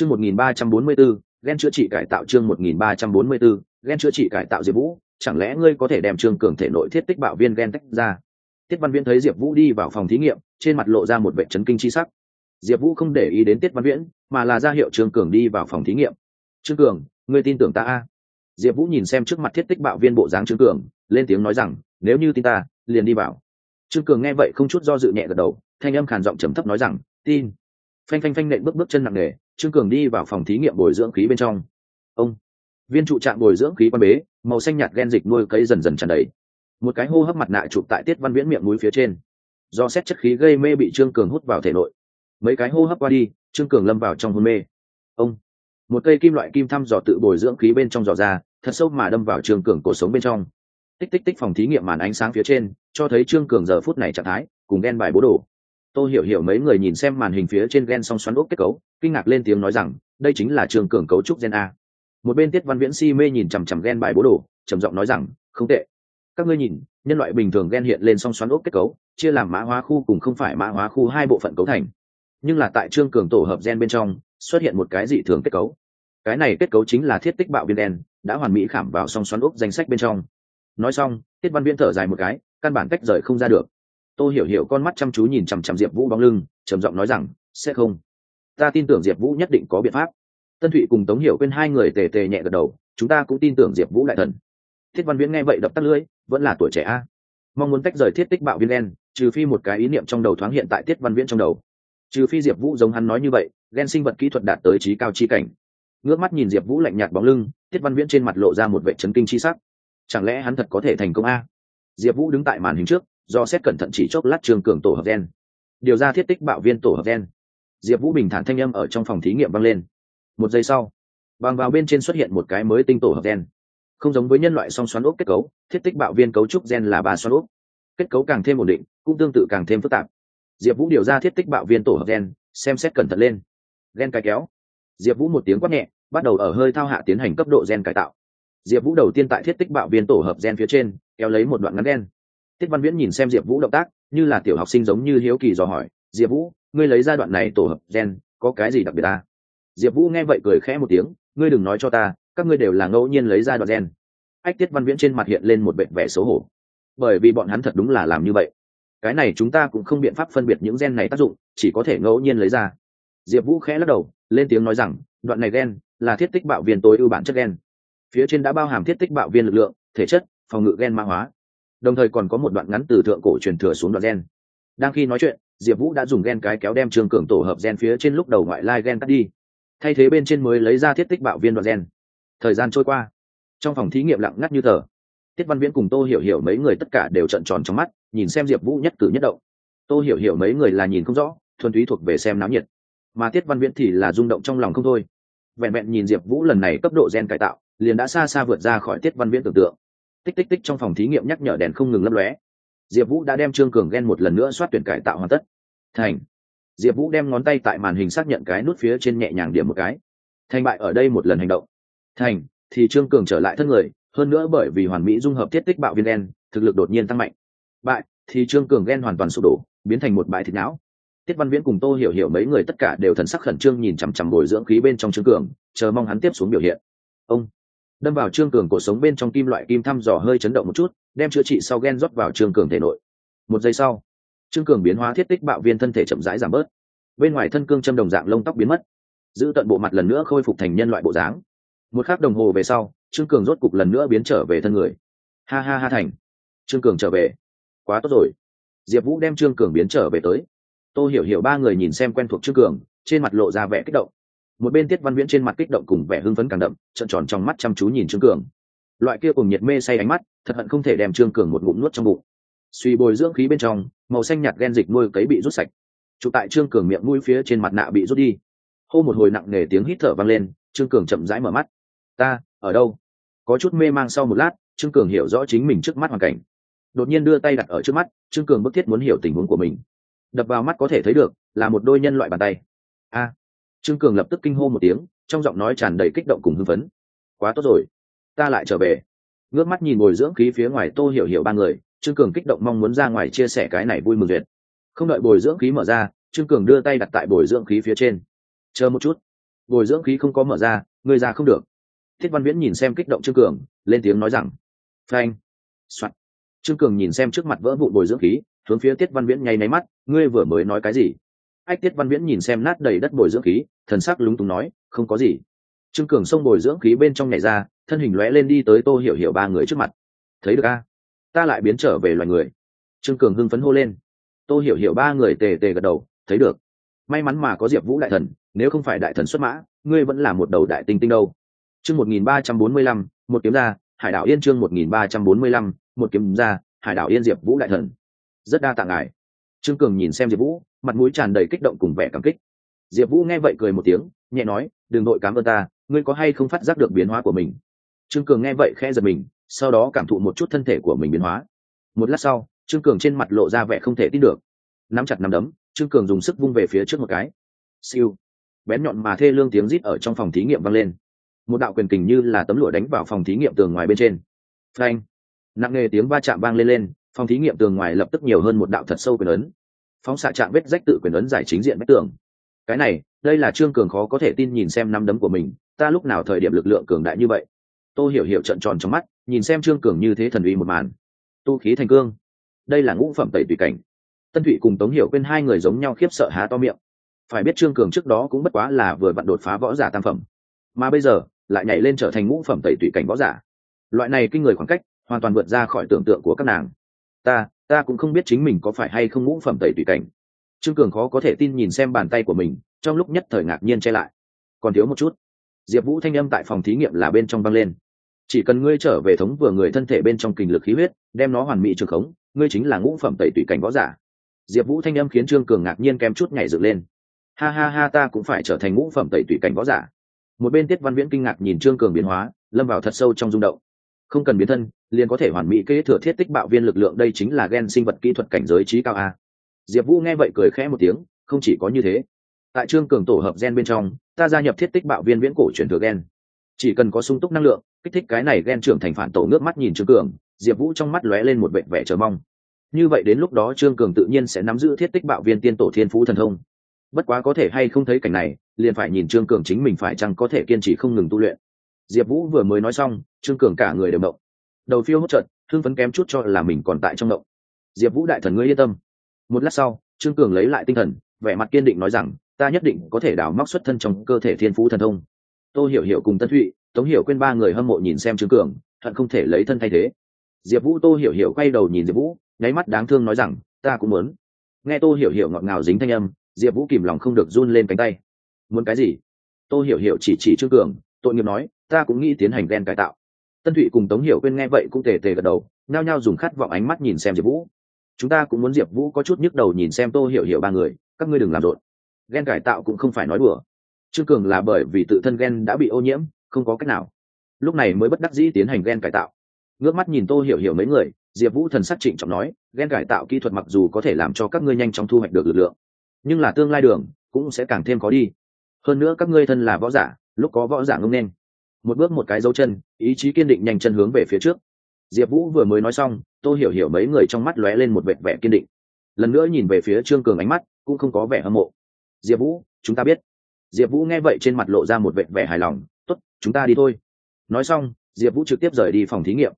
chương một nghìn ba trăm bốn mươi b ố ghen chữa trị cải tạo chương một nghìn ba trăm bốn mươi b ố ghen chữa trị cải tạo diệp vũ, chẳng lẽ ngươi có thể đem trương cường thể nội thiết tích bạo viên ghen tách ra? Tiết văn viễn thấy diệp vũ đi vào phòng thí nghiệm, trên mặt lộ ra một vẻ chấn kinh chi sắc. Diệp vũ không để ý đến tiết văn viễn, mà là ra hiệu trương cường đi vào phòng thí nghiệm. Trương cường, ngươi tin tưởng ta a? Diệp vũ nhìn xem trước mặt thiết tích bạo viên bộ dáng trương cường, lên tiếng nói rằng, nếu như tin ta, liền đi vào. Trương cường nghe vậy không chút do dự nhẹ gật đầu, thanh âm khàn giọng trầm thấp nói rằng, tin. Phanh phanh phanh nện bước bước chân nặng nề trương cường đi vào phòng thí nghiệm bồi dưỡng khí bên trong. Ông, viên trụ trạm bồi dưỡng khí quan bế, màu xanh nhạt ghen dịch nuôi cấy dần dần tràn đầy. Một cái hô hấp mặt nạ chụp tại tiết văn viễn miệng núi phía trên. Do xét chất khí gây mê bị trương cường hút vào thể nội. Mấy cái hô hấp qua đi, trương cường lâm vào trong hôn mê. Ông, một cây kim loại kim thăm dò tự bồi dưỡng khí bên trong dò ra, thật sâu mà đâm vào trương cường cổ sống bên trong. Tích tích tích phòng thí nghiệm màn ánh sáng phía trên, cho thấy trương cường giờ phút này trạng thái, cùng đen bài bố đồ tôi hiểu hiểu mấy người nhìn xem màn hình phía trên gen song xoắn ốc kết cấu, kinh ngạc lên tiếng nói rằng, đây chính là trường cường cấu trúc gen a. Một bên tiết văn viễn si mê nhìn chằm chằm gen bài bố đồ, trầm giọng nói rằng, không tệ. Các ngươi nhìn, nhân loại bình thường gen hiện lên song xoắn ốc kết cấu, chia làm mã hóa khu cùng không phải mã hóa khu hai bộ phận cấu thành. Nhưng là tại trương cường tổ hợp gen bên trong, xuất hiện một cái dị thường kết cấu. Cái này kết cấu chính là thiết tích bạo viên đen, đã hoàn mỹ khảm vào song xoắn ốc danh sách bên trong. Nói xong, tiết văn viễn thở dài một cái, căn bản cách rời không ra được tôi hiểu hiểu con mắt chăm chú nhìn chằm chằm diệp vũ bóng lưng, trầm giọng nói rằng, sẽ không. Ta tin tưởng diệp vũ nhất định có biện pháp. Tân thụy cùng tống hiểu quên hai người tề tề nhẹ gật đầu, chúng ta cũng tin tưởng diệp vũ đại thần. Thiết văn viễn nghe vậy đập tắt lưỡi, vẫn là tuổi trẻ a. Mong muốn tách rời thiết tích bạo viên đen trừ phi một cái ý niệm trong đầu thoáng hiện tại tiết văn viễn trong đầu. Trừ phi diệp vũ giống hắn nói như vậy ghen sinh vật kỹ thuật đạt tới trí cao chi cảnh. Ngước mắt nhìn diệp vũ lạnh nhạt bóng lưng tiết văn viễn trên mặt lộ ra một vệ trấn kinh chi sắc. Chẳng lẽ hắn thật có thể thành công a? Diệp vũ đứng tại màn hình trước do xét cẩn thận chỉ chốc lát trường cường tổ hợp gen. Điều ra thiết tích bạo viên tổ hợp gen. Diệp vũ bình thản thanh â m ở trong phòng thí nghiệm vang lên. Một giây sau, bằng vào bên trên xuất hiện một cái mới tinh tổ hợp gen. Không giống với nhân loại song xoắn ốc kết cấu, thiết tích bạo viên cấu trúc gen là ba xoắn ốc. Kết cấu càng thêm ổn định, cũng tương tự càng thêm phức tạp. Diệp vũ điều ra thiết tích bạo viên tổ hợp gen, xem xét cẩn thận lên. Gen cài kéo. Diệp vũ một tiếng quát nhẹ, bắt đầu ở hơi thao hạ tiến hành cấp độ gen cải tạo. Diệp vũ đầu tiên tại thiết tích bạo viên tổ hợp gen phía trên, kéo lấy một đoạn ngắn đen tiết văn viễn nhìn xem diệp vũ động tác, như là tiểu học sinh giống như hiếu kỳ dò hỏi, diệp vũ, ngươi lấy ra đoạn này tổ hợp gen, có cái gì đặc biệt ta diệp vũ nghe vậy cười khẽ một tiếng, ngươi đừng nói cho ta, các ngươi đều là ngẫu nhiên lấy ra đoạn gen. Ách, tiết văn viễn trên mặt hiện lên một bệnh vẻ xấu hổ. Bởi vì bọn hắn thật đúng là làm như vậy. Cái này chúng ta cũng không biện pháp phân biệt những gen này tác dụng, chỉ có thể ngẫu nhiên lấy ra. Diệp vũ khẽ lắc đầu, lên tiếng nói rằng, đoạn này gen là thiết tích bạo viên tối ưu bản chất gen. Phía trên đã bao hàm thiết tích bạo viên lực lượng, thể chất, phòng ngự gen mã hóa đồng thời còn có một đoạn ngắn từ thượng cổ truyền thừa xuống đoạn gen. Đang khi nói chuyện, diệp vũ đã dùng gen cái kéo đem trường cường tổ hợp gen phía trên lúc đầu ngoại lai gen cắt đi. Thay thế bên trên mới lấy ra thiết tích bạo viên đoạn gen. Thời gian trôi qua. Trong phòng thí nghiệm lặng ngắt như tờ. Tiết văn viễn cùng tô hiểu hiểu mấy người tất cả đều trận tròn trong mắt, nhìn xem diệp vũ nhất cử nhất động. Tô hiểu hiểu mấy người là nhìn không rõ, thuần túy thuộc về xem náo nhiệt. Mà tiết văn viễn thì là rung động trong lòng không thôi. Vẹn vẹn nhìn diệp vũ lần này cấp độ gen cải tạo, liền đã xa xa vượt ra khỏi tiết văn viễn tưởng tượng tích tích tích trong phòng thí nghiệm nhắc nhở đèn không ngừng lấp lóe. Diệp vũ đã đem trương cường gen một lần nữa soát tuyển cải tạo hoàn tất. Thành. Diệp vũ đem ngón tay tại màn hình xác nhận cái nút phía trên nhẹ nhàng điểm một cái. Thành bại ở đây một lần hành động. Thành, thì trương cường trở lại thân người, hơn nữa bởi vì hoàn mỹ dung hợp thiết tích bạo viên đen thực lực đột nhiên tăng mạnh. Bại, thì trương cường gen hoàn toàn sụp đổ, biến thành một bãi thịt não. Tiết văn viễn cùng tô hiểu hiểu mấy người tất cả đều thần sắc khẩn trương nhìn chằm chằm bồi dưỡng khí bên trong trương cường, chờ mong hắn tiếp xuống biểu hiện. Ông đâm vào trương cường cổ sống bên trong kim loại kim thăm dò hơi chấn động một chút, đem chữa trị sau ghen rót vào trương cường thể nội. Một giây sau, trương cường biến hóa thiết tích bạo viên thân thể chậm rãi giảm bớt. Bên ngoài thân cương châm đồng dạng lông tóc biến mất. Giữ tận bộ mặt lần nữa khôi phục thành nhân loại bộ dáng. Một k h ắ c đồng hồ về sau, trương cường rốt cục lần nữa biến trở về thân người. Ha ha ha thành. Trương cường trở về. Quá tốt rồi. Diệp vũ đem trương cường biến trở về tới. T ô hiểu hiểu ba người nhìn xem quen thuộc trương cường, trên mặt lộ ra vẻ kích động một bên tiết văn viễn trên mặt kích động cùng vẻ hưng phấn càng đậm, trợn tròn trong mắt chăm chú nhìn trương cường. Loại kia cùng nhiệt mê say ánh mắt, thật hận không thể đem trương cường một ngụm nuốt trong bụng. Suy bồi dưỡng khí bên trong, màu xanh nhạt ghen dịch nuôi cấy bị rút sạch. Chụp tại trương cường miệng mũi phía trên mặt nạ bị rút đi. Hô một hồi nặng nề tiếng hít thở vang lên, trương cường chậm rãi mở mắt. Ta, ở đâu? Có chút mê mang sau một lát, trương cường hiểu rõ chính mình trước mắt hoàn cảnh. Đột nhiên đưa tay đặt ở trước mắt, trương cường bức thiết muốn hiểu tình huống của mình. Đập vào mắt có thể thấy được, là một đôi nhân loại bàn tay. A trương cường lập tức kinh hô một tiếng, trong giọng nói tràn đầy kích động cùng hưng phấn. Quá tốt rồi, ta lại trở về. Ngước mắt nhìn bồi dưỡng khí phía ngoài tô hiểu hiểu ba người, trương cường kích động mong muốn ra ngoài chia sẻ cái này vui mừng duyệt. Không đợi bồi dưỡng khí mở ra, trương cường đưa tay đặt tại bồi dưỡng khí phía trên. Chờ một chút. Bồi dưỡng khí không có mở ra, ngươi ra không được. Thiết văn viễn nhìn xem kích động trương cường, lên tiếng nói rằng, phanh. Soạn. Trương cường nhìn xem trước mặt vỡ vụ bồi dưỡng khí, hướng phía tiết văn viễn nháy náy mắt, ngươi vừa mới nói cái gì? Ách tiết văn viễn nhìn xem nát đầy đất bồi dưỡng khí, thần sắc lúng túng nói, không có gì. Trương cường xông bồi dưỡng khí bên trong nhảy ra, thân hình lóe lên đi tới tô hiểu hiểu ba người trước mặt. Thấy được a, ta lại biến trở về loài người. Trương cường hưng phấn hô lên. Tô hiểu hiểu ba người tề tề gật đầu, thấy được. May mắn mà có diệp vũ đại thần, nếu không phải đại thần xuất mã, ngươi vẫn là một đầu đại tinh tinh đâu. Chương một nghìn ba trăm bốn mươi lăm, một kiếm ra hải đảo yên chương một nghìn ba trăm bốn mươi lăm, một kiếm ra hải đảo yên diệp vũ đại thần. Rất đa tạ ngài. Trương cường nhìn xem diệp vũ mặt mũi tràn đầy kích động cùng vẻ cảm kích. Diệp vũ nghe vậy cười một tiếng, nhẹ nói, đừng nội cám ơn ta, ngươi có hay không phát giác được biến hóa của mình? Trương cường nghe vậy khẽ giật mình, sau đó cảm thụ một chút thân thể của mình biến hóa. Một lát sau, trương cường trên mặt lộ ra vẻ không thể tin được. Nắm chặt nắm đấm, trương cường dùng sức vung về phía trước một cái. Siêu. Bén nhọn mà thê lương tiếng rít ở trong phòng thí nghiệm vang lên. Một đạo quyền kình như là tấm lụa đánh vào phòng thí nghiệm tường ngoài bên trên. Phanh. Nặng nề tiếng va chạm vang lên lên, phòng thí nghiệm tường ngoài lập tức nhiều hơn một đạo thật sâu quyền ấn phóng xạ chạm vết rách tự quyền ấn giải chính diện vách tường. Cái này, đây là trương cường khó có thể tin nhìn xem năm đấm của mình, ta lúc nào thời điểm lực lượng cường đại như vậy? Tô hiểu hiểu trận tròn trong mắt, nhìn xem trương cường như thế thần uy một màn. Tu khí thành cương. Đây là ngũ phẩm tẩy tùy cảnh. Tân thụy cùng tống hiểu quên hai người giống nhau khiếp sợ há to miệng. Phải biết trương cường trước đó cũng bất quá là vừa vặn đột phá võ giả tam phẩm. Mà bây giờ, lại nhảy lên trở thành ngũ phẩm tẩy tùy cảnh võ giả. Loại này kinh người khoảng cách, hoàn toàn vượt ra khỏi tưởng tượng của các nàng. Ta ta cũng không biết chính mình có phải hay không ngũ phẩm tẩy tùy cảnh. Trương cường khó có thể tin nhìn xem bàn tay của mình, trong lúc nhất thời ngạc nhiên che lại. Còn thiếu một chút. Diệp vũ thanh âm tại phòng thí nghiệm là bên trong băng lên. Chỉ cần ngươi trở về thống vừa người thân thể bên trong kinh lực khí huyết, đem nó hoàn mỹ trường khống, ngươi chính là ngũ phẩm tẩy tùy cảnh võ giả. Diệp vũ thanh âm khiến trương cường ngạc nhiên kém chút nhảy dựng lên. Ha ha ha, ta cũng phải trở thành ngũ phẩm tẩy tùy cảnh võ giả. Một bên tiết văn viễn kinh ngạc nhìn trương cường biến hóa, lâm vào thật sâu trong rung động không cần biến thân, liền có thể hoàn mỹ kế thừa thiết tích bạo viên lực lượng, đây chính là gen sinh vật kỹ thuật cảnh giới trí cao a. Diệp vũ nghe vậy cười khẽ một tiếng, không chỉ có như thế. Tại trương cường tổ hợp gen bên trong, ta gia nhập thiết tích bạo viên viễn cổ chuyển thừa gen. Chỉ cần có sung túc năng lượng, kích thích cái này gen trưởng thành phản tổ ngước mắt nhìn trương cường, diệp vũ trong mắt lóe lên một vệ vẻ chờ mong. Như vậy đến lúc đó trương cường tự nhiên sẽ nắm giữ thiết tích bạo viên tiên tổ thiên phú thần thông. Bất quá có thể hay không thấy cảnh này, liền phải nhìn trương cường chính mình phải chăng có thể kiên trì không ngừng tu luyện diệp vũ vừa mới nói xong, trương cường cả người đều động. Đầu phiêu hốt trận thương phấn kém chút cho là mình còn tại trong động. Diệp vũ đại thần ngươi yên tâm. Một lát sau, trương cường lấy lại tinh thần, vẻ mặt kiên định nói rằng, ta nhất định có thể đào móc xuất thân trong cơ thể thiên phú thần thông. Tô hiểu hiểu cùng tân thụy, tống hiểu quên ba người hâm mộ nhìn xem trương cường, hận không thể lấy thân thay thế. Diệp vũ tô hiểu hiểu quay đầu nhìn diệp vũ, nháy mắt đáng thương nói rằng, ta cũng muốn. Nghe tô hiểu hiểu ngọt ngào dính thanh âm, diệp vũ kìm lòng không được run lên cánh tay. Muốn cái gì? Tô hiểu hiểu chỉ chỉ trương cường, tội nghiệp nói ta cũng nghĩ tiến hành ghen cải tạo. Tân thụy cùng tống hiểu quên nghe vậy cũng tề tề gật đầu nao nhao dùng khát vọng ánh mắt nhìn xem diệp vũ. Chúng ta cũng muốn diệp vũ có chút nhức đầu nhìn xem tô hiểu hiểu ba người, các ngươi đừng làm rộn. Ghen cải tạo cũng không phải nói đùa. Trương cường là bởi vì tự thân ghen đã bị ô nhiễm, không có cách nào. Lúc này mới bất đắc dĩ tiến hành ghen cải tạo. Ngước mắt nhìn tô hiểu hiểu mấy người, diệp vũ thần sắc trịnh trọng nói ghen cải tạo kỹ thuật mặc dù có thể làm cho các ngươi nhanh chóng thu hoạch được lực lượng, nhưng là tương lai đường cũng sẽ càng thêm khó đi. Hơn nữa các ngươi thân là võ giả, lúc có võ giả ngông nên một bước một cái dấu chân, ý chí kiên định nhanh chân hướng về phía trước. Diệp vũ vừa mới nói xong, tô hiểu hiểu mấy người trong mắt lóe lên một vẻ vẻ kiên định. Lần nữa nhìn về phía trương cường ánh mắt, cũng không có vẻ hâm mộ. Diệp vũ, chúng ta biết. Diệp vũ nghe vậy trên mặt lộ ra một vẻ vẻ hài lòng t ố t chúng ta đi thôi. Nói xong, diệp vũ trực tiếp rời đi phòng thí nghiệm.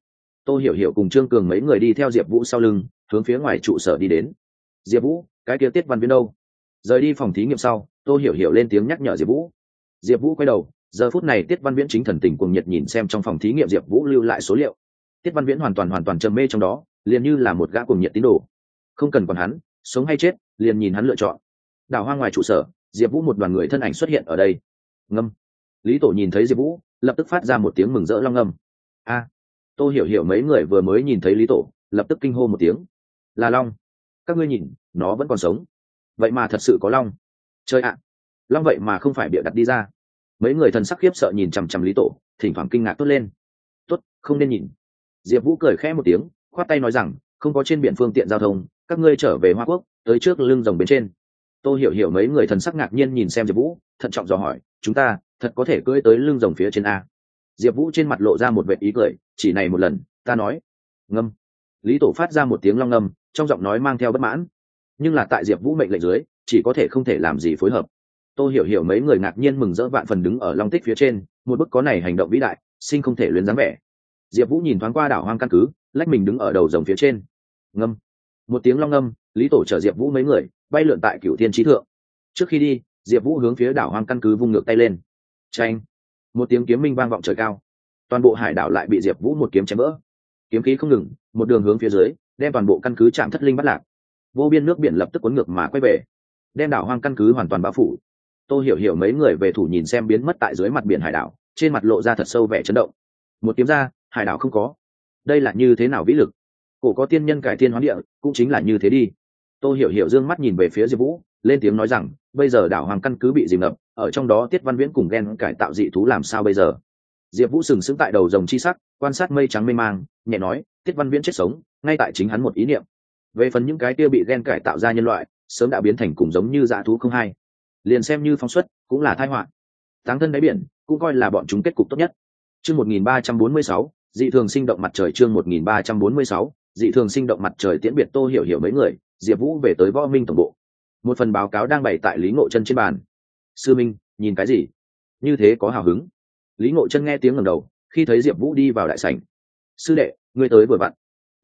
Tô hiểu hiểu cùng trương cường mấy người đi theo diệp vũ sau lưng, hướng phía ngoài trụ sở đi đến. Diệp vũ, cái kia tiết văn viên đâu? Rời đi phòng thí nghiệm sau, tô hiểu hiểu lên tiếng nhắc nhở diệp vũ. Diệp vũ quay đầu giờ phút này tiết văn viễn chính thần tình cuồng nhiệt nhìn xem trong phòng thí nghiệm diệp vũ lưu lại số liệu. Tiết văn viễn hoàn toàn hoàn toàn trầm mê trong đó liền như là một gã cuồng nhiệt tín đồ. Không cần còn hắn sống hay chết liền nhìn hắn lựa chọn. Đảo hoa ngoài trụ sở diệp vũ một đoàn người thân ảnh xuất hiện ở đây. Ngâm. Lý tổ nhìn thấy diệp vũ lập tức phát ra một tiếng mừng rỡ long ngâm. A. À, tôi hiểu hiểu mấy người vừa mới nhìn thấy lý tổ lập tức kinh hô một tiếng. Là long. Các ngươi nhìn nó vẫn còn sống. Vậy mà thật sự có long. Chơi ạ. Long vậy mà không phải bịa đặt đi ra mấy người thần sắc khiếp sợ nhìn chằm chằm lý tổ, thỉnh thoảng kinh ngạc tốt lên. Tốt, không nên nhìn. Diệp vũ cười khẽ một tiếng, khoát tay nói rằng, không có trên biển phương tiện giao thông, các ngươi trở về hoa quốc, tới trước lưng rồng bên trên. Tôi hiểu hiểu mấy người thần sắc ngạc nhiên nhìn xem diệp vũ, thận trọng dò hỏi, chúng ta, thật có thể cưỡi tới lưng rồng phía trên a? Diệp vũ trên mặt lộ ra một vệ ý cười, chỉ này một lần, ta nói. Ngâm. Lý tổ phát ra một tiếng long ngâm, trong giọng nói mang theo bất mãn. Nhưng là tại diệp vũ mệnh lệnh dưới, chỉ có thể không thể làm gì phối hợp tôi hiểu hiểu mấy người ngạc nhiên mừng rỡ vạn phần đứng ở long tích phía trên, một bức có này hành động vĩ đại sinh không thể luyến dáng vẻ. Diệp vũ nhìn thoáng qua đảo hoang căn cứ, lách mình đứng ở đầu rồng phía trên. Ngâm. Một tiếng long ngâm, lý tổ chở diệp vũ mấy người, bay lượn tại cửu thiên trí thượng. Trước khi đi, diệp vũ hướng phía đảo hoang căn cứ vung ngược tay lên. Tranh một tiếng kiếm minh vang vọng trời cao. Toàn bộ hải đảo lại bị diệp vũ một kiếm chém vỡ. Kiếm khí không ngừng, một đường hướng phía dưới, đem toàn bộ căn cứ chạm thất linh bắt lạc. Vô biên nước biển lập tức cuốn ngược mà quay về. Đem đảo hoang căn cứ hoàn toàn bao phủ tôi hiểu hiểu mấy người về thủ nhìn xem biến mất tại dưới mặt biển hải đảo, trên mặt lộ ra thật sâu vẻ chấn động. Một kiếm ra, hải đảo không có. Đây là như thế nào vĩ lực? Cổ có tiên nhân cải thiên hoán địa, cũng chính là như thế đi. Tôi hiểu hiểu d ư ơ n g mắt nhìn về phía diệp vũ, lên tiếng nói rằng, bây giờ đảo hoàng căn cứ bị dìm ngập, ở trong đó tiết văn viễn cùng ghen cải tạo dị thú làm sao bây giờ? Diệp vũ sừng sững tại đầu dòng chi sắc, quan sát mây trắng mê mang, nhẹ nói, tiết văn viễn chết sống, ngay tại chính hắn một ý niệm. Về phần những cái kia bị ghen cải tạo ra nhân loại, sớm đã biến thành cùng giống như dã thú không hai liền xem như phóng xuất, cũng là thai họa. Táng thân đáy biển, cũng coi là bọn chúng kết cục tốt nhất. Chương một nghìn ba trăm bốn mươi sáu, dị thường sinh động mặt trời chương một nghìn ba trăm bốn mươi sáu, dị thường sinh động mặt trời tiễn biệt tô hiểu hiểu mấy người, diệp vũ về tới võ minh tổng bộ. Một phần báo cáo đang bày tại lý ngộ chân trên bàn. Sư minh, nhìn cái gì? Như thế có hào hứng. Lý ngộ chân nghe tiếng ngầm đầu, khi thấy diệp vũ đi vào đại sảnh. Sư đệ, ngươi tới vừa vặn.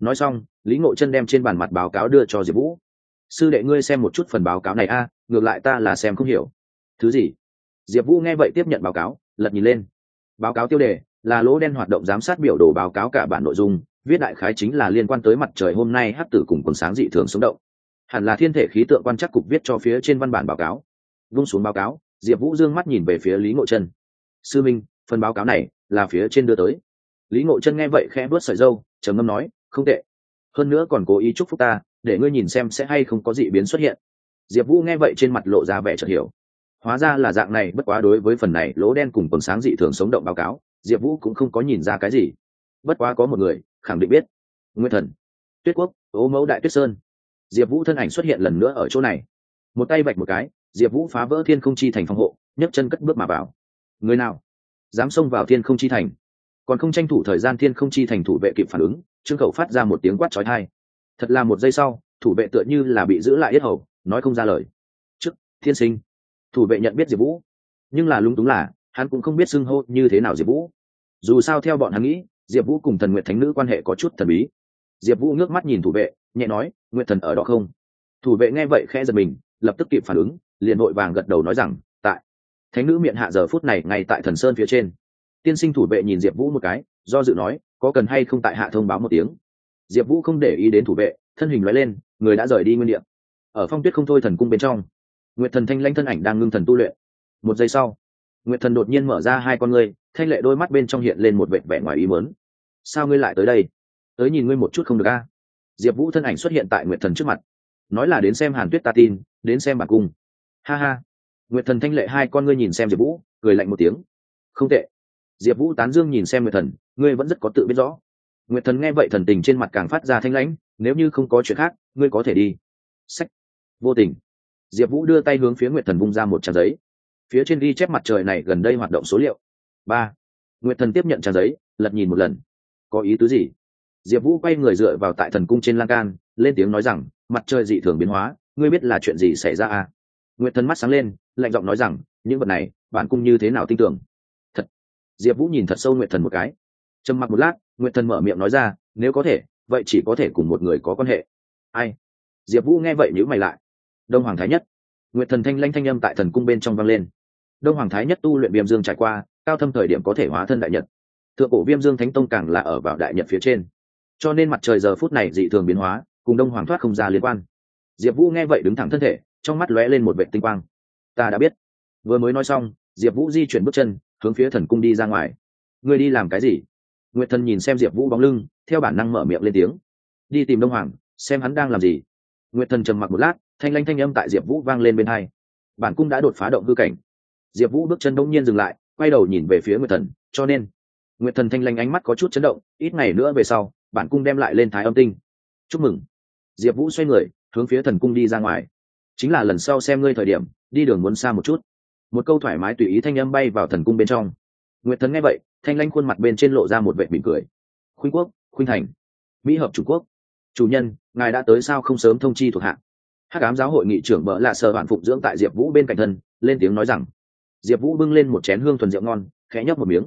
Nói xong, lý ngộ chân đem trên bàn mặt báo cáo đưa cho diệp vũ. Sư đệ, ngươi xem một chút phần báo cáo này a ngược lại ta là xem không hiểu. Thứ gì? Diệp vũ nghe vậy tiếp nhận báo cáo, lật nhìn lên. Báo cáo tiêu đề là lỗ đen hoạt động giám sát biểu đồ báo cáo cả bản nội dung, viết đại khái chính là liên quan tới mặt trời hôm nay hát tử cùng quần sáng dị thường sống động. Hẳn là thiên thể khí tượng quan chắc cục viết cho phía trên văn bản báo cáo. Vung xuống báo cáo, diệp vũ dương mắt nhìn về phía lý ngộ chân. Sư minh, phần báo cáo này là phía trên đưa tới. Lý ngộ chân nghe vậy khẽ bớt sợi dâu, trầm ngâm nói, không tệ. Hơn nữa còn cố ý chúc phúc ta, để ngươi nhìn xem sẽ hay không có dị biến xuất hiện diệp vũ nghe vậy trên mặt lộ ra vẻ chợt hiểu. Hóa ra là dạng này, bất quá đối với phần này, lỗ đen cùng quần sáng dị thường sống động báo cáo, diệp vũ cũng không có nhìn ra cái gì. Bất quá có một người, khẳng định biết. Nguyên thần. Tuyết quốc ố mẫu đại tuyết sơn. Diệp vũ thân ảnh xuất hiện lần nữa ở chỗ này. Một tay vạch một cái, diệp vũ phá vỡ thiên không chi thành phòng hộ, nhấc chân cất bước mà vào. Người nào? Dám xông vào thiên không chi thành. Còn không tranh thủ thời gian thiên không chi thành thủ vệ kịp phản ứng, trương khẩu phát ra một tiếng quát trói thai thật là một giây sau, thủ vệ tựa như là bị giữ lại yết hầu nói không ra lời. Chức thiên sinh. Thủ vệ nhận biết diệp vũ. Nhưng là lung túng là, hắn cũng không biết xưng hô như thế nào diệp vũ. Dù sao theo bọn hắn nghĩ, diệp vũ cùng thần nguyện thánh nữ quan hệ có chút thần bí. Diệp vũ ngước mắt nhìn thủ vệ, nhẹ nói nguyện thần ở đó không? Thủ vệ nghe vậy khẽ giật mình, lập tức kịp phản ứng, liền vội vàng gật đầu nói rằng, tại. Thánh nữ miệng hạ giờ phút này ngay tại thần sơn phía trên. Tiên sinh thủ vệ nhìn diệp vũ một cái, do dự nói, có cần hay không tại hạ thông báo một tiếng? Diệp vũ không để ý đến thủ vệ, thân hình nói lên, người đã rời đi nguyên đ ở phong tuyết không thôi thần cung bên trong. Nguyệt thần thanh lanh thân ảnh đang ngưng thần tu luyện. Một giây sau, nguyệt thần đột nhiên mở ra hai con ngươi, thanh lệ đôi mắt bên trong hiện lên một vệ vẻ ngoài ý mớn sao ngươi lại tới đây? Tới nhìn ngươi một chút không được a? Diệp vũ thân ảnh xuất hiện tại nguyệt thần trước mặt. Nói là đến xem hàn tuyết ta tin, đến xem bản cung. Ha ha. Nguyệt thần thanh lệ hai con ngươi nhìn xem diệp vũ, cười lạnh một tiếng. Không tệ. Diệp vũ tán dương nhìn xem nguyệt thần, ngươi vẫn rất có tự biết rõ. Nguyệt thần nghe vậy thần tình trên mặt càng phát ra thanh lãnh, nếu như không có chuyện khác, ngươi có thể đi. Sách vô tình. Diệp vũ đưa tay hướng phía nguyệt thần vung ra một trang giấy. Phía trên ghi chép mặt trời này gần đây hoạt động số liệu. Ba. Nguyệt thần tiếp nhận trang giấy, lật nhìn một lần. Có ý tứ gì? Diệp vũ quay người dựa vào tại thần cung trên lan can, lên tiếng nói rằng, mặt trời dị thường biến hóa, ngươi biết là chuyện gì xảy ra à? Nguyệt thần mắt sáng lên, lạnh giọng nói rằng, những vật này, bạn cung như thế nào tin tưởng? Thật. Diệp vũ nhìn thật sâu nguyệt thần một cái. Trầm mặc một lát, nguyệt thần mở miệng nói ra, nếu có thể, vậy chỉ có thể cùng một người có quan hệ. Ai? Diệp vũ nghe vậy nhữ mày lại đông hoàng thái nhất. Nguyệt thần thanh lanh thanh âm tại thần cung bên trong vang lên. Đông hoàng thái nhất tu luyện viêm dương trải qua, cao thâm thời điểm có thể hóa thân đại nhật. Thượng cổ viêm dương thánh tông càng là ở vào đại nhật phía trên. Cho nên mặt trời giờ phút này dị thường biến hóa, cùng đông hoàng thoát không ra liên quan. Diệp vũ nghe vậy đứng thẳng thân thể, trong mắt lóe lên một vệ tinh quang. Ta đã biết. Vừa mới nói xong, diệp vũ di chuyển bước chân, hướng phía thần cung đi ra ngoài. Ngươi đi làm cái gì? Nguyệt thần nhìn xem diệp vũ bóng lưng, theo bản năng mở miệng lên tiếng. Đi tìm đông hoàng, xem hắn đang làm gì. Nguyệt thần trầm mặc một lát thanh lanh thanh âm tại diệp vũ vang lên bên hai. Bản cung đã đột phá động hư cảnh. Diệp vũ bước chân đông nhiên dừng lại, quay đầu nhìn về phía nguyệt thần, cho nên nguyệt thần thanh lanh ánh mắt có chút chấn động, ít ngày nữa về sau, bản cung đem lại lên thái âm tinh. Chúc mừng. Diệp vũ xoay người, hướng phía thần cung đi ra ngoài. Chính là lần sau xem ngươi thời điểm, đi đường muốn xa một chút. Một câu thoải mái tùy ý thanh âm bay vào thần cung bên trong. Nguyệt thần nghe vậy, thanh lanh khuôn mặt bên trên lộ ra một vệ mỉm cười. Khuynh quốc, khuynh thành. Mỹ hợp Trung quốc. Chủ nhân, ngài đã tới sao không sớm thông chi thuộc hạ? Hắc ám giáo hội nghị trưởng bỡ lạ sờ bản phục dưỡng tại diệp vũ bên cạnh thân, lên tiếng nói rằng, diệp vũ bưng lên một chén hương thuần rượu ngon, khẽ nhấp một miếng.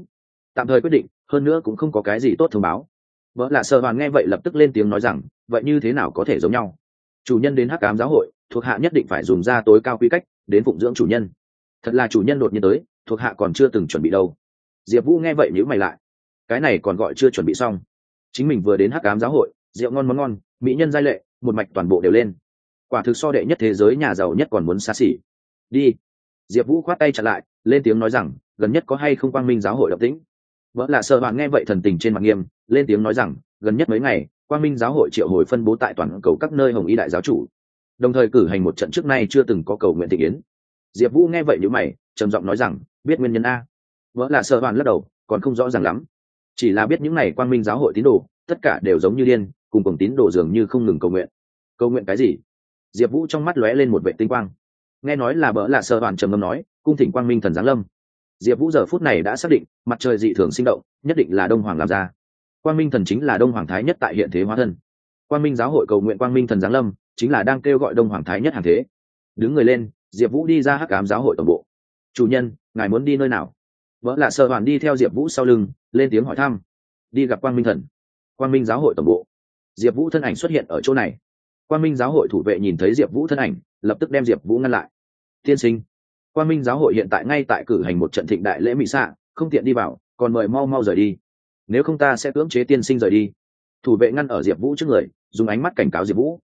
Tạm thời quyết định, hơn nữa cũng không có cái gì tốt thông báo. Vợ lạ sợ hoàn nghe vậy lập tức lên tiếng nói rằng, vậy như thế nào có thể giống nhau? Chủ nhân đến hắc cám giáo hội, thuộc hạ nhất định phải dùng ra tối cao quy cách, đến phụng dưỡng chủ nhân. Thật là chủ nhân đột nhiên tới, thuộc hạ còn chưa từng chuẩn bị đâu. Diệp vũ nghe vậy nhữ mày lại. Cái này còn gọi chưa chuẩn bị xong. Chính mình vừa đến hắc cám giáo hội, rượu ngon món ngon, mỹ nhân giai lệ, một mạch toàn bộ đều lên quả thực so đệ nhất thế giới nhà giàu nhất còn muốn xa xỉ. Đi. Diệp vũ khoát tay chặt lại, lên tiếng nói rằng, gần nhất có hay không quang minh giáo hội độc tĩnh? Vợ lạ sợ bạn nghe vậy thần tình trên mặt nghiêm, lên tiếng nói rằng, gần nhất mấy ngày, quang minh giáo hội triệu hồi phân bố tại toàn cầu các nơi hồng y đại giáo chủ. Đồng thời cử hành một trận trước nay chưa từng có cầu nguyện thị yến. Diệp vũ nghe vậy nhữ mày, trầm giọng nói rằng, biết nguyên nhân a. Vợ lạ sợ bạn lắc đầu, còn không rõ ràng lắm. Chỉ là biết những n à y quang minh giáo hội tín đồ, tất cả đều giống như điên, cùng cổng tín đồ dường như không ngừng cầu nguyện. Cầu nguyện cái gì? Diệp vũ trong mắt lóe lên một vệ tinh quang. Nghe nói là bỡ là sơ đoàn trầm ngâm nói, cung thỉnh quang minh thần giáng lâm. Diệp vũ giờ phút này đã xác định, mặt trời dị thường sinh động, nhất định là đông hoàng làm ra. Quang minh thần chính là đông hoàng thái nhất tại hiện thế hóa thân. Quang minh giáo hội cầu nguyện quang minh thần giáng lâm, chính là đang kêu gọi đông hoàng thái nhất hàng thế. Đứng người lên, diệp vũ đi ra hắc cám giáo hội tổng bộ. Chủ nhân, ngài muốn đi nơi nào? Vợ lạ sợ hoàn đi theo diệp vũ sau lưng, lên tiếng hỏi thăm. Đi gặp quang minh thần. Quang minh giáo hội tổng bộ. Diệp vũ thân ảnh xuất hiện ở chỗ này quang minh giáo hội thủ vệ nhìn thấy diệp vũ thân ảnh, lập tức đem diệp vũ ngăn lại. Tiên sinh. Quang minh giáo hội hiện tại ngay tại cử hành một trận thịnh đại lễ mỹ xạ, không tiện đi vào, còn mời mau mau rời đi. Nếu không ta sẽ cưỡng chế tiên sinh rời đi. Thủ vệ ngăn ở diệp vũ trước người, dùng ánh mắt cảnh cáo diệp vũ.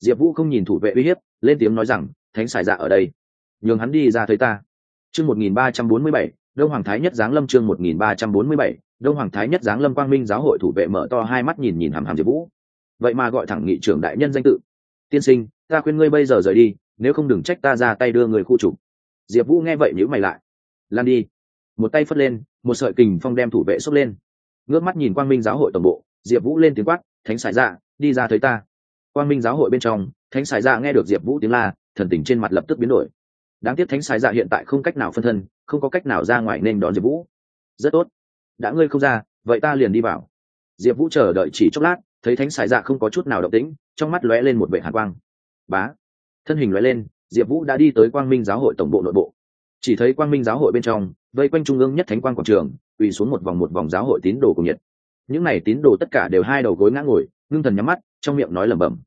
Diệp vũ không nhìn thủ vệ uy hiếp, lên tiếng nói rằng, thánh xài dạ ở đây, nhường hắn đi ra thấy ta. Chương một nghìn ba trăm bốn mươi bảy, đông hoàng thái nhất giáng lâm chương một nghìn ba trăm bốn mươi bảy, đông hoàng thái nhất giáng lâm quang minh giáo hội thủ vệ mở to hai mắt nhìn nhìn hàm hàm diệp vũ. Vậy mà gọi thẳng nghị trưởng đại nhân danh tự tiên sinh, ta khuyên ngươi bây giờ rời đi, nếu không đừng trách ta ra tay đưa người khu trục. Diệp vũ nghe vậy nhữ mày lại. Lan đi. Một tay phất lên, một sợi kình phong đem thủ vệ xốc lên. Ngước mắt nhìn quang minh giáo hội tổng bộ, diệp vũ lên tiếng quát, thánh sải dạ đi ra thấy ta. Quang minh giáo hội bên trong, thánh sải dạ nghe được diệp vũ tiếng la, thần tình trên mặt lập tức biến đổi. Đáng tiếc thánh sải dạ hiện tại không cách nào phân thân, không có cách nào ra ngoài nên đón diệp vũ. Rất tốt. Đã ngươi không ra, vậy ta liền đi vào. Diệp vũ chờ đợi chỉ chốc lát thấy thánh sải dạ không có chút nào động tĩnh, trong mắt lóe lên một vệ hàn quang. Bá, thân hình lóe lên, diệp vũ đã đi tới quang minh giáo hội tổng bộ nội bộ. Chỉ thấy quang minh giáo hội bên trong, vây quanh trung ương nhất thánh quang quảng trường ủy xuống một vòng một vòng giáo hội tín đồ cùng nhiệt. Những n à y tín đồ tất cả đều hai đầu gối ngã ngồi, ngưng thần nhắm mắt, trong miệng nói lẩm bẩm.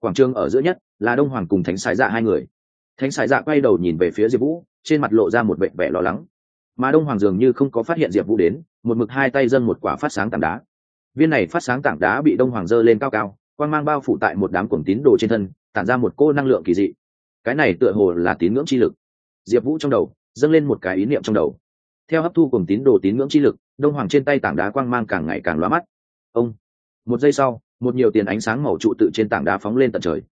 Quảng trường ở giữa nhất là đông hoàng cùng thánh sải dạ hai người. Thánh sải dạ quay đầu nhìn về phía diệp vũ, trên mặt lộ ra một vệ vẻ lo lắng. Mà đông hoàng dường như không có phát hiện diệp vũ đến, một mực hai tay dâng một quả phát sáng tảng đá viên này phát sáng tảng đá bị đông hoàng dơ lên cao cao quan g mang bao phủ tại một đám cuồng tín đồ trên thân, tản ra một cô năng lượng kỳ dị. Cái này tựa hồ là tín ngưỡng chi lực. Diệp vũ trong đầu, dâng lên một cái ý niệm trong đầu. Theo hấp thu cùng tín đồ tín ngưỡng chi lực, đông hoàng trên tay tảng đá quang mang càng ngày càng loa mắt. Ông, một giây sau, một nhiều tiền ánh sáng màu trụ tự trên tảng đá phóng lên tận trời.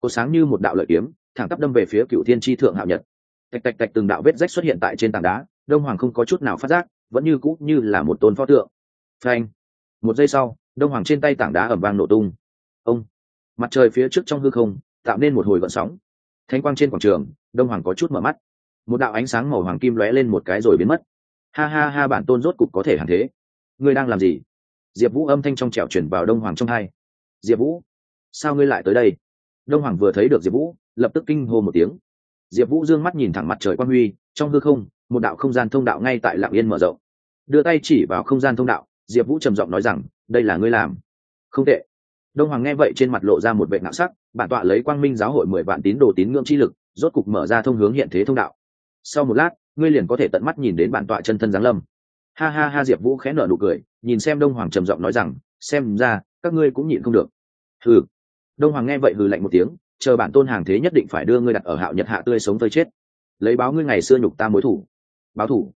Cô sáng như một đạo lợi kiếm, thẳng tắp đâm về phía cựu thiên tri thượng hạo nhật. Tạch tạch tạch từng đạo vết rách xuất hiện tại trên tảng đá, đông hoàng không có chút nào phát giác, vẫn như cũ như là một tôn pho tượng. Phanh! Một giây sau, đông hoàng trên tay tảng đá ẩm vang nổ tung. Ông, mặt trời phía trước trong hư không, tạo nên một hồi vận sóng. Thanh quang trên quảng trường, đông hoàng có chút mở mắt. Một đạo ánh sáng màu hoàng kim lóe lên một cái rồi biến mất. Ha ha ha, bản tôn rốt cục có thể hàng thế. Ngươi đang làm gì? Diệp vũ âm thanh trong trẻo chuyển vào đông hoàng trong hai. Diệp vũ, sao ngươi lại tới đây? Đông hoàng vừa thấy được diệp vũ, lập tức kinh hô một tiếng. Diệp vũ d ư ơ n g mắt nhìn thẳng mặt trời quan huy, trong hư không, một đạo không gian thông đạo ngay tại lạng yên mở rộng. Đưa tay chỉ vào không gian thông đạo diệp vũ trầm giọng nói rằng, đây là ngươi làm. Không tệ. Đông hoàng nghe vậy trên mặt lộ ra một vệ ngạo sắc, bản tọa lấy quang minh giáo hội mười vạn tín đồ tín ngưỡng chi lực, rốt cục mở ra thông hướng hiện thế thông đạo. Sau một lát, ngươi liền có thể tận mắt nhìn đến bản tọa chân thân giáng lâm. Ha ha ha, diệp vũ khẽ nở nụ cười, nhìn xem đông hoàng trầm giọng nói rằng, xem ra, các ngươi cũng nhịn không được. Hừ. Đông hoàng nghe vậy hừ lạnh một tiếng, chờ bản tôn hàng thế nhất định phải đưa ngươi đặt ở hạo nhật hạ tươi sống tươi chết. Lấy báo ngươi ngày xưa nhục ta mối thủ. Báo thủ?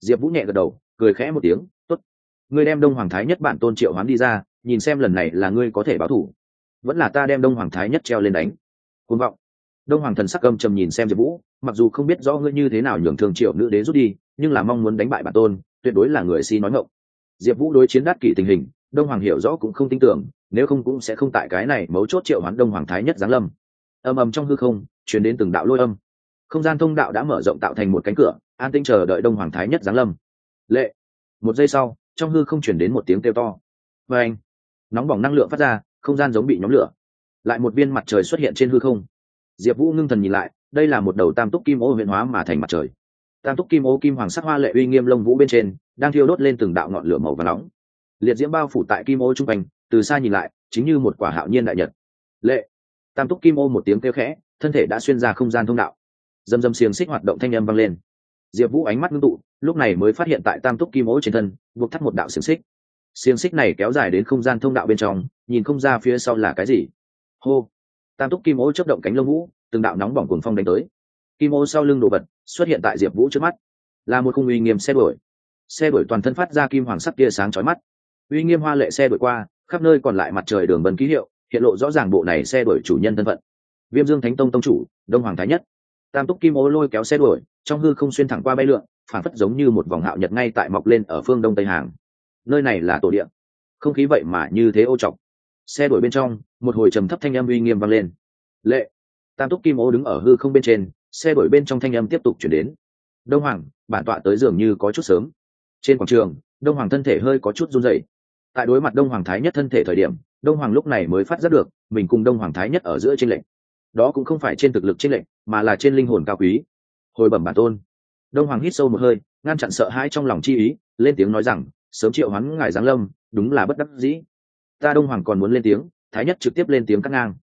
Diệp vũ nhẹ gật đầu, cười khẽ một tiếng ngươi đem đông hoàng thái nhất bản tôn triệu hoán đi ra, nhìn xem lần này là ngươi có thể báo thủ. Vẫn là ta đem đông hoàng thái nhất treo lên đánh. Côn vọng. Đông hoàng thần sắc âm trầm nhìn xem diệp vũ, mặc dù không biết rõ ngươi như thế nào nhường thường triệu nữ đế rút đi, nhưng là mong muốn đánh bại bản tôn, tuyệt đối là người si nói ngộng diệp vũ đối chiến đắc kỷ tình hình, đông hoàng hiểu rõ cũng không tin tưởng, nếu không cũng sẽ không tại cái này mấu chốt triệu hoán đông hoàng thái nhất giáng lâm. Âm âm trong hư không chuyển đến từng đạo lôi âm. Không gian thông đạo đã mở rộng tạo thành một cánh cửa, an tinh chờ đợi đông hoàng thái nhất giáng lâm. Lệ. Một giây sau trong hư không chuyển đến một tiếng kêu to. Và anh, nóng bỏng năng lượng phát ra, không gian giống bị nhóm lửa. Lại một viên mặt trời xuất hiện trên hư không. Diệp vũ ngưng thần nhìn lại, đây là một đầu tam túc kim ô huyện hóa mà thành mặt trời. Tam túc kim ô kim hoàng sắc hoa lệ uy nghiêm lông vũ bên trên, đang thiêu đốt lên từng đạo ngọn lửa màu và nóng. Liệt diễm bao phủ tại kim ô trung quanh, từ xa nhìn lại, chính như một quả hạo nhiên đại nhật. Lệ, tam túc kim ô một tiếng kêu khẽ, thân thể đã xuyên ra không gian thông đạo. Dầm dầm xiềng xích hoạt động thanh âm vang lên diệp vũ ánh mắt ngưng tụ, lúc này mới phát hiện tại tam túc kim ố trên thân, buộc thắt một đạo xiềng xích. Xiềng xích này kéo dài đến không gian thông đạo bên trong, nhìn không ra phía sau là cái gì. Hô! Tam túc kim ố chấp động cánh lông vũ, từng đạo nóng bỏng cuồng phong đánh tới. Kim ô sau lưng đồ vật xuất hiện tại diệp vũ trước mắt. Là một khung uy nghiêm xe đuổi. Xe đuổi toàn thân phát ra kim hoàng sắc tia sáng chói mắt. Uy nghiêm hoa lệ xe đuổi qua, khắp nơi còn lại mặt trời đường bần ký hiệu, hiện lộ rõ ràng bộ này xe đuổi chủ nhân thân phận. Viêm dương thánh tông tông chủ, đông hoàng thái nhất tam túc kim ô lôi kéo xe đuổi, trong hư không xuyên thẳng qua bay lượn phản phất giống như một vòng hạo nhật ngay tại mọc lên ở phương đông tây hàng. Nơi này là tổ điện không khí vậy mà như thế ô trọc. Xe đuổi bên trong, một hồi trầm thấp thanh âm uy nghiêm vang lên. Lệ! Tam túc kim ô đứng ở hư không bên trên, xe đuổi bên trong thanh âm tiếp tục chuyển đến. Đông hoàng, bản tọa tới dường như có chút sớm. Trên quảng trường, đông hoàng thân thể hơi có chút run dậy tại đối mặt đông hoàng thái nhất thân thể thời điểm, đông hoàng lúc này mới phát giác được, mình cùng đông hoàng thái nhất ở giữa trên lệnh đó cũng không phải trên thực lực trên lệnh, mà là trên linh hồn cao quý. Hồi bẩm bản tôn. Đông hoàng hít sâu một hơi, ngăn chặn sợ hãi trong lòng chi ý, lên tiếng nói rằng, sớm triệu hoán ngài giáng lâm, đúng là bất đắc dĩ. Ta đông hoàng còn muốn lên tiếng, thái nhất trực tiếp lên tiếng cắt ngang.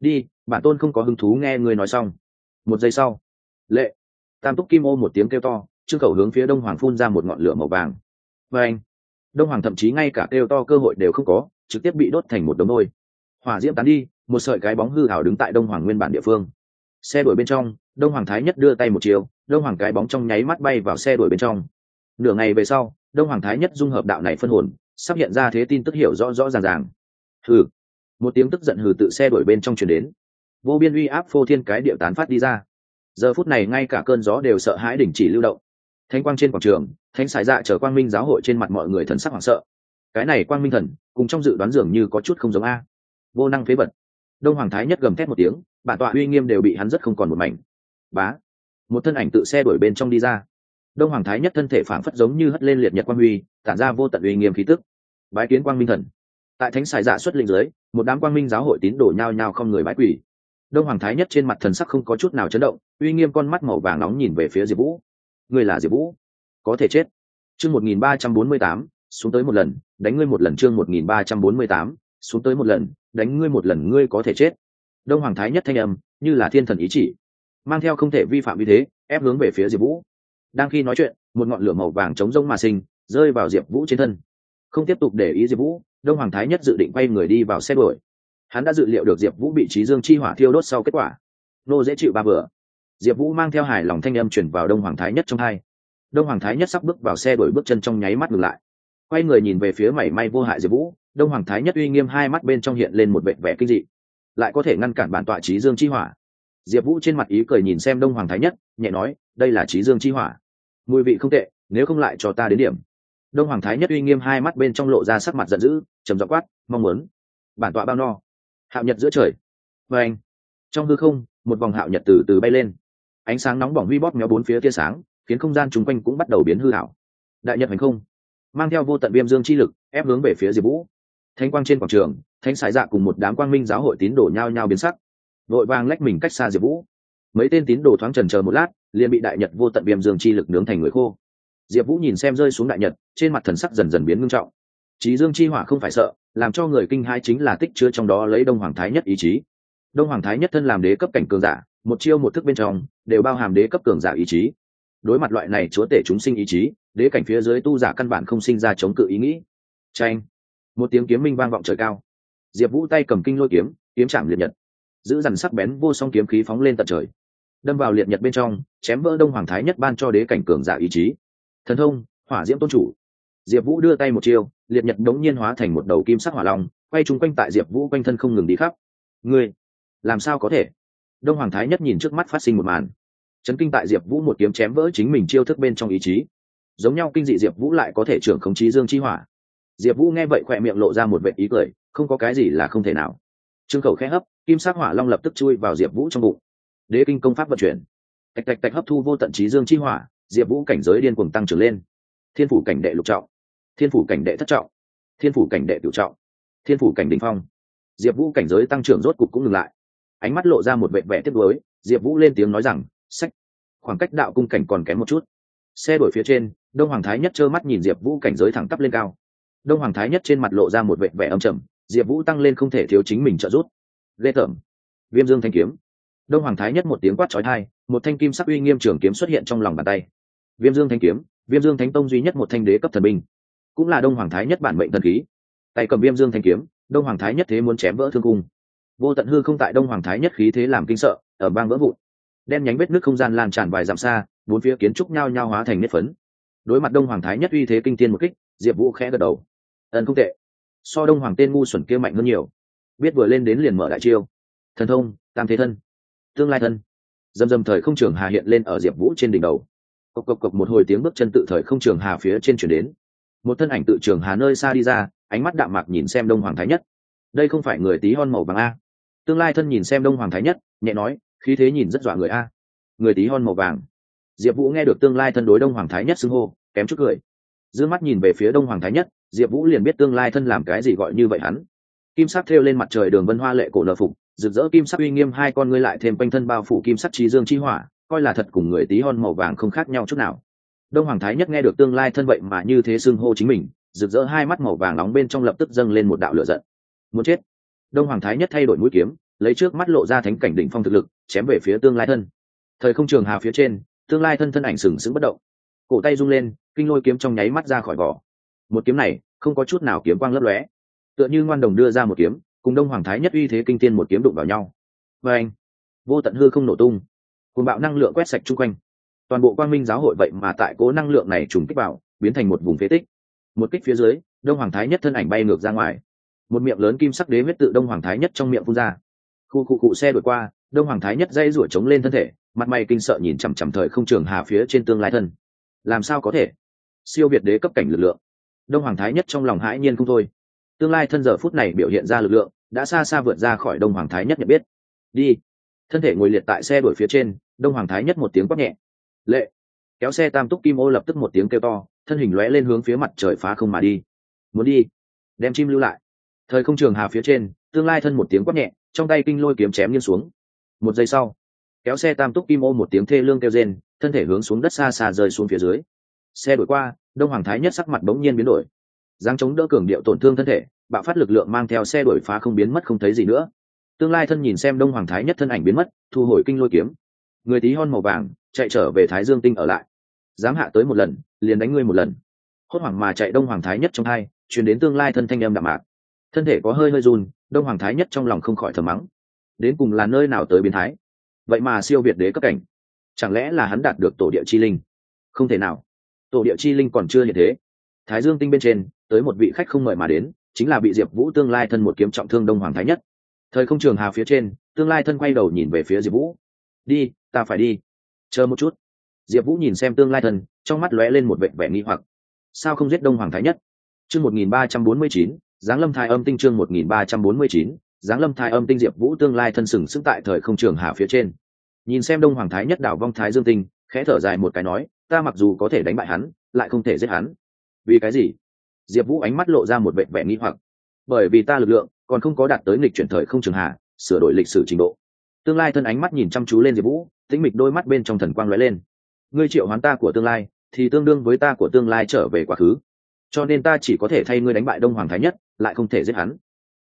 Đi, bản tôn không có hứng thú nghe người nói xong. Một giây sau, lệ, tam túc kim ô một tiếng kêu to, trương khẩu hướng phía đông hoàng phun ra một ngọn lửa màu vàng. Và anh, đông hoàng thậm chí ngay cả kêu to cơ hội đều không có, trực tiếp bị đốt thành một đống nôi. Hỏa diễm tán đi một sợi cái bóng hư ảo đứng tại đông hoàng nguyên bản địa phương. Xe đuổi bên trong, đông hoàng thái nhất đưa tay một chiều, đông hoàng cái bóng trong nháy mắt bay vào xe đuổi bên trong. Nửa ngày về sau, đông hoàng thái nhất dung hợp đạo này phân hồn, sắp hiện ra thế tin tức hiểu rõ rõ ràng ràng. Hừ. Một tiếng tức giận hừ tự xe đuổi bên trong chuyển đến. Vô biên uy áp phô thiên cái điệu tán phát đi ra. Giờ phút này ngay cả cơn gió đều sợ hãi đình chỉ lưu động. Thanh quang trên quảng trường, thánh sải dạ chờ quang minh giáo hội trên mặt mọi người thần sắc hoảng sợ. Cái này quang minh thần, cùng trong dự đoán dường như có chút không giống a. Vô năng phế vật đông hoàng thái nhất gầm thét một tiếng bản tọa uy nghiêm đều bị hắn rất không còn một mảnh. Bá! Một thân ảnh tự xe đuổi bên trong đi ra. Đông hoàng thái nhất thân thể phảng phất giống như hất lên liệt nhật quang huy tản ra vô tận uy nghiêm khí tức. Bái kiến quang minh thần. Tại thánh sài dạ xuất linh giới, một đám quang minh giáo hội tín đồ nhao nhao không người bái quỷ đông hoàng thái nhất trên mặt thần sắc không có chút nào chấn động uy nghiêm con mắt màu vàng nóng nhìn về phía diệp vũ. Người là diệp vũ? Có thể chết. Chương một nghìn ba trăm bốn mươi tám xuống tới một lần đánh ngươi một lần chương một nghìn ba trăm bốn mươi tám xuống tới một lần đánh ngươi một lần ngươi có thể chết. Đông hoàng thái nhất thanh âm, như là thiên thần ý chỉ, mang theo không thể vi phạm như thế, ép hướng về phía diệp vũ. Đang khi nói chuyện, một ngọn lửa màu vàng chống rông mà sinh, rơi vào diệp vũ trên thân. Không tiếp tục để ý diệp vũ, đông hoàng thái nhất dự định quay người đi vào xe đuổi. Hắn đã dự liệu được diệp vũ bị trí dương chi hỏa thiêu đốt sau kết quả. Nô dễ chịu ba vừa diệp vũ mang theo hài lòng thanh âm chuyển vào đông hoàng thái nhất trong hai. Đông hoàng thái nhất sắp bước vào xe đuổi bước chân trong nháy mắt ngừng lại. Quay người nhìn về phía mảy may vô hại diệp vũ đông hoàng thái nhất uy nghiêm hai mắt bên trong hiện lên một vẻ vẻ kinh dị. Lại có thể ngăn cản bản tọa trí dương chi hỏa. Diệp vũ trên mặt ý cười nhìn xem đông hoàng thái nhất, nhẹ nói, đây là trí dương chi hỏa. Mùi vị không tệ, nếu không lại cho ta đến điểm. Đông hoàng thái nhất uy nghiêm hai mắt bên trong lộ ra sắc mặt giận dữ, trầm dọ quát, mong muốn bản tọa bao no. Hạo nhật giữa trời. Và anh, trong hư không, một vòng hạo nhật từ từ bay lên. Ánh sáng nóng bỏng huy bóp méo bốn phía tia sáng, khiến không gian chung quanh cũng bắt đầu biến hư hảo. Đại nhật hành không, mang theo vô tận viêm dương chi lực, ép hướng về phía diệp vũ thánh quang trên quảng trường, thánh sải dạ cùng một đám quang minh giáo hội tín đồ nhao nhao biến sắc. Vội vàng lách mình cách xa diệp vũ. Mấy tên tín đồ thoáng trần chờ một lát, liền bị đại nhật vô tận viêm dương chi lực nướng thành người khô. Diệp vũ nhìn xem rơi xuống đại nhật, trên mặt thần sắc dần dần biến ngưng trọng. Trí dương chi hỏa không phải sợ, làm cho người kinh hai chính là tích chứa trong đó lấy đông hoàng thái nhất ý chí. Đông hoàng thái nhất thân làm đế cấp cảnh cường giả, một chiêu một thức bên trong, đều bao hàm đế cấp cường giả ý chí. Đối mặt loại này chúa tể chúng sinh ý chí, đế cảnh phía dưới tu giả căn bản không sinh ra chống cự ý nghĩ. Tranh một tiếng kiếm minh vang vọng trời cao. Diệp vũ tay cầm kinh lôi kiếm kiếm chạm liệt nhật. Giữ dằn sắc bén vô song kiếm khí phóng lên tận trời. Đâm vào liệt nhật bên trong, chém vỡ đông hoàng thái nhất ban cho đế cảnh cường giả ý chí. Thần thông, hỏa diễm tôn chủ. Diệp vũ đưa tay một chiêu, liệt nhật đống nhiên hóa thành một đầu kim sắc hỏa long, quay chung quanh tại diệp vũ quanh thân không ngừng đi khắp. Ngươi, làm sao có thể? Đông hoàng thái nhất nhìn trước mắt phát sinh một màn. Chấn kinh tại diệp vũ một kiếm chém vỡ chính mình chiêu thức bên trong ý chí. Giống nhau kinh dị diệp vũ lại có thể trưởng khống chí dương chi hỏa diệp vũ nghe vậy khỏe miệng lộ ra một vệ ý cười, không có cái gì là không thể nào. Trương khẩu khẽ hấp, kim sắc hỏa long lập tức chui vào diệp vũ trong bụng. Đế kinh công pháp vận chuyển. Tạch tạch tạch hấp thu vô tận trí dương chi hỏa, diệp vũ cảnh giới điên cuồng tăng trưởng lên. Thiên phủ cảnh đệ lục trọng. Thiên phủ cảnh đệ thất trọng. Thiên phủ cảnh đệ cửu trọng. Thiên phủ cảnh đình phong. Diệp vũ cảnh giới tăng trưởng rốt cục cũng ngừng lại. Ánh mắt lộ ra một vệ vẻ tiếp nuối, diệp vũ lên tiếng nói rằng, sách. Khoảng cách đạo cung cảnh còn kém một chút. Xe đuổi phía trên, đông hoàng thái nhất trơ mắt nhìn diệp vũ cảnh giới thẳng tắp lên cao đông hoàng thái nhất trên mặt lộ ra một vệ vẻ âm trầm, diệp vũ tăng lên không thể thiếu chính mình trợ giúp. Ghê tởm viêm dương thanh kiếm. Đông hoàng thái nhất một tiếng quát trói thai một thanh kim sắc uy nghiêm trường kiếm xuất hiện trong lòng bàn tay. Viêm dương thanh kiếm, viêm dương thánh tông duy nhất một thanh đế cấp thần binh. Cũng là đông hoàng thái nhất bản mệnh thần khí. Tay cầm viêm dương thanh kiếm, đông hoàng thái nhất thế muốn chém vỡ thương cung. Vô tận hư không tại đông hoàng thái nhất khí thế làm kinh sợ, ở bang vỡ vụn. Đem nhánh vết nước không gian lan tràn vài dặm xa, bốn phía kiến trúc nhao nhao hóa thành nếp phấn. Đối mặt đông hoàng thái nhất uy thế kinh tiên một kích, diệp vũ khẽ gật đầu ẩn không tệ. So đông hoàng tên ngu xuẩn kia mạnh hơn nhiều. Biết vừa lên đến liền mở đại chiêu. Thần thông, tam thế thân. Tương lai thân. Dầm dầm thời không trường hà hiện lên ở diệp vũ trên đỉnh đầu. Cộc cộc cộc một hồi tiếng bước chân tự thời không trường hà phía trên chuyển đến. Một thân ảnh tự trường hà nơi xa đi ra, ánh mắt đạm mạc nhìn xem đông hoàng thái nhất. Đây không phải người tí hon màu vàng a. Tương lai thân nhìn xem đông hoàng thái nhất, nhẹ nói, khí thế nhìn rất dọa người a. Người tí hon màu vàng. Diệp vũ nghe được tương lai thân đối đông hoàng thái nhất xưng hô, kém chút cười. D ư ơ n g mắt nhìn về phía đông hoàng thái nhất diệp vũ liền biết tương lai thân làm cái gì gọi như vậy hắn. Kim sắc thêu lên mặt trời đường vân hoa lệ cổ nợ phục, rực rỡ kim sắc uy nghiêm hai con ngươi lại thêm quanh thân bao phủ kim sắc trí dương chi hỏa, coi là thật cùng người tí hon màu vàng không khác nhau chút nào. Đông hoàng thái nhất nghe được tương lai thân vậy mà như thế xưng hô chính mình, rực rỡ hai mắt màu vàng nóng bên trong lập tức dâng lên một đạo lửa giận. Muốn chết. Đông hoàng thái nhất thay đổi mũi kiếm, lấy trước mắt lộ ra thánh cảnh đỉnh phong thực lực, chém về phía tương lai thân. Thời không trường hà phía trên, tương lai thân thân ảnh sừng sững bất động. Cổ tay rung lên, kinh lôi kiếm trong nháy mắt ra khỏi vỏ một kiếm này, không có chút nào kiếm quang lấp lóe. Tựa như ngoan đồng đưa ra một kiếm, cùng đông hoàng thái nhất uy thế kinh tiên một kiếm đụng vào nhau. Và anh, vô tận hư không nổ tung cùng bạo năng lượng quét sạch chung quanh. Toàn bộ quang minh giáo hội vậy mà tại cố năng lượng này trùng kích vào, biến thành một vùng phế tích. Một kích phía dưới, đông hoàng thái nhất thân ảnh bay ngược ra ngoài. Một miệng lớn kim sắc đế huyết tự đông hoàng thái nhất trong miệng phun ra. Khu cụ cụ xe đổi qua, đông hoàng thái nhất dây rủa trống lên thân thể, mặt mày kinh sợ nhìn chằm chằm thời không trường hà phía trên tương lai thân. Làm sao có thể? Siêu việt đế cấp cảnh lực lượng đông hoàng thái nhất trong lòng hãi nhiên không thôi. Tương lai thân giờ phút này biểu hiện ra lực lượng, đã xa xa vượt ra khỏi đông hoàng thái nhất nhận biết. Đi. Thân thể ngồi liệt tại xe đuổi phía trên, đông hoàng thái nhất một tiếng quát nhẹ. Lệ. Kéo xe tam túc kim ô lập tức một tiếng kêu to, thân hình lóe lên hướng phía mặt trời phá không mà đi. Muốn đi. Đem chim lưu lại. Thời không trường hà phía trên, tương lai thân một tiếng quát nhẹ, trong tay kinh lôi kiếm chém nghiêng xuống. Một giây sau, kéo xe tam túc kim ô một tiếng thê lương kêu rên, thân thể hướng xuống đất xa xa rơi xuống phía dưới xe đổi qua, đông hoàng thái nhất sắc mặt bỗng nhiên biến đổi. Giáng chống đỡ cường điệu tổn thương thân thể, bạo phát lực lượng mang theo xe đổi phá không biến mất không thấy gì nữa. Tương lai thân nhìn xem đông hoàng thái nhất thân ảnh biến mất, thu hồi kinh lôi kiếm. Người tí hon màu vàng, chạy trở về thái dương tinh ở lại. Dám hạ tới một lần, liền đánh ngươi một lần. Hốt hoảng mà chạy đông hoàng thái nhất trong hai chuyển đến tương lai thân thanh âm đạm mạc. Thân thể có hơi hơi run, đông hoàng thái nhất trong lòng không khỏi thờ mắng. Đến cùng là nơi nào tới biến thái? Vậy mà siêu việt đế cấp cảnh. Chẳng lẽ là hắn đạt được tổ địa chi linh? Không thể nào tổ địa chi linh còn chưa hiện thế. Thái dương tinh bên trên, tới một vị khách không mời mà đến, chính là bị diệp vũ tương lai thân một kiếm trọng thương đông hoàng thái nhất. Thời không trường hà phía trên, tương lai thân quay đầu nhìn về phía diệp vũ. Đi, ta phải đi. Chờ một chút. Diệp vũ nhìn xem tương lai thân, trong mắt lóe lên một vệ vẻ nghi hoặc. Sao không giết đông hoàng thái nhất? Chương một nghìn ba trăm bốn mươi chín, giáng lâm thai âm tinh chương một nghìn ba trăm bốn mươi chín, giáng lâm thai âm tinh diệp vũ tương lai thân sừng sững tại thời không trường hà phía trên. Nhìn xem đông hoàng thái nhất đảo vong thái dương tinh, khẽ thở dài một cái nói ta mặc dù có thể đánh bại hắn lại không thể giết hắn. Vì cái gì? Diệp vũ ánh mắt lộ ra một vệ vẻ nghi hoặc. Bởi vì ta lực lượng còn không có đạt tới nghịch chuyển thời không trường hạ, sửa đổi lịch sử trình độ. Tương lai thân ánh mắt nhìn chăm chú lên diệp vũ tĩnh mịch đôi mắt bên trong thần quang lóe lên. Ngươi triệu hoán ta của tương lai thì tương đương với ta của tương lai trở về quá khứ. Cho nên ta chỉ có thể thay ngươi đánh bại đông hoàng thái nhất lại không thể giết hắn.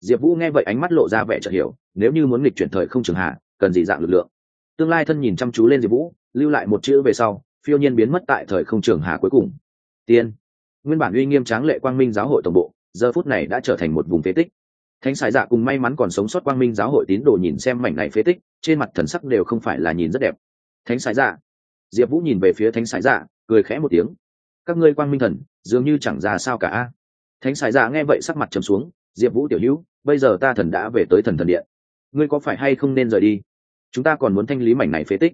Diệp vũ nghe vậy ánh mắt lộ ra vẻ chợt hiểu nếu như muốn nghịch chuyển thời không trường hạ cần gì dạng lực lượng? Tương lai thân nhìn chăm chú lên diệp vũ lưu lại một chữ về sau phiêu nhiên biến mất tại thời không trường Hà cuối cùng. Tiên. Nguyên bản uy nghiêm tráng lệ quang minh giáo hội tổng bộ, giờ phút này đã trở thành một vùng phế tích. Thánh sải dạ cùng may mắn còn sống sót quang minh giáo hội tín đồ nhìn xem mảnh này phế tích, trên mặt thần sắc đều không phải là nhìn rất đẹp. Thánh sải dạ. Diệp vũ nhìn về phía thánh sải dạ cười khẽ một tiếng. Các ngươi quang minh thần, dường như chẳng ra sao cả thánh sải dạ nghe vậy sắc mặt trầm xuống, diệp vũ tiểu hữu, bây giờ ta thần đã về tới thần thần điện. Ngươi có phải hay không nên rời đi? Chúng ta còn muốn thanh lý mảnh này phế tích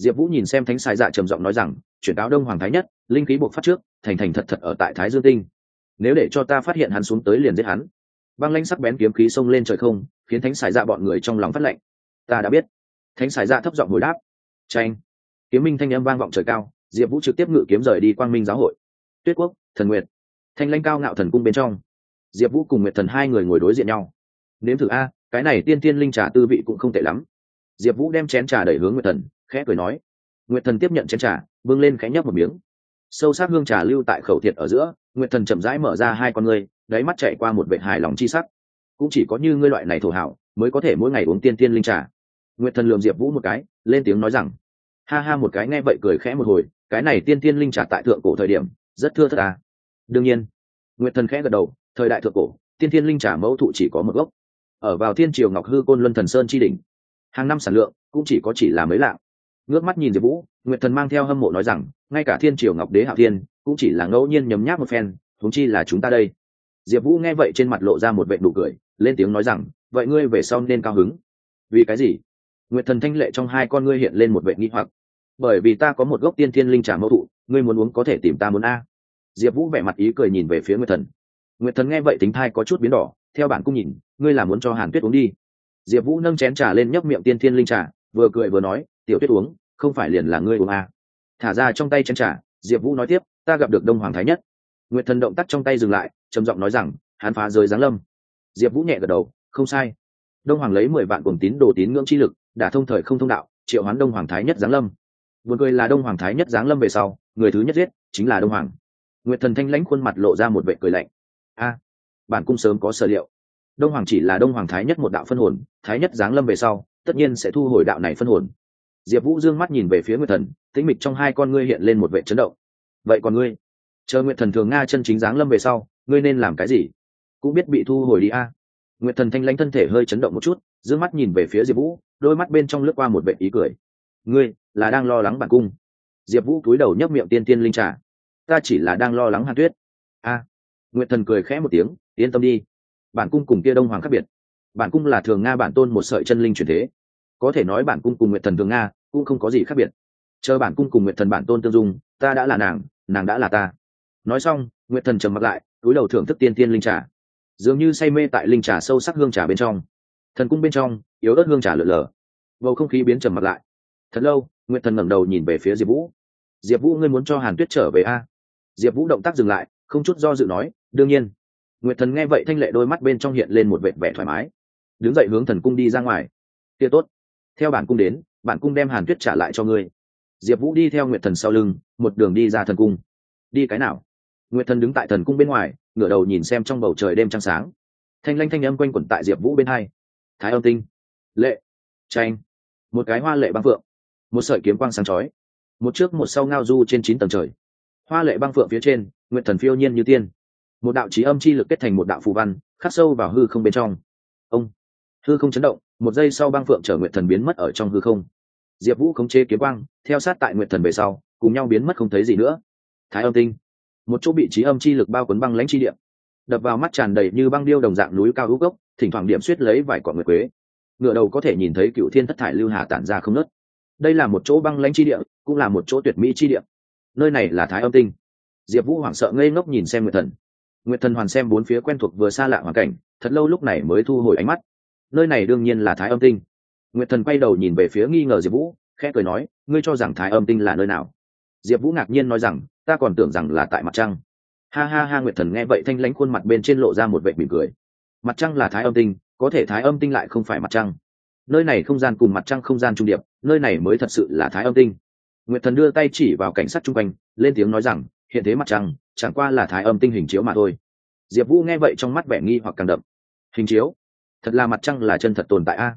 diệp vũ nhìn xem thánh sai dạ trầm giọng nói rằng, chuyển cáo đông hoàng thái nhất, linh khí buộc phát trước, thành thành thật thật ở tại thái dương tinh. Nếu để cho ta phát hiện hắn xuống tới liền giết hắn. Băng lanh sắc bén kiếm khí xông lên trời không, khiến thánh Sải dạ bọn người trong lòng phát lệnh. Ta đã biết. Thánh Sải dạ thấp giọng hồi đáp. Tranh kiếm minh thanh âm vang vọng trời cao, diệp vũ trực tiếp ngự kiếm rời đi quang minh giáo hội. Tuyết quốc, thần nguyệt. Thanh lanh cao ngạo thần cung bên trong. Diệp vũ cùng nguyệt thần hai người ngồi đối diện nhau. Nếm thử a, cái này tiên tiên linh trà tư vị cũng không tệ lắm. Diệp vũ đem chén trà đẩy hướng nguyệt thần khẽ cười nói. Nguyệt thần tiếp nhận chén trà bưng lên khẽ nhấp một miếng. Sâu sắc hương trà lưu tại khẩu thiệt ở giữa, nguyệt thần chậm rãi mở ra hai con ngươi, đáy mắt chạy qua một vệ hài lòng chi sắc. Cũng chỉ có như ngươi loại này thổ hảo, mới có thể mỗi ngày uống tiên tiên linh trà. Nguyệt thần lườm diệp vũ một cái, lên tiếng nói rằng, ha ha, một cái nghe vậy cười khẽ một hồi, cái này tiên tiên linh trà tại thượng cổ thời điểm, rất thưa thất à. đương nhiên. Nguyệt thần khẽ gật đầu, thời đại thượng cổ, tiên tiên linh trà mẫu thụ chỉ có một gốc. Ở vào thiên triều ngọc hư côn luân thần sơn chi đỉnh, hàng năm sản lượng cũng chỉ có chỉ là mấy lạng ngước mắt nhìn diệp vũ nguyệt thần mang theo hâm mộ nói rằng ngay cả thiên triều ngọc đế hạ thiên cũng chỉ là ngẫu nhiên nhấm nháp một phen thúng chi là chúng ta đây diệp vũ nghe vậy trên mặt lộ ra một vệ nụ cười lên tiếng nói rằng vậy ngươi về sau nên cao hứng vì cái gì nguyệt thần thanh lệ trong hai con ngươi hiện lên một vệ nghi hoặc bởi vì ta có một gốc tiên thiên linh trà mẫu thụ ngươi muốn uống có thể tìm ta muốn a diệp vũ vẻ mặt ý cười nhìn về phía nguyệt thần nguyệt thần nghe vậy tính thai có chút biến đỏ theo bản cung nhìn ngươi là muốn cho hàn tuyết uống đi diệp vũ nâng chén trà lên nhấp miệng tiên thiên linh trà vừa cười vừa nói tiểu tuyết uống, không phải liền là ngươi uống à. thả ra trong tay chân trà, diệp vũ nói tiếp, ta gặp được đông hoàng thái nhất. Nguyệt thần động tác trong tay dừng lại, trầm giọng nói rằng, hắn phá rơi giáng lâm. Diệp vũ nhẹ gật đầu, không sai. Đông hoàng lấy mười vạn cùng tín đồ tín ngưỡng chi lực, đã thông thời không thông đạo, triệu hoán đông hoàng thái nhất giáng lâm. Buồn cười là đông hoàng thái nhất giáng lâm về sau, người thứ nhất giết, chính là đông hoàng. Nguyệt thần thanh lãnh khuôn mặt lộ ra một vệ cười lạnh. A, bản cung sớm có sở liệu. Đông hoàng chỉ là đông hoàng thái nhất một đạo phân hồn, thái nhất giáng lâm về sau, tất nhiên sẽ thu hồi đạo này phân hồn diệp vũ d ư ơ n g mắt nhìn về phía nguyệt thần, tĩnh mịch trong hai con ngươi hiện lên một vệ chấn động. Vậy còn ngươi? Chờ nguyệt thần thường nga chân chính dáng lâm về sau, ngươi nên làm cái gì? Cũng biết bị thu hồi đi a. Nguyệt thần thanh lãnh thân thể hơi chấn động một chút d ư ơ n g mắt nhìn về phía diệp vũ, đôi mắt bên trong lướt qua một vệ ý cười. Ngươi là đang lo lắng bản cung. Diệp vũ cúi đầu nhấp miệng tiên tiên linh trà. Ta chỉ là đang lo lắng hàn tuyết. A. Nguyệt thần cười khẽ một tiếng, yên tâm đi. Bản cung cùng kia đông hoàng khác biệt. Bản cung là thường nga bản tôn một sợi chân linh truyền thế. Có thể nói bản cung cùng nguyệt thần thường nga cũng không có gì khác biệt. Chờ bản cung cùng nguyệt thần bản tôn tương dung, ta đã là nàng nàng đã là ta. Nói xong, nguyệt thần trầm mặt lại, túi đầu thưởng thức tiên tiên linh trà. Dường như say mê tại linh trà sâu sắc hương trà bên trong. Thần cung bên trong, yếu ớt hương trà lở lở. Bầu không khí biến trầm mặt lại. Thật lâu, nguyệt thần ngẩng đầu nhìn về phía diệp vũ. Diệp vũ, ngươi muốn cho hàn tuyết trở về a? Diệp vũ động tác dừng lại, không chút do dự nói, đương nhiên. Nguyệt thần nghe vậy thanh lệ đôi mắt bên trong hiện lên một vẻ vẻ thoải mái. Đứng dậy hướng thần cung đi ra ngoài. Kia tốt. Theo bản cung đến bạn cung đem hàn tuyết trả lại cho ngươi. Diệp vũ đi theo nguyệt thần sau lưng, một đường đi ra thần cung. Đi cái nào? Nguyệt thần đứng tại thần cung bên ngoài, ngửa đầu nhìn xem trong bầu trời đêm trăng sáng. Thanh lanh thanh âm quanh quẩn tại diệp vũ bên hai. Thái âm tinh, lệ, tranh, một cái hoa lệ băng phượng, một sợi kiếm quang sáng chói, một trước một sau ngao du trên chín tầng trời. Hoa lệ băng phượng phía trên, nguyệt thần phiêu nhiên như tiên. Một đạo trí âm chi lực kết thành một đạo phù văn, khắc sâu vào hư không bên trong. Ông, hư không chấn động một giây sau băng phượng chở nguyện thần biến mất ở trong hư không. Diệp vũ khống chế kiếm quang, theo sát tại nguyện thần về sau, cùng nhau biến mất không thấy gì nữa. Thái âm tinh. Một chỗ bị trí âm chi lực bao quấn băng lãnh chi điện đập vào mắt tràn đầy như băng điêu đồng dạng núi cao hữu gốc thỉnh thoảng điểm suýt lấy vài quả nguyệt quế. Ngựa đầu có thể nhìn thấy cựu thiên thất thải lưu hà tản ra không nớt đây là một chỗ băng lãnh chi địa, cũng là một chỗ tuyệt mỹ chi địa. Nơi này là thái âm tinh. Diệp vũ hoảng sợ ngây ngốc nhìn xem nguyệt thần. Nguyệt thần hoàn xem bốn phía quen thuộc vừa xa lạ hoàn cảnh, thật lâu lúc này mới thu hồi ánh mắt nơi này đương nhiên là thái âm tinh. Nguyệt thần quay đầu nhìn về phía nghi ngờ diệp vũ, khẽ cười nói, ngươi cho rằng thái âm tinh là nơi nào? Diệp vũ ngạc nhiên nói rằng, ta còn tưởng rằng là tại mặt trăng. Ha ha ha, nguyệt thần nghe vậy thanh lãnh khuôn mặt bên trên lộ ra một vệ mỉm cười. Mặt trăng là thái âm tinh, có thể thái âm tinh lại không phải mặt trăng. Nơi này không gian cùng mặt trăng không gian trung điệp, nơi này mới thật sự là thái âm tinh. Nguyệt thần đưa tay chỉ vào cảnh sát chung quanh, lên tiếng nói rằng, hiện thế mặt trăng, chẳng qua là thái âm tinh hình chiếu mà thôi. Diệp vũ nghe vậy trong mắt vẻ nghi hoặc càng đậm. Hình chiếu? Thật là mặt trăng là chân thật tồn tại a.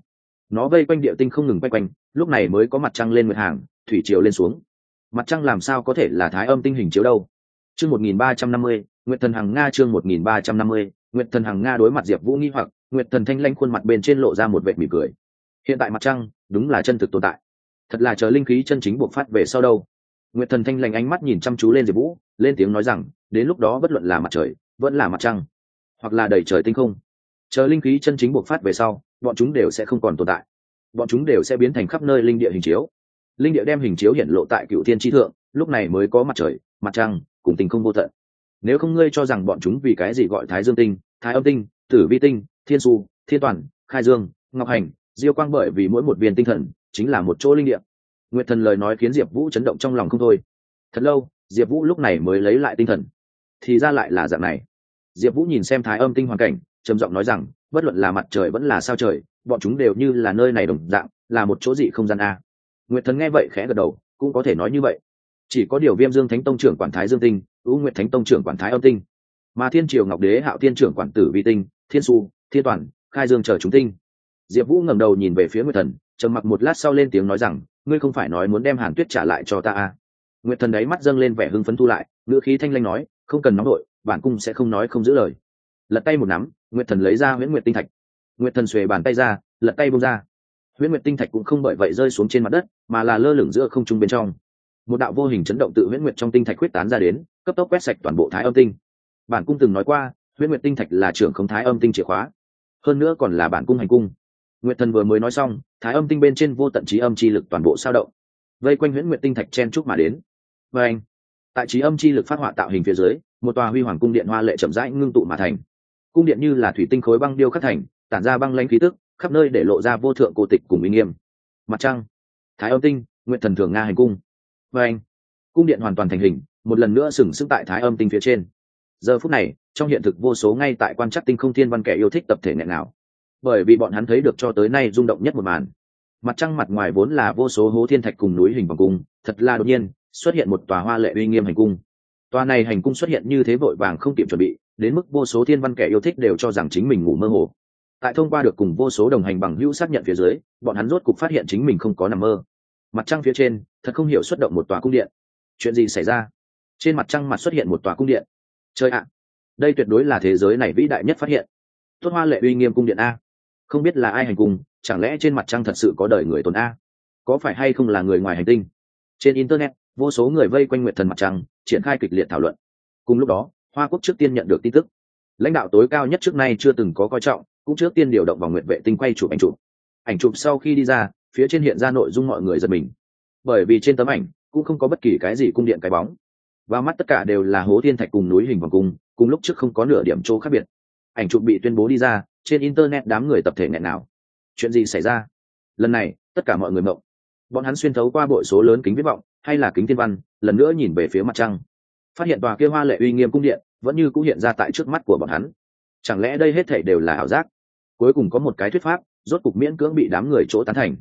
Nó vây quanh địa tinh không ngừng quay quanh, lúc này mới có mặt trăng lên nguyệt hàng, thủy chiều lên xuống. Mặt trăng làm sao có thể là thái âm tinh hình chiếu đâu? Chương một nghìn ba trăm năm mươi, nguyệt thần hằng nga chương một nghìn ba trăm năm mươi, nguyệt thần hằng nga đối mặt diệp vũ nghi hoặc, nguyệt thần thanh lanh khuôn mặt bên trên lộ ra một vệ mỉm cười. Hiện tại mặt trăng, đúng là chân thực tồn tại. Thật là chờ linh khí chân chính buộc phát về sau đâu. Nguyệt thần thanh lành ánh mắt nhìn chăm chú lên diệp vũ, lên tiếng nói rằng, đến lúc đó bất luận là mặt trời, vẫn là mặt trăng, hoặc là đầy trời tinh không chờ linh khí chân chính buộc phát về sau, bọn chúng đều sẽ không còn tồn tại. Bọn chúng đều sẽ biến thành khắp nơi linh địa hình chiếu. Linh địa đem hình chiếu hiện lộ tại cựu thiên tri thượng, lúc này mới có mặt trời, mặt trăng, cùng tình không vô tận. Nếu không ngươi cho rằng bọn chúng vì cái gì gọi thái dương tinh, thái âm tinh, tử vi tinh, thiên su, thiên toàn, khai dương, ngọc hành, diêu quang bởi vì mỗi một viên tinh thần, chính là một chỗ linh địa. Nguyệt thần lời nói khiến diệp vũ chấn động trong lòng không thôi. Thật lâu, diệp vũ lúc này mới lấy lại tinh thần. Thì ra lại là dạng này. Diệp vũ nhìn xem thái âm tinh hoàn cảnh trầm giọng nói rằng, bất luận là mặt trời vẫn là sao trời, bọn chúng đều như là nơi này đồng dạng, là một chỗ dị không gian a. Nguyệt thần nghe vậy khẽ gật đầu, cũng có thể nói như vậy. Chỉ có điều viêm dương thánh tông trưởng quản thái dương tinh ưu nguyệt thánh tông trưởng quản thái âm tinh. Mà thiên triều ngọc đế hạo thiên trưởng quản tử vi tinh, thiên su, thiên toàn, khai dương chờ chúng tinh. Diệp vũ ngẩng đầu nhìn về phía nguyệt thần, trầm mặc một lát sau lên tiếng nói rằng, ngươi không phải nói muốn đem hàn tuyết trả lại cho ta à. nguyệt thần đấy mắt dâng lên vẻ hưng phấn thu lại, ngữ khí thanh lanh nói, không cần nóng đội, bản cung sẽ không nói không giữ lời lật tay một nắm, nguyệt thần lấy ra huyễn nguyệt tinh thạch. Nguyệt thần xuề bàn tay ra, lật tay bông ra. Huyễn nguyệt tinh thạch cũng không bởi vậy rơi xuống trên mặt đất, mà là lơ lửng giữa không trung bên trong. Một đạo vô hình chấn động tự huyễn nguyệt trong tinh thạch quyết tán ra đến, cấp tốc quét sạch toàn bộ thái âm tinh. Bản cung từng nói qua, huyễn nguyệt tinh thạch là trưởng không thái âm tinh chìa khóa, hơn nữa còn là bản cung hành cung. Nguyệt thần vừa mới nói xong, thái âm tinh bên trên vô tận trí âm chi lực toàn bộ sao động, vây quanh huyễn nguyệt tinh thạch chen chúc mà đến. Và anh tại trí âm chi lực phát họa tạo hình phía dưới, một tòa huy hoàng cung điện hoa lệ chậm rãi ngưng tụ mà thành cung điện như là thủy tinh khối băng điêu khắc thành, tản ra băng lanh khí tức, khắp nơi để lộ ra vô thượng cổ tịch cùng uy nghiêm. Mặt trăng, thái âm tinh nguyện thần thường nga hành cung. Và anh, cung điện hoàn toàn thành hình, một lần nữa sừng sững tại thái âm tinh phía trên. Giờ phút này, trong hiện thực vô số ngay tại quan Trắc tinh không thiên văn kẻ yêu thích tập thể nghẹn nào bởi vì bọn hắn thấy được cho tới nay rung động nhất một màn. Mặt trăng mặt ngoài vốn là vô số hố thiên thạch cùng núi hình vòng cung, thật là đột nhiên, xuất hiện một tòa hoa lệ uy nghiêm hành cung. Tòa này hành cung xuất hiện như thế vội vàng không kịp chuẩn bị đến mức vô số thiên văn kẻ yêu thích đều cho rằng chính mình ngủ mơ hồ. Tại thông qua được cùng vô số đồng hành bằng hữu xác nhận phía dưới bọn hắn rốt cục phát hiện chính mình không có nằm mơ. Mặt trăng phía trên thật không hiểu xuất động một tòa cung điện. Chuyện gì xảy ra? Trên mặt trăng mặt xuất hiện một tòa cung điện. Chơi ạ! Đây tuyệt đối là thế giới này vĩ đại nhất phát hiện. Tốt hoa lệ uy nghiêm cung điện a. Không biết là ai hành cùng, chẳng lẽ trên mặt trăng thật sự có đời người tồn a? Có phải hay không là người ngoài hành tinh? Trên internet vô số người vây quanh nguyệt thần mặt trăng triển khai kịch liệt thảo luận. Cùng lúc đó hoa quốc trước tiên nhận được tin tức. Lãnh đạo tối cao nhất trước nay chưa từng có coi trọng, cũng trước tiên điều động vào nguyện vệ tinh quay chụp ảnh chụp. Ảnh chụp sau khi đi ra, phía trên hiện ra nội dung mọi người giật mình. Bởi vì trên tấm ảnh cũng không có bất kỳ cái gì cung điện cái bóng. Và mắt tất cả đều là hố thiên thạch cùng núi hình vòng cung, cùng lúc trước không có nửa điểm chỗ khác biệt. Ảnh chụp bị tuyên bố đi ra, trên internet đám người tập thể nghẹn nào. Chuyện gì xảy ra? Lần này, tất cả mọi người mộng. Bọn hắn xuyên thấu qua bội số lớn kính viết vọng, hay là kính thiên văn, lần nữa nhìn về phía mặt trăng phát hiện tòa kia hoa lệ uy nghiêm cung điện vẫn như cũng hiện ra tại trước mắt của bọn hắn. Chẳng lẽ đây hết thể đều là ảo giác? Cuối cùng có một cái thuyết pháp, rốt cục miễn cưỡng bị đám người chỗ tán thành.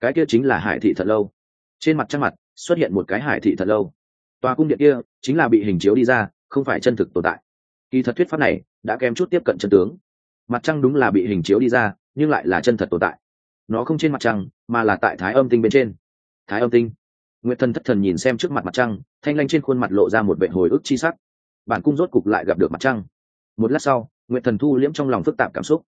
Cái kia chính là hải thị thật lâu. Trên mặt trăng mặt, xuất hiện một cái hải thị thật lâu. Tòa cung điện kia chính là bị hình chiếu đi ra, không phải chân thực tồn tại. Kỳ thật thuyết pháp này đã kém chút tiếp cận chân tướng. Mặt trăng đúng là bị hình chiếu đi ra, nhưng lại là chân thật tồn tại. Nó không trên mặt trăng, mà là tại thái âm tinh bên trên. Thái âm tinh nguyệt thần thất thần nhìn xem trước mặt mặt trăng, thanh lanh trên khuôn mặt lộ ra một vệ hồi ức chi sắc. Bản cung rốt cục lại gặp được mặt trăng. Một lát sau, nguyệt thần thu liễm trong lòng phức tạp cảm xúc.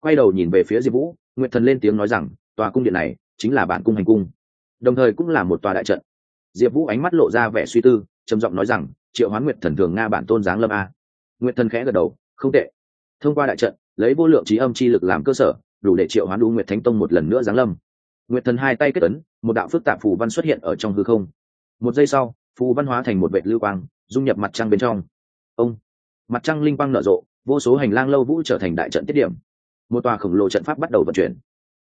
Quay đầu nhìn về phía diệp vũ, nguyệt thần lên tiếng nói rằng, tòa cung điện này chính là bản cung hành cung, đồng thời cũng là một tòa đại trận. Diệp vũ ánh mắt lộ ra vẻ suy tư, trầm giọng nói rằng, triệu hoán nguyệt thần thường nga bản tôn giáng lâm a. Nguyệt thần khẽ gật đầu, không tệ. Thông qua đại trận, lấy vô lượng trí âm chi lực làm cơ sở, đủ để triệu hoán u nguyệt thánh tông một lần nữa giáng lâm nguyệt thần hai tay kết ấn, một đạo phức tạp phù văn xuất hiện ở trong hư không. Một giây sau, phù văn hóa thành một vệ lưu quang, dung nhập mặt trăng bên trong. Ông! Mặt trăng linh quang nở rộ, vô số hành lang lâu vũ trở thành đại trận tiết điểm. Một tòa khổng lồ trận pháp bắt đầu vận chuyển.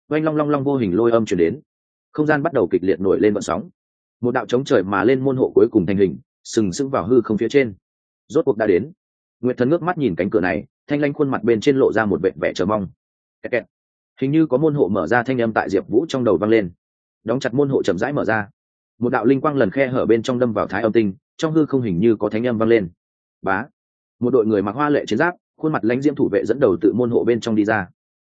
Oanh long long long vô hình lôi âm chuyển đến. Không gian bắt đầu kịch liệt nổi lên vận sóng. Một đạo chống trời mà lên môn hộ cuối cùng thành hình, sừng sững vào hư không phía trên. Rốt cuộc đã đến. Nguyệt thần ngước mắt nhìn cánh cửa này, thanh lanh khuôn mặt bên trên lộ ra một vệ vẻ chờ mong. Kẹt kẹt hình như có môn hộ mở ra thanh âm tại diệp vũ trong đầu vang lên đóng chặt môn hộ chậm rãi mở ra một đạo linh quang lần khe hở bên trong đâm vào thái âm tinh trong hư không hình như có thanh âm vang lên bá một đội người mặc hoa lệ chiến giáp khuôn mặt lãnh diễm thủ vệ dẫn đầu tự môn hộ bên trong đi ra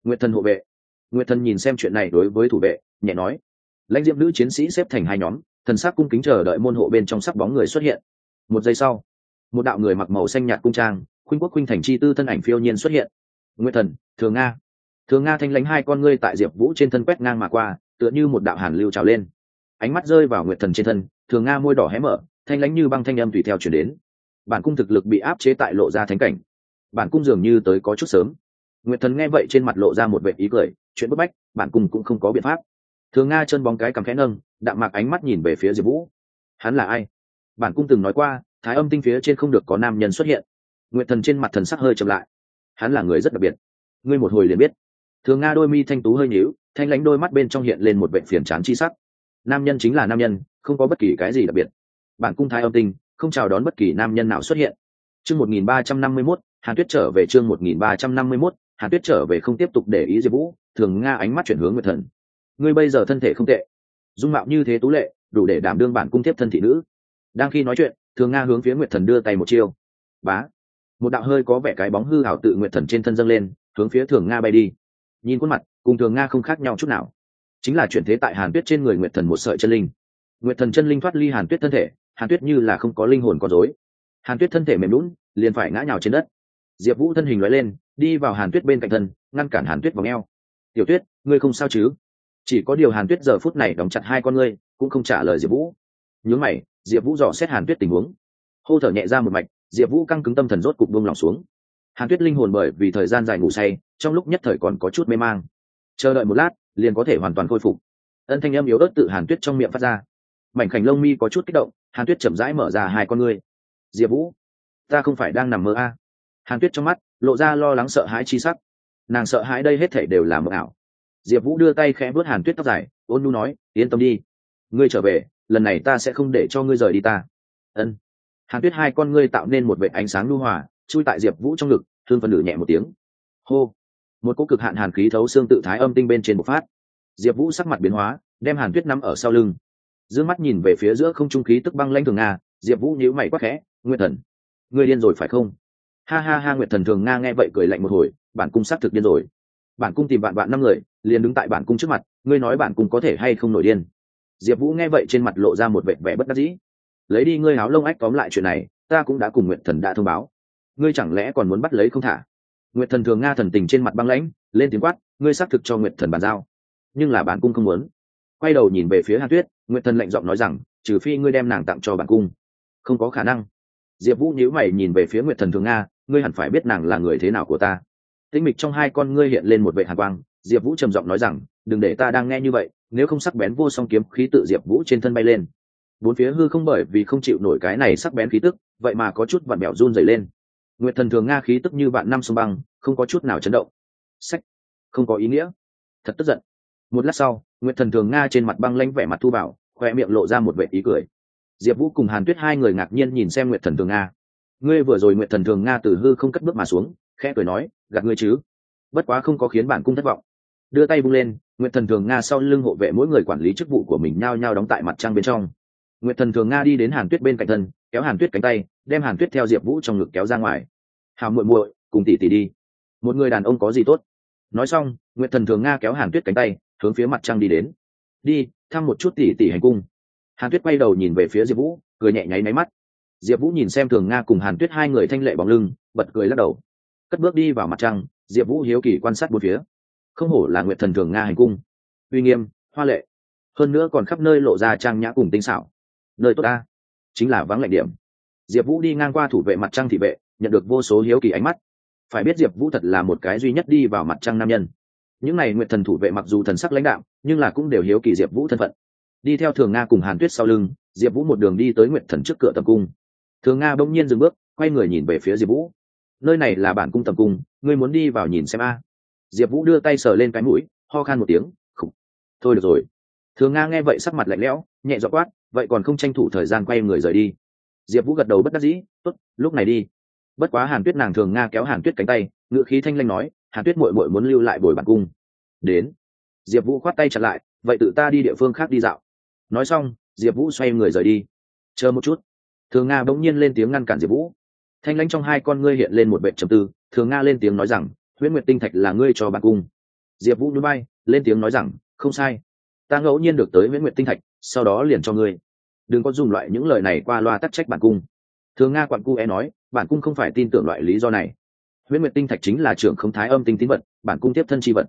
nguyệt thần hộ vệ nguyệt thần nhìn xem chuyện này đối với thủ vệ nhẹ nói lãnh diễm nữ chiến sĩ xếp thành hai nhóm thần sắc cung kính chờ đợi môn hộ bên trong sắc bóng người xuất hiện một giây sau một đạo người mặc màu xanh nhạt cung trang khuynh quốc khuynh thành chi tư thân ảnh phiêu nhiên xuất hiện nguyệt thần thường nga thường nga thanh lãnh hai con ngươi tại diệp vũ trên thân quét ngang mà qua, tựa như một đạo hàn lưu trào lên. Ánh mắt rơi vào nguyệt thần trên thân thường nga môi đỏ hé mở, thanh lãnh như băng thanh âm tùy theo chuyển đến. Bản cung thực lực bị áp chế tại lộ ra thánh cảnh. Bản cung dường như tới có chút sớm. Nguyệt thần nghe vậy trên mặt lộ ra một vệ ý cười, chuyện bất bách, bản cung cũng không có biện pháp. Thường nga chân bóng cái cằm khẽ nâng, đạm mạc ánh mắt nhìn về phía diệp vũ. Hắn là ai? Bản cung từng nói qua, thái âm tinh phía trên không được có nam nhân xuất hiện. Nguyệt thần trên mặt thần sắc hơi chậm lại. Hắn là người rất đặc biệt. Ngươi một hồi liền biết thường nga đôi mi thanh tú hơi nhíu, thanh lãnh đôi mắt bên trong hiện lên một vệ phiền chán chi sắc. Nam nhân chính là nam nhân, không có bất kỳ cái gì đặc biệt. Bản cung thái âm tinh, không chào đón bất kỳ nam nhân nào xuất hiện. Chương một nghìn ba trăm năm mươi mốt, hàn tuyết trở về chương một nghìn ba trăm năm mươi mốt, hàn tuyết trở về không tiếp tục để ý diệp vũ, thường nga ánh mắt chuyển hướng nguyệt thần. Ngươi bây giờ thân thể không tệ. Dung mạo như thế tú lệ, đủ để đảm đương bản cung tiếp thân thị nữ. Đang khi nói chuyện, thường nga hướng phía nguyệt thần đưa tay một chiêu. Bá. Một đạo hơi có vẻ cái bóng hư hảo tự nguyệt thần trên thân dâng lên, hướng phía thường nga bay đi nhìn khuôn mặt, cùng thường nga không khác nhau chút nào. Chính là chuyển thế tại hàn tuyết trên người nguyệt thần một sợi chân linh. Nguyệt thần chân linh thoát ly hàn tuyết thân thể, hàn tuyết như là không có linh hồn có dối hàn tuyết thân thể mềm lún liền phải ngã nhào trên đất. Diệp vũ thân hình loại lên, đi vào hàn tuyết bên cạnh thân, ngăn cản hàn tuyết vào ngheo tiểu tuyết, ngươi không sao chứ? Chỉ có điều hàn tuyết giờ phút này đóng chặt hai con ngươi, cũng không trả lời diệp vũ. Nhớ mày, diệp vũ dò xét hàn tuyết tình huống. Hô thở nhẹ ra một mạch, diệp vũ căng cứng tâm thần rốt cục buông lỏng xuống hàn tuyết linh hồn bởi vì thời gian dài ngủ say, trong lúc nhất thời còn có chút mê mang. Chờ đợi một lát, liền có thể hoàn toàn khôi phục. Ân thanh âm yếu ớt tự hàn tuyết trong miệng phát ra. Mảnh khảnh lông mi có chút kích động, hàn tuyết chậm rãi mở ra hai con ngươi. Diệp vũ, ta không phải đang nằm mơ a à. hàn tuyết trong mắt lộ ra lo lắng sợ hãi chi sắc. Nàng sợ hãi đây hết thể đều là mơ ảo. Diệp vũ đưa tay khẽ vớt hàn tuyết tóc dài, ôn nu nói, yên tâm đi. Ngươi trở về, lần này ta sẽ không để cho ngươi rời đi ta. Ân. Hàn tuyết hai con ngươi tạo nên một vệ ánh sáng lưu hòa chui tại diệp vũ trong ngực thương phân nử nhẹ một tiếng. Hô. Một cỗ cực hạn hàn khí thấu xương tự thái âm tinh bên trên bộc phát. Diệp vũ sắc mặt biến hóa, đem hàn tuyết nắm ở sau lưng. D ư ơ n g mắt nhìn về phía giữa không trung khí tức băng lanh thường nga, diệp vũ nhíu mày quắc khẽ, nguyệt thần, ngươi điên rồi phải không? Ha ha ha, nguyệt thần thường nga nghe vậy cười lạnh một hồi, bản cung xác thực điên rồi. Bản cung tìm bạn bạn năm người, liền đứng tại bản cung trước mặt, ngươi nói bản cung có thể hay không nổi điên? Diệp vũ nghe vậy trên mặt lộ ra một vẻ vẻ bất đắc dĩ. Lấy đi ngươi háo lông ách tóm lại chuyện này, ta cũng đã cùng nguyện thần đã thông báo ngươi chẳng lẽ còn muốn bắt lấy không thả? Nguyệt thần thường nga thần tình trên mặt băng lãnh, lên tiếng quát, ngươi xác thực cho Nguyệt thần bàn giao. Nhưng là bản cung không muốn. Quay đầu nhìn về phía hàn tuyết, Nguyệt thần lạnh giọng nói rằng, trừ phi ngươi đem nàng tặng cho bản cung. Không có khả năng. Diệp vũ nhíu mày nhìn về phía Nguyệt thần thường nga, ngươi hẳn phải biết nàng là người thế nào của ta. Tinh mịch trong hai con ngươi hiện lên một vệ hàn quang, diệp vũ trầm giọng nói rằng, đừng để ta đang nghe như vậy, nếu không sắc bén vô song kiếm khí tự diệp vũ trên thân bay lên. Bốn phía hư không bởi vì không chịu nổi cái này sắc bén khí tức, vậy mà có chút vặn bẹo run dày lên nguyệt thần thường nga khí tức như vạn năm sông băng, không có chút nào chấn động. Sách. Không có ý nghĩa. Thật tức giận. Một lát sau, nguyệt thần thường nga trên mặt băng lanh vẻ mặt thu bảo khoe miệng lộ ra một vệ ý cười. Diệp vũ cùng hàn tuyết hai người ngạc nhiên nhìn xem nguyệt thần thường nga. Ngươi vừa rồi nguyệt thần thường nga từ hư không cất bước mà xuống, khẽ cười nói gạt ngươi chứ? Bất quá không có khiến bản cung thất vọng. Đưa tay bung lên, nguyệt thần thường nga sau lưng hộ vệ mỗi người quản lý chức vụ của mình nhao nhao đóng tại mặt trăng bên trong. Nguyệt thần thường nga đi đến hàn tuyết bên cạnh thân kéo hàn tuyết cánh tay, đem hàn tuyết theo diệp vũ trong ngực kéo ra ngoài. Hào muội muội, cùng tỷ tỷ đi. Một người đàn ông có gì tốt? Nói xong, nguyệt thần thường nga kéo hàn tuyết cánh tay, hướng phía mặt trăng đi đến. Đi, thăm một chút tỷ tỷ hành cung. Hàn tuyết quay đầu nhìn về phía diệp vũ, cười nhẹ nháy máy mắt. Diệp vũ nhìn xem thường nga cùng hàn tuyết hai người thanh lệ bóng lưng, bật cười lắc đầu. Cất bước đi vào mặt trăng, diệp vũ hiếu kỳ quan sát bốn phía. Không hổ là nguyệt thần thường nga hành cung. Uy nghiêm, hoa lệ. Hơn nữa còn khắp nơi lộ ra trang nhã cùng tinh xảo. Nơi tốt ta chính là vắng lạnh điểm. Diệp vũ đi ngang qua thủ vệ mặt trăng thị vệ, nhận được vô số hiếu kỳ ánh mắt. Phải biết diệp vũ thật là một cái duy nhất đi vào mặt trăng nam nhân. Những n à y nguyện thần thủ vệ mặc dù thần sắc lãnh đạo nhưng là cũng đều hiếu kỳ diệp vũ thân phận. Đi theo thường nga cùng hàn tuyết sau lưng, diệp vũ một đường đi tới nguyện thần trước cửa tập cung. Thường nga bỗng nhiên dừng bước, quay người nhìn về phía diệp vũ. Nơi này là bản cung tập cung, ngươi muốn đi vào nhìn xem a. Diệp vũ đưa tay sờ lên cái mũi, ho khan một tiếng, khục, thôi được rồi. Thường nga nghe vậy sắc mặt lạnh lẽo, nhẹ dọ quát vậy còn không tranh thủ thời gian quay người rời đi. Diệp vũ gật đầu bất đắc dĩ, tốt, lúc này đi. Bất quá hàn tuyết nàng thường nga kéo hàn tuyết cánh tay ngự khí thanh lanh nói, hàn tuyết mội mội muốn lưu lại bồi bàn cung. Đến. Diệp vũ khoát tay chặt lại, vậy tự ta đi địa phương khác đi dạo. Nói xong, diệp vũ xoay người rời đi. Chờ một chút. Thường nga bỗng nhiên lên tiếng ngăn cản diệp vũ. Thanh lãnh trong hai con ngươi hiện lên một vệ trầm tư, thường nga lên tiếng nói rằng, huyễn nguyệt tinh thạch là ngươi cho bàn cung. Diệp vũ núi bay lên tiếng nói rằng, không sai. Ta ngẫu nhiên được tới huyễn nguyệt tinh thạch sau đó liền cho ngươi. Đừng có dùng loại những lời này qua loa tắc trách bản cung. Thường nga quặn cu e nói, bản cung không phải tin tưởng loại lý do này. Huyễn nguyệt tinh thạch chính là trưởng không thái âm tinh tín vật, bản cung tiếp thân chi vật.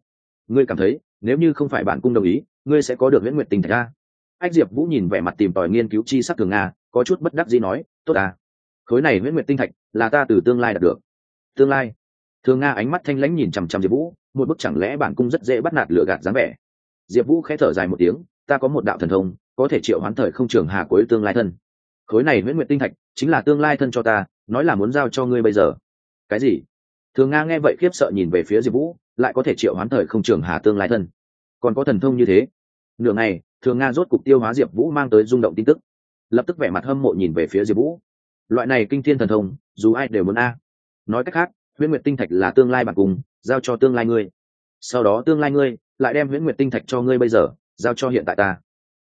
Ngươi cảm thấy, nếu như không phải bản cung đồng ý, ngươi sẽ có được huyễn nguyệt tinh thạch a? Ách diệp vũ nhìn vẻ mặt tìm tòi nghiên cứu chi sắc thường nga, có chút bất đắc dĩ nói, tốt à khối này huyễn nguyệt tinh thạch là ta từ tương lai đạt được. Tương lai? Thường nga ánh mắt thanh lãnh nhìn chằm chằm diệp vũ, một bức chẳng lẽ bản cung rất dễ bắt nạt lựa gạt dáng vẻ. Diệp vũ khẽ thở dài một tiếng, ta có một đạo thần thông có thể triệu hoán thời không trường hà cuối tương lai thân. Khối này nguyễn nguyệt tinh thạch, chính là tương lai thân cho ta, nói là muốn giao cho ngươi bây giờ. Cái gì? Thường nga nghe vậy khiếp sợ nhìn về phía diệp vũ, lại có thể triệu hoán thời không trường hà tương lai thân. Còn có thần thông như thế. Nửa ngày, thường nga rốt cục tiêu hóa diệp vũ mang tới rung động tin tức. Lập tức vẻ mặt hâm mộ nhìn về phía diệp vũ. Loại này kinh thiên thần thông, dù ai đều muốn a. Nói cách khác, huyễn nguyệt tinh thạch là tương lai bản cùng, giao cho tương lai ngươi. Sau đó tương lai ngươi, lại đem huyễn nguyệt tinh thạch cho ngươi bây giờ, giao cho hiện tại ta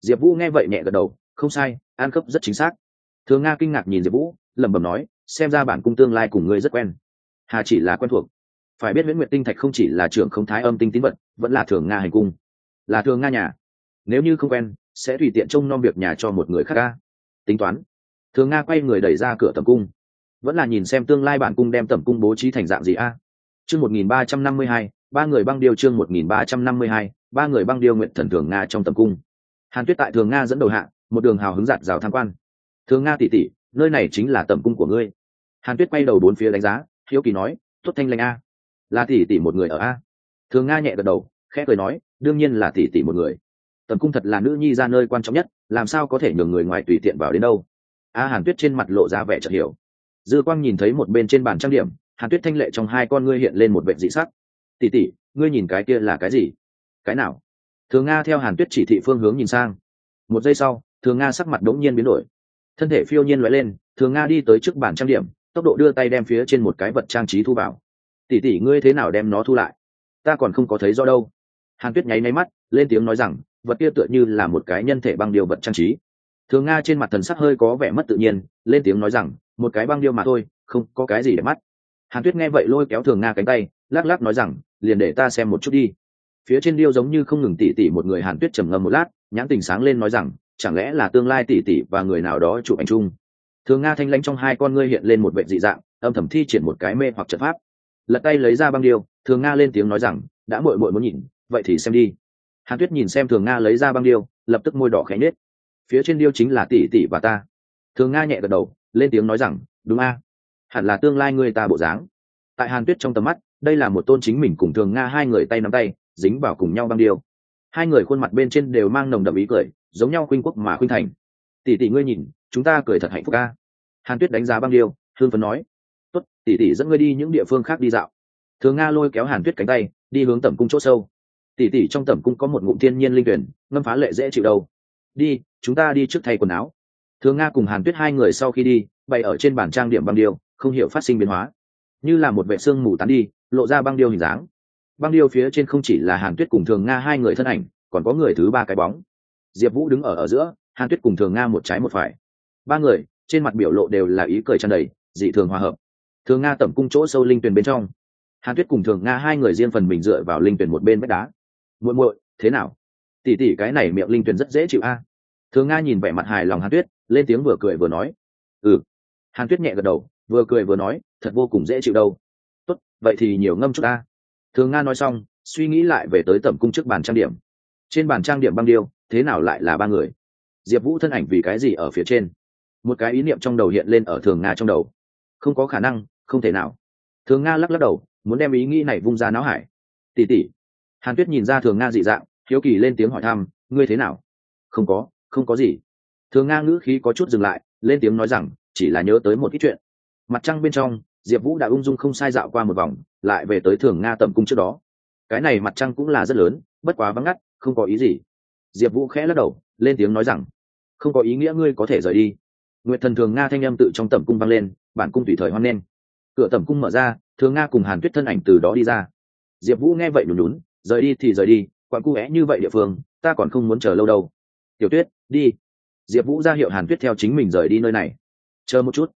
diệp vũ nghe vậy nhẹ gật đầu, không sai, an cấp rất chính xác. Thường nga kinh ngạc nhìn diệp vũ, lẩm bẩm nói, xem ra bản cung tương lai cùng ngươi rất quen. Hà chỉ là quen thuộc. Phải biết nguyễn nguyệt tinh thạch không chỉ là trưởng không thái âm tinh tín vật, vẫn là thường nga hành cung. Là thường nga nhà. Nếu như không quen, sẽ tùy tiện trông nom việc nhà cho một người khác ca. Tính toán. Thường nga quay người đẩy ra cửa tầm cung. Vẫn là nhìn xem tương lai bản cung đem tầm cung bố trí thành dạng gì a? Chương một nghìn ba trăm năm mươi hai, ba người băng điêu chương một nghìn ba trăm năm mươi hai, ba người băng điêu nguyện thần thường nga trong tầm cung hàn tuyết tại thường nga dẫn đầu hạ, một đường hào hứng giạt rào tham quan. Thường nga tỉ tỉ nơi này chính là tầm cung của ngươi. Hàn tuyết quay đầu bốn phía đánh giá, hiếu kỳ nói, tốt thanh lanh a. Là tỉ tỉ một người ở a? Thường nga nhẹ gật đầu, khẽ cười nói, đương nhiên là tỉ tỉ một người. Tầm cung thật là nữ nhi ra nơi quan trọng nhất, làm sao có thể nhường người ngoài tùy tiện vào đến đâu? A hàn tuyết trên mặt lộ ra vẻ chợt hiểu. Dư quang nhìn thấy một bên trên bàn trang điểm, hàn tuyết thanh lệ trong hai con ngươi hiện lên một vệ dị sắc. Tỉ tỉ ngươi nhìn cái kia là cái gì? Cái nào? Thường nga theo hàn tuyết chỉ thị phương hướng nhìn sang. Một giây sau, thường nga sắc mặt đ ố n g nhiên biến đổi. Thân thể phiêu nhiên loại lên, thường nga đi tới trước bàn trang điểm, tốc độ đưa tay đem phía trên một cái vật trang trí thu vào. Tỉ tỉ ngươi thế nào đem nó thu lại? Ta còn không có thấy do đâu. Hàn tuyết nháy máy mắt, lên tiếng nói rằng, vật kia tựa như là một cái nhân thể băng điều vật trang trí. Thường nga trên mặt thần sắc hơi có vẻ mất tự nhiên, lên tiếng nói rằng, một cái băng điêu mà thôi, không có cái gì để mắt. Hàn tuyết nghe vậy lôi kéo thường nga cánh tay, lắc lắc nói rằng, liền để ta xem một chút đi phía trên điêu giống như không ngừng tỉ tỉ một người hàn tuyết trầm ngâm một lát, nhãn tình sáng lên nói rằng, chẳng lẽ là tương lai tỉ tỉ và người nào đó chụp ảnh chung? Thường nga thanh lãnh trong hai con ngươi hiện lên một vệ dị dạng, âm thầm thi triển một cái mê hoặc trận pháp. Lật tay lấy ra băng điêu, thường nga lên tiếng nói rằng, đã mội mội muốn nhìn, vậy thì xem đi. Hàn tuyết nhìn xem thường nga lấy ra băng điêu, lập tức môi đỏ khẽ nết phía trên điêu chính là tỷ tỷ và ta. Thường nga nhẹ gật đầu, lên tiếng nói rằng, đúng a. Hẳn là tương lai ngươi ta bộ dáng. Tại hàn tuyết trong tầm mắt, đây là một tôn chính mình cùng thường nga hai người tay nắm tay dính vào cùng nhau băng điêu. Hai người khuôn mặt bên trên đều mang nồng đậm ý cười, giống nhau khuynh quốc mà khuynh thành. Tỷ tỷ ngươi nhìn, chúng ta cười thật hạnh phúc ca hàn tuyết đánh giá băng điêu hương phấn nói. Tuất tỷ tỷ dẫn ngươi đi những địa phương khác đi dạo. Thường nga lôi kéo hàn tuyết cánh tay, đi hướng tẩm cung chỗ sâu. Tỷ tỷ trong tẩm cung có một ngụm thiên nhiên linh tuyển, ngâm phá lệ dễ chịu đâu. Đi, chúng ta đi trước thay quần áo. Thường nga cùng hàn tuyết hai người sau khi đi, bày ở trên bàn trang điểm băng điêu, không hiểu phát sinh biến hóa. Như là một vệ xương mù tán đi, lộ ra băng điêu hình dáng băng điêu phía trên không chỉ là hàn tuyết cùng thường nga hai người thân ảnh, còn có người thứ ba cái bóng. Diệp vũ đứng ở ở giữa, hàn tuyết cùng thường nga một trái một phải. Ba người, trên mặt biểu lộ đều là ý cười tràn đầy, dị thường hòa hợp. Thường nga tẩm cung chỗ sâu linh tuyền bên trong. Hàn tuyết cùng thường nga hai người riêng phần mình dựa vào linh tuyền một bên vách đá. Muội muội, thế nào? Tỉ tỉ cái này miệng linh tuyền rất dễ chịu a. Thường nga nhìn vẻ mặt hài lòng hàn tuyết, lên tiếng vừa cười vừa nói. Ừ. Hàn tuyết nhẹ gật đầu, vừa cười vừa nói, thật vô cùng dễ chịu đâu. Tốt, vậy thì nhiều ngâm chút ta thường nga nói xong, suy nghĩ lại về tới tẩm cung trước bàn trang điểm. Trên bàn trang điểm băng điêu, thế nào lại là ba người? Diệp vũ thân ảnh vì cái gì ở phía trên? Một cái ý niệm trong đầu hiện lên ở thường nga trong đầu. Không có khả năng, không thể nào. Thường nga lắc lắc đầu, muốn đem ý nghĩ này vung ra não hải. Tỉ tỉ hàn tuyết nhìn ra thường nga dị dạng, hiếu kỳ lên tiếng hỏi thăm, ngươi thế nào? Không có không có gì. Thường nga ngữ khí có chút dừng lại, lên tiếng nói rằng, chỉ là nhớ tới một ít chuyện. Mặt trăng bên trong diệp vũ đã ung dung không sai dạo qua một vòng, lại về tới thường nga tầm cung trước đó. Cái này mặt trăng cũng là rất lớn, bất quá vắng ngắt, không có ý gì. Diệp vũ khẽ lắc đầu, lên tiếng nói rằng, không có ý nghĩa ngươi có thể rời đi. Nguyệt thần thường nga thanh â m tự trong tầm cung vang lên, bản cung tùy thời hoan nghênh. Cửa tầm cung mở ra, thường nga cùng hàn tuyết thân ảnh từ đó đi ra. Diệp vũ nghe vậy nhùn nhún, rời đi thì rời đi, quặn cu vẽ như vậy địa phương, ta còn không muốn chờ lâu đâu. Tiểu tuyết, đi. Diệp vũ ra hiệu hàn tuyết theo chính mình rời đi nơi này. Chờ một chút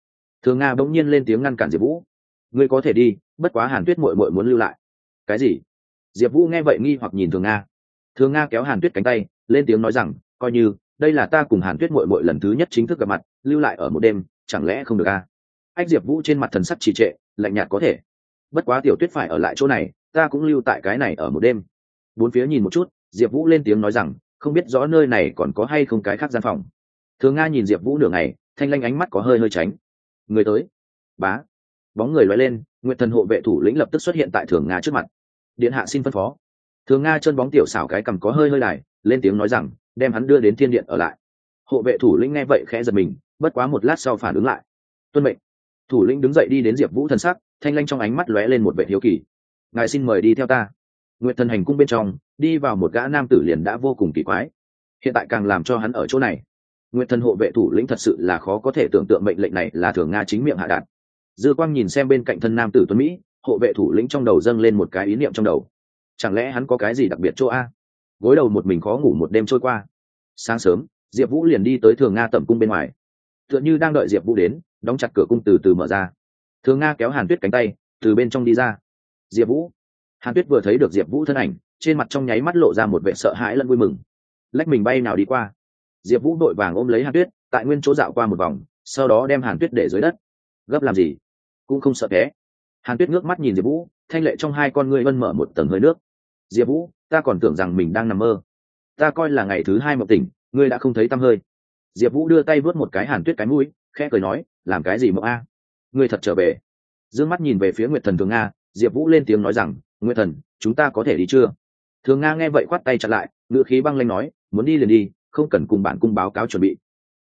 thường nga bỗng nhiên lên tiếng ngăn cản diệp vũ. Ngươi có thể đi, bất quá hàn tuyết mội mội muốn lưu lại. Cái gì? Diệp vũ nghe vậy nghi hoặc nhìn thường nga. Thường nga kéo hàn tuyết cánh tay, lên tiếng nói rằng, coi như, đây là ta cùng hàn tuyết mội mội lần thứ nhất chính thức gặp mặt, lưu lại ở một đêm, chẳng lẽ không được a à? anh diệp vũ trên mặt thần sắc trì trệ, lạnh nhạt có thể. Bất quá tiểu tuyết phải ở lại chỗ này, ta cũng lưu tại cái này ở một đêm. Bốn phía nhìn một chút, diệp vũ lên tiếng nói rằng, không biết rõ nơi này còn có hay không cái khác gian phòng. Thường nga nhìn diệp vũ nửa ngày, thanh lanh ánh mắt có hơi hơi tránh người tới. Bá. Bóng người loay lên nguyện thần hộ vệ thủ lĩnh lập tức xuất hiện tại thường nga trước mặt. Điện hạ xin phân phó. Thường nga chân bóng tiểu xảo cái cầm có hơi hơi đài, lên tiếng nói rằng, đem hắn đưa đến thiên điện ở lại. Hộ vệ thủ lĩnh nghe vậy khẽ giật mình, bất quá một lát sau phản ứng lại. Tuân mệnh. Thủ lĩnh đứng dậy đi đến diệp vũ thần sắc, thanh lanh trong ánh mắt lóe lên một vệ hiếu kỳ. Ngài xin mời đi theo ta. Nguyện thần hành cung bên trong, đi vào một gã nam tử liền đã vô cùng kỳ quái. Hiện tại càng làm cho hắn ở chỗ này nguyện thần hộ vệ thủ lĩnh thật sự là khó có thể tưởng tượng mệnh lệnh này là thường nga chính miệng hạ đạt. Dư quang nhìn xem bên cạnh thân nam tử tuấn mỹ, hộ vệ thủ lĩnh trong đầu dâng lên một cái ý niệm trong đầu. Chẳng lẽ hắn có cái gì đặc biệt chỗ a? Gối đầu một mình khó ngủ một đêm trôi qua. Sáng sớm, diệp vũ liền đi tới thường nga tẩm cung bên ngoài. Tựa như đang đợi diệp vũ đến, đóng chặt cửa cung từ từ mở ra. Thường nga kéo hàn tuyết cánh tay, từ bên trong đi ra. Diệp vũ. Hàn tuyết vừa thấy được diệp vũ thân ảnh, trên mặt trong nháy mắt lộ ra một vệ sợ hãi lẫn vui mừng. Lách mình bay nào đi qua diệp vũ đội vàng ôm lấy hàn tuyết, tại nguyên chỗ dạo qua một vòng, sau đó đem hàn tuyết để dưới đất. Gấp làm gì? Cũng không sợ té. Hàn tuyết ngước mắt nhìn diệp vũ, thanh lệ trong hai con ngươi vân mở một tầng hơi nước. Diệp vũ, ta còn tưởng rằng mình đang nằm mơ. Ta coi là ngày thứ hai mộng tỉnh, ngươi đã không thấy tăm hơi. Diệp vũ đưa tay vớt một cái hàn tuyết cái mũi, khẽ cười nói, làm cái gì mộng a? Ngươi thật trở về. D ư ơ n g mắt nhìn về phía nguyệt thần thường nga, diệp vũ lên tiếng nói rằng, nguyệt thần, chúng ta có thể đi chưa? Thường nga nghe vậy khoát tay chặt lại ngự khí băng lanh nói, muốn đi liền đi không cần cùng bạn cung báo cáo chuẩn bị.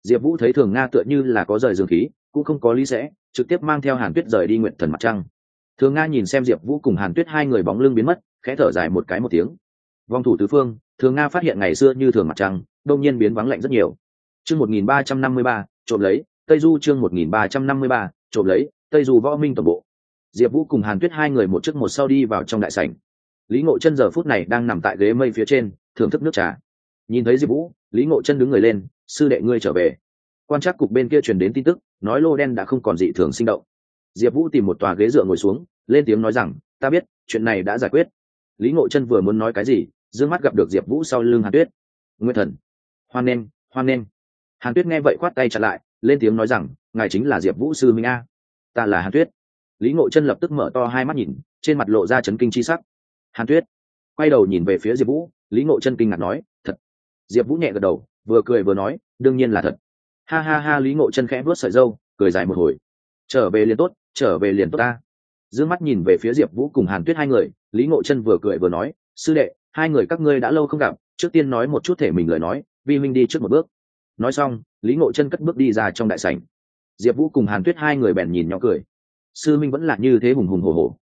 Diệp vũ thấy thường nga tựa như là có rời dương khí, cũng không có lý sẽ, trực tiếp mang theo hàn tuyết rời đi nguyện thần mặt trăng. Thường nga nhìn xem diệp vũ cùng hàn tuyết hai người bóng lưng biến mất, khẽ thở dài một cái một tiếng. Vòng thủ tứ phương, thường nga phát hiện ngày xưa như thường mặt trăng, đông nhiên biến vắng lạnh rất nhiều. Chương một nghìn ba trăm năm mươi ba, trộm lấy, tây du chương một nghìn ba trăm năm mươi ba, trộm lấy, tây du võ minh toàn bộ. Diệp vũ cùng hàn tuyết hai người một trước một sau đi vào trong đại sảnh. Lý ngộ chân giờ phút này đang nằm tại ghế mây phía trên, thưởng thức nước trà nhìn thấy diệp vũ, lý ngộ chân đứng người lên, sư đệ ngươi trở về. Quan trắc cục bên kia truyền đến tin tức, nói lô đen đã không còn dị thường sinh động. Diệp vũ tìm một tòa ghế dựa ngồi xuống, lên tiếng nói rằng, ta biết, chuyện này đã giải quyết. Lý ngộ chân vừa muốn nói cái gì d ư ơ n g mắt gặp được diệp vũ sau lưng hàn tuyết. Nguyên thần, hoan nghênh hoan nghênh. Hàn tuyết nghe vậy khoát tay chặt lại, lên tiếng nói rằng, ngài chính là diệp vũ sư minh a. Ta là hàn tuyết. Lý ngộ chân lập tức mở to hai mắt nhìn, trên mặt lộ ra chấn kinh c h i sắc. Hàn tuyết. Quay đầu nhìn về phía diệp vũ, lý ngộ chân kinh ngạc nói diệp vũ nhẹ gật đầu, vừa cười vừa nói, đương nhiên là thật. Ha ha ha, lý ngộ chân khẽ vớt sợi dâu cười dài một hồi. Trở về liền tốt, trở về liền tốt ta. D ư ơ n g mắt nhìn về phía diệp vũ cùng hàn tuyết hai người, lý ngộ chân vừa cười vừa nói, sư đệ, hai người các ngươi đã lâu không gặp, trước tiên nói một chút thể mình lời nói, vi huynh đi trước một bước. Nói xong, lý ngộ chân cất bước đi ra trong đại sảnh. Diệp vũ cùng hàn tuyết hai người bèn nhìn nhỏ cười. Sư minh vẫn là như thế hùng hùng hồ hồ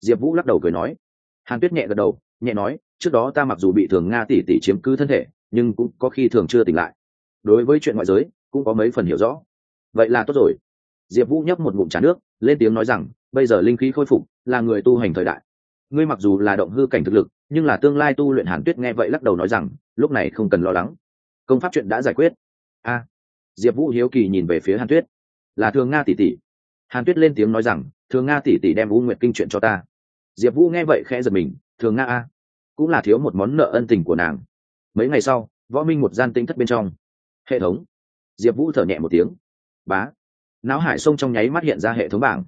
diệp vũ lắc đầu cười nói. Hàn tuyết nhẹ gật đầu, nhẹ nói, trước đó ta mặc dù bị thường nga tỷ tỷ chiếm cứ thân thể nhưng cũng có khi thường chưa tỉnh lại. Đối với chuyện ngoại giới, cũng có mấy phần hiểu rõ. Vậy là tốt rồi. Diệp vũ nhấp một ngụm trà nước, lên tiếng nói rằng, bây giờ linh khí khôi phục, là người tu hành thời đại. Ngươi mặc dù là động hư cảnh thực lực, nhưng là tương lai tu luyện hàn tuyết nghe vậy lắc đầu nói rằng, lúc này không cần lo lắng. Công pháp chuyện đã giải quyết. A. Diệp vũ hiếu kỳ nhìn về phía hàn tuyết. Là thường nga tỷ tỷ. Hàn tuyết lên tiếng nói rằng, thường nga tỷ tỷ đem u nguyệt kinh chuyện cho ta. Diệp vũ nghe vậy khẽ giật mình, thường nga a. Cũng là thiếu một món nợ ân tình của nàng mấy ngày sau, võ minh một gian tinh thất bên trong. Hệ thống. Diệp vũ thở nhẹ một tiếng. Bá. Não hải sông trong nháy mắt hiện ra hệ thống bảng.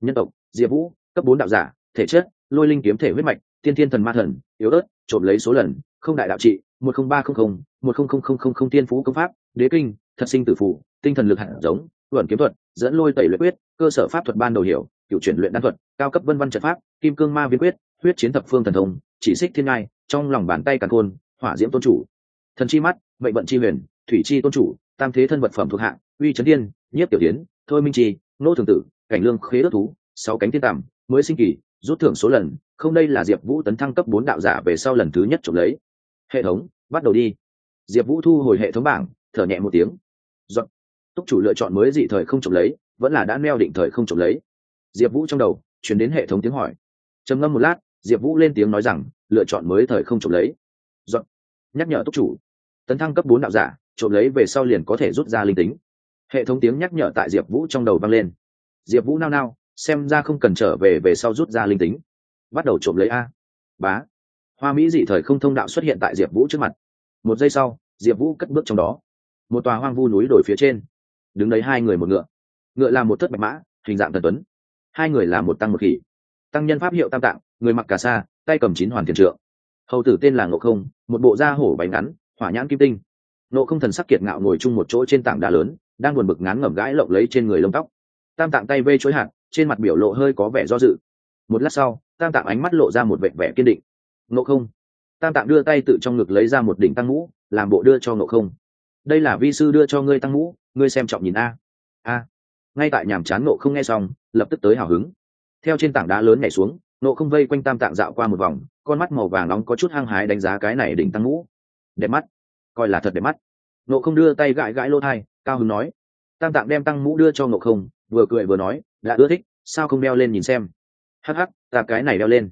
Nhân tộc, diệp vũ, cấp bốn đạo giả, thể chất, lôi linh kiếm thể huyết mạch, tiên thiên thần ma thần, yếu ớt, trộm lấy số lần, không đại đạo trị, một không ba không không, một không không không không không tiên phú công pháp, đế kinh, thật sinh tử phủ tinh thần lực hạt giống, luận kiếm thuật, dẫn lôi tẩy luyện quyết, cơ sở pháp thuật ban đầu hiểu, cựu chuyển luyện đan thuật, cao cấp vân văn trận pháp, kim cương ma viên quyết, huyết chiến thập phương thần thông, chỉ xích thiên ngai, trong lòng bàn tay càn khôn hỏa diễm tôn chủ. Thần chi mắt, mệnh vận chi huyền, thủy chi tôn chủ, tam thế thân vật phẩm thuộc hạng, uy trấn tiên nhiếp tiểu tiến, thôi minh chi, nô thường tử, cảnh lương khế ước thú, sáu cánh tiên tằm, mới sinh kỳ, rút thưởng số lần, không đây là diệp vũ tấn thăng cấp bốn đạo giả về sau lần thứ nhất trộm lấy. Hệ thống, bắt đầu đi. Diệp vũ thu hồi hệ thống bảng, thở nhẹ một tiếng. Dọn. túc chủ lựa chọn mới dị thời không trộm lấy, vẫn là đã neo định thời không trộm lấy. Diệp vũ trong đầu, chuyển đến hệ thống tiếng hỏi. Trầm ngâm một lát, diệp vũ lên tiếng nói rằng, lựa chọn mới thời không trộm lấy. Dọn. nhắc nhở túc chủ. Tấn thăng cấp bốn đạo giả, trộm lấy về sau liền có thể rút ra linh tính. Hệ thống tiếng nhắc nhở tại diệp vũ trong đầu vang lên. Diệp vũ nao nao, xem ra không cần trở về về sau rút ra linh tính. Bắt đầu trộm lấy a. Bá. Hoa mỹ dị thời không thông đạo xuất hiện tại diệp vũ trước mặt. Một giây sau, diệp vũ cất bước trong đó. Một tòa hoang vu núi đồi phía trên. Đứng đấy hai người một ngựa. Ngựa là một thất bạch mã, hình dạng thần tuấn. Hai người là một tăng một khỉ. Tăng nhân pháp hiệu tam tạng, người mặc cà sa, tay cầm chín hoàn thiền trượng hầu tử tên là ngộ không, một bộ da hổ bánh ngắn, hỏa nhãn kim tinh. Nộ không thần sắc kiệt ngạo ngồi chung một chỗ trên tảng đá lớn, đang buồn bực ngán ngẩm gãi lộng lấy trên người lông tóc. Tam tạng tay vây chối hạt, trên mặt biểu lộ hơi có vẻ do dự. Một lát sau, tam tạng ánh mắt lộ ra một vẻ vẻ kiên định. Nộ không. Tam tạng đưa tay tự trong ngực lấy ra một đỉnh tăng mũ, làm bộ đưa cho nộ không. Đây là vi sư đưa cho ngươi tăng mũ, ngươi xem trọng nhìn a. A. Ngay tại nhàm chán nộ không nghe xong, lập tức tới hào hứng. Theo trên tảng đá lớn nhảy xuống nộ không vây quanh tam tạng dạo qua một vòng con mắt màu vàng nóng có chút hăng hái đánh giá cái này đỉnh tăng mũ đẹp mắt. Coi là thật đẹp mắt. Nộ không đưa tay gãi gãi lô thai, cao hứng nói. Tam tạng đem tăng mũ đưa cho nộ không, vừa cười vừa nói, đã ưa thích, sao không đeo lên nhìn xem. Hắc hắc, ta cái này đeo lên.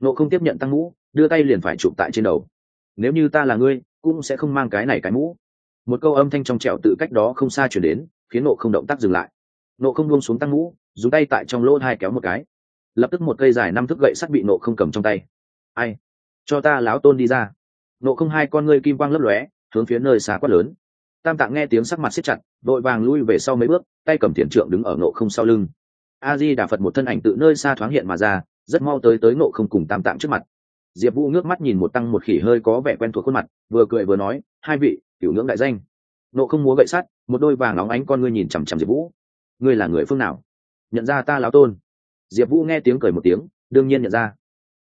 Nộ không tiếp nhận tăng mũ đưa tay liền phải chụp tại trên đầu. Nếu như ta là ngươi, cũng sẽ không mang cái này cái mũ. Một câu âm thanh trong trẻo tự cách đó không xa chuyển đến, khiến nộ không động tác dừng lại. Nộ không buông xuống tăng mũ dùng tay tại trong lỗ hai kéo một cái. Lập tức một cây dài năm thước gậy sắt bị nộ không cầm trong tay ai? Cho ta láo tôn đi ra. Nộ không hai con ngươi kim quang lấp lóe, hướng phía nơi xa quát lớn. Tam tạng nghe tiếng sắc mặt siết chặt vội vàng lui về sau mấy bước, tay cầm thiền trượng đứng ở nộ không sau lưng. A di đà phật một thân ảnh tự nơi xa thoáng hiện mà ra, rất mau tới tới nộ không cùng tam tạng trước mặt. Diệp vũ ngước mắt nhìn một tăng một khỉ hơi có vẻ quen thuộc khuôn mặt, vừa cười vừa nói, hai vị, cửu ngưỡng đại danh. Nộ không múa gậy sắt, một đôi vàng óng ánh con ngươi nhìn chằm chằm diệp vũ. Ngươi là người phương nào? Nhận ra ta lão tôn? Diệp vũ nghe tiếng cười một tiếng, đương nhiên nhận ra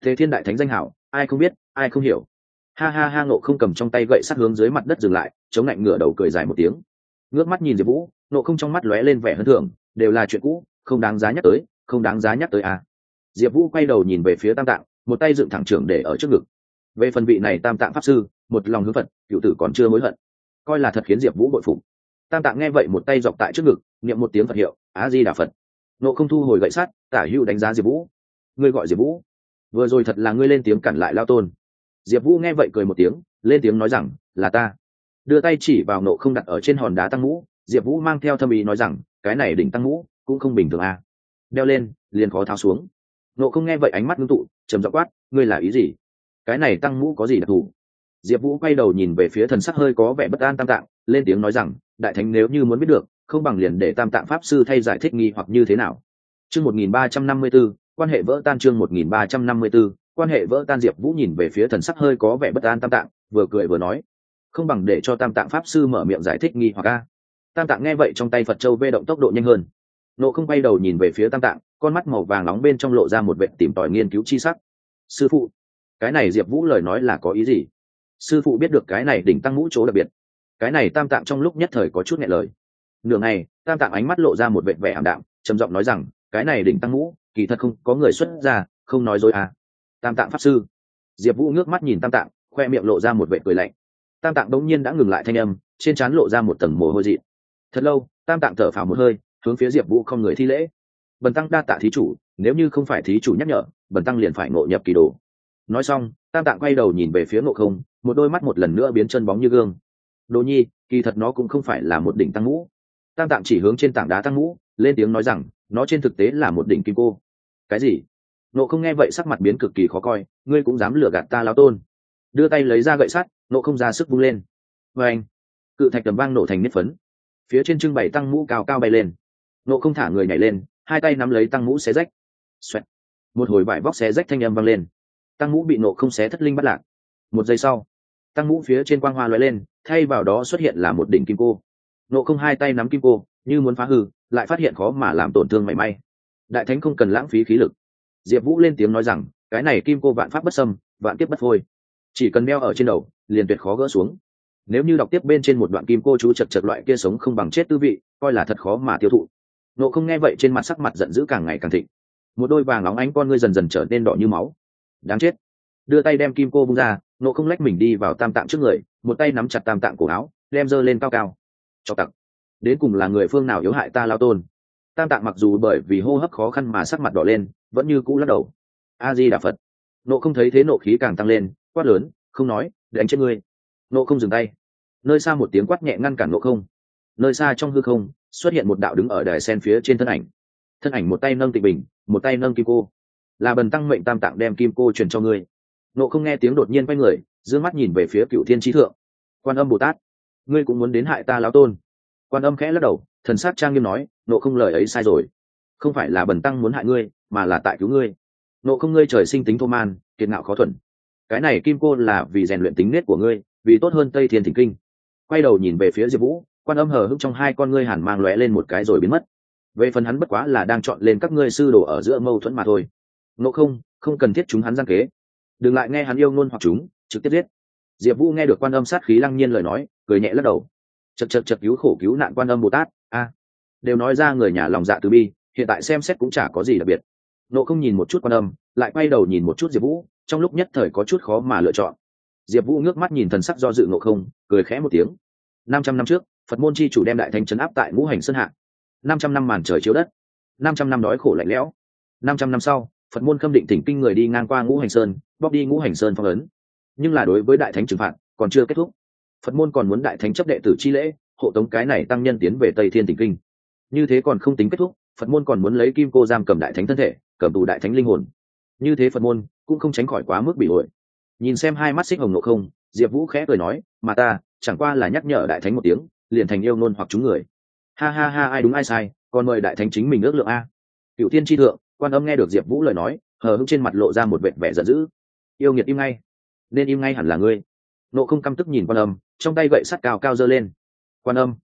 thế thiên đại thánh danh hảo, ai không biết, ai không hiểu. Ha ha ha nộ không cầm trong tay gậy sắt hướng dưới mặt đất dừng lại, chống lạnh ngửa đầu cười dài một tiếng. Ngước mắt nhìn diệp vũ nộ không trong mắt lóe lên vẻ hơn thường đều là chuyện cũ, không đáng giá nhắc tới, không đáng giá nhắc tới à. diệp vũ quay đầu nhìn về phía tam tạng, một tay dựng thẳng trưởng để ở trước ngực. Về phần vị này tam tạng pháp sư, một lòng hướng phật, cựu tử còn chưa hối hận. Coi là thật khiến diệp vũ bội phục. Tam tạng nghe vậy một tay dọc tại trước ngực, niệm một tiếng phật hiệu á di đà phật. Nộ không thu hồi gậy sắt, tả hữu đánh giá diệp vũ. Ngươi gọi diệp vũ vừa rồi thật là ngươi lên tiếng cản lại lao tôn. Diệp vũ nghe vậy cười một tiếng, lên tiếng nói rằng, là ta. Đưa tay chỉ vào nộ không đặt ở trên hòn đá tăng mũ diệp vũ mang theo thâm ý nói rằng, cái này đỉnh tăng mũ cũng không bình thường à. đeo lên, liền khó tháo xuống. Nộ không nghe vậy ánh mắt ngưng tụ, trầm dọ quát, ngươi là ý gì? Cái này tăng mũ có gì đặc thù? Diệp vũ quay đầu nhìn về phía thần sắc hơi có vẻ bất an tam tạng, lên tiếng nói rằng, đại thánh nếu như muốn biết được, không bằng liền để tam tạng pháp sư thay giải thích nghi hoặc như thế nào. Chương một nghìn ba trăm năm mươi b ố quan hệ vỡ tan chương một nghìn ba trăm năm mươi b ố quan hệ vỡ tan diệp vũ nhìn về phía thần sắc hơi có vẻ bất an tam tạng, vừa cười vừa nói, không bằng để cho tam tạng pháp sư mở miệng giải thích nghi hoặc a. Tam tạng nghe vậy trong tay phật châu vê động tốc độ nhanh hơn. Nộ không quay đầu nhìn về phía tam tạng, con mắt màu vàng nóng bên trong lộ ra một vệ tìm tòi nghiên cứu chi sắc. Sư phụ, cái này diệp vũ lời nói là có ý gì? Sư phụ biết được cái này đỉnh tăng ngũ chỗ đặc biệt. Cái này tam tạng trong lúc nhất thời có chút nhẹ lời. Nửa ngày, tam tạng ánh mắt lộ ra một vệ vẻ ảm đạm, trầm giọng nói rằng, cái này đỉnh tăng ngũ kỳ thật không, có người xuất ra không nói dối à. Tam tạng pháp sư. Diệp vũ ngước mắt nhìn tam tạng, khoe miệng lộ ra một vệ cười lạnh. Tam tạng đống nhiên đã ngừng lại thanh âm, trên trán lộ ra một tầng mồ hôi dị. Thật lâu, tam tạng thở phào một hơi, hướng phía diệp vũ không người thi lễ. Bần tăng đa tạ thí chủ, nếu như không phải thí chủ nhắc nhở, bần tăng liền phải ngộ nhập kỳ đồ. Nói xong, tam tạng quay đầu nhìn về phía ngộ không, một đôi mắt một lần nữa biến chân bóng như gương. Đồ nhi, kỳ thật nó cũng không phải là một đỉnh tăng ngũ. Tam tạng chỉ hướng trên tảng đá tăng ngũ, lên tiếng nói rằng nó trên thực tế là một đỉnh kim cô. Cái gì? Nộ không nghe vậy sắc mặt biến cực kỳ khó coi, ngươi cũng dám lừa gạt ta lao tôn. Đưa tay lấy ra gậy sắt, nộ không ra sức vung lên. Và anh, cự thạch tầm vang nổ thành nhất phấn. Phía trên trưng bày tăng mũ cao cao bay lên. Nộ không thả người nhảy lên, hai tay nắm lấy tăng mũ xé rách. Xoẹt. một hồi vải vóc xé rách thanh âm vang lên. Tăng mũ bị nộ không xé thất linh bắt lạc. Một giây sau, tăng mũ phía trên quang hoa lóe lên, thay vào đó xuất hiện là một đỉnh kim cô. Nộ không hai tay nắm kim cô như muốn phá hư, lại phát hiện khó mà làm tổn thương mảy may. Đại thánh không cần lãng phí khí lực. Diệp vũ lên tiếng nói rằng, cái này kim cô vạn pháp bất sâm vạn kiếp bất phôi. Chỉ cần đeo ở trên đầu, liền tuyệt khó gỡ xuống. Nếu như đọc tiếp bên trên một đoạn kim cô chú chật chật loại kia sống không bằng chết tư vị, coi là thật khó mà tiêu thụ. Nộ không nghe vậy trên mặt sắc mặt giận dữ càng ngày càng thịnh. Một đôi vàng óng ánh con ngươi dần dần trở nên đỏ như máu. Đáng chết. Đưa tay đem kim cô bung ra, nộ không lách mình đi vào tam tạng trước người, một tay nắm chặt tam tạng cổ áo, đem giơ lên cao cao. Cho tặc đến cùng là người phương nào yếu hại ta lao tôn. Tam tạng mặc dù bởi vì hô hấp khó khăn mà sắc mặt đỏ lên, vẫn như cũ lắc đầu. A di đà phật. Nộ không thấy thế nộ khí càng tăng lên, quát lớn, không nói đánh chết ngươi. Nộ không dừng tay. Nơi xa một tiếng quát nhẹ ngăn cản nộ không. Nơi xa trong hư không, xuất hiện một đạo đứng ở đài sen phía trên thân ảnh. Thân ảnh một tay nâng tịnh bình, một tay nâng kim cô. Là bần tăng mệnh tam tạng đem kim cô truyền cho ngươi. Nộ không nghe tiếng đột nhiên quay người d ư ơ n g mắt nhìn về phía cựu thiên trí thượng. Quan âm bồ tát, ngươi cũng muốn đến hại ta lão tôn quan âm khẽ lắc đầu, thần s á c trang nghiêm nói, nộ không lời ấy sai rồi. Không phải là bần tăng muốn hại ngươi, mà là tại cứu ngươi. Nộ không ngươi trời sinh tính thô man, kiệt ngạo khó thuần. Cái này kim cô là vì rèn luyện tính nết của ngươi, vì tốt hơn tây thiên thỉnh kinh. Quay đầu nhìn về phía diệp vũ, quan âm hờ hững trong hai con ngươi hẳn mang lóe lên một cái rồi biến mất. Về phần hắn bất quá là đang chọn lên các ngươi sư đồ ở giữa mâu thuẫn mà thôi. Nộ không không cần thiết chúng hắn giang kế. Đừng lại nghe hắn yêu ngôn hoặc chúng, trực tiếp giết. Diệp vũ nghe được quan âm sát khí lăng nhiên lời nói, cười nhẹ lắc đầu chật chật chật cứu khổ cứu nạn quan âm bồ tát, a, đều nói ra người nhà lòng dạ từ bi, hiện tại xem xét cũng chả có gì đặc biệt. Nộ không nhìn một chút quan âm, lại quay đầu nhìn một chút diệp vũ, trong lúc nhất thời có chút khó mà lựa chọn. Diệp vũ ngước mắt nhìn thần sắc do dự nộ không, cười khẽ một tiếng. Năm trăm năm trước, phật môn chi chủ đem đại thanh trấn áp tại ngũ hành sơn hạ. Năm trăm năm màn trời chiếu đất. Năm trăm năm đói khổ lạnh lẽo. Năm trăm năm sau, phật môn khâm định thỉnh kinh người đi ngang qua ngũ hành sơn bóc đi ngũ hành sơn phong ấn. Nhưng là đối với đại thánh trừng phạt, còn chưa kết thúc phật môn còn muốn đại thánh chấp đệ tử chi lễ, hộ tống cái này tăng nhân tiến về tây thiên tỉnh kinh. Như thế còn không tính kết thúc, phật môn còn muốn lấy kim cô giam cầm đại thánh thân thể, cầm tù đại thánh linh hồn. Như thế phật môn cũng không tránh khỏi quá mức bị hội nhìn xem hai mắt xích hồng nộ không, diệp vũ khẽ cười nói, mà ta, chẳng qua là nhắc nhở đại thánh một tiếng, liền thành yêu nôn hoặc chúng người. Ha ha ha, ai đúng ai sai, còn mời đại thánh chính mình ước lượng a. Cựu tiên tri thượng, quan âm nghe được diệp vũ lời nói, hờ hững trên mặt lộ ra một vệt vẻ giận dữ. Yêu nghiệt im ngay, nên im ngay hẳn là ngươi nộ không căm tức nhìn quan âm, trong tay gậy sắt cao cao giơ lên. Quan âm,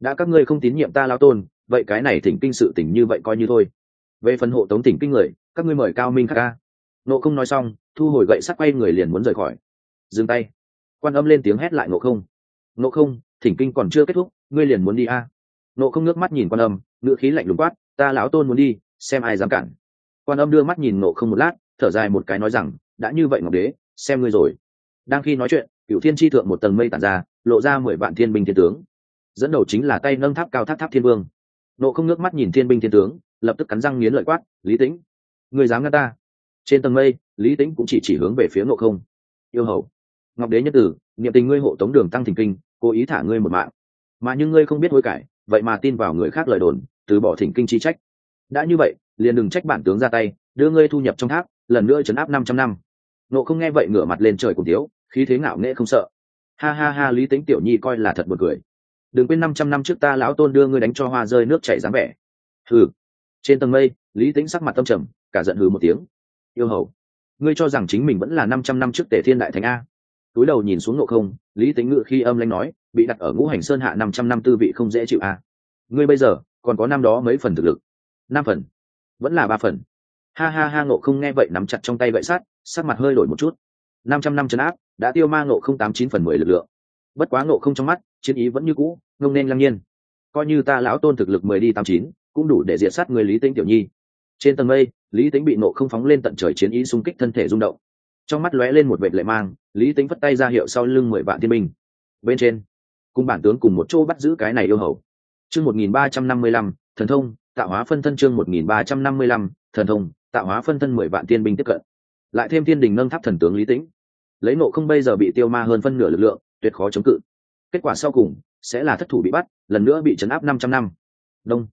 đã các ngươi không tín nhiệm ta lao tôn, vậy cái này thỉnh kinh sự tỉnh như vậy coi như thôi. Về phần hộ tống tỉnh kinh người, các ngươi mời cao minh khắc ca. Nộ không nói xong, thu hồi gậy sắt quay người liền muốn rời khỏi. Dừng tay. Quan âm lên tiếng hét lại nộ không. Nộ không, thỉnh kinh còn chưa kết thúc, ngươi liền muốn đi a. À. nộ không nước mắt nhìn quan âm ngựa khí lạnh lùng quát, ta lão tôn muốn đi, xem ai dám cản. Quan âm đưa mắt nhìn nộ không một lát, thở dài một cái nói rằng, đã như vậy ngọc đế, xem ngươi rồi. Đang khi nói chuyện cựu thiên tri thượng một tầng mây tản ra, lộ ra mười vạn thiên binh thiên tướng. Dẫn đầu chính là tay nâng tháp cao tháp tháp thiên vương. Nộ không nước mắt nhìn thiên binh thiên tướng, lập tức cắn răng nghiến lợi quát, lý tĩnh, người dám ngăn ta? Trên tầng mây, lý tĩnh cũng chỉ chỉ hướng về phía nộ không. Yêu hầu, ngọc đế nhất tử, niệm tình ngươi hộ tống đường tăng thình kinh, cố ý thả ngươi một mạng. Mà nhưng ngươi không biết hối cải, vậy mà tin vào người khác lời đồn, từ bỏ thỉnh kinh chi trách. Đã như vậy, liền đừng trách bản tướng ra tay, đưa ngươi thu nhập trong tháp, lần nữa chấn áp năm trăm năm. Nộ không nghe vậy ngửa mặt lên trời cùng thiếu khí thế ngạo nghễ không sợ. Ha ha ha, lý tính tiểu nhi coi là thật buồn cười. Đừng quên năm trăm năm trước ta lão tôn đưa ngươi đánh cho hoa rơi nước chảy dáng vẻ. Hừ. Trên tầng mây, lý tính sắc mặt tâm trầm, cả giận hừ một tiếng. Yêu hầu, ngươi cho rằng chính mình vẫn là năm trăm năm trước tề thiên đại thánh a. Túi đầu nhìn xuống nộ không, lý tính ngự khi âm lanh nói, bị đặt ở ngũ hành sơn hạ năm trăm năm tư vị không dễ chịu a. Ngươi bây giờ, còn có năm đó mấy phần thực lực? Năm phần. Vẫn là ba phần. Ha ha ha, ngộ không nghe vậy nắm chặt trong tay gậy sát sắc mặt hơi đổi một chút năm trăm năm chấn áp, đã tiêu ma ngộ không tám chín phần mười lực lượng. Bất quá ngộ không trong mắt, chiến ý vẫn như cũ, ngông nên lăng nhiên. Coi như ta lão tôn thực lực mười đi tám chín, cũng đủ để diệt sát người lý tính tiểu nhi. Trên tầng mây, lý tính bị nộ không phóng lên tận trời chiến ý xung kích thân thể rung động. Trong mắt lóe lên một vệt lệ mang, lý tính vất tay ra hiệu sau lưng mười vạn thiên binh. Bên trên, cùng bản tướng cùng một chỗ bắt giữ cái này yêu hầu. Chương một nghìn ba trăm năm mươi lăm, thần thông, tạo hóa phân thân chương một nghìn ba trăm năm mươi lăm, thần thông, tạo hóa phân thân mười vạn tiên binh tiếp cận. Lại thêm thiên đình nâng tháp thần tướng lý tĩnh lấy nộ không bây giờ bị tiêu ma hơn phân nửa lực lượng, tuyệt khó chống cự. Kết quả sau cùng, sẽ là thất thủ bị bắt, lần nữa bị chấn áp năm trăm năm. Đông.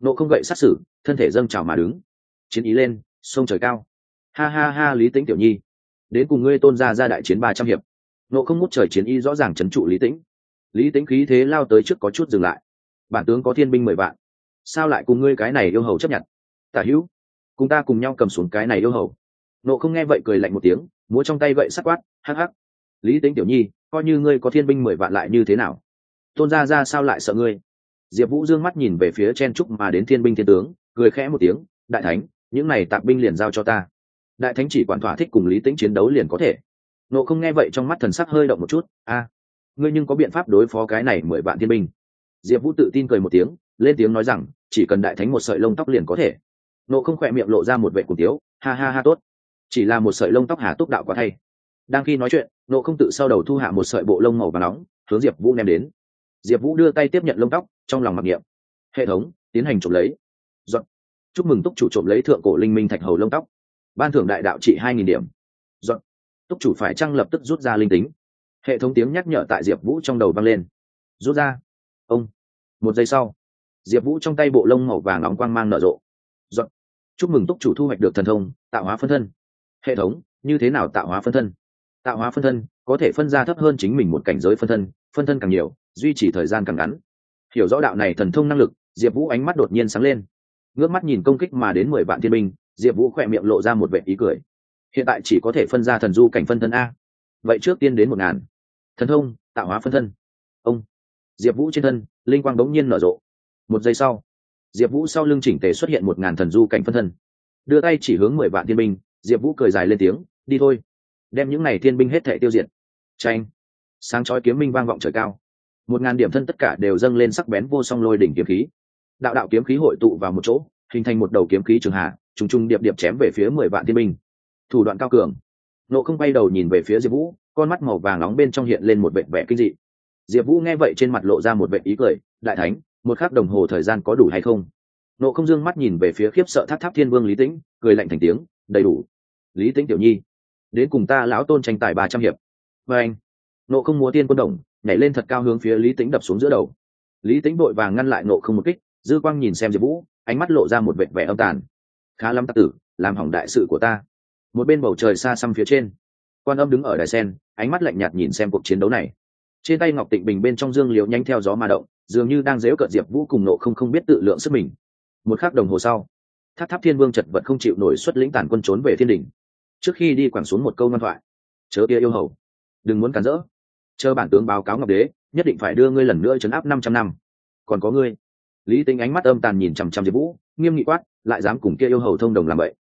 Nộ không gậy sát xử, thân thể dâng trào mà đứng. Chiến ý lên, sông trời cao. Ha ha ha, lý tĩnh tiểu nhi. Đến cùng ngươi tôn ra ra đại chiến ba trăm hiệp. Nộ không ngút trời chiến y rõ ràng c h ấ n trụ lý tĩnh. Lý tĩnh khí thế lao tới trước có chút dừng lại. Bản tướng có thiên binh mười vạn. Sao lại cùng ngươi cái này yêu hầu chấp nhận? Tả hữu, cùng ta cùng nhau cầm xuống cái này yêu hầu. Nộ không nghe vậy cười lạnh một tiếng múa trong tay gậy sắc quát, hắc hắc. Lý tính tiểu nhi, coi như ngươi có thiên binh mười vạn lại như thế nào? Tôn gia ra sao lại sợ ngươi? Diệp vũ d ư ơ n g mắt nhìn về phía chen trúc mà đến thiên binh thiên tướng, cười khẽ một tiếng, đại thánh, những này tạc binh liền giao cho ta. Đại thánh chỉ quản thỏa thích cùng lý tĩnh chiến đấu liền có thể. Nộ không nghe vậy trong mắt thần sắc hơi động một chút, a, ngươi nhưng có biện pháp đối phó cái này mười vạn thiên binh. Diệp vũ tự tin cười một tiếng, lên tiếng nói rằng, chỉ cần đại thánh một sợi lông tóc liền có thể. Nộ không khỏe miệng lộ ra một vệ cùng tiếu, ha ha ha, tốt chỉ là một sợi lông tóc hà túc đạo quá thay. Đang khi nói chuyện, nộ không tự sau đầu thu hạ một sợi bộ lông màu và nóng, hướng diệp vũ ném đến. Diệp vũ đưa tay tiếp nhận lông tóc, trong lòng mặc niệm. Hệ thống, tiến hành trộm lấy. Dọn. chúc mừng túc chủ trộm lấy thượng cổ linh minh thạch hầu lông tóc. Ban thưởng đại đạo trị hai nghìn điểm. Dọn túc chủ phải trăng lập tức rút ra linh tính? Hệ thống tiếng nhắc nhở tại diệp vũ trong đầu vang lên. Rút ra. Ông. Một giây sau, diệp vũ trong tay bộ lông màu vàng nóng quang mang nở rộ. Dọn chúc mừng túc chủ thu hoạch được thần thông, tạo hóa phân thân hệ thống, như thế nào tạo hóa phân thân? Tạo hóa phân thân có thể phân ra thấp hơn chính mình một cảnh giới phân thân phân thân càng nhiều, duy trì thời gian càng ngắn. Hiểu rõ đạo này thần thông năng lực, diệp vũ ánh mắt đột nhiên sáng lên. Ngước mắt nhìn công kích mà đến mười vạn thiên binh, diệp vũ khỏe miệng lộ ra một vệ ý cười. Hiện tại chỉ có thể phân ra thần du cảnh phân thân a. Vậy trước tiên đến một ngàn. Thần thông, tạo hóa phân thân. Ông. Diệp vũ trên thân, linh quang đống nhiên nở rộ. Một giây sau, diệp vũ sau lưng chỉnh tề xuất hiện một ngàn thần du cảnh phân thân. Đưa tay chỉ hướng mười vạn thiên binh diệp vũ cười dài lên tiếng, đi thôi. Đem những n à y thiên binh hết thệ tiêu diệt. Tranh sáng chói kiếm minh vang vọng trời cao. Một ngàn điểm thân tất cả đều dâng lên sắc bén vô song lôi đỉnh kiếm khí. Đạo đạo kiếm khí hội tụ vào một chỗ, hình thành một đầu kiếm khí trường hạ, trùng trùng điệp điệp chém về phía mười vạn thiên binh. Thủ đoạn cao cường. Nộ không bay đầu nhìn về phía diệp vũ, con mắt màu vàng nóng bên trong hiện lên một vệ vẻ kinh dị. Diệp vũ nghe vậy trên mặt lộ ra một vệ ý cười, đại thánh, một khắc đồng hồ thời gian có đủ hay không? Nộ không dương mắt nhìn về phía khiếp sợ tháp tháp thiên vương lý tĩnh, cười lạnh thành tiếng, đầy đủ lý tĩnh tiểu nhi, đến cùng ta lão tôn tranh tài ba trăm hiệp. Và anh, nộ không múa tiên quân đồng, nhảy lên thật cao hướng phía lý Tĩnh đập xuống giữa đầu. Lý Tĩnh vội vàng ngăn lại nộ không một kích, dư quang nhìn xem diệp vũ, ánh mắt lộ ra một vệt vẻ âm tàn. Khá lắm tặc tử, làm hỏng đại sự của ta. Một bên bầu trời xa xăm phía trên, quan âm đứng ở đài sen, ánh mắt lạnh nhạt nhìn xem cuộc chiến đấu này. Trên tay ngọc tịnh bình bên trong dương liễu nhanh theo gió mà động, dường như đang dếu cợt diệp vũ cùng nộ không không biết tự lượng sức mình. Một khắc đồng hồ sau, tháp tháp thiên vương chật vật không chịu nổi xuất lĩnh tàn quân trốn về thiên đình trước khi đi quẳng xuống một câu ngoan thoại. Chớ kia yêu hầu. Đừng muốn cản rỡ. Chờ bản tướng báo cáo ngọc đế, nhất định phải đưa ngươi lần nữa chấn áp năm trăm năm. Còn có ngươi. Lý tính ánh mắt âm tàn nhìn chằm chằm diệp vũ, nghiêm nghị quát, lại dám cùng kia yêu hầu thông đồng làm vậy.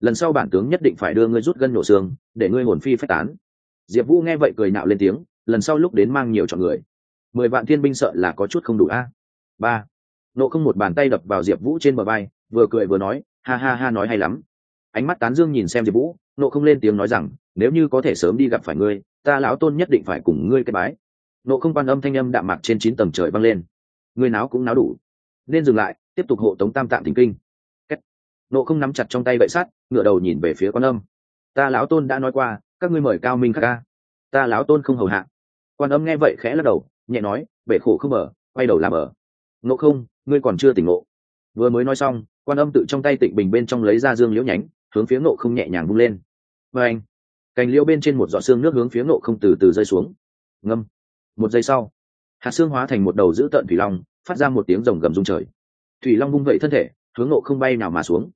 Lần sau bản tướng nhất định phải đưa ngươi rút gân nổ xương, để ngươi hồn phi phách tán. Diệp vũ nghe vậy cười nạo lên tiếng, lần sau lúc đến mang nhiều chọn người. Mười vạn thiên binh sợ là có chút không đủ a. Ba. Nộ không một bàn tay đập vào diệp vũ trên bờ bay vừa cười vừa nói, ha ha ha nói hay lắm. Ánh mắt tán dương nhìn xem diệp vũ nộ không lên tiếng nói rằng, nếu như có thể sớm đi gặp phải ngươi, ta lão tôn nhất định phải cùng ngươi kết bái. Nộ không quan âm thanh âm đạm mạc trên chín tầng trời băng lên. Ngươi náo cũng náo đủ. Nên dừng lại, tiếp tục hộ tống tam tạng thỉnh kinh. Nộ không nắm chặt trong tay gậy sắt ngựa đầu nhìn về phía quan âm. Ta lão tôn đã nói qua, các ngươi mời cao minh khắc ca. Ta lão tôn không hầu hạ. Quan âm nghe vậy khẽ lắc đầu, nhẹ nói, bể khổ không mở, quay đầu làm ở. Nộ không, ngươi còn chưa tỉnh ngộ. Vừa mới nói xong, quan âm tự trong tay tịnh bình bên trong lấy ra dương liễu nhánh, hướng phía nộ không nhẹ nhàng bung lên và anh, cành liễu bên trên một giọt xương nước hướng phía nộ không từ từ rơi xuống. Ngâm. Một giây sau, hạt xương hóa thành một đầu dữ tợn thủy long, phát ra một tiếng rồng gầm rung trời. Thủy long vung vẩy thân thể, hướng nộ không bay nào mà xuống.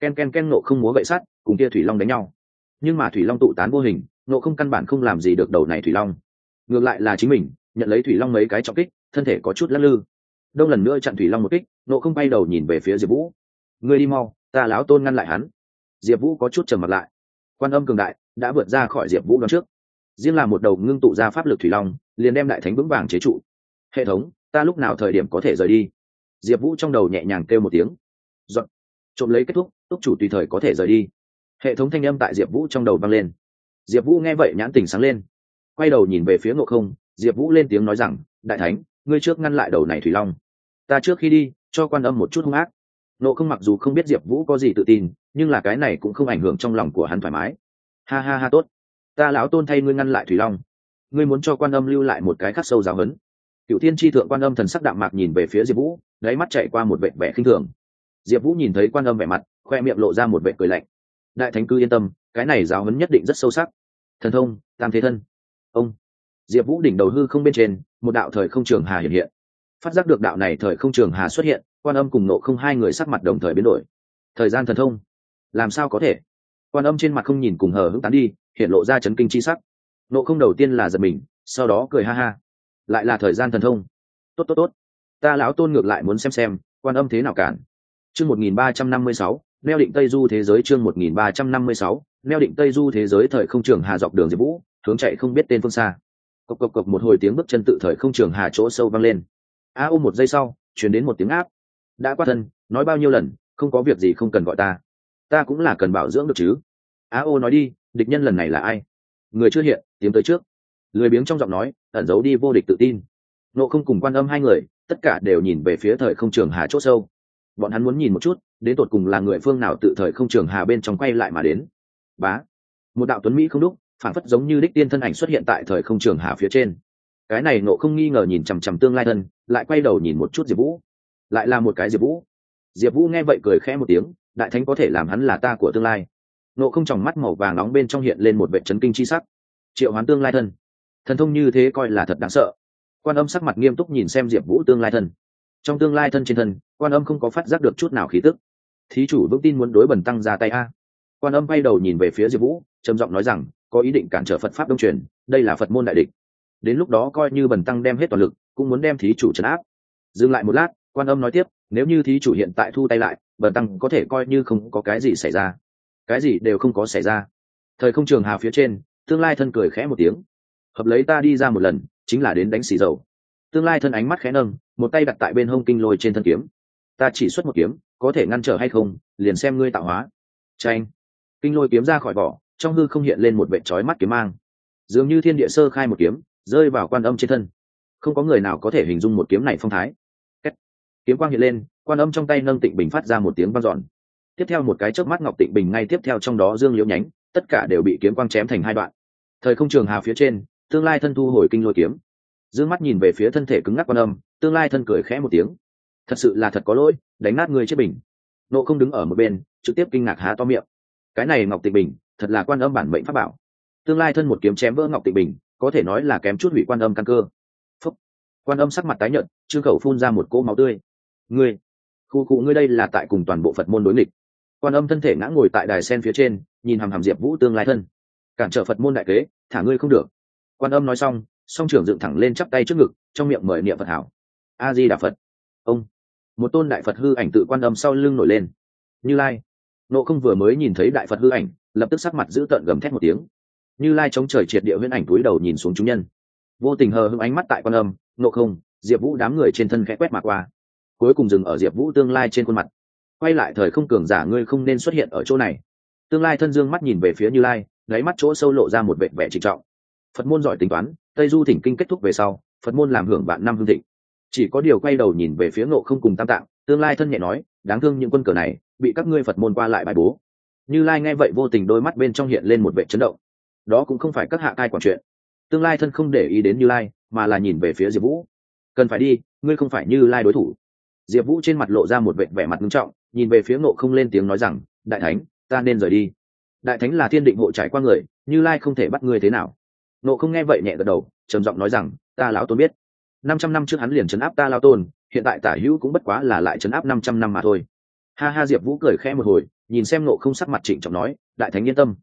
Ken ken ken nộ không múa gậy sắt, cùng kia thủy long đánh nhau. Nhưng mà thủy long tụ tán vô hình nộ không căn bản không làm gì được đầu này thủy long. Ngược lại là chính mình, nhận lấy thủy long mấy cái trọng kích, thân thể có chút lắc lư. Đông lần nữa chặn thủy long một kích nộ không bay đầu nhìn về phía diệp vũ. Ngươi đi mau, ta láo tôn ngăn lại hắn. Diệp vũ có chút trầm mặt lại quan âm cường đại, đã vượt ra khỏi diệp vũ đón trước. Riêng là một đầu ngưng tụ ra pháp lực thủy long, liền đem đại thánh vững vàng chế trụ. Hệ thống, ta lúc nào thời điểm có thể rời đi? Diệp vũ trong đầu nhẹ nhàng kêu một tiếng. Dọn trộm lấy kết thúc, túc chủ tùy thời có thể rời đi. Hệ thống thanh âm tại diệp vũ trong đầu vang lên. Diệp vũ nghe vậy nhãn tình sáng lên. Quay đầu nhìn về phía ngộ không, diệp vũ lên tiếng nói rằng, đại thánh, ngươi trước ngăn lại đầu này thủy long. Ta trước khi đi, cho quan âm một chút hung ác nộ không mặc dù không biết diệp vũ có gì tự tin, nhưng là cái này cũng không ảnh hưởng trong lòng của hắn thoải mái. Ha ha ha, tốt. Ta lão tôn thay ngươi ngăn lại thủy long. Ngươi muốn cho quan âm lưu lại một cái khắc sâu giáo hấn cựu thiên tri thượng quan âm thần sắc đạm mạc nhìn về phía diệp vũ, đáy mắt chạy qua một vệ vẻ khinh thường. Diệp vũ nhìn thấy quan âm vẻ mặt, khoe miệng lộ ra một vệ cười lạnh. Đại thánh cư yên tâm, cái này giáo hấn nhất định rất sâu sắc. Thần thông, tam thế thân. Ông. Diệp vũ đỉnh đầu hư không bên trên, một đạo thời không trường hà hiện hiện. Phát giác được đạo này thời không trường hà xuất hiện quan âm cùng nộ không hai người sắc mặt đồng thời biến đổi. Thời gian thần thông, làm sao có thể? Quan âm trên mặt không nhìn cùng hờ hững tán đi, hiện lộ ra chấn kinh chi sắc. Nộ không đầu tiên là giật mình, sau đó cười ha ha. Lại là thời gian thần thông. Tốt tốt tốt. Ta lão tôn ngược lại muốn xem xem, quan âm thế nào cản. Chương một nghìn ba trăm năm mươi sáu, neo định tây du thế giới chương một nghìn ba trăm năm mươi sáu, neo định tây du thế giới thời không trường hà dọc đường diệp vũ, hướng chạy không biết tên phương xa. Cộc cộc cộc, một hồi tiếng bước chân tự thời không trường hà chỗ sâu vang lên. A ôm một giây sau chuyển đến một tiếng áp đã qua thân, nói bao nhiêu lần, không có việc gì không cần gọi ta. Ta cũng là cần bảo dưỡng được chứ. A ô nói đi, địch nhân lần này là ai? Người chưa hiện, tiến tới trước. Lười biếng trong giọng nói, ẩn giấu đi vô địch tự tin. Nộ không cùng quan âm hai người, tất cả đều nhìn về phía thời không trường hà c h ỗ sâu. Bọn hắn muốn nhìn một chút, đến tột cùng là người phương nào tự thời không trường hà bên trong quay lại mà đến. Bá. Một đạo tuấn mỹ không đúc, phản phất giống như đích tiên thân ảnh xuất hiện tại thời không trường hà phía trên. Cái này nộ không nghi ngờ nhìn chằm chằm tương lai thân, lại quay đầu nhìn một chút diệp vũ lại là một cái diệp vũ. Diệp vũ nghe vậy cười khẽ một tiếng, đại thánh có thể làm hắn là ta của tương lai. Nộ không tròng mắt màu vàng nóng bên trong hiện lên một vệ trấn kinh chi sắc. Triệu hoán tương lai thân. Thần thông như thế coi là thật đáng sợ. Quan âm sắc mặt nghiêm túc nhìn xem diệp vũ tương lai thân. Trong tương lai thân trên thân, quan âm không có phát giác được chút nào khí tức. Thí chủ vững tin muốn đối bần tăng ra tay a. Quan âm bay đầu nhìn về phía diệp vũ, trầm giọng nói rằng, có ý định cản trở phật pháp đông truyền, đây là phật môn đại địch. Đến lúc đó coi như bần tăng đem hết toàn lực, cũng muốn đem thí chủ trấn áp. Dừng lại một lát quan âm nói tiếp, nếu như thí chủ hiện tại thu tay lại, bần tăng có thể coi như không có cái gì xảy ra. Cái gì đều không có xảy ra. Thời không trường hà phía trên, tương lai thân cười khẽ một tiếng. Hợp lấy ta đi ra một lần, chính là đến đánh xì dầu. Tương lai thân ánh mắt khẽ nâng, một tay đặt tại bên hông kinh lôi trên thân kiếm. Ta chỉ xuất một kiếm, có thể ngăn trở hay không, liền xem ngươi tạo hóa. Tranh kinh lôi kiếm ra khỏi vỏ, trong hư không hiện lên một vệ trói mắt kiếm mang. Dường như thiên địa sơ khai một kiếm, rơi vào quan âm trên thân. Không có người nào có thể hình dung một kiếm này phong thái kiếm quang hiện lên, quan âm trong tay nâng tịnh bình phát ra một tiếng vang dọn. Tiếp theo một cái chớp mắt ngọc tịnh bình ngay tiếp theo trong đó dương liễu nhánh, tất cả đều bị kiếm quang chém thành hai đoạn. Thời không trường hà phía trên, tương lai thân thu hồi kinh lôi kiếm. Dương mắt nhìn về phía thân thể cứng ngắc quan âm, tương lai thân cười khẽ một tiếng. Thật sự là thật có lỗi, đánh nát người chết bình. Nộ không đứng ở một bên, trực tiếp kinh ngạc há to miệng. Cái này ngọc tịnh bình, thật là quan âm bản mệnh pháp bảo. Tương lai thân một kiếm chém vỡ ngọc tịnh bình, có thể nói là kém chút hủy quan âm căn cơ. Phúc. quan âm sắc mặt tái nhợt, trương khẩu phun ra một cỗ máu tươi ngươi, khu cụ ngươi đây là tại cùng toàn bộ phật môn đối nghịch. Quan âm thân thể ngã ngồi tại đài sen phía trên, nhìn hàm hàm diệp vũ tương lai thân. Cản trở phật môn đại kế, thả ngươi không được. Quan âm nói xong, song trưởng dựng thẳng lên chắp tay trước ngực, trong miệng mời niệm phật hảo. A di đà phật. Ông. Một tôn đại phật hư ảnh tự quan âm sau lưng nổi lên. Như lai. Nộ không vừa mới nhìn thấy đại phật hư ảnh, lập tức sắc mặt giữ tợn gầm thét một tiếng. Như lai chống trời triệt địa huyễn ảnh túi đầu nhìn xuống chúng nhân. Vô tình hờ hững ánh mắt tại quan âm, nộ không, diệp vũ đám người trên thân khẽ quét mà qua cuối cùng dừng ở diệp vũ tương lai trên khuôn mặt. Quay lại thời không cường giả ngươi không nên xuất hiện ở chỗ này. Tương lai thân dương mắt nhìn về phía như lai gáy mắt chỗ sâu lộ ra một vệ vẻ trịnh trọng. Phật môn giỏi tính toán, tây du thỉnh kinh kết thúc về sau, phật môn làm hưởng vạn năm hương thịnh. Chỉ có điều quay đầu nhìn về phía ngộ không cùng tam tạng, tương lai thân nhẹ nói, đáng thương những quân cờ này, bị các ngươi phật môn qua lại bài bố. Như lai nghe vậy vô tình đôi mắt bên trong hiện lên một vệ chấn động. Đó cũng không phải các hạ cai quản chuyện. Tương lai thân không để ý đến như lai, mà là nhìn về phía diệp vũ. Cần phải đi, ngươi không phải như lai đối thủ diệp vũ trên mặt lộ ra một vệ vẻ mặt nghiêm trọng, nhìn về phía ngộ không lên tiếng nói rằng, đại thánh, ta nên rời đi. Đại thánh là thiên định hộ trải qua người, như lai không thể bắt ngươi thế nào. Ngộ không nghe vậy nhẹ gật đầu, trầm giọng nói rằng, ta lão tôn biết. Năm trăm năm trước hắn liền chấn áp ta lao tôn, hiện tại tả hữu cũng bất quá là lại chấn áp năm trăm năm mà thôi. Ha ha, diệp vũ cười khẽ một hồi, nhìn xem nộ không sắc mặt trịnh trọng nói, đại thánh yên tâm.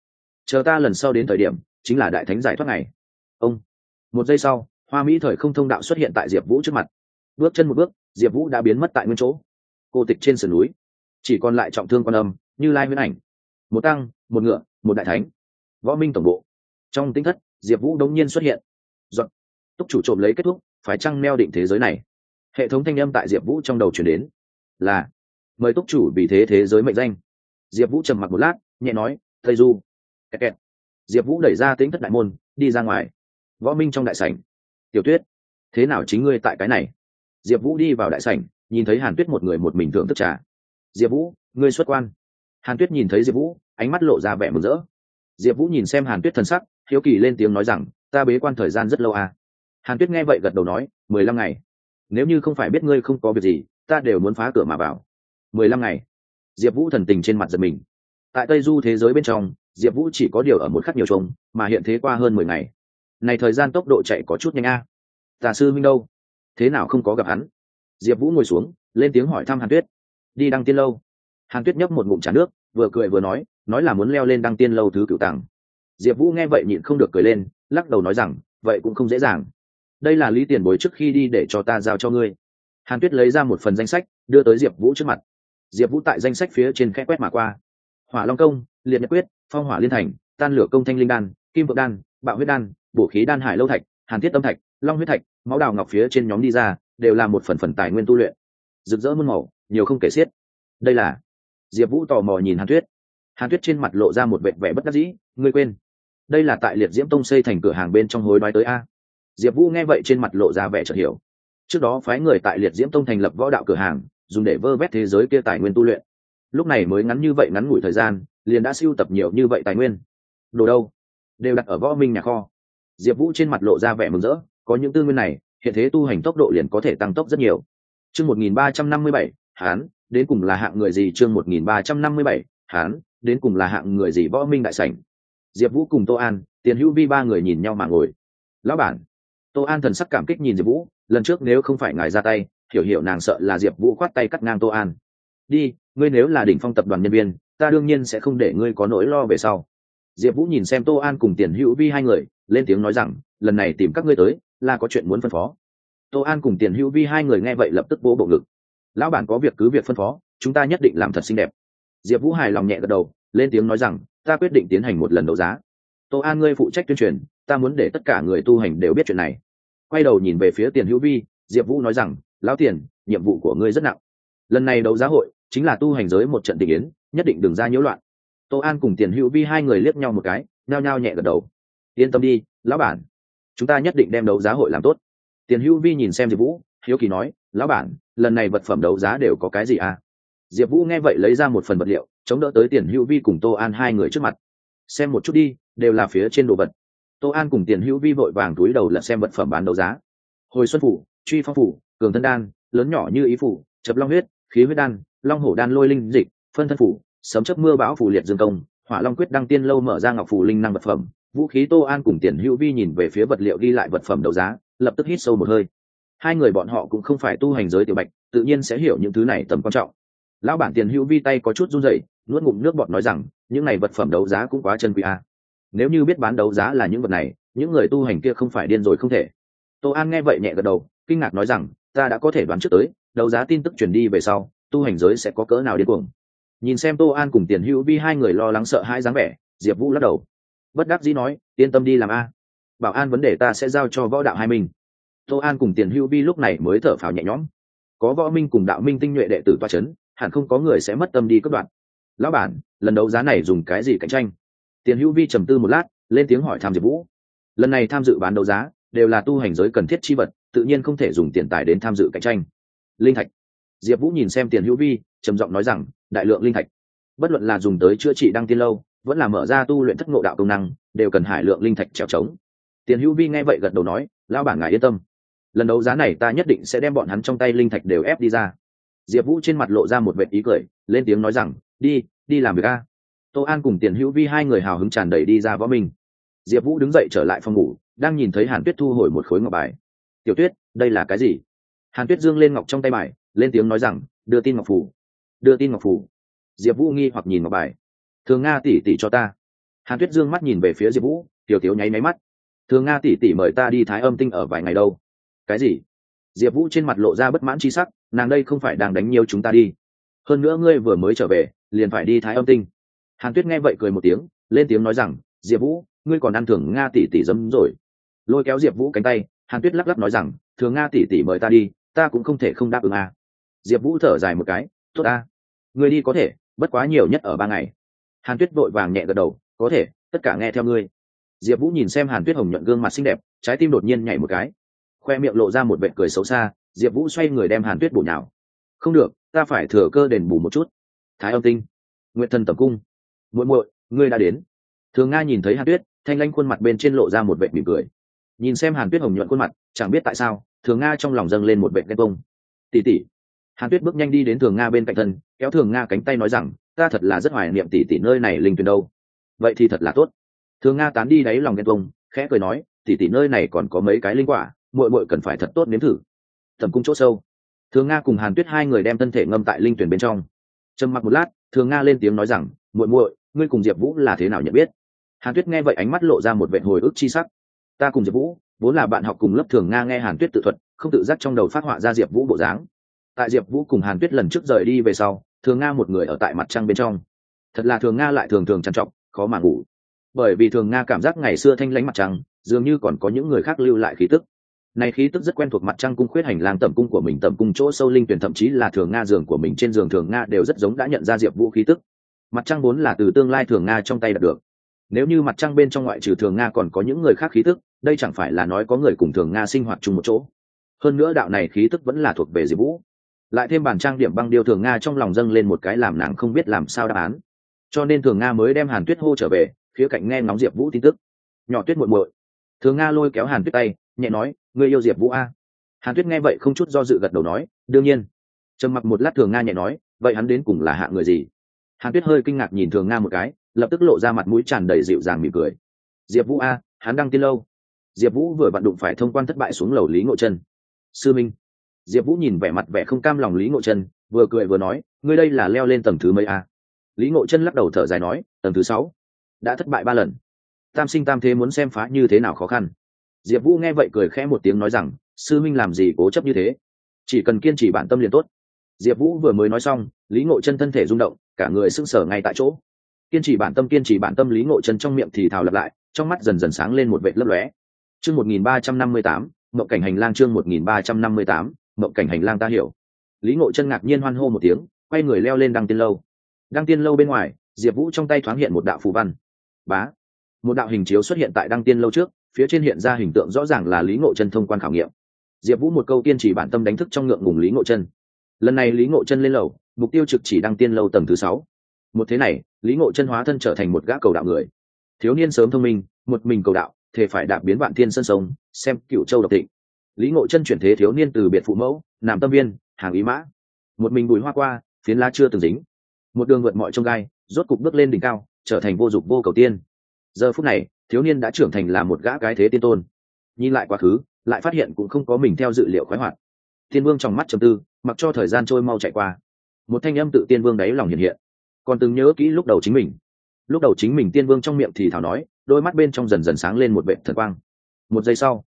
Chờ ta lần sau đến thời điểm, chính là đại thánh giải thoát này ông. Một giây sau, hoa mỹ thời không thông đạo xuất hiện tại diệp vũ trước mặt. Bước chân một bước diệp vũ đã biến mất tại nguyên chỗ. Cô tịch trên sườn núi. Chỉ còn lại trọng thương quan âm, như lai huyễn ảnh. Một tăng, một ngựa, một đại thánh. Võ minh tổng bộ. Trong tính thất, diệp vũ đống nhiên xuất hiện. Dọn túc chủ trộm lấy kết thúc, phải chăng neo định thế giới này? Hệ thống thanh âm tại diệp vũ trong đầu chuyển đến. Là. Mời túc chủ vì thế thế giới mệnh danh. Diệp vũ trầm mặc một lát, nhẹ nói, thầy du. Kẹt kẹt. diệp vũ đẩy ra tính thất đại môn, đi ra ngoài. Võ minh trong đại sảnh. Tiểu tuyết, thế nào chính ngươi tại cái này? Diệp vũ đi vào đại sảnh, nhìn thấy hàn tuyết một người một mình thưởng thức trà. Diệp vũ, ngươi xuất quan. Hàn tuyết nhìn thấy diệp vũ, ánh mắt lộ ra vẻ mừng rỡ. Diệp vũ nhìn xem hàn tuyết thần sắc, hiếu kỳ lên tiếng nói rằng, ta bế quan thời gian rất lâu à. hàn tuyết nghe vậy gật đầu nói, mười lăm ngày. Nếu như không phải biết ngươi không có việc gì, ta đều muốn phá cửa mà vào. Mười lăm ngày. Diệp vũ thần tình trên mặt giật mình. Tại tây du thế giới bên trong, diệp vũ chỉ có điều ở một khắc nhiều trông mà hiện thế qua hơn mười ngày. Này thời gian tốc độ chạy có chút nhanh a. À. tà sư minh đâu? Thế nào không có gặp hắn? Diệp vũ ngồi xuống, lên tiếng hỏi thăm hàn tuyết. Đi đăng tiên lâu. Hàn tuyết nhấp một ngụm trà nước, vừa cười vừa nói nói là muốn leo lên đăng tiên lâu thứ cựu tàng diệp vũ nghe vậy nhịn không được cười lên, lắc đầu nói rằng, vậy cũng không dễ dàng. Đây là lý tiền bối trước khi đi để cho ta giao cho ngươi. Hàn tuyết lấy ra một phần danh sách, đưa tới diệp vũ trước mặt. Diệp vũ tại danh sách phía trên khẽ quét mà qua. Hỏa long công, liệt nhật quyết, phong hỏa liên thành, tan lửa công thanh linh đan, kim vượng đan, bạo huyết đan, bổ khí đan hải lâu thạch, hàn thiết tâm thạch long huyết thạch, máu đào ngọc phía trên nhóm đi ra, đều là một phần phần tài nguyên tu luyện. Rực rỡ muôn màu, nhiều không kể xiết. Đây là diệp vũ tò mò nhìn hàn tuyết. Hàn tuyết trên mặt lộ ra một vệ vẻ bất đắc dĩ, ngươi quên, đây là tại liệt diễm tông xây thành cửa hàng bên trong hối đoái tới a? Diệp vũ nghe vậy trên mặt lộ ra vẻ chợt hiểu. Trước đó phái người tại liệt diễm tông thành lập võ đạo cửa hàng, dùng để vơ vét thế giới kia tài nguyên tu luyện. Lúc này mới ngắn như vậy ngắn ngủi thời gian, liền đã siêu tập nhiều như vậy tài nguyên. Đồ đâu? Đều đặt ở võ minh nhà kho. Diệp vũ trên mặt lộ ra vẻ mừng rỡ có những tư nguyên này, hiện thế tu hành tốc độ liền có thể tăng tốc rất nhiều. Chương một nghìn ba trăm năm mươi bảy, hán, đến cùng là hạng người gì? Chương một nghìn ba trăm năm mươi bảy, hán, đến cùng là hạng người gì? Võ minh đại sảnh. Diệp vũ cùng tô an, tiền hữu vi ba người nhìn nhau mà ngồi. Lão bản. Tô an thần sắc cảm kích nhìn diệp vũ, lần trước nếu không phải ngài ra tay, hiểu hiểu nàng sợ là diệp vũ khoát tay cắt ngang tô an. Đi, ngươi nếu là đỉnh phong tập đoàn nhân viên, ta đương nhiên sẽ không để ngươi có nỗi lo về sau. Diệp vũ nhìn xem tô an cùng tiền hữu vi hai người, lên tiếng nói rằng, lần này tìm các ngươi tới là có chuyện muốn phân phó. Tô an cùng tiền hữu vi hai người nghe vậy lập tức bố bộ ngực. Lão bản có việc cứ việc phân phó, chúng ta nhất định làm thật xinh đẹp. Diệp vũ hài lòng nhẹ gật đầu, lên tiếng nói rằng, ta quyết định tiến hành một lần đấu giá. Tô an, ngươi phụ trách tuyên truyền, ta muốn để tất cả người tu hành đều biết chuyện này. Quay đầu nhìn về phía tiền hữu vi, diệp vũ nói rằng, lão tiền, nhiệm vụ của ngươi rất nặng. Lần này đấu giá hội chính là tu hành giới một trận tình yến, nhất định đừng ra nhiễu loạn. Tô an cùng tiền hữu vi hai người liếc nhau một cái, nhao nhao nhẹ gật đầu. Yên tâm đi, lão bản chúng ta nhất định đem đấu giá hội làm tốt. Tiền hữu vi nhìn xem diệp vũ, hiếu kỳ nói, lão bản, lần này vật phẩm đấu giá đều có cái gì à? Diệp vũ nghe vậy lấy ra một phần vật liệu, chống đỡ tới tiền hữu vi cùng tô an hai người trước mặt. Xem một chút đi, đều là phía trên đồ vật. Tô an cùng tiền hữu vi vội vàng túi đầu lật xem vật phẩm bán đấu giá. Hồi xuân phủ, truy phong phủ, cường thân đan, lớn nhỏ như ý phủ, chập long huyết, khí huyết đan, long hổ đan lôi linh dịch, phân thân phủ, sấm chấp mưa bão phủ liệt dương công, hỏa long quyết đăng tiên lâu mở ra ngọc phủ linh năng vật phẩm vũ khí tô an cùng tiền hữu vi nhìn về phía vật liệu ghi lại vật phẩm đấu giá, lập tức hít sâu một hơi. Hai người bọn họ cũng không phải tu hành giới tiểu bạch, tự nhiên sẽ hiểu những thứ này tầm quan trọng. Lão bản tiền hữu vi tay có chút run rẩy, nuốt ngụm nước bọt nói rằng, những này vật phẩm đấu giá cũng quá chân quý a nếu như biết bán đấu giá là những vật này, những người tu hành kia không phải điên rồi không thể. Tô an nghe vậy nhẹ gật đầu, kinh ngạc nói rằng, ta đã có thể đoán trước tới, đấu giá tin tức truyền đi về sau, tu hành giới sẽ có cỡ nào điên cuồng. Nhìn xem tô an cùng tiền hữu vi hai người lo lắng sợ hai dáng vẻ, diệp vũ lắc đầu bất đắc dĩ nói, yên tâm đi làm a. Bảo an vấn đề ta sẽ giao cho võ đạo hai mình. Tô an cùng tiền hữu vi lúc này mới thở phào nhẹ nhõm. Có võ minh cùng đạo minh tinh nhuệ đệ tử toa c h ấ n hẳn không có người sẽ mất tâm đi cất đoạn lão bản, lần đấu giá này dùng cái gì cạnh tranh? Tiền hữu vi trầm tư một lát, lên tiếng hỏi tham diệp vũ. Lần này tham dự bán đấu giá, đều là tu hành giới cần thiết chi vật, tự nhiên không thể dùng tiền tài đến tham dự cạnh tranh. Linh thạch. Diệp vũ nhìn xem tiền hữu vi, trầm giọng nói rằng, đại lượng linh thạch. Bất luận là dùng tới chữa trị đăng tiên lâu vẫn là mở ra tu luyện thất ngộ đạo công năng, đều cần hải lượng linh thạch trèo trống. Tiền hữu vi nghe vậy gật đầu nói lao bảng ngài yên tâm. Lần đấu giá này ta nhất định sẽ đem bọn hắn trong tay linh thạch đều ép đi ra. Diệp vũ trên mặt lộ ra một vệ ý cười, lên tiếng nói rằng, đi đi làm việc a. Tô an cùng tiền hữu vi hai người hào hứng tràn đầy đi ra võ minh. Diệp vũ đứng dậy trở lại phòng ngủ, đang nhìn thấy hàn tuyết thu hồi một khối ngọc bài. Tiểu tuyết, đây là cái gì? Hàn tuyết dương lên ngọc trong tay bài, lên tiếng nói rằng, đưa tin ngọc phủ đưa tin ngọc phủ diệp vũ nghi hoặc nhìn ngọc bài thường nga tỉ tỉ cho ta. Hàn tuyết dương mắt nhìn về phía diệp vũ tiểu tiểu nháy máy mắt. Thường nga tỉ tỉ mời ta đi thái âm tinh ở vài ngày đâu. Cái gì? Diệp vũ trên mặt lộ ra bất mãn c h i sắc nàng đây không phải đang đánh nhiều chúng ta đi. Hơn nữa ngươi vừa mới trở về liền phải đi thái âm tinh. Hàn tuyết nghe vậy cười một tiếng lên tiếng nói rằng diệp vũ ngươi còn ăn thường nga tỷ tỷ dấm rồi. Lôi kéo diệp vũ cánh tay hàn tuyết lắc lắc nói rằng thường nga tỷ tỷ mời ta đi ta cũng không thể không đáp ứng à. diệp vũ thở dài một cái tốt à, ngươi đi có thể bất quá nhiều nhất ở ba ngày hàn tuyết vội vàng nhẹ gật đầu, có thể, tất cả nghe theo ngươi. Diệp vũ nhìn xem hàn tuyết hồng nhuận gương mặt xinh đẹp, trái tim đột nhiên nhảy một cái. Khoe miệng lộ ra một vệ cười xấu xa, diệp vũ xoay người đem hàn tuyết bổ nhào. Không được, ta phải thừa cơ đền bù một chút. Thái âm tinh nguyện thần tập cung, muội muội, ngươi đã đến. Thường nga nhìn thấy hàn tuyết, thanh lanh khuôn mặt bên trên lộ ra một vệ mỉm cười. Nhìn xem hàn tuyết hồng nhuận khuôn mặt, chẳng biết tại sao, thường nga trong lòng dâng lên một vệ ghen bông tỉ tỉ hàn tuyết bước nhanh đi đến thường nga bên cạnh thân, kéo thường nga cánh tay nói rằng ta thật là rất hoài niệm tỷ tỷ nơi này linh tuyền đâu. Vậy thì thật là tốt. Thường nga tán đi đáy lòng ghen tuông, khẽ cười nói, tỷ tỷ nơi này còn có mấy cái linh quả, muội muội cần phải thật tốt nếm thử. Thẩm cung chỗ sâu. Thường nga cùng hàn tuyết hai người đem thân thể ngâm tại linh tuyển bên trong. Trầm mặc một lát, thường nga lên tiếng nói rằng, muội muội, ngươi cùng diệp vũ là thế nào nhận biết? Hàn tuyết nghe vậy ánh mắt lộ ra một vệ hồi ức chi sắc. Ta cùng diệp vũ, vốn là bạn học cùng lớp thường nga nghe hàn tuyết tự thuật, không tự giác trong đầu phát họa ra diệp vũ bộ dáng. Tại diệp vũ cùng hàn tuyết lần trước rời đi về sau thường nga một người ở tại mặt trăng bên trong. Thật là thường nga lại thường thường trằn trọc, khó mà ngủ. Bởi vì thường nga cảm giác ngày xưa thanh lãnh mặt trăng, dường như còn có những người khác lưu lại khí tức. Này khí tức rất quen thuộc mặt trăng cung khuyết hành lang tầm cung của mình tầm cung chỗ sâu linh tuyển thậm chí là thường nga giường của mình trên giường thường nga đều rất giống đã nhận ra diệp vũ khí tức. Mặt trăng vốn là từ tương lai thường nga trong tay đạt được. Nếu như mặt trăng bên trong ngoại trừ thường nga còn có những người khác khí tức, đây chẳng phải là nói có người cùng thường nga sinh hoạt chung một chỗ. Hơn nữa đạo này khí tức vẫn là thuộc về diệp vũ lại thêm bản trang điểm băng điêu thường nga trong lòng dâng lên một cái làm nàng không biết làm sao đáp án. Cho nên thường nga mới đem hàn tuyết hô trở về, khía cạnh nghe ngóng diệp vũ tin tức. Nhỏ tuyết muội muội. Thường nga lôi kéo hàn tuyết tay, nhẹ nói, ngươi yêu diệp vũ a? Hàn tuyết nghe vậy không chút do dự gật đầu nói, đương nhiên. Trầm mặc một lát thường nga nhẹ nói, vậy hắn đến cùng là hạ người gì? Hàn tuyết hơi kinh ngạc nhìn thường nga một cái, lập tức lộ ra mặt mũi tràn đầy dịu dàng mỉm cười. Diệp vũ a, hắn đang tin lâu. Diệp vũ vừa vặn đụng phải thông quan thất bại xuống lầu lý ngộ chân sư minh diệp vũ nhìn vẻ mặt vẻ không cam lòng lý ngộ chân, vừa cười vừa nói, ngươi đây là leo lên tầng thứ mấy a? Lý ngộ chân lắc đầu thở dài nói, tầng thứ sáu. Đã thất bại ba lần. Tam sinh tam thế muốn xem phá như thế nào khó khăn. Diệp vũ nghe vậy cười khẽ một tiếng nói rằng, sư minh làm gì cố chấp như thế? Chỉ cần kiên trì bản tâm liền tốt. Diệp vũ vừa mới nói xong, lý ngộ chân thân thể rung động, cả người sưng sở ngay tại chỗ. Kiên trì bản tâm, kiên trì bản tâm lý ngộ chân trong miệng thì thào lặp lại, trong mắt dần dần sáng lên một vệ lấp lóe. Chương một nghìn ba trăm năm mươi tám mậu cảnh hành lang chương một nghìn ba trăm năm mươi tám mộng cảnh hành lang ta hiểu. Lý ngộ chân ngạc nhiên hoan hô một tiếng, quay người leo lên đăng tiên lâu. Đăng tiên lâu bên ngoài, diệp vũ trong tay thoáng hiện một đạo phù văn. Bá! Một đạo hình chiếu xuất hiện tại đăng tiên lâu trước, phía trên hiện ra hình tượng rõ ràng là lý ngộ chân thông quan khảo nghiệm. Diệp vũ một câu tiên chỉ bản tâm đánh thức trong ngượng ngùng lý ngộ chân. Lần này lý ngộ chân lên lầu, mục tiêu trực chỉ đăng tiên lâu tầng thứ sáu. Một thế này, lý ngộ chân hóa thân trở thành một gã cầu đạo người. Thiếu niên sớm thông minh, một mình cầu đạo thể phải đạp biến vạn thiên sân sông, xem cựu châu độc thịnh lý ngộ chân chuyển thế thiếu niên từ biệt phụ mẫu, nam tâm viên, hàng ý mã. Một mình bùi hoa qua, phiến lá chưa từng dính. Một đường vượt mọi trông gai, rốt cục bước lên đỉnh cao, trở thành vô dụng vô cầu tiên. Giờ phút này, thiếu niên đã trưởng thành là một gã cái thế tiên tôn. Nhìn lại quá khứ, lại phát hiện cũng không có mình theo dự liệu khoái hoạt. Tiên vương trong mắt trầm tư, mặc cho thời gian trôi mau chạy qua. Một thanh âm tự tiên vương đáy lòng hiện hiện. Còn từng nhớ kỹ lúc đầu chính mình. Lúc đầu chính mình tiên vương trong miệng thì thảo nói, đôi mắt bên trong dần dần sáng lên một vệ thần quang. Một giây sau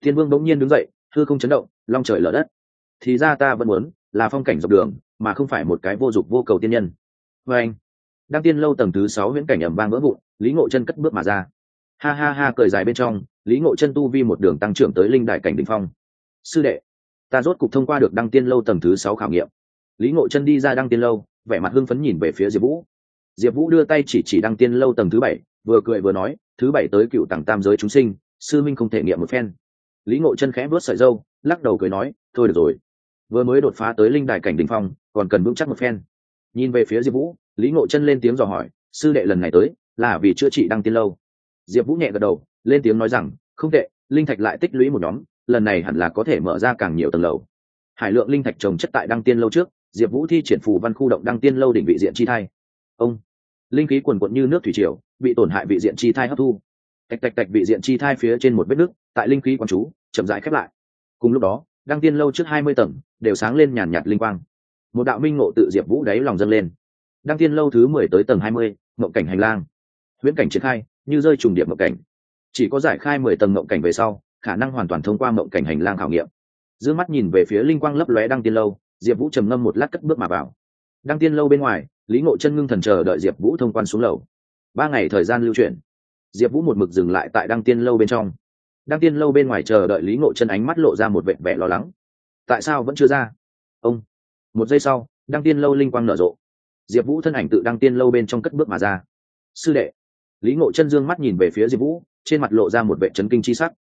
thiên vương bỗng nhiên đứng dậy thư không chấn động, long trời lở đất. Thì ra ta vẫn muốn là phong cảnh dọc đường, mà không phải một cái vô dụng vô cầu tiên nhân. Vê anh, đăng tiên lâu tầng thứ sáu viễn cảnh ẩm vang vỡ vụn, lý ngộ chân cất bước mà ra. Ha ha ha, cười dài bên trong, lý ngộ chân tu vi một đường tăng trưởng tới linh đại cảnh đ ỉ n h phong. Sư đệ, ta rốt cục thông qua được đăng tiên lâu tầng thứ sáu khảo nghiệm. Lý ngộ chân đi ra đăng tiên lâu, vẻ mặt hưng phấn nhìn về phía diệp vũ. Diệp vũ đưa tay chỉ chỉ đăng tiên lâu tầng thứ bảy, vừa cười vừa nói, thứ bảy tới cựu tặng tam giới chúng sinh, sư minh không thể nghiệm một phen lý ngộ chân khẽ vớt sợi dâu lắc đầu cười nói, thôi được rồi. Vừa mới đột phá tới linh Đài cảnh đình phong, còn cần vững chắc một phen. Nhìn về phía diệp vũ, lý ngộ chân lên tiếng dò hỏi, sư đệ lần này tới, là vì chữa trị đăng tiên lâu? Diệp vũ nhẹ gật đầu, lên tiếng nói rằng, không tệ, linh thạch lại tích lũy một nhóm, lần này hẳn là có thể mở ra càng nhiều tầng lầu. Hải lượng linh thạch trồng chất tại đăng tiên lâu trước, diệp vũ thi triển phù văn khu động đăng tiên lâu đỉnh vị diện chi thai. Ông, linh khí quần quận như nước thủy triều, bị tổn hại vị diện chi thai hấp thu tạch tạch tạch bị diện chi thai phía trên một vết nước tại linh khí quán chú, chậm rãi khép lại. Cùng lúc đó, đăng tiên lâu trước hai mươi tầng, đều sáng lên nhàn nhạt linh quang. Một đạo minh ngộ tự diệp vũ đáy lòng dâng lên. Đăng tiên lâu thứ mười tới tầng hai mươi mộng cảnh hành lang. Huyễn cảnh triển khai, như rơi trùng điểm mộng cảnh. Chỉ có giải khai mười tầng mộng cảnh về sau, khả năng hoàn toàn thông qua mộng cảnh hành lang khảo nghiệm. D mắt nhìn về phía linh quang lấp lóe đăng tiên lâu, diệp vũ trầm ngâm một lát cất bước mà vào. Đăng tiên lâu bên ngoài, lý ngộ chân ngưng thần chờ đợi diệp vũ thông quan xuống lầu. Ba ngày thời gian lưu chuyển diệp vũ một mực dừng lại tại đăng tiên lâu bên trong. Đăng tiên lâu bên ngoài chờ đợi lý ngộ chân ánh mắt lộ ra một vẻ vẻ lo lắng. Tại sao vẫn chưa ra? Ông, một giây sau, đăng tiên lâu linh quang nở rộ. Diệp vũ thân ảnh tự đăng tiên lâu bên trong cất bước mà ra. Sư đệ. Lý ngộ chân dương mắt nhìn về phía diệp vũ, trên mặt lộ ra một vệ trấn kinh c h i sắc.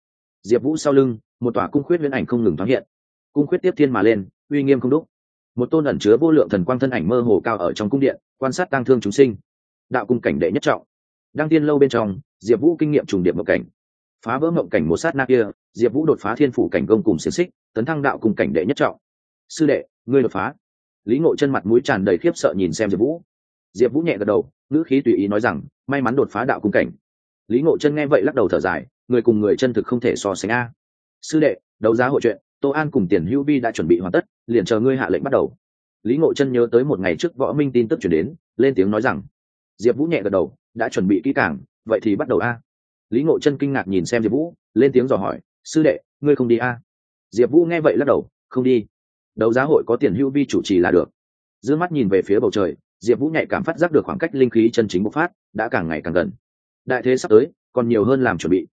Diệp vũ sau lưng, một tòa cung khuyết viễn ảnh không ngừng thoáng hiện. Cung khuyết tiếp thiên mà lên, uy nghiêm không đúc. Một tôn ẩn chứa vô lượng thần quang thân ảnh mơ hồ cao ở trong cung điện, quan sát tăng thương chúng sinh. Đạo cung cảnh đệ nhất trọng đăng tiên lâu bên trong, diệp vũ kinh nghiệm trùng điệp mộng cảnh. Phá vỡ mộng cảnh một sát na kia, diệp vũ đột phá thiên phủ cảnh công cùng xiềng xích, tấn thăng đạo cùng cảnh đệ nhất trọng. Sư đệ, ngươi đột phá. Lý ngộ chân mặt mũi tràn đầy khiếp sợ nhìn xem diệp vũ. Diệp vũ nhẹ gật đầu, ngữ khí tùy ý nói rằng, may mắn đột phá đạo cùng cảnh. Lý ngộ chân nghe vậy lắc đầu thở dài, người cùng người chân thực không thể so sánh a. Sư đệ, đấu giá hội chuyện, tô an cùng tiền hữu vi đã chuẩn bị hoàn tất, liền chờ ngươi hạ lệnh bắt đầu. Lý ngộ chân nhớ tới một ngày trước võ minh tin tức chuyển đến, lên tiếng nói rằng. Diệp vũ nhẹ gật đầu đã chuẩn bị kỹ càng, vậy thì bắt đầu a. Lý ngộ chân kinh ngạc nhìn xem diệp vũ, lên tiếng dò hỏi, sư đệ, ngươi không đi a? Diệp vũ nghe vậy lắc đầu, không đi. Đấu giá hội có tiền hữu vi chủ trì là được. D mắt nhìn về phía bầu trời, diệp vũ nhạy cảm phát giác được khoảng cách linh khí chân chính bộc phát đã càng ngày càng gần. Đại thế sắp tới, còn nhiều hơn làm chuẩn bị.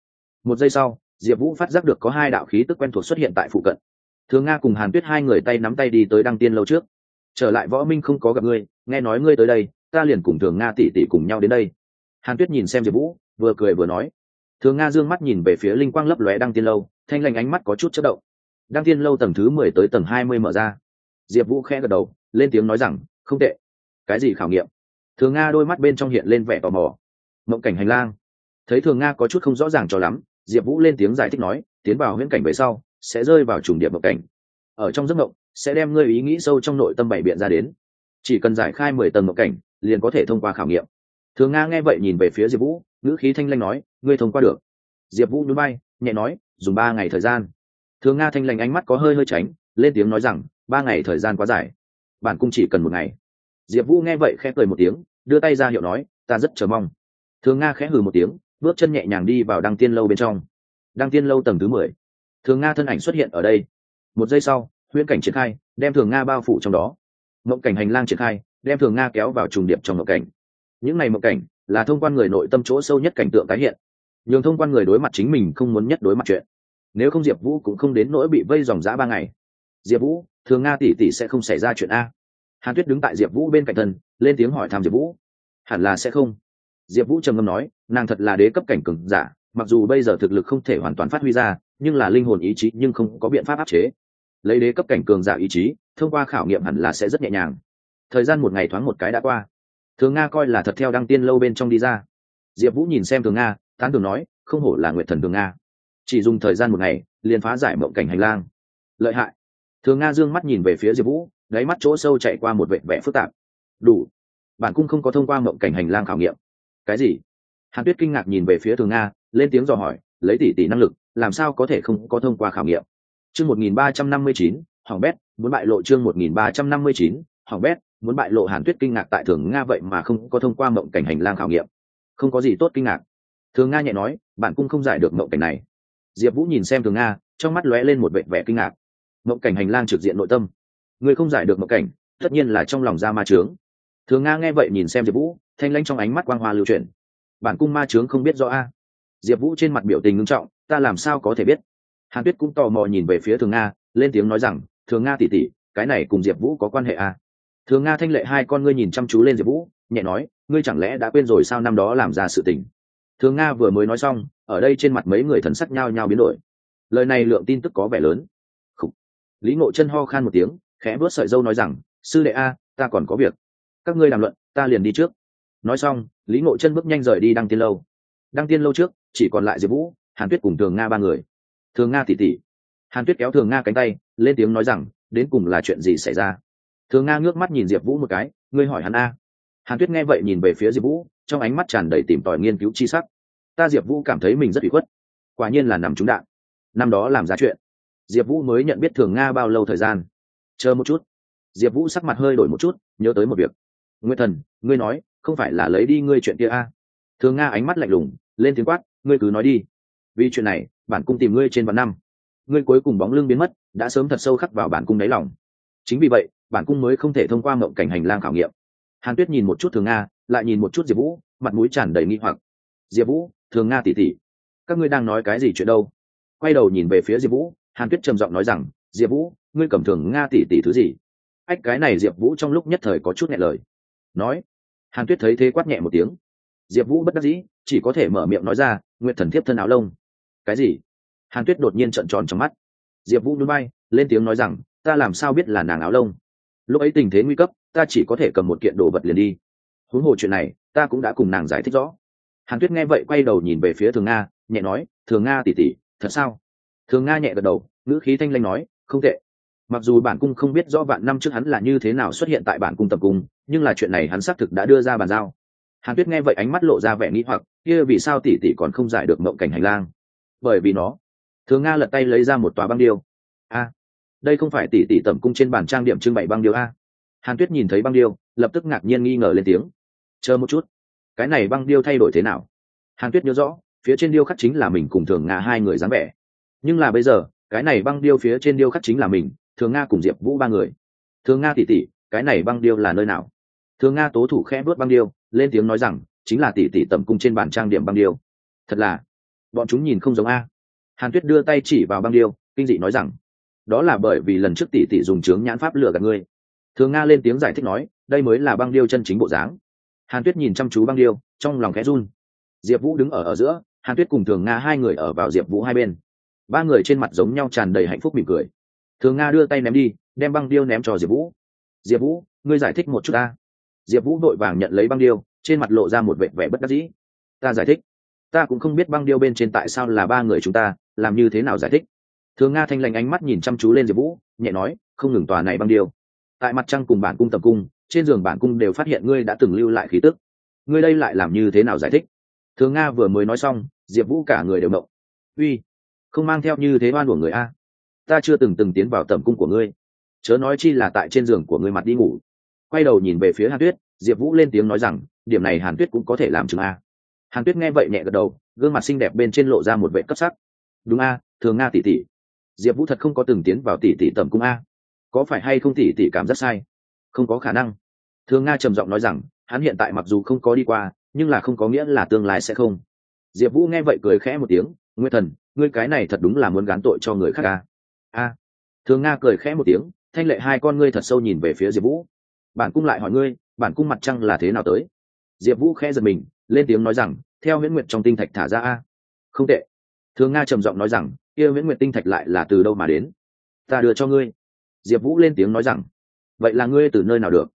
Một giây sau, diệp vũ phát giác được có hai đạo khí tức quen thuộc xuất hiện tại phụ cận. Thường nga cùng hàn tuyết hai người tay nắm tay đi tới đăng tiên lâu trước. Trở lại võ minh không có gặp ngươi, nghe nói ngươi tới đây, ta liền cùng thường nga tỉ tỉ cùng nhau đến đây hàn tuyết nhìn xem diệp vũ, vừa cười vừa nói. Thường nga d ư ơ n g mắt nhìn về phía linh quang lấp lóe đăng tiên lâu, thanh lành ánh mắt có chút chất động. Đăng tiên lâu tầng thứ mười tới tầng hai mươi mở ra. Diệp vũ khẽ gật đầu, lên tiếng nói rằng, không tệ. Cái gì khảo nghiệm? Thường nga đôi mắt bên trong hiện lên vẻ tò mò. Mộng cảnh hành lang. Thấy thường nga có chút không rõ ràng cho lắm, diệp vũ lên tiếng giải thích nói, tiến vào huyễn cảnh về sau, sẽ rơi vào trùng điệp mộng cảnh. Ở trong giấc mộng, sẽ đem ngươi ý nghĩ sâu trong nội tâm bảy biện ra đến. Chỉ cần giải khai mười tầng mộng cảnh, liền có thể thông qua khảo nghiệm thường nga nghe vậy nhìn về phía diệp vũ, ngữ khí thanh lanh nói, ngươi thông qua được. Diệp vũ núi bay nhẹ nói, dùng ba ngày thời gian. Thường nga thanh lanh ánh mắt có hơi hơi tránh, lên tiếng nói rằng, ba ngày thời gian quá dài, bản cung chỉ cần một ngày. Diệp vũ nghe vậy khẽ cười một tiếng, đưa tay ra hiệu nói, ta rất chờ mong. Thường nga khẽ hừ một tiếng, bước chân nhẹ nhàng đi vào đăng tiên lâu bên trong. Đăng tiên lâu tầng thứ mười. Thường nga thân ảnh xuất hiện ở đây. Một giây sau, huyễn cảnh triển khai, đem thường nga bao phủ trong đó. Mộng cảnh hành lang triển khai, đem thường nga kéo vào trùng điệp trong mộng cảnh những ngày mộng cảnh là thông quan người nội tâm chỗ sâu nhất cảnh tượng tái hiện. Nhường thông quan người đối mặt chính mình không muốn nhất đối mặt chuyện. Nếu không diệp vũ cũng không đến nỗi bị vây dòng giã ba ngày. Diệp vũ, thường nga tỷ tỷ sẽ không xảy ra chuyện a. Hàn tuyết đứng tại diệp vũ bên cạnh thân, lên tiếng hỏi thăm diệp vũ. Hẳn là sẽ không. Diệp vũ trầm ngâm nói, nàng thật là đế cấp cảnh cừng giả, mặc dù bây giờ thực lực không thể hoàn toàn phát huy ra, nhưng là linh hồn ý chí nhưng không có biện pháp áp chế. Lấy đế cấp cảnh cường giả ý chí, thông qua khảo nghiệm hẳn là sẽ rất nhẹ nhàng. Thời gian một ngày thoáng một cái đã qua thường nga coi là thật theo đăng tiên lâu bên trong đi ra. Diệp vũ nhìn xem thường nga, tán thường nói, không hổ là nguyệt thần thường nga. Chỉ dùng thời gian một ngày, liền phá giải mộng cảnh hành lang. Lợi hại. Thường nga dương mắt nhìn về phía diệp vũ gáy mắt chỗ sâu chạy qua một vệ vẽ phức tạp. Đủ. Bản cung không có thông qua mộng cảnh hành lang khảo nghiệm. Cái gì? Hàn tuyết kinh ngạc nhìn về phía thường nga, lên tiếng dò hỏi, lấy tỷ tỷ năng lực, làm sao có thể không có thông qua khảo nghiệm? Chương một nghìn ba trăm năm mươi chín, hỏng bét, muốn bại lộ chương một nghìn ba trăm năm mươi chín, hỏng bét muốn bại lộ hàn tuyết kinh ngạc tại thường nga vậy mà không có thông qua mộng cảnh hành lang khảo nghiệm. Không có gì tốt kinh ngạc. Thường nga nhẹ nói bạn cung không giải được mộng cảnh này. Diệp vũ nhìn xem thường nga, trong mắt lóe lên một vệ vẻ kinh ngạc. Mộng cảnh hành lang trực diện nội tâm. Người không giải được mộng cảnh, tất nhiên là trong lòng ra ma trướng thường nga nghe vậy nhìn xem diệp vũ, thanh lanh trong ánh mắt quang hoa lưu chuyển. Bản cung ma trướng không biết rõ a. Diệp vũ trên mặt biểu tình ngưng trọng, ta làm sao có thể biết? Hàn tuyết cũng tò mò nhìn về phía thường nga, lên tiếng nói rằng, thường nga tỉ tỉ cái này cùng diệp vũ có quan hệ a thường nga thanh lệ hai con ngươi nhìn chăm chú lên diệp vũ, nhẹ nói, ngươi chẳng lẽ đã quên rồi sao năm đó làm ra sự tình? Thường nga vừa mới nói xong, ở đây trên mặt mấy người thần sắc nhao nhao biến đổi. Lời này lượng tin tức có vẻ lớn. Khủ. lý ngộ chân ho khan một tiếng, khẽ vớt sợi dâu nói rằng, sư đệ a, ta còn có việc. Các ngươi làm luận, ta liền đi trước. Nói xong, lý ngộ chân bước nhanh rời đi đăng tiên lâu. Đăng tiên lâu trước, chỉ còn lại diệp vũ, hàn tuyết cùng thường nga ba người. Thường nga tỉ tỉ. Hàn tuyết kéo thường nga cánh tay, lên tiếng nói rằng, đến cùng là chuyện gì xảy ra? Thường nga ngước mắt nhìn diệp vũ một cái, ngươi hỏi hắn a. Hàn tuyết nghe vậy nhìn về phía diệp vũ, trong ánh mắt tràn đầy tìm tòi nghiên cứu chi sắc. Ta diệp vũ cảm thấy mình rất bị khuất. Quả nhiên là nằm trúng đạn. Năm đó làm ra chuyện. Diệp vũ mới nhận biết thường nga bao lâu thời gian. Chờ một chút. Diệp vũ sắc mặt hơi đổi một chút, nhớ tới một việc. Nguyên thần, ngươi nói, không phải là lấy đi ngươi chuyện kia a? Thường nga ánh mắt lạnh lùng, lên tiếng quát, ngươi cứ nói đi. Vì chuyện này, bản cung tìm ngươi trên vạn năm. Ngươi cuối cùng bóng lưng biến mất, đã sớm thật sâu khắc vào bản cung đáy lòng. Chính vì vậy bản cung mới không thể thông qua mộng cảnh hành lang khảo nghiệm. Hàn tuyết nhìn một chút thường nga, lại nhìn một chút diệp vũ, mặt mũi tràn đầy nghi hoặc. Diệp vũ, thường nga tỉ tỉ các ngươi đang nói cái gì chuyện đâu? Quay đầu nhìn về phía diệp vũ, hàn tuyết trầm giọng nói rằng, diệp vũ, ngươi cầm thường nga tỉ tỉ thứ gì? Ách, cái này diệp vũ trong lúc nhất thời có chút nhẹ lời. Nói, hàn tuyết thấy thế quát nhẹ một tiếng. Diệp vũ bất đắc dĩ, chỉ có thể mở miệng nói ra nguyện thần thiếp thân áo lông. Cái gì? Hàn tuyết đột nhiên trợn tròn trong mắt. Diệp vũ núi bay lên tiếng nói rằng, ta làm sao biết là nàng áo lông? Lúc ấy tình thế nguy cấp, ta chỉ có thể cầm một kiện đồ vật liền đi. Huống hồ chuyện này, ta cũng đã cùng nàng giải thích rõ. Hàn tuyết nghe vậy quay đầu nhìn về phía thường nga, nhẹ nói, thường nga tỉ tỉ thật sao? Thường nga nhẹ gật đầu, ngữ khí thanh lanh nói, không tệ. Mặc dù bản cung không biết rõ vạn năm trước hắn là như thế nào xuất hiện tại bản cung tập cung, nhưng là chuyện này hắn xác thực đã đưa ra bàn giao. Hàn tuyết nghe vậy ánh mắt lộ ra vẻ nghĩ hoặc, kia vì sao tỷ tỷ còn không giải được mộng cảnh hành lang? Bởi vì nó. Thường nga lật tay lấy ra một tòa băng điêu. A đây không phải tỷ tỷ tẩm cung trên bàn trang điểm trưng bày băng điêu a. Hàn tuyết nhìn thấy băng điêu, lập tức ngạc nhiên nghi ngờ lên tiếng. Chờ một chút, cái này băng điêu thay đổi thế nào? Hàn tuyết nhớ rõ, phía trên điêu khắc chính là mình cùng thường nga hai người dáng vẻ. Nhưng là bây giờ, cái này băng điêu phía trên điêu khắc chính là mình, thường nga cùng diệp vũ ba người. Thường nga tỉ tỉ, cái này băng điêu là nơi nào? Thường nga tố thủ khẽ vớt băng điêu, lên tiếng nói rằng, chính là tỷ tỷ tầm cung trên bàn trang điểm băng điêu. Thật là, bọn chúng nhìn không giống a. Hàn tuyết đưa tay chỉ vào băng điêu, kinh dị nói rằng đó là bởi vì lần trước tỷ tỷ dùng trướng nhãn pháp lừa gạt ngươi. Thường nga lên tiếng giải thích nói, đây mới là băng điêu chân chính bộ dáng. Hàn tuyết nhìn chăm chú băng điêu, trong lòng khẽ run. Diệp vũ đứng ở ở giữa, hàn tuyết cùng thường nga hai người ở vào diệp vũ hai bên. Ba người trên mặt giống nhau tràn đầy hạnh phúc mỉm cười. Thường nga đưa tay ném đi, đem băng điêu ném cho diệp vũ. Diệp vũ, ngươi giải thích một chút ta. Diệp vũ vội vàng nhận lấy băng điêu, trên mặt lộ ra một vệ vẻ bất đắc dĩ. Ta giải thích. Ta cũng không biết băng điêu bên trên tại sao là ba người chúng ta, làm như thế nào giải thích thường nga thanh lành ánh mắt nhìn chăm chú lên diệp vũ, nhẹ nói, không ngừng tòa này băng điêu. Tại mặt trăng cùng bản cung tập cung, trên giường bản cung đều phát hiện ngươi đã từng lưu lại khí tức. Ngươi đây lại làm như thế nào giải thích? Thường nga vừa mới nói xong, diệp vũ cả người đều mộng uy, không mang theo như thế oan của người a. Ta chưa từng từng tiến vào tầm cung của ngươi. Chớ nói chi là tại trên giường của ngươi mặt đi ngủ. Quay đầu nhìn về phía hàn tuyết, diệp vũ lên tiếng nói rằng, điểm này hàn tuyết cũng có thể làm chừng a. Hàn tuyết nghe vậy nhẹ gật đầu, gương mặt xinh đẹp bên trên lộ ra một vệ cấp sắc. Đúng a, thường nga tỷ tỷ diệp vũ thật không có từng tiến vào tỷ tỷ tầm cung a. Có phải hay không tỷ tỷ cảm giác sai? Không có khả năng. Thường nga trầm giọng nói rằng, hắn hiện tại mặc dù không có đi qua, nhưng là không có nghĩa là tương lai sẽ không. Diệp vũ nghe vậy cười khẽ một tiếng, nguyên thần, ngươi cái này thật đúng là muốn gán tội cho người khác à? a a. Thường nga cười khẽ một tiếng, thanh lệ hai con ngươi thật sâu nhìn về phía diệp vũ. Bản cung lại hỏi ngươi, bản cung mặt trăng là thế nào tới? Diệp vũ khẽ giật mình, lên tiếng nói rằng, theo Huyễn nguyệt trong tinh thạch thả ra a. Không tệ. Thường nga trầm giọng nói rằng kia viễn nguyệt tinh thạch lại là từ đâu mà đến? Ta đưa cho ngươi. Diệp vũ lên tiếng nói rằng, vậy là ngươi từ nơi nào được?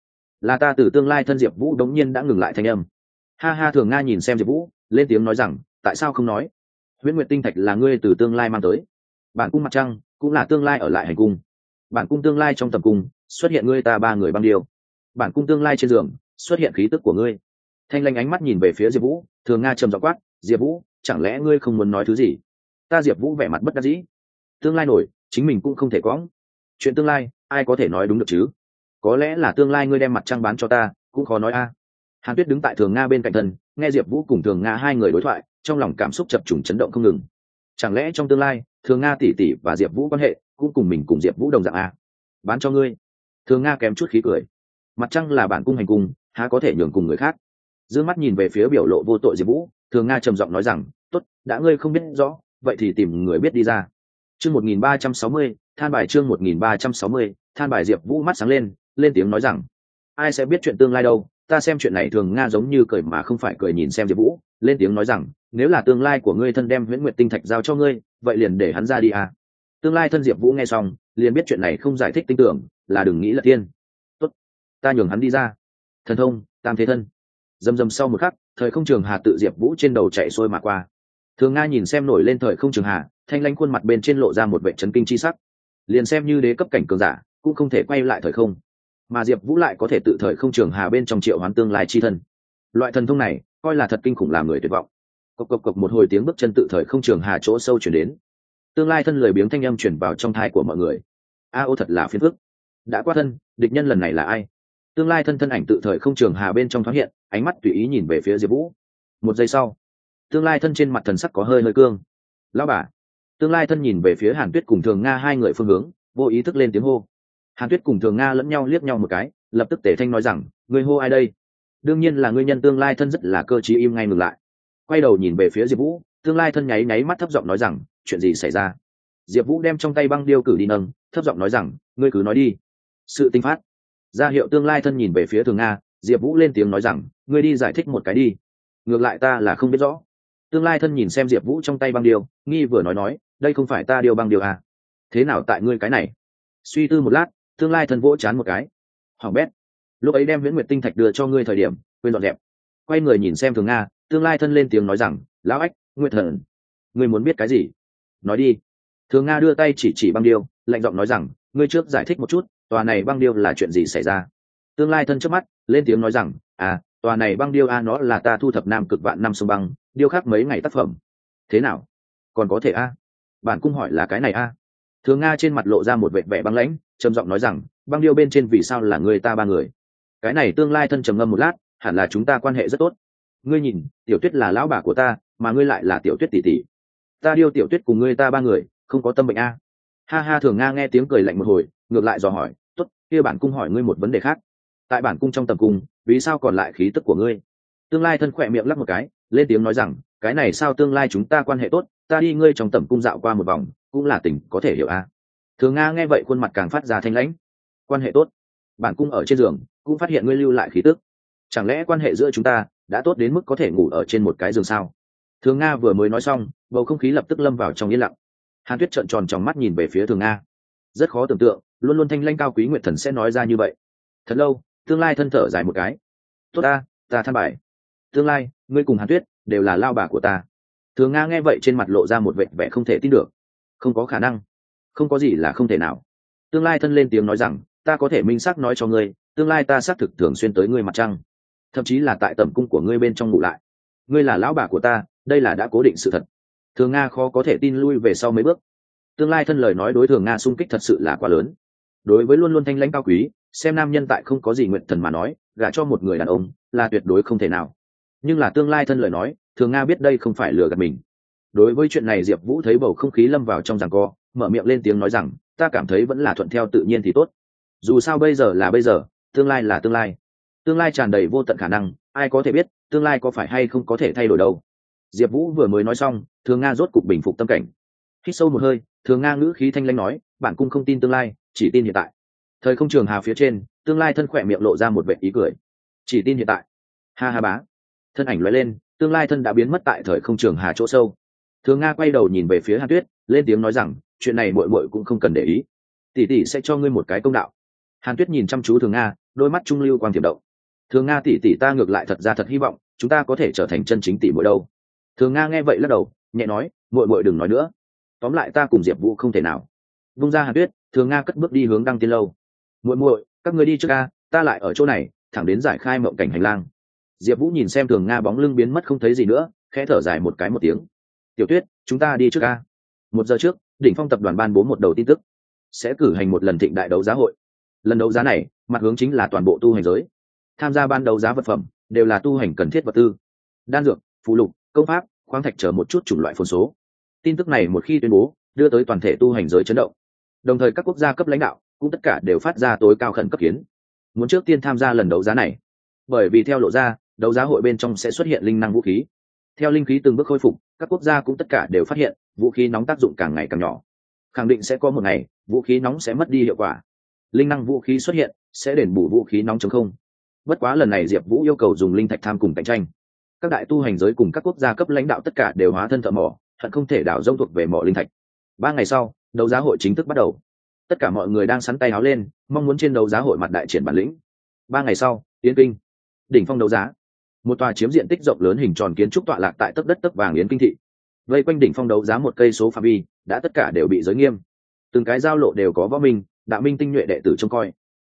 Là ta từ tương lai thân diệp vũ đống nhiên đã ngừng lại thanh âm. Ha ha, thường nga nhìn xem diệp vũ, lên tiếng nói rằng, tại sao không nói? Huyễn nguyệt tinh thạch là ngươi từ tương lai mang tới. Bản cung mặt trăng cũng là tương lai ở lại hành cung. Bản cung tương lai trong tầm cung xuất hiện ngươi ta ba người băng điêu. Bản cung tương lai trên giường xuất hiện khí tức của ngươi. Thanh lanh ánh mắt nhìn về phía diệp vũ, thường nga trầm dọ quát, diệp vũ, chẳng lẽ ngươi không muốn nói thứ gì? Ta diệp vũ vẻ mặt bất đắc dĩ. Tương lai nổi, chính mình cũng không thể quõng. Chuyện tương lai, ai có thể nói đúng được chứ? Có lẽ là tương lai ngươi đem mặt trăng bán cho ta, cũng khó nói a. Hàn tuyết đứng tại thường nga bên cạnh thân, nghe diệp vũ cùng thường nga hai người đối thoại, trong lòng cảm xúc chập trùng chấn động không ngừng. Chẳng lẽ trong tương lai, thường nga tỷ tỷ và diệp vũ quan hệ, cũng cùng mình cùng diệp vũ đồng dạng a? Bán cho ngươi. Thường nga kém chút khí cười. Mặt trăng là bản cung hành cung, há có thể nhường cùng người khác? D ư ơ n g mắt nhìn về phía biểu lộ vô tội diệp vũ, thường nga trầm giọng nói rằng t ố t đã ngươi không biết rõ vậy thì tìm người biết đi ra. Chương một nghìn ba trăm sáu mươi, than bài chương một nghìn ba trăm sáu mươi, than bài diệp vũ mắt sáng lên lên tiếng nói rằng, ai sẽ biết chuyện tương lai đâu, ta xem chuyện này thường nga giống như cười mà không phải cười nhìn xem diệp vũ, lên tiếng nói rằng, nếu là tương lai của ngươi thân đem huyễn nguyệt tinh thạch giao cho ngươi, vậy liền để hắn ra đi à. tương lai thân diệp vũ nghe xong, liền biết chuyện này không giải thích tin tưởng, là đừng nghĩ là tiên tốt, ta nhường hắn đi ra. Thần thông, tam thế thân. Dầm dầm sau một khắc, thời không trường hà tự diệp vũ trên đầu chạy xôi mà qua thường nga nhìn xem nổi lên thời không trường hà thanh lanh khuôn mặt bên trên lộ ra một vệ trấn kinh c h i sắc. Liền xem như đế cấp cảnh cường giả, cũng không thể quay lại thời không. Mà diệp vũ lại có thể tự thời không trường hà bên trong triệu hoán tương lai chi thân. Loại thần thông này, coi là thật kinh khủng làm người tuyệt vọng. Cộc cộc cộc một hồi tiếng bước chân tự thời không trường hà chỗ sâu chuyển đến. Tương lai thân lười biếng thanh âm chuyển vào trong thai của mọi người. A ô thật là phiền phức. Đã qua thân, địch nhân lần này là ai? Tương lai thân thân ảnh tự thời không trường hà bên trong thoáng hiện, ánh mắt tùy ý nhìn về phía diệp vũ. Một giây sau tương lai thân trên mặt thần sắc có hơi hơi cương. Lao bà, tương lai thân nhìn về phía hàn tuyết cùng thường nga hai người phương hướng, vô ý thức lên tiếng hô. Hàn tuyết cùng thường nga lẫn nhau liếc nhau một cái, lập tức tể thanh nói rằng người hô ai đây? Đương nhiên là người nhân tương lai thân rất là cơ chí im ngay ngừng lại. Quay đầu nhìn về phía diệp vũ, tương lai thân nháy nháy mắt thấp giọng nói rằng, chuyện gì xảy ra? Diệp vũ đem trong tay băng điêu cử đi nâng, thấp giọng nói rằng, ngươi cứ nói đi. Sự tinh phát. Ra hiệu tương lai thân nhìn về phía thường nga, diệp vũ lên tiếng nói rằng, ngươi đi giải thích một cái đi. Ngược lại ta là không biết rõ tương lai thân nhìn xem diệp vũ trong tay băng điêu, nghi vừa nói nói, đây không phải ta điêu băng điêu à. thế nào tại ngươi cái này? Suy tư một lát, tương lai thân vỗ chán một cái. Hoàng bét, lúc ấy đem viễn nguyệt tinh thạch đưa cho ngươi thời điểm, quên dọn đẹp quay người nhìn xem thường nga, tương lai thân lên tiếng nói rằng, lão ách, nguyệt thần, ngươi muốn biết cái gì? Nói đi. Thường nga đưa tay chỉ chỉ băng điêu, lạnh giọng nói rằng, ngươi trước giải thích một chút, tòa này băng điêu là chuyện gì xảy ra? Tương lai thân trước mắt, lên tiếng nói rằng à tòa này băng điêu a, nó là ta thu thập nam cực vạn năm sông băng, điêu khắc mấy ngày tác phẩm. Thế nào? Còn có thể a? Bản cung hỏi là cái này a? Thường nga trên mặt lộ ra một vệ vẻ băng lãnh, trầm giọng nói rằng, băng điêu bên trên vì sao là người ta ba người? Cái này tương lai thân trầm ngâm một lát, hẳn là chúng ta quan hệ rất tốt. Ngươi nhìn, tiểu tuyết là lão bà của ta, mà ngươi lại là tiểu tuyết tỷ tỷ. Ta điêu tiểu tuyết cùng ngươi ta ba người, không có tâm bệnh a. Ha ha, thường nga nghe tiếng cười lạnh một hồi, ngược lại dò hỏi, tốt, kia bản cung hỏi ngươi một vấn đề khác tại bản cung trong tầm cung, vì sao còn lại khí tức của ngươi? Tương lai thân khỏe miệng lắc một cái, lên tiếng nói rằng, cái này sao tương lai chúng ta quan hệ tốt, ta đi ngươi trong tầm cung dạo qua một vòng, cũng là tình có thể hiểu a à? thường nga nghe vậy khuôn mặt càng phát ra thanh lãnh. Quan hệ tốt. Bản cung ở trên giường, cũng phát hiện ngươi lưu lại khí tức. Chẳng lẽ quan hệ giữa chúng ta đã tốt đến mức có thể ngủ ở trên một cái giường sao? Thường nga vừa mới nói xong, bầu không khí lập tức lâm vào trong yên lặng. Hàn tuyết trợn tròn trong mắt nhìn về phía thường nga. Rất khó tưởng tượng, luôn luôn thanh lanh cao quý nguyệt thần sẽ nói ra như vậy. Thật lâu tương lai thân thở dài một cái. Tốt ta ta than bài. Tương lai, ngươi cùng hàn tuyết đều là lao bà của ta. Thường nga nghe vậy trên mặt lộ ra một vệ vẻ không thể tin được. Không có khả năng. Không có gì là không thể nào. Tương lai thân lên tiếng nói rằng, ta có thể minh xác nói cho ngươi, tương lai ta xác thực thường xuyên tới ngươi mặt trăng. Thậm chí là tại tầm cung của ngươi bên trong ngủ lại. Ngươi là lão bà của ta, đây là đã cố định sự thật. Thường nga khó có thể tin lui về sau mấy bước. Tương lai thân lời nói đối thường nga sung kích thật sự là quá lớn. Đối với luôn luôn thanh lãnh cao quý xem nam nhân tại không có gì nguyện thần mà nói, gả cho một người đàn ông là tuyệt đối không thể nào. Nhưng là tương lai thân lời nói, thường nga biết đây không phải lừa gạt mình. Đối với chuyện này diệp vũ thấy bầu không khí lâm vào trong giằng co, mở miệng lên tiếng nói rằng, ta cảm thấy vẫn là thuận theo tự nhiên thì tốt. Dù sao bây giờ là bây giờ, tương lai là tương lai. Tương lai tràn đầy vô tận khả năng, ai có thể biết, tương lai có phải hay không có thể thay đổi đâu. Diệp vũ vừa mới nói xong, thường nga rốt cục bình phục tâm cảnh. Hít sâu một hơi, thường nga ngữ khí thanh lanh nói bản cung không tin tương lai, chỉ tin hiện tại thời không trường hà phía trên, tương lai thân khỏe miệng lộ ra một vệ ý cười. Chỉ tin hiện tại. Ha ha bá. Thân ảnh loại lên, tương lai thân đã biến mất tại thời không trường hà chỗ sâu. Thường nga quay đầu nhìn về phía hàn tuyết, lên tiếng nói rằng, chuyện này mội mội cũng không cần để ý. Tỷ tỷ sẽ cho ngươi một cái công đạo. Hàn tuyết nhìn chăm chú thường nga, đôi mắt trung lưu quang tiềm động. Thường nga tỷ tỷ ta ngược lại thật ra thật hy vọng, chúng ta có thể trở thành chân chính tỷ mỗi đâu. Thường nga nghe vậy lắc đầu, nhẹ nói, muội muội đừng nói nữa. Tóm lại ta cùng diệp vũ không thể nào. Vung ra hàn tuyết, thường nga cất bước đi hướng đăng tiên lâu muội muội, các người đi trước ca ta lại ở chỗ này, thẳng đến giải khai mộng cảnh hành lang. Diệp vũ nhìn xem thường nga bóng lưng biến mất không thấy gì nữa, khẽ thở dài một cái một tiếng. Tiểu tuyết, chúng ta đi trước ca một giờ trước, đỉnh phong tập đoàn ban bố một đầu tin tức. Sẽ cử hành một lần thịnh đại đấu giá hội. Lần đấu giá này, mặt hướng chính là toàn bộ tu hành giới. Tham gia ban đấu giá vật phẩm, đều là tu hành cần thiết vật tư. Đan dược phụ lục, công pháp, khoáng thạch chở một chút chủng loại phồn số. Tin tức này một khi tuyên bố, đưa tới toàn thể tu hành giới chấn động. Đồng thời các quốc gia cấp lãnh đạo cũng tất cả đều phát ra tối cao khẩn cấp kiến. Muốn trước tiên tham gia lần đấu giá này. Bởi vì theo lộ ra, đấu giá hội bên trong sẽ xuất hiện linh năng vũ khí. Theo linh khí từng bước khôi phục, các quốc gia cũng tất cả đều phát hiện, vũ khí nóng tác dụng càng ngày càng nhỏ. Khẳng định sẽ có một ngày, vũ khí nóng sẽ mất đi hiệu quả. Linh năng vũ khí xuất hiện, sẽ đền bù vũ khí nóng chống không. Bất quá lần này diệp vũ yêu cầu dùng linh thạch tham cùng cạnh tranh. Các đại tu hành giới cùng các quốc gia cấp lãnh đạo tất cả đều hóa thân thợ mỏ thật không thể đảo dông thuộc về mỏ linh thạch. Ba ngày sau, đấu giá hội chính thức bắt đầu tất cả mọi người đang sắn tay áo lên mong muốn trên đấu giá hội mặt đại triển bản lĩnh. Ba ngày sau yến kinh. Đỉnh phong đấu giá. Một tòa chiếm diện tích rộng lớn hình tròn kiến trúc tọa lạc tại tấc đất tấc vàng yến kinh thị. Vây quanh đỉnh phong đấu giá một cây số phạm vi đã tất cả đều bị giới nghiêm. Từng cái giao lộ đều có võ minh đạo minh tinh nhuệ đệ tử trông coi.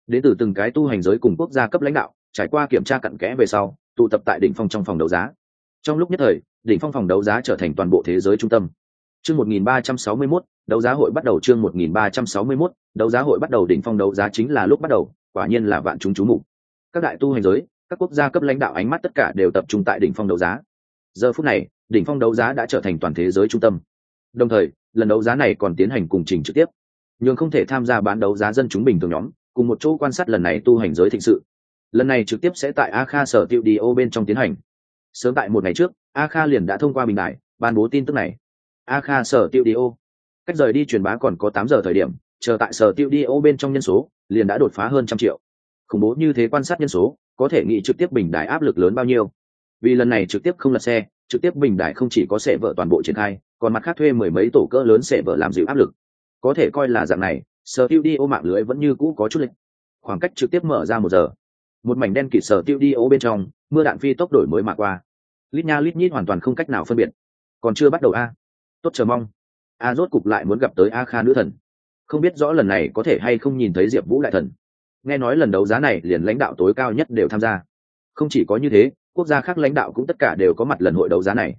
Đến từ từng cái tu hành giới cùng quốc gia cấp lãnh đạo trải qua kiểm tra cặn kẽ về sau tụ tập tại đỉnh phong trong phòng đấu giá. Trong lúc nhất thời đỉnh phong phòng đấu giá trở thành toàn bộ thế giới trung tâm. Chương 1361, đấu giá hội bắt đầu chương 1361, đấu giá hội bắt đầu đỉnh phong đấu giá chính là lúc bắt đầu quả nhiên là vạn chúng chú mục. Các đại tu hành giới các quốc gia cấp lãnh đạo ánh mắt tất cả đều tập trung tại đỉnh phong đấu giá. Giờ phút này đỉnh phong đấu giá đã trở thành toàn thế giới trung tâm. Đồng thời lần đấu giá này còn tiến hành cùng trình trực tiếp. Nhưng không thể tham gia bán đấu giá dân chúng bình thường nhóm cùng một chỗ quan sát lần này tu hành giới thịnh sự. Lần này trực tiếp sẽ tại a kha sở tiêu đi ô bên trong tiến hành. Sớm tại một ngày trước a kha liền đã thông qua bình đại ban bố tin tức này. A kha sở tiêu đi ô cách rời đi truyền bá còn có tám giờ thời điểm, chờ tại sở tiêu đi ô bên trong nhân số, liền đã đột phá hơn trăm triệu. Khủng bố như thế quan sát nhân số, có thể nghĩ trực tiếp bình đại áp lực lớn bao nhiêu. Vì lần này trực tiếp không lật xe, trực tiếp bình đại không chỉ có sẽ vợ toàn bộ triển khai, còn mặt khác thuê mười mấy tổ cỡ lớn sẽ vợ làm dịu áp lực. Có thể coi là dạng này, sở tiêu đi ô mạng lưới vẫn như cũ có chút lịch. Khoảng cách trực tiếp mở ra một giờ. Một mảnh đen kịt sở tiêu đi ô bên trong, mưa đạn phi tốc đổi mới mạ qua. Lít nha lít nhít hoàn toàn không cách nào phân biệt. Còn chưa bắt đầu a. Tốt, chờ mong a rốt cục lại muốn gặp tới a kha nữ thần. Không biết rõ lần này có thể hay không nhìn thấy diệp vũ đại thần. Nghe nói lần đấu giá này liền lãnh đạo tối cao nhất đều tham gia. Không chỉ có như thế, quốc gia khác lãnh đạo cũng tất cả đều có mặt lần hội đấu giá này.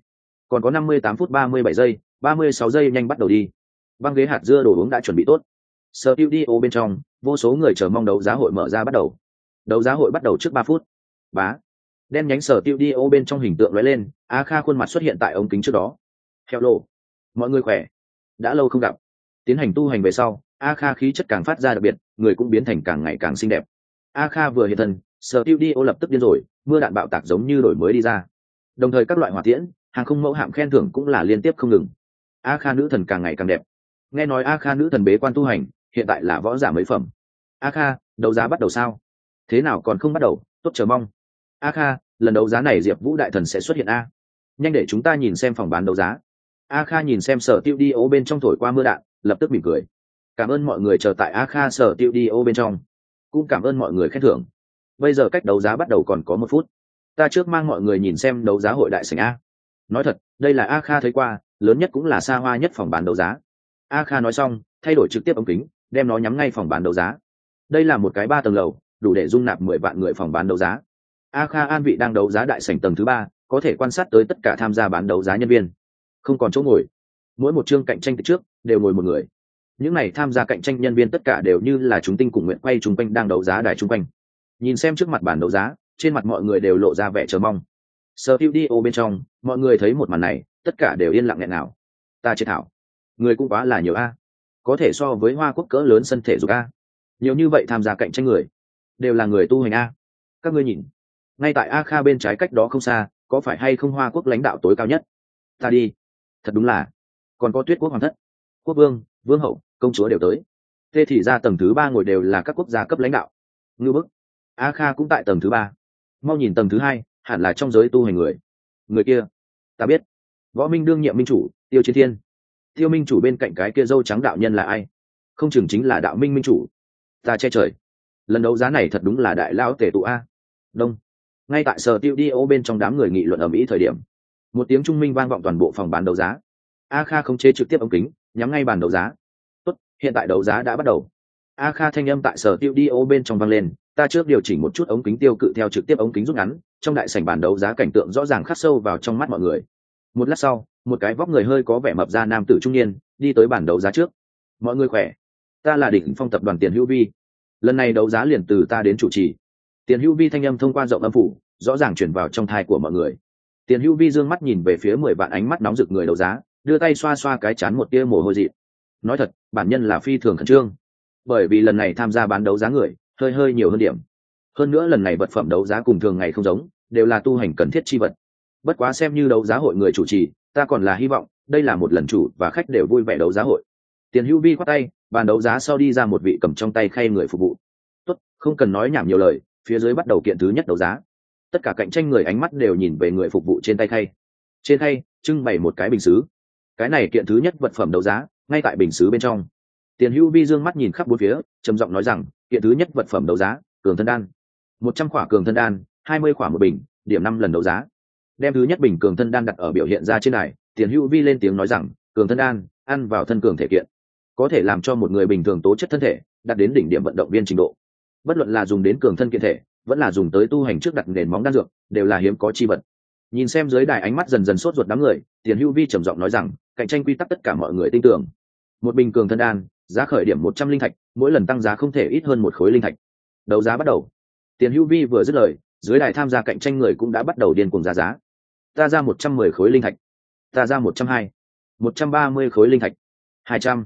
Còn có năm mươi tám phút ba mươi bảy giây, ba mươi sáu giây nhanh bắt đầu đi. Băng ghế hạt dưa đồ uống đã chuẩn bị tốt. Sở tiêu đi ô bên trong, vô số người chờ mong đấu giá hội mở ra bắt đầu. Đấu giá hội bắt đầu trước ba phút. Bá. Đen nhánh sở tiêu đi ô bên trong hình tượng lóe lên, a kha khuôn mặt xuất hiện tại ống kính trước đó. Theo lộ mọi người khỏe? Đã lâu không gặp. Tiến hành tu hành về sau, a kha khí chất càng phát ra đặc biệt, người cũng biến thành càng ngày càng xinh đẹp. A kha vừa hiện thân, sở tiêu đi ô lập tức điên rồi, mưa đạn bạo tạc giống như đổi mới đi ra. Đồng thời các loại hỏa tiễn, hàng không mẫu hạm khen thưởng cũng là liên tiếp không ngừng. A kha nữ thần càng ngày càng đẹp. Nghe nói a kha nữ thần bế quan tu hành, hiện tại là võ giả mấy phẩm. A kha, đấu giá bắt đầu sao? Thế nào còn không bắt đầu? Tốt chờ mong. A kha, lần đấu giá này diệp vũ đại thần sẽ xuất hiện a. Nhanh để chúng ta nhìn xem phòng bán đấu giá a kha nhìn xem sở tiêu đi ô bên trong thổi qua mưa đạn, lập tức mỉm cười. Cảm ơn mọi người chờ tại a kha sở tiêu đi ô bên trong. Cũng cảm ơn mọi người khen thưởng. Bây giờ cách đấu giá bắt đầu còn có một phút. Ta trước mang mọi người nhìn xem đấu giá hội đại sảnh a. Nói thật, đây là a kha thấy qua, lớn nhất cũng là xa hoa nhất phòng bán đấu giá. A kha nói xong, thay đổi trực tiếp ống kính, đem nó nhắm ngay phòng bán đấu giá. Đây là một cái ba tầng lầu, đủ để dung nạp mười vạn người phòng bán đấu giá. A kha an vị đang đấu giá đại sảnh tầng thứ ba, có thể quan sát tới tất cả tham gia bán đấu giá nhân viên không còn chỗ ngồi. Mỗi một chương cạnh tranh từ trước đều ngồi một người. Những này tham gia cạnh tranh nhân viên tất cả đều như là chúng tinh cùng nguyện quay chung quanh đang đấu giá đài chung quanh. Nhìn xem trước mặt bản đấu giá, trên mặt mọi người đều lộ ra vẻ chờ mong. Sơ hữu đi ô bên trong, mọi người thấy một màn này, tất cả đều yên lặng nghẹn nào ta chế thảo. Người cũng quá là nhiều a. Có thể so với hoa quốc cỡ lớn sân thể dục a. Nhiều như vậy tham gia cạnh tranh người, đều là người tu hành a. Các ngươi nhìn, ngay tại a kha bên trái cách đó không xa, có phải hay không hoa quốc lãnh đạo tối cao nhất? Ta đi thật đúng là. Còn có tuyết quốc hoàng thất, quốc vương vương hậu, công chúa đều tới. Thế thì ra tầng thứ ba ngồi đều là các quốc gia cấp lãnh đạo. Ngư bức, a kha cũng tại tầng thứ ba. Mau nhìn tầng thứ hai, hẳn là trong giới tu hành người. Người kia, ta biết. Võ minh đương nhiệm minh chủ, tiêu chiến thiên. Tiêu minh chủ bên cạnh cái kia dâu trắng đạo nhân là ai? Không chừng chính là đạo minh minh chủ. Ta che trời. Lần đấu giá này thật đúng là đại lao tể tụ a. Đông. Ngay tại sở tiêu đi ô bên trong đám người nghị luận ở mỹ thời điểm một tiếng trung minh vang vọng toàn bộ phòng bán đấu giá. A kha không chế trực tiếp ống kính, nhắm ngay bàn đấu giá. Tốt, hiện tại đấu giá đã bắt đầu. A kha thanh âm tại sở tiêu đi ô bên trong vang lên, ta trước điều chỉnh một chút ống kính tiêu cự theo trực tiếp ống kính rút ngắn, trong đại sảnh bàn đấu giá cảnh tượng rõ ràng khắc sâu vào trong mắt mọi người. Một lát sau, một cái vóc người hơi có vẻ mập ra nam tử trung niên, đi tới bàn đấu giá trước. Mọi người khỏe? Ta là đỉnh phong tập đoàn tiền hữu vi. Lần này đấu giá liền từ ta đến chủ trì. Tiền hữu vi thanh âm thông qua rộng âm phủ, rõ ràng chuyển vào trong thai của mọi người tiền hữu vi Dương mắt nhìn về phía mười vạn ánh mắt nóng rực người đấu giá, đưa tay xoa xoa cái chán một tia mồ hôi dị nói thật, bản nhân là phi thường khẩn trương. Bởi vì lần này tham gia bán đấu giá người, hơi hơi nhiều hơn điểm. Hơn nữa lần này vật phẩm đấu giá cùng thường ngày không giống, đều là tu hành cần thiết chi vật. Bất quá xem như đấu giá hội người chủ trì, ta còn là hy vọng, đây là một lần chủ và khách đều vui vẻ đấu giá hội. Tiền hữu vi khoát tay, bàn đấu giá sau đi ra một vị cầm trong tay khay người phục vụ. Tốt, không cần nói nhảm nhiều lời, phía dưới bắt đầu kiện thứ nhất đấu giá tất cả cạnh tranh người ánh mắt đều nhìn về người phục vụ trên tay khay. Trên khay, trưng bày một cái bình xứ. Cái này kiện thứ nhất vật phẩm đấu giá, ngay tại bình xứ bên trong. Tiền hữu vi dương mắt nhìn khắp bốn phía, trầm giọng nói rằng, kiện thứ nhất vật phẩm đấu giá, cường thân đan. Một trăm khỏa cường thân đan, hai mươi khỏa một bình, điểm năm lần đấu giá. Đem thứ nhất bình cường thân đan đặt ở biểu hiện ra trên này, tiền hữu vi lên tiếng nói rằng, cường thân đan, ăn vào thân cường thể kiện. Có thể làm cho một người bình thường tố chất thân thể, đạt đến đỉnh điểm vận động viên trình độ. Bất luận là dùng đến cường thân kiện thể vẫn là dùng tới tu hành trước đặt nền móng đan dược, đều là hiếm có chi vật. Nhìn xem dưới đài ánh mắt dần dần sốt ruột đám người, tiền hữu vi trầm giọng nói rằng, cạnh tranh quy tắc tất cả mọi người tin tưởng. Một bình cường thân đan, giá khởi điểm một trăm linh thạch, mỗi lần tăng giá không thể ít hơn một khối linh thạch. Đấu giá bắt đầu. Tiền hữu vi vừa dứt lời, dưới đài tham gia cạnh tranh người cũng đã bắt đầu điên cuồng giá giá. Ta ra một trăm mười khối linh thạch. Ta ra một trăm hai, một trăm ba mươi khối linh thạch. Hai trăm.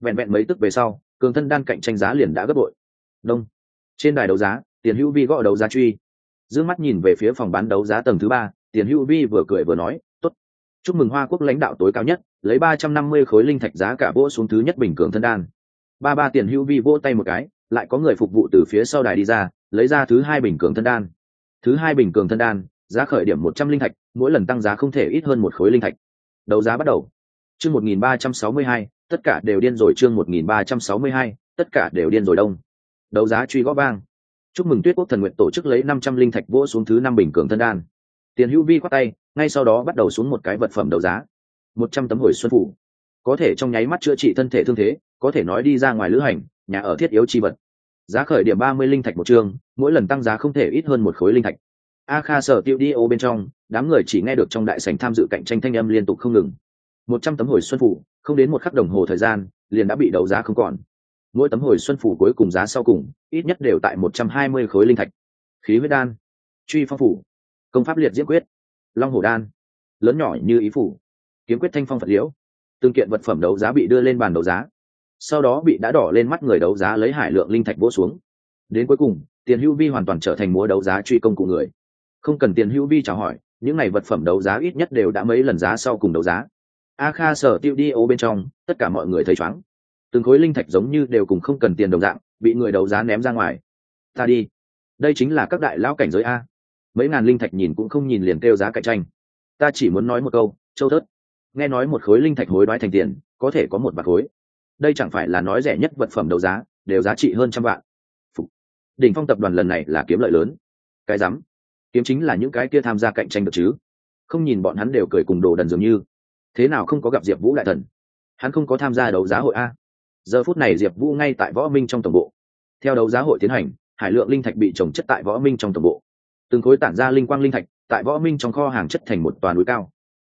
Vẹn vẹn mấy tức về sau, cường thân đan cạnh tranh giá liền đã gấp bội. Đông. Trên đài đấu giá tiền hữu vi gõ đấu giá truy d mắt nhìn về phía phòng bán đấu giá tầng thứ ba tiền hữu vi vừa cười vừa nói tốt. chúc mừng hoa quốc lãnh đạo tối cao nhất lấy ba trăm năm mươi khối linh thạch giá cả vỗ xuống thứ nhất bình cường thân đan ba ba tiền hữu vi vỗ tay một cái lại có người phục vụ từ phía sau đài đi ra lấy ra thứ hai bình cường thân đan thứ hai bình cường thân đan giá khởi điểm một trăm linh thạch mỗi lần tăng giá không thể ít hơn một khối linh thạch đấu giá bắt đầu chương một nghìn ba trăm sáu mươi hai tất cả đều điên rồi chương 1362, tất cả đều điên rồi đông. Đấu giá truy gõ vang. Chúc mừng Tuyết Quốc Thần Nguyện tổ chức lấy 500 linh thạch vỗ xuống thứ năm bình cường thân đan. Tiền Hữu Vi quát tay, ngay sau đó bắt đầu xuống một cái vật phẩm đấu giá. 100 tấm hồi xuân phủ. Có thể trong nháy mắt chữa trị thân thể thương thế, có thể nói đi ra ngoài lữ hành, nhà ở thiết yếu chi vật. Giá khởi điểm 30 linh thạch một chương mỗi lần tăng giá không thể ít hơn một khối linh thạch. A Kha sở tiêu đi ô bên trong, đám người chỉ nghe được trong đại sảnh tham dự cạnh tranh thanh âm liên tục không ngừng. 100 tấm hồi xuân phủ, không đến một khắc đồng hồ thời gian liền đã bị đấu giá không còn mỗi tấm hồi xuân phủ cuối cùng giá sau cùng, ít nhất đều tại một trăm hai mươi khối linh thạch. Khí huyết đan, truy phong phủ, công pháp liệt diễn quyết, long hổ đan, lớn nhỏ như ý phủ, kiếm quyết thanh phong phật liễu từng kiện vật phẩm đấu giá bị đưa lên bàn đấu giá. Sau đó bị đã đỏ lên mắt người đấu giá lấy hải lượng linh thạch vỗ xuống. Đến cuối cùng, tiền hữu vi hoàn toàn trở thành múa đấu giá truy công cụ người. Không cần tiền hữu vi chào hỏi, những n à y vật phẩm đấu giá ít nhất đều đã mấy lần giá sau cùng đấu giá. A kha sở tiêu đi ô bên trong, tất cả mọi người thấy chóng từng khối linh thạch giống như đều cùng không cần tiền đồng dạng, bị người đấu giá ném ra ngoài. Ta đi. Đây chính là các đại lão cảnh giới a. Mấy ngàn linh thạch nhìn cũng không nhìn liền kêu giá cạnh tranh. Ta chỉ muốn nói một câu, châu thớt nghe nói một khối linh thạch hối đoái thành tiền, có thể có một bạc khối. Đây chẳng phải là nói rẻ nhất vật phẩm đấu giá, đều giá trị hơn trăm vạn. Đỉnh phong tập đoàn lần này là kiếm lợi lớn. Cái rắm. Kiếm chính là những cái kia tham gia cạnh tranh được chứ. Không nhìn bọn hắn đều cười cùng đồ đần dường như. Thế nào không có gặp diệp vũ đại thần? Hắn không có tham gia đấu giá hội a giờ phút này diệp vũ ngay tại võ minh trong tổng bộ. Theo đấu giá hội tiến hành, hải lượng linh thạch bị trồng chất tại võ minh trong tổng bộ. Từng khối tản ra linh quang linh thạch tại võ minh trong kho hàng chất thành một toàn núi cao.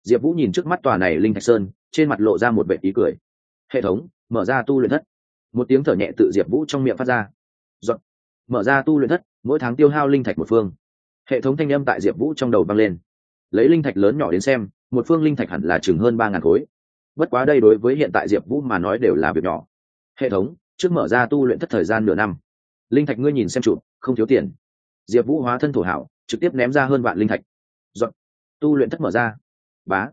Diệp vũ nhìn trước mắt tòa này linh thạch sơn, trên mặt lộ ra một vệ ý cười. Hệ thống, mở ra tu luyện thất. Một tiếng thở nhẹ tự diệp vũ trong miệng phát ra. Dọn. mở ra tu luyện thất, mỗi tháng tiêu hao linh thạch một phương. Hệ thống thanh âm tại diệp vũ trong đầu vang lên. Lấy linh thạch lớn nhỏ đến xem, một phương linh thạch hẳn là chừng hơn ba ngàn khối. Bất quá đây đối với hiện tại diệp vũ mà nói đều là việc nhỏ hệ thống, trước mở ra tu luyện thất thời gian nửa năm. Linh thạch ngươi nhìn xem chụp không thiếu tiền. Diệp vũ hóa thân thổ hảo, trực tiếp ném ra hơn vạn linh thạch. Dọn. Tu luyện thất mở ra. Bá.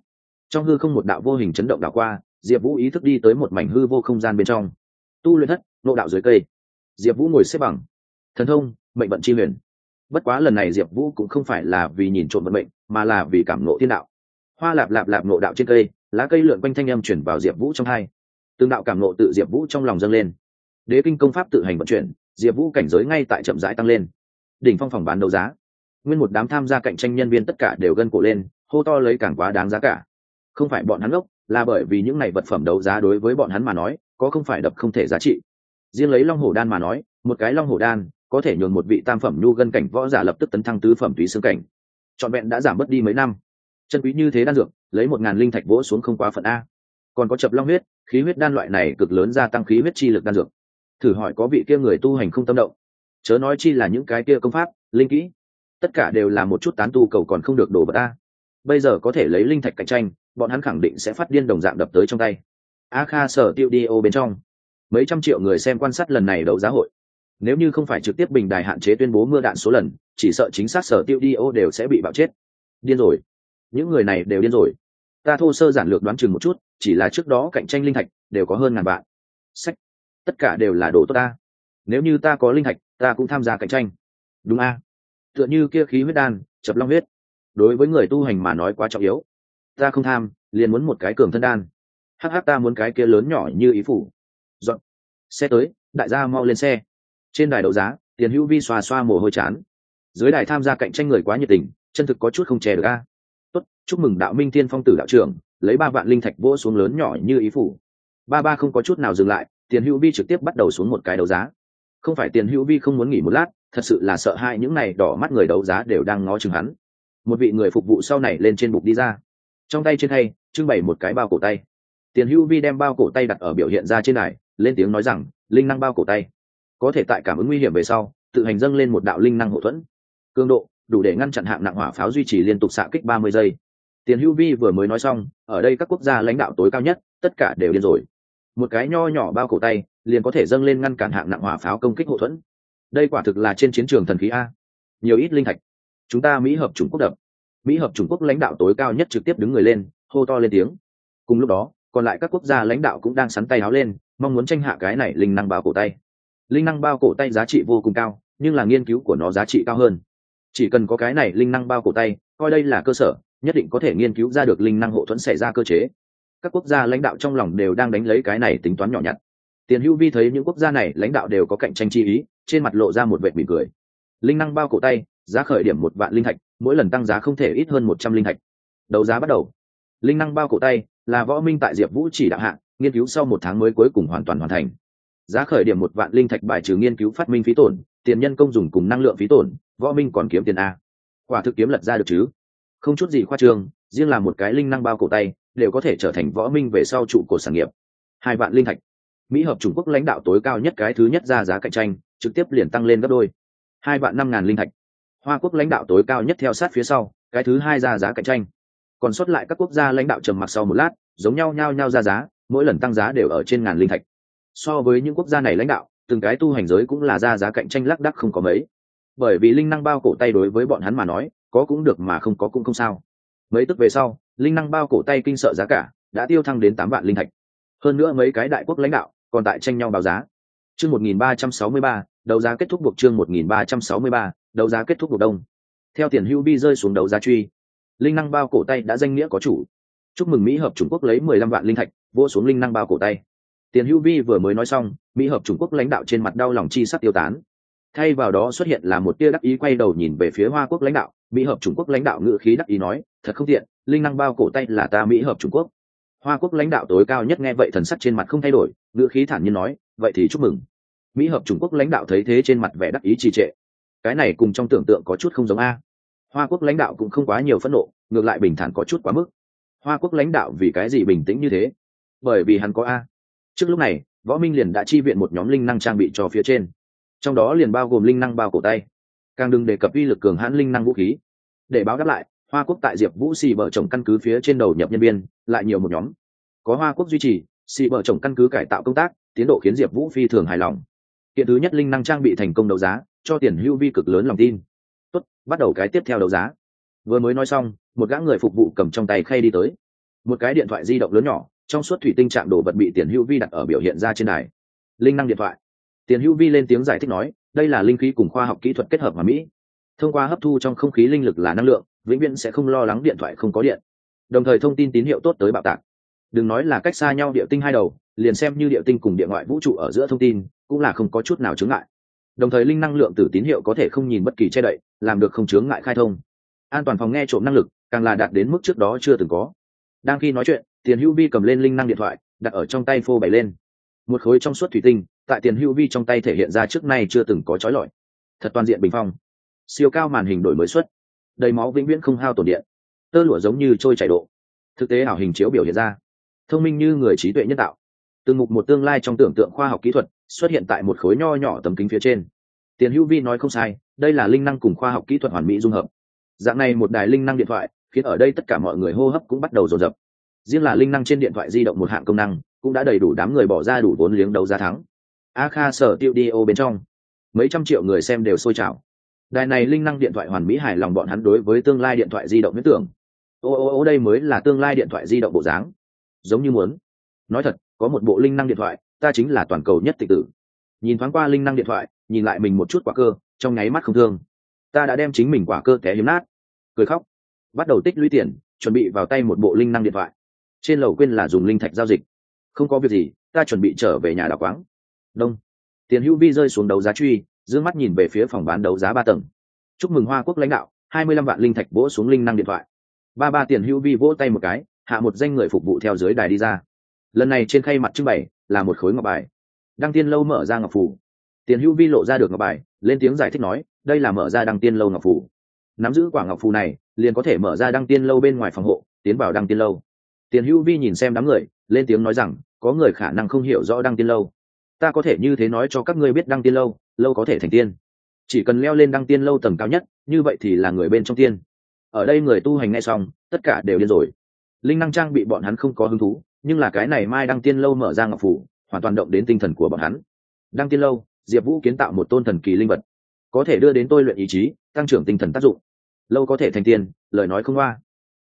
Trong hư không một đạo vô hình chấn động đạo qua, diệp vũ ý thức đi tới một mảnh hư vô không gian bên trong. Tu luyện thất, nộ đạo dưới cây. Diệp vũ ngồi xếp bằng. Thần thông, mệnh vận chi huyền. Bất quá lần này diệp vũ cũng không phải là vì nhìn trộm vận mệnh, mà là vì cảm nộ thiên đạo. Hoa lạp lạp lạp nộ đạo trên cây, lá cây lượn quanh thanh âm chuyển vào diệp vũ trong hai tương đạo cảm nộ tự diệp vũ trong lòng dâng lên. Đế kinh công pháp tự hành vận chuyển, diệp vũ cảnh giới ngay tại chậm rãi tăng lên. Đỉnh phong phòng bán đấu giá. Nguyên một đám tham gia cạnh tranh nhân viên tất cả đều gân cổ lên, hô to lấy càng quá đáng giá cả. Không phải bọn hắn gốc là bởi vì những này vật phẩm đấu giá đối với bọn hắn mà nói, có không phải đập không thể giá trị. Riêng lấy long hổ đan mà nói, một cái long hổ đan, có thể nhường một vị tam phẩm nhu gân cảnh võ giả lập tức tấn thăng tứ phẩm túy xương cảnh. Trọn vẹn đã giảm mất đi mấy năm. Chân quý như thế đan dược, lấy một ngàn linh thạch vỗ xuống không quá phận a còn có chập long huyết, khí huyết đan loại này cực lớn gia tăng khí huyết chi lực đan dược. Thử hỏi có vị kia người tu hành không tâm động. Chớ nói chi là những cái kia công pháp, linh kỹ, tất cả đều là một chút tán tu cầu còn không được đổ vật ta. Bây giờ có thể lấy linh thạch cạnh tranh, bọn hắn khẳng định sẽ phát điên đồng dạng đập tới trong tay. A kha sở tiêu đi ô bên trong. Mấy trăm triệu người xem quan sát lần này đấu giá hội. Nếu như không phải trực tiếp bình đài hạn chế tuyên bố mưa đạn số lần, chỉ sợ chính xác sở tiêu đi ô đều sẽ bị bạo chết. Điên rồi. Những người này đều điên rồi ta thô sơ giản lược đoán chừng một chút, chỉ là trước đó cạnh tranh linh thạch đều có hơn ngàn vạn. Sách, tất cả đều là đồ tốt ta. Nếu như ta có linh thạch, ta cũng tham gia cạnh tranh. Đúng a? Tựa như kia khí huyết đan, chập long huyết. Đối với người tu hành mà nói quá trọng yếu. Ta không tham, liền muốn một cái cường thân đan. Hh ta muốn cái kia lớn nhỏ như ý phủ. Dọn. Xe tới, đại gia mau lên xe. Trên đài đấu giá, tiền hữu vi xoa xoa mồ hôi chán. Dưới đài tham gia cạnh tranh người quá nhiệt tình, chân thực có chút không che được a tốt, chúc mừng đạo minh Thiên phong tử đạo trưởng, lấy ba vạn linh thạch vỗ xuống lớn nhỏ như ý phủ. Ba ba không có chút nào dừng lại, tiền hữu vi trực tiếp bắt đầu xuống một cái đấu giá. Không phải tiền hữu vi không muốn nghỉ một lát, thật sự là sợ hai những này đỏ mắt người đấu giá đều đang ngó chừng hắn. Một vị người phục vụ sau này lên trên bục đi ra. Trong tay trên thay trưng bày một cái bao cổ tay. Tiền hữu vi đem bao cổ tay đặt ở biểu hiện ra trên này, lên tiếng nói rằng, linh năng bao cổ tay. Có thể tại cảm ứng nguy hiểm về sau, tự hành dâng lên một đạo linh năng hậu thuẫn. Cường độ đủ để ngăn chặn hạng nặng hỏa pháo duy trì liên tục xạ kích ba mươi giây. Tiền hữu vi vừa mới nói xong, ở đây các quốc gia lãnh đạo tối cao nhất, tất cả đều điên rồi. Một cái nho nhỏ bao cổ tay, liền có thể dâng lên ngăn cản hạng nặng hỏa pháo công kích hộ thuẫn. Đây quả thực là trên chiến trường thần khí a. Nhiều ít linh thạch. Chúng ta mỹ hợp trung quốc đập. Mỹ hợp trung quốc lãnh đạo tối cao nhất trực tiếp đứng người lên, hô to lên tiếng. Cùng lúc đó, còn lại các quốc gia lãnh đạo cũng đang sắn tay áo lên, mong muốn tranh hạ cái này linh năng bao cổ tay. Linh năng bao cổ tay giá trị vô cùng cao, nhưng là nghiên cứu của nó giá trị cao hơn chỉ cần có cái này linh năng bao cổ tay, coi đây là cơ sở, nhất định có thể nghiên cứu ra được linh năng hộ thuẫn xảy ra cơ chế. Các quốc gia lãnh đạo trong lòng đều đang đánh lấy cái này tính toán nhỏ nhặt. Tiền hữu vi thấy những quốc gia này lãnh đạo đều có cạnh tranh chi ý, trên mặt lộ ra một vệ mỉm cười. Linh năng bao cổ tay, giá khởi điểm một vạn linh thạch, mỗi lần tăng giá không thể ít hơn một trăm linh thạch. Đấu giá bắt đầu. Linh năng bao cổ tay, là võ minh tại diệp vũ chỉ đạo hạng nghiên cứu sau một tháng mới cuối cùng hoàn toàn hoàn thành. Giá khởi điểm một vạn linh thạch bài trừ nghiên cứu phát minh phí tổn, tiền nhân công dùng cùng năng lượng phí tổn võ minh còn kiếm tiền a. Quả thực kiếm lật ra được chứ. Không chút gì khoa trương, riêng là một cái linh năng bao cổ tay, đều có thể trở thành võ minh về sau trụ cổ sản nghiệp. Hai vạn linh thạch. Mỹ hợp trung quốc lãnh đạo tối cao nhất cái thứ nhất ra giá cạnh tranh, trực tiếp liền tăng lên gấp đôi. Hai vạn năm ngàn linh thạch. Hoa quốc lãnh đạo tối cao nhất theo sát phía sau, cái thứ hai ra giá cạnh tranh. Còn xuất lại các quốc gia lãnh đạo trầm mặc sau một lát, giống nhau nhau nhau ra giá, mỗi lần tăng giá đều ở trên ngàn linh thạch. So với những quốc gia này lãnh đạo, từng cái tu hành giới cũng là ra giá cạnh tranh lác đắc không có mấy bởi vì linh năng bao cổ tay đối với bọn hắn mà nói, có cũng được mà không có cũng không sao. Mấy tức về sau, linh năng bao cổ tay kinh sợ giá cả, đã tiêu thăng đến tám vạn linh thạch. Hơn nữa mấy cái đại quốc lãnh đạo còn tại tranh nhau báo giá. Chương một nghìn ba trăm sáu mươi ba, đấu giá kết thúc buộc chương một nghìn ba trăm sáu mươi ba, đấu giá kết thúc buộc đông. Theo tiền hưu bi rơi xuống đấu giá truy, linh năng bao cổ tay đã danh nghĩa có chủ. Chúc mừng mỹ hợp trung quốc lấy mười lăm vạn linh thạch vô xuống linh năng bao cổ tay. Tiền hưu vi vừa mới nói xong, mỹ hợp trung quốc lãnh đạo trên mặt đau lòng chi sắc tiêu tán thay vào đó xuất hiện là một tia đắc ý quay đầu nhìn về phía hoa quốc lãnh đạo, mỹ hợp trung quốc lãnh đạo ngự khí đắc ý nói, thật không tiện, linh năng bao cổ tay là ta mỹ hợp trung quốc. Hoa quốc lãnh đạo tối cao nhất nghe vậy thần sắc trên mặt không thay đổi ngự khí thản nhiên nói, vậy thì chúc mừng. Mỹ hợp trung quốc lãnh đạo thấy thế trên mặt vẻ đắc ý trì trệ. Cái này cùng trong tưởng tượng có chút không giống a. Hoa quốc lãnh đạo cũng không quá nhiều phẫn nộ, ngược lại bình thản có chút quá mức. Hoa quốc lãnh đạo vì cái gì bình tĩnh như thế? Bởi vì hắn có a. Trước lúc này, võ minh liền đã chi viện một nhóm linh năng trang bị cho phía trên trong đó liền bao gồm linh năng bao cổ tay, càng đừng đề cập uy lực cường hãn linh năng vũ khí. Để báo đáp lại, hoa quốc tại diệp vũ xì bờ chồng căn cứ phía trên đầu nhập nhân viên, lại nhiều một nhóm. Có hoa quốc duy trì, xì bờ chồng căn cứ cải tạo công tác, tiến độ khiến diệp vũ phi thường hài lòng. Hiện thứ nhất linh năng trang bị thành công đấu giá, cho tiền hưu vi cực lớn lòng tin. Tốt, bắt đầu cái tiếp theo đấu giá. Vừa mới nói xong, một gã người phục vụ cầm trong tay khay đi tới. Một cái điện thoại di động lớn nhỏ, trong suốt thủy tinh chạm đồ vật bị tiền hữu vi đặt ở biểu hiện ra trên đài. Linh năng điện thoại tiền hữu vi lên tiếng giải thích nói, đây là linh khí cùng khoa học kỹ thuật kết hợp mà mỹ. Thông qua hấp thu trong không khí linh lực là năng lượng, vĩnh viễn sẽ không lo lắng điện thoại không có điện. Đồng thời thông tin tín hiệu tốt tới bạo tạc. Đừng nói là cách xa nhau địa tinh hai đầu, liền xem như địa tinh cùng địa ngoại vũ trụ ở giữa thông tin, cũng là không có chút nào chướng ngại. Đồng thời linh năng lượng từ tín hiệu có thể không nhìn bất kỳ che đậy, làm được không chướng ngại khai thông. An toàn phòng nghe trộm năng lực, càng là đạt đến mức trước đó chưa từng có. Đang khi nói chuyện, tiền hữu vi cầm lên linh năng điện thoại, đặt ở trong tay phô bày lên. Một khối trong suốt thủy tinh tại tiền Hưu vi trong tay thể hiện ra trước nay chưa từng có trói lọi. Thật toàn diện bình phong. Siêu cao màn hình đổi mới xuất. Đầy máu vĩnh viễn không hao tổn điện. Tơ lụa giống như trôi chảy độ. Thực tế ảo hình chiếu biểu hiện ra. Thông minh như người trí tuệ nhân tạo. Từng mục một tương lai trong tưởng tượng khoa học kỹ thuật xuất hiện tại một khối nho nhỏ tấm kính phía trên. Tiền hữu vi nói không sai, đây là linh năng cùng khoa học kỹ thuật hoàn mỹ dung hợp. Dạng này một đài linh năng điện thoại, khiến ở đây tất cả mọi người hô hấp cũng bắt đầu dồn dập. Riêng là linh năng trên điện thoại di động một hạng công năng, cũng đã đầy đủ đám người bỏ ra đủ vốn liếng đấu giá thắng a kha sở tiêu đi ô bên trong. Mấy trăm triệu người xem đều sôi trào. Đài này linh năng điện thoại hoàn mỹ hài lòng bọn hắn đối với tương lai điện thoại di động huyết tưởng. Ô ô ô, đây mới là tương lai điện thoại di động bộ dáng. Giống như muốn. Nói thật, có một bộ linh năng điện thoại, ta chính là toàn cầu nhất tịch tử. Nhìn thoáng qua linh năng điện thoại, nhìn lại mình một chút quả cơ, trong nháy mắt không thương. Ta đã đem chính mình quả cơ té hiếm nát. Cười khóc. Bắt đầu tích lũy tiền, chuẩn bị vào tay một bộ linh năng điện thoại. Trên lầu quên là dùng linh thạch giao dịch. Không có việc gì, ta chuẩn bị trở về nhà đào quáng đông. Tiền hữu vi rơi xuống đấu giá truy giữ mắt nhìn về phía phòng bán đấu giá ba tầng. Chúc mừng hoa quốc lãnh đạo, hai mươi lăm vạn linh thạch vỗ xuống linh năng điện thoại. Ba ba tiền hữu vi vỗ tay một cái, hạ một danh người phục vụ theo dưới đài đi ra. Lần này trên khay mặt trưng bày là một khối ngọc bài. Đăng tiên lâu mở ra ngọc phủ tiền hữu vi lộ ra được ngọc bài, lên tiếng giải thích nói, đây là mở ra đăng tiên lâu ngọc phủ nắm giữ quả ngọc phù này, liền có thể mở ra đăng tiên lâu bên ngoài phòng hộ, tiến vào đăng tiên lâu. Tiền hữu vi nhìn xem đám người, lên tiếng nói rằng, có người khả năng không hiểu rõ đăng tiên lâu ta có thể như thế nói cho các ngươi biết đăng tiên lâu lâu có thể thành tiên. Chỉ cần leo lên đăng tiên lâu tầng cao nhất, như vậy thì là người bên trong tiên. Ở đây người tu hành ngay xong, tất cả đều điên rồi. Linh năng trang bị bọn hắn không có hứng thú, nhưng là cái này mai đăng tiên lâu mở ra ngọc phủ, hoàn toàn động đến tinh thần của bọn hắn. Đăng tiên lâu, diệp vũ kiến tạo một tôn thần kỳ linh vật. Có thể đưa đến tôi luyện ý chí, tăng trưởng tinh thần tác dụng. Lâu có thể thành tiên, lời nói không qua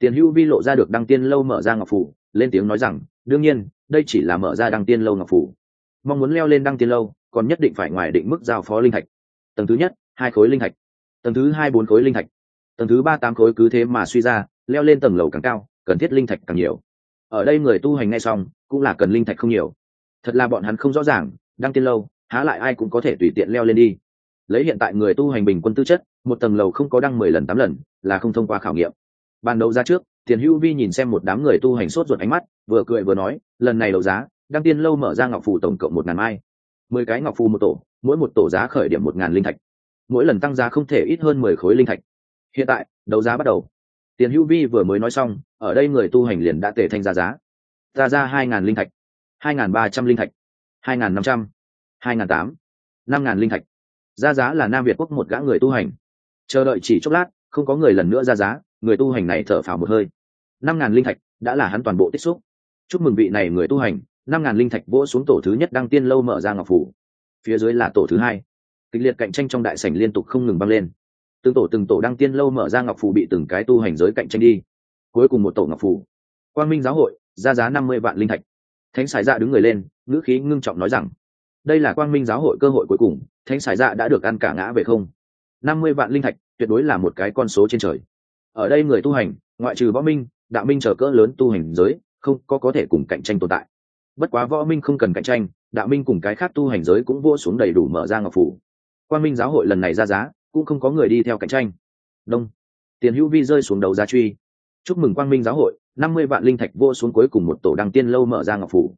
tiền hữu vi lộ ra được đăng tiên lâu mở ra ngọc phủ, lên tiếng nói rằng, đương nhiên, đây chỉ là mở ra đăng tiên lâu ngọc phủ mong muốn leo lên đăng tiên lâu, còn nhất định phải ngoài định mức giao phó linh thạch. Tầng thứ nhất, hai khối linh thạch. Tầng thứ hai bốn khối linh thạch. Tầng thứ ba tám khối cứ thế mà suy ra, leo lên tầng lầu càng cao, cần thiết linh thạch càng nhiều. Ở đây người tu hành ngay xong, cũng là cần linh thạch không nhiều. Thật là bọn hắn không rõ ràng, đăng tiên lâu, há lại ai cũng có thể tùy tiện leo lên đi. Lấy hiện tại người tu hành bình quân tư chất, một tầng lầu không có đăng mười lần tám lần, là không thông qua khảo nghiệm. Ban đầu ra trước, tiền hữu vi nhìn xem một đám người tu hành sốt ruột ánh mắt, vừa cười vừa nói, lần này đấu giá đăng tiên lâu mở ra ngọc phù tổng cộng một ngàn mai. Mười cái ngọc phù một tổ, mỗi một tổ giá khởi điểm một ngàn linh thạch. Mỗi lần tăng giá không thể ít hơn mười khối linh thạch. Hiện tại, đấu giá bắt đầu. Tiền hữu vi vừa mới nói xong, ở đây người tu hành liền đã tề thanh ra giá. Ra ra hai ngàn linh thạch, hai ngàn ba trăm linh thạch, hai ngàn năm trăm, hai ngàn tám, năm ngàn linh thạch. Ra giá là nam việt quốc một gã người tu hành. Chờ đợi chỉ chốc lát, không có người lần nữa ra giá, người tu hành này thở phào một hơi. Năm ngàn linh thạch, đã là hắn toàn bộ tích xúc. Chúc mừng vị này người tu hành năm ngàn linh thạch vỗ xuống tổ thứ nhất đăng tiên lâu mở ra ngọc phủ. Phía dưới là tổ thứ hai. Kịch liệt cạnh tranh trong đại sảnh liên tục không ngừng băng lên. Từng tổ từng tổ đăng tiên lâu mở ra ngọc phủ bị từng cái tu hành giới cạnh tranh đi. Cuối cùng một tổ ngọc phủ. Quang minh giáo hội ra giá năm mươi vạn linh thạch. Thánh sải dạ đứng người lên, ngữ khí ngưng trọng nói rằng, đây là quang minh giáo hội cơ hội cuối cùng, thánh sải dạ đã được ăn cả ngã về không. Năm mươi vạn linh thạch, tuyệt đối là một cái con số trên trời. Ở đây người tu hành, ngoại trừ võ minh, đạo minh chờ cỡ lớn tu hành giới, không có có thể cùng cạnh tranh tồn tại bất quá võ minh không cần cạnh tranh, đạo minh cùng cái khác tu hành giới cũng vô xuống đầy đủ mở ra ngọc phủ. Quan minh giáo hội lần này ra giá, cũng không có người đi theo cạnh tranh. Đông. Tiền hữu vi rơi xuống đầu giá truy. Chúc mừng quang minh giáo hội, năm mươi vạn linh thạch vô xuống cuối cùng một tổ đăng tiên lâu mở ra ngọc phủ.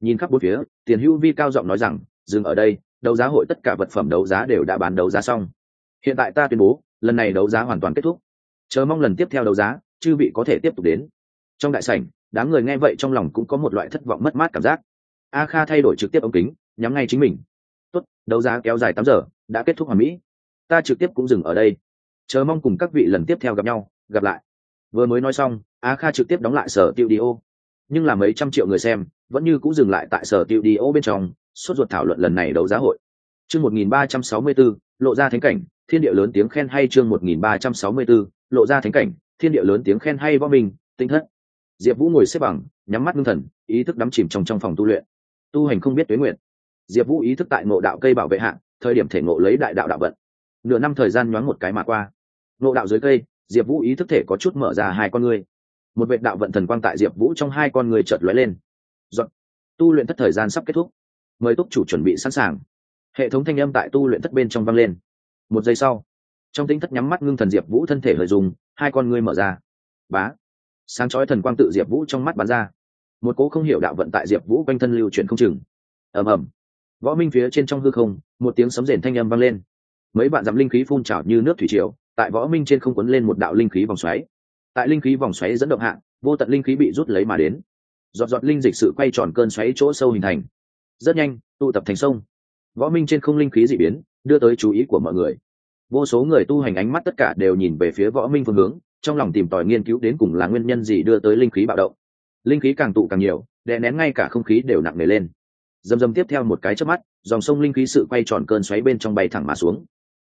Nhìn khắp bốn phía, tiền hữu vi cao giọng nói rằng, dừng ở đây, đấu giá hội tất cả vật phẩm đấu giá đều đã bán đấu giá xong. Hiện tại ta tuyên bố, lần này đấu giá hoàn toàn kết thúc. Chờ mong lần tiếp theo đấu giá, chư vị có thể tiếp tục đến. Trong đại sảnh đám người nghe vậy trong lòng cũng có một loại thất vọng mất mát cảm giác. A kha thay đổi trực tiếp ống kính, nhắm ngay chính mình. Tốt, đấu giá kéo dài tám giờ, đã kết thúc hoàn mỹ. Ta trực tiếp cũng dừng ở đây. Chờ mong cùng các vị lần tiếp theo gặp nhau, gặp lại. Vừa mới nói xong, a kha trực tiếp đóng lại sở tiêu đi ô. Nhưng là mấy trăm triệu người xem, vẫn như cũng dừng lại tại sở tiêu đi ô bên trong suốt ruột thảo luận lần này đấu giá hội. Chương một nghìn ba trăm sáu mươi bốn lộ ra thánh cảnh, thiên địa lớn tiếng khen hay chương một nghìn ba trăm sáu mươi bốn lộ ra thánh cảnh, thiên địa lớn tiếng khen hay võ minh, tinh thất diệp vũ ngồi xếp bằng, nhắm mắt ngưng thần, ý thức đắm chìm trong trong phòng tu luyện. Tu hành không biết tuế nguyện diệp vũ ý thức tại ngộ đạo cây bảo vệ hạng thời điểm thể ngộ lấy đại đạo đạo vận. Nửa năm thời gian nhoáng một cái mà qua. Ngộ đạo dưới cây, diệp vũ ý thức thể có chút mở ra hai con người một vệ đạo vận thần quang tại diệp vũ trong hai con người chợt lóe lên. Dọn. tu luyện thất thời gian sắp kết thúc. Mời túc chủ chuẩn bị sẵn sàng. Hệ thống thanh âm tại tu luyện thất bên trong vang lên. Một giây sau, trong tính thất nhắm mắt ngưng thần diệp vũ thân thể lợi dùng hai con ngươi mở ra. Bá sáng chói thần quang tự diệp vũ trong mắt bắn ra. Một cố không hiểu đạo vận tại diệp vũ quanh thân lưu chuyển không chừng. Ầm ầm. Võ minh phía trên trong hư không, một tiếng sấm rền thanh âm vang lên. Mấy bạn dặm linh khí phun trào như nước thủy triều, tại võ minh trên không quấn lên một đạo linh khí vòng xoáy. Tại linh khí vòng xoáy dẫn động hạng, vô tận linh khí bị rút lấy mà đến. Giọt giọt linh dịch sự quay tròn cơn xoáy chỗ sâu hình thành. Rất nhanh, tụ tập thành sông. Võ minh trên không linh khí dị biến, đưa tới chú ý của mọi người. Vô số người tu hành ánh mắt tất cả đều nhìn về phía võ minh phương hướng trong lòng tìm tòi nghiên cứu đến cùng là nguyên nhân gì đưa tới linh khí bạo động. Linh khí càng tụ càng nhiều, đè nén ngay cả không khí đều nặng nề lên. Dầm dầm tiếp theo một cái chớp mắt, dòng sông linh khí sự quay tròn cơn xoáy bên trong bay thẳng mà xuống.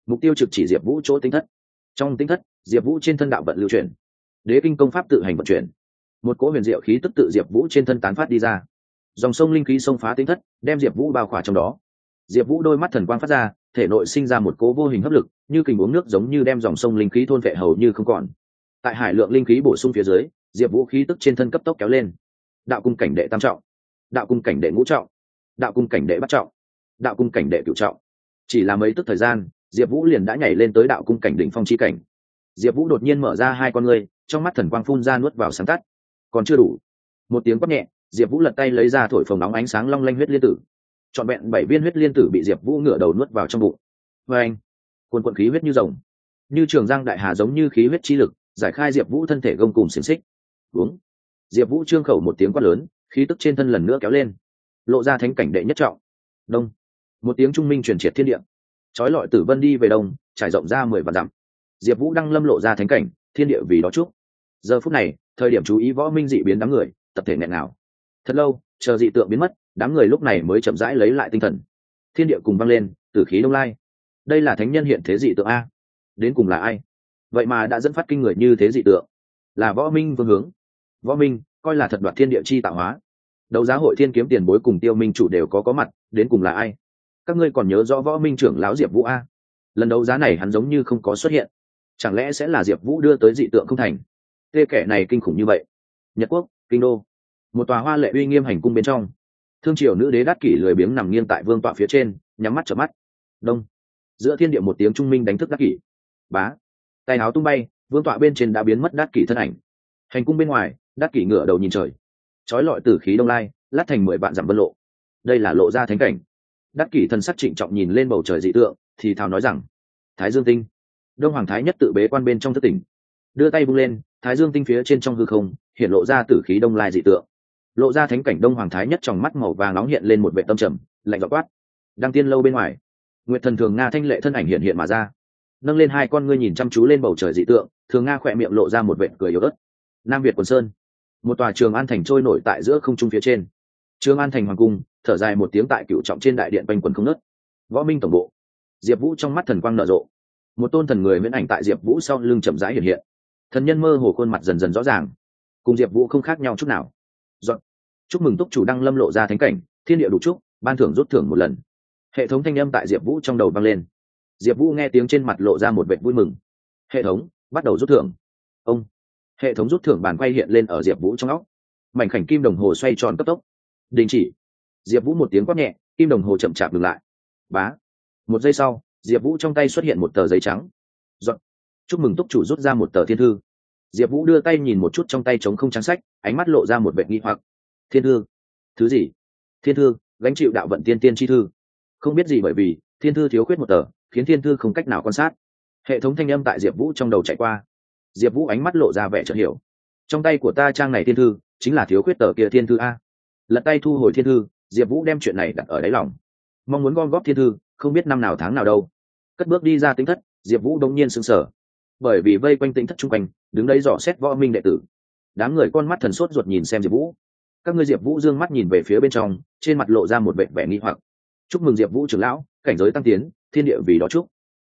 Mục tiêu trực chỉ diệp vũ chỗ tinh thất. Trong tinh thất, diệp vũ trên thân đạo vận lưu chuyển. Đế kinh công pháp tự hành vận chuyển. Một cỗ huyền diệu khí tức tự diệp vũ trên thân tán phát đi ra. Dòng sông linh khí xông phá tinh thất, đem diệp vũ bao khỏa trong đó. Diệp vũ đôi mắt thần quang phát ra, thể nội sinh ra một cỗ vô hình hấp lực, như kình uống nước giống như đem dòng sông linh khí thôn vệ hầu như không còn tại hải lượng linh khí bổ sung phía dưới, diệp vũ khí tức trên thân cấp tốc kéo lên. Đạo cung cảnh đệ tam trọng, đạo cung cảnh đệ ngũ trọng, đạo cung cảnh đệ bắt trọng, đạo cung cảnh đệ cựu trọng. Chỉ là mấy tức thời gian, diệp vũ liền đã nhảy lên tới đạo cung cảnh đỉnh phong chi cảnh. Diệp vũ đột nhiên mở ra hai con ngươi, trong mắt thần quang phun ra nuốt vào sáng tắt. Còn chưa đủ. Một tiếng quát nhẹ, diệp vũ lật tay lấy ra thổi phồng nóng ánh sáng long lanh huyết liên tử. Trọn vẹn bảy viên huyết liên tử bị diệp vũ ngửa đầu nuốt vào trong bụng. Vê anh quần quận khí huyết như rồng. Như trường giang đại hà giống như khí huyết chi lực giải khai diệp vũ thân thể gông cùng xiềng xích. Uống. Diệp vũ trương khẩu một tiếng quát lớn, khí tức trên thân lần nữa kéo lên. Lộ ra thánh cảnh đệ nhất trọng. Đông. Một tiếng trung minh truyền triệt thiên địa. Trói lọi tử vân đi về đông, trải rộng ra mười vạn dặm. Diệp vũ đang lâm lộ ra thánh cảnh, thiên địa vì đó chúc. Giờ phút này, thời điểm chú ý võ minh dị biến đám người, tập thể nghẹn nào thật lâu, chờ dị tượng biến mất, đám người lúc này mới chậm rãi lấy lại tinh thần. Thiên địa cùng vang lên tử khí đông lai. Đây là thánh nhân hiện thế dị tượng a. Đến cùng là ai? Vậy mà đã dẫn phát kinh người như thế dị tượng. Là võ minh vương hướng. Võ minh, coi là thật đoạt thiên địa chi tạo hóa. Đấu giá hội thiên kiếm tiền bối cùng tiêu minh chủ đều có có mặt, đến cùng là ai? Các ngươi còn nhớ rõ võ minh trưởng lão diệp vũ a? Lần đấu giá này hắn giống như không có xuất hiện. Chẳng lẽ sẽ là diệp vũ đưa tới dị tượng không thành? Tê kẻ này kinh khủng như vậy. Nhật quốc, kinh đô. Một tòa hoa lệ uy nghiêm hành cung bên trong. Thương triều nữ đế đắt kỷ lười biếng nằm nghiêng tại vương tọa phía trên, nhắm mắt trở mắt. Đông. Giữa thiên địa một tiếng trung minh đánh thức đắc kỷ. Bá tay áo tung bay, vương tọa bên trên đã biến mất đát kỷ thân ảnh. Hành cung bên ngoài đát kỷ ngửa đầu nhìn trời. Trói lọi tử khí đông lai, lát thành mười vạn dặm vân lộ. Đây là lộ ra thánh cảnh. Đát kỷ thân sắc trịnh trọng nhìn lên bầu trời dị tượng, thì thào nói rằng, thái dương tinh. Đông hoàng thái nhất tự bế quan bên trong thất tỉnh. Đưa tay bung lên, thái dương tinh phía trên trong hư không, hiện lộ ra tử khí đông lai dị tượng. Lộ ra thánh cảnh đông hoàng thái nhất trong mắt màu vàng nóng hiện lên một vệ tâm trầm, lạnh dọc quát, đăng tiên lâu bên ngoài. Nguyệt thần thường nga thanh lệ thân ảnh hiện hiện mà ra nâng lên hai con ngươi nhìn chăm chú lên bầu trời dị tượng, thường nga khỏe miệng lộ ra một vệ cười yếu ớt. Nam việt quần sơn. Một tòa trường an thành trôi nổi tại giữa không trung phía trên. Trường an thành hoàng cung, thở dài một tiếng tại cựu trọng trên đại điện quanh quần không nớt. Võ minh tổng bộ. Diệp vũ trong mắt thần quang nở rộ. Một tôn thần người miễn ảnh tại diệp vũ sau lưng chậm rãi hiện hiện. Thần nhân mơ hồ khuôn mặt dần dần rõ ràng. Cùng diệp vũ không khác nhau chút nào. Dọn. chúc mừng túc chủ đăng lâm lộ ra thánh cảnh, thiên địa đủ chúc, ban thưởng rút thưởng một lần. Hệ thống thanh âm tại diệp vũ trong đầu vang lên diệp vũ nghe tiếng trên mặt lộ ra một vệt vui mừng. Hệ thống, bắt đầu rút thưởng. Ông, hệ thống rút thưởng bàn quay hiện lên ở diệp vũ trong óc. Mảnh khảnh kim đồng hồ xoay tròn cấp tốc. Đình chỉ. Diệp vũ một tiếng quát nhẹ, kim đồng hồ chậm chạp ngừng lại. Bá. Một giây sau, diệp vũ trong tay xuất hiện một tờ giấy trắng. Dọn. chúc mừng túc chủ rút ra một tờ thiên thư. Diệp vũ đưa tay nhìn một chút trong tay trống không trang sách, ánh mắt lộ ra một vệ nghi hoặc. Thiên thư? Thứ gì? Thiên thư, gánh chịu đạo vận tiên tiên chi thư. Không biết gì bởi vì, thiên thư thiếu khuyết một tờ khiến thiên thư không cách nào quan sát. Hệ thống thanh âm tại diệp vũ trong đầu chạy qua. Diệp vũ ánh mắt lộ ra vẻ chợt hiểu. Trong tay của ta trang này thiên thư, chính là thiếu khuyết tờ kia thiên thư a. Lật tay thu hồi thiên thư, diệp vũ đem chuyện này đặt ở đáy lòng. Mong muốn gom góp thiên thư, không biết năm nào tháng nào đâu. Cất bước đi ra tính thất, diệp vũ đông nhiên sững sờ. Bởi vì vây quanh tính thất chung quanh, đứng đấy dò xét võ minh đệ tử. Đám người con mắt thần sốt ruột nhìn xem diệp vũ. Các ngươi diệp vũ d ư ơ n g mắt nhìn về phía bên trong, trên mặt lộ ra một vệ vẻ nghi hoặc. Chúc mừng diệp vũ trưởng lão, cảnh giới tăng tiến thiên địa vì đó chúc.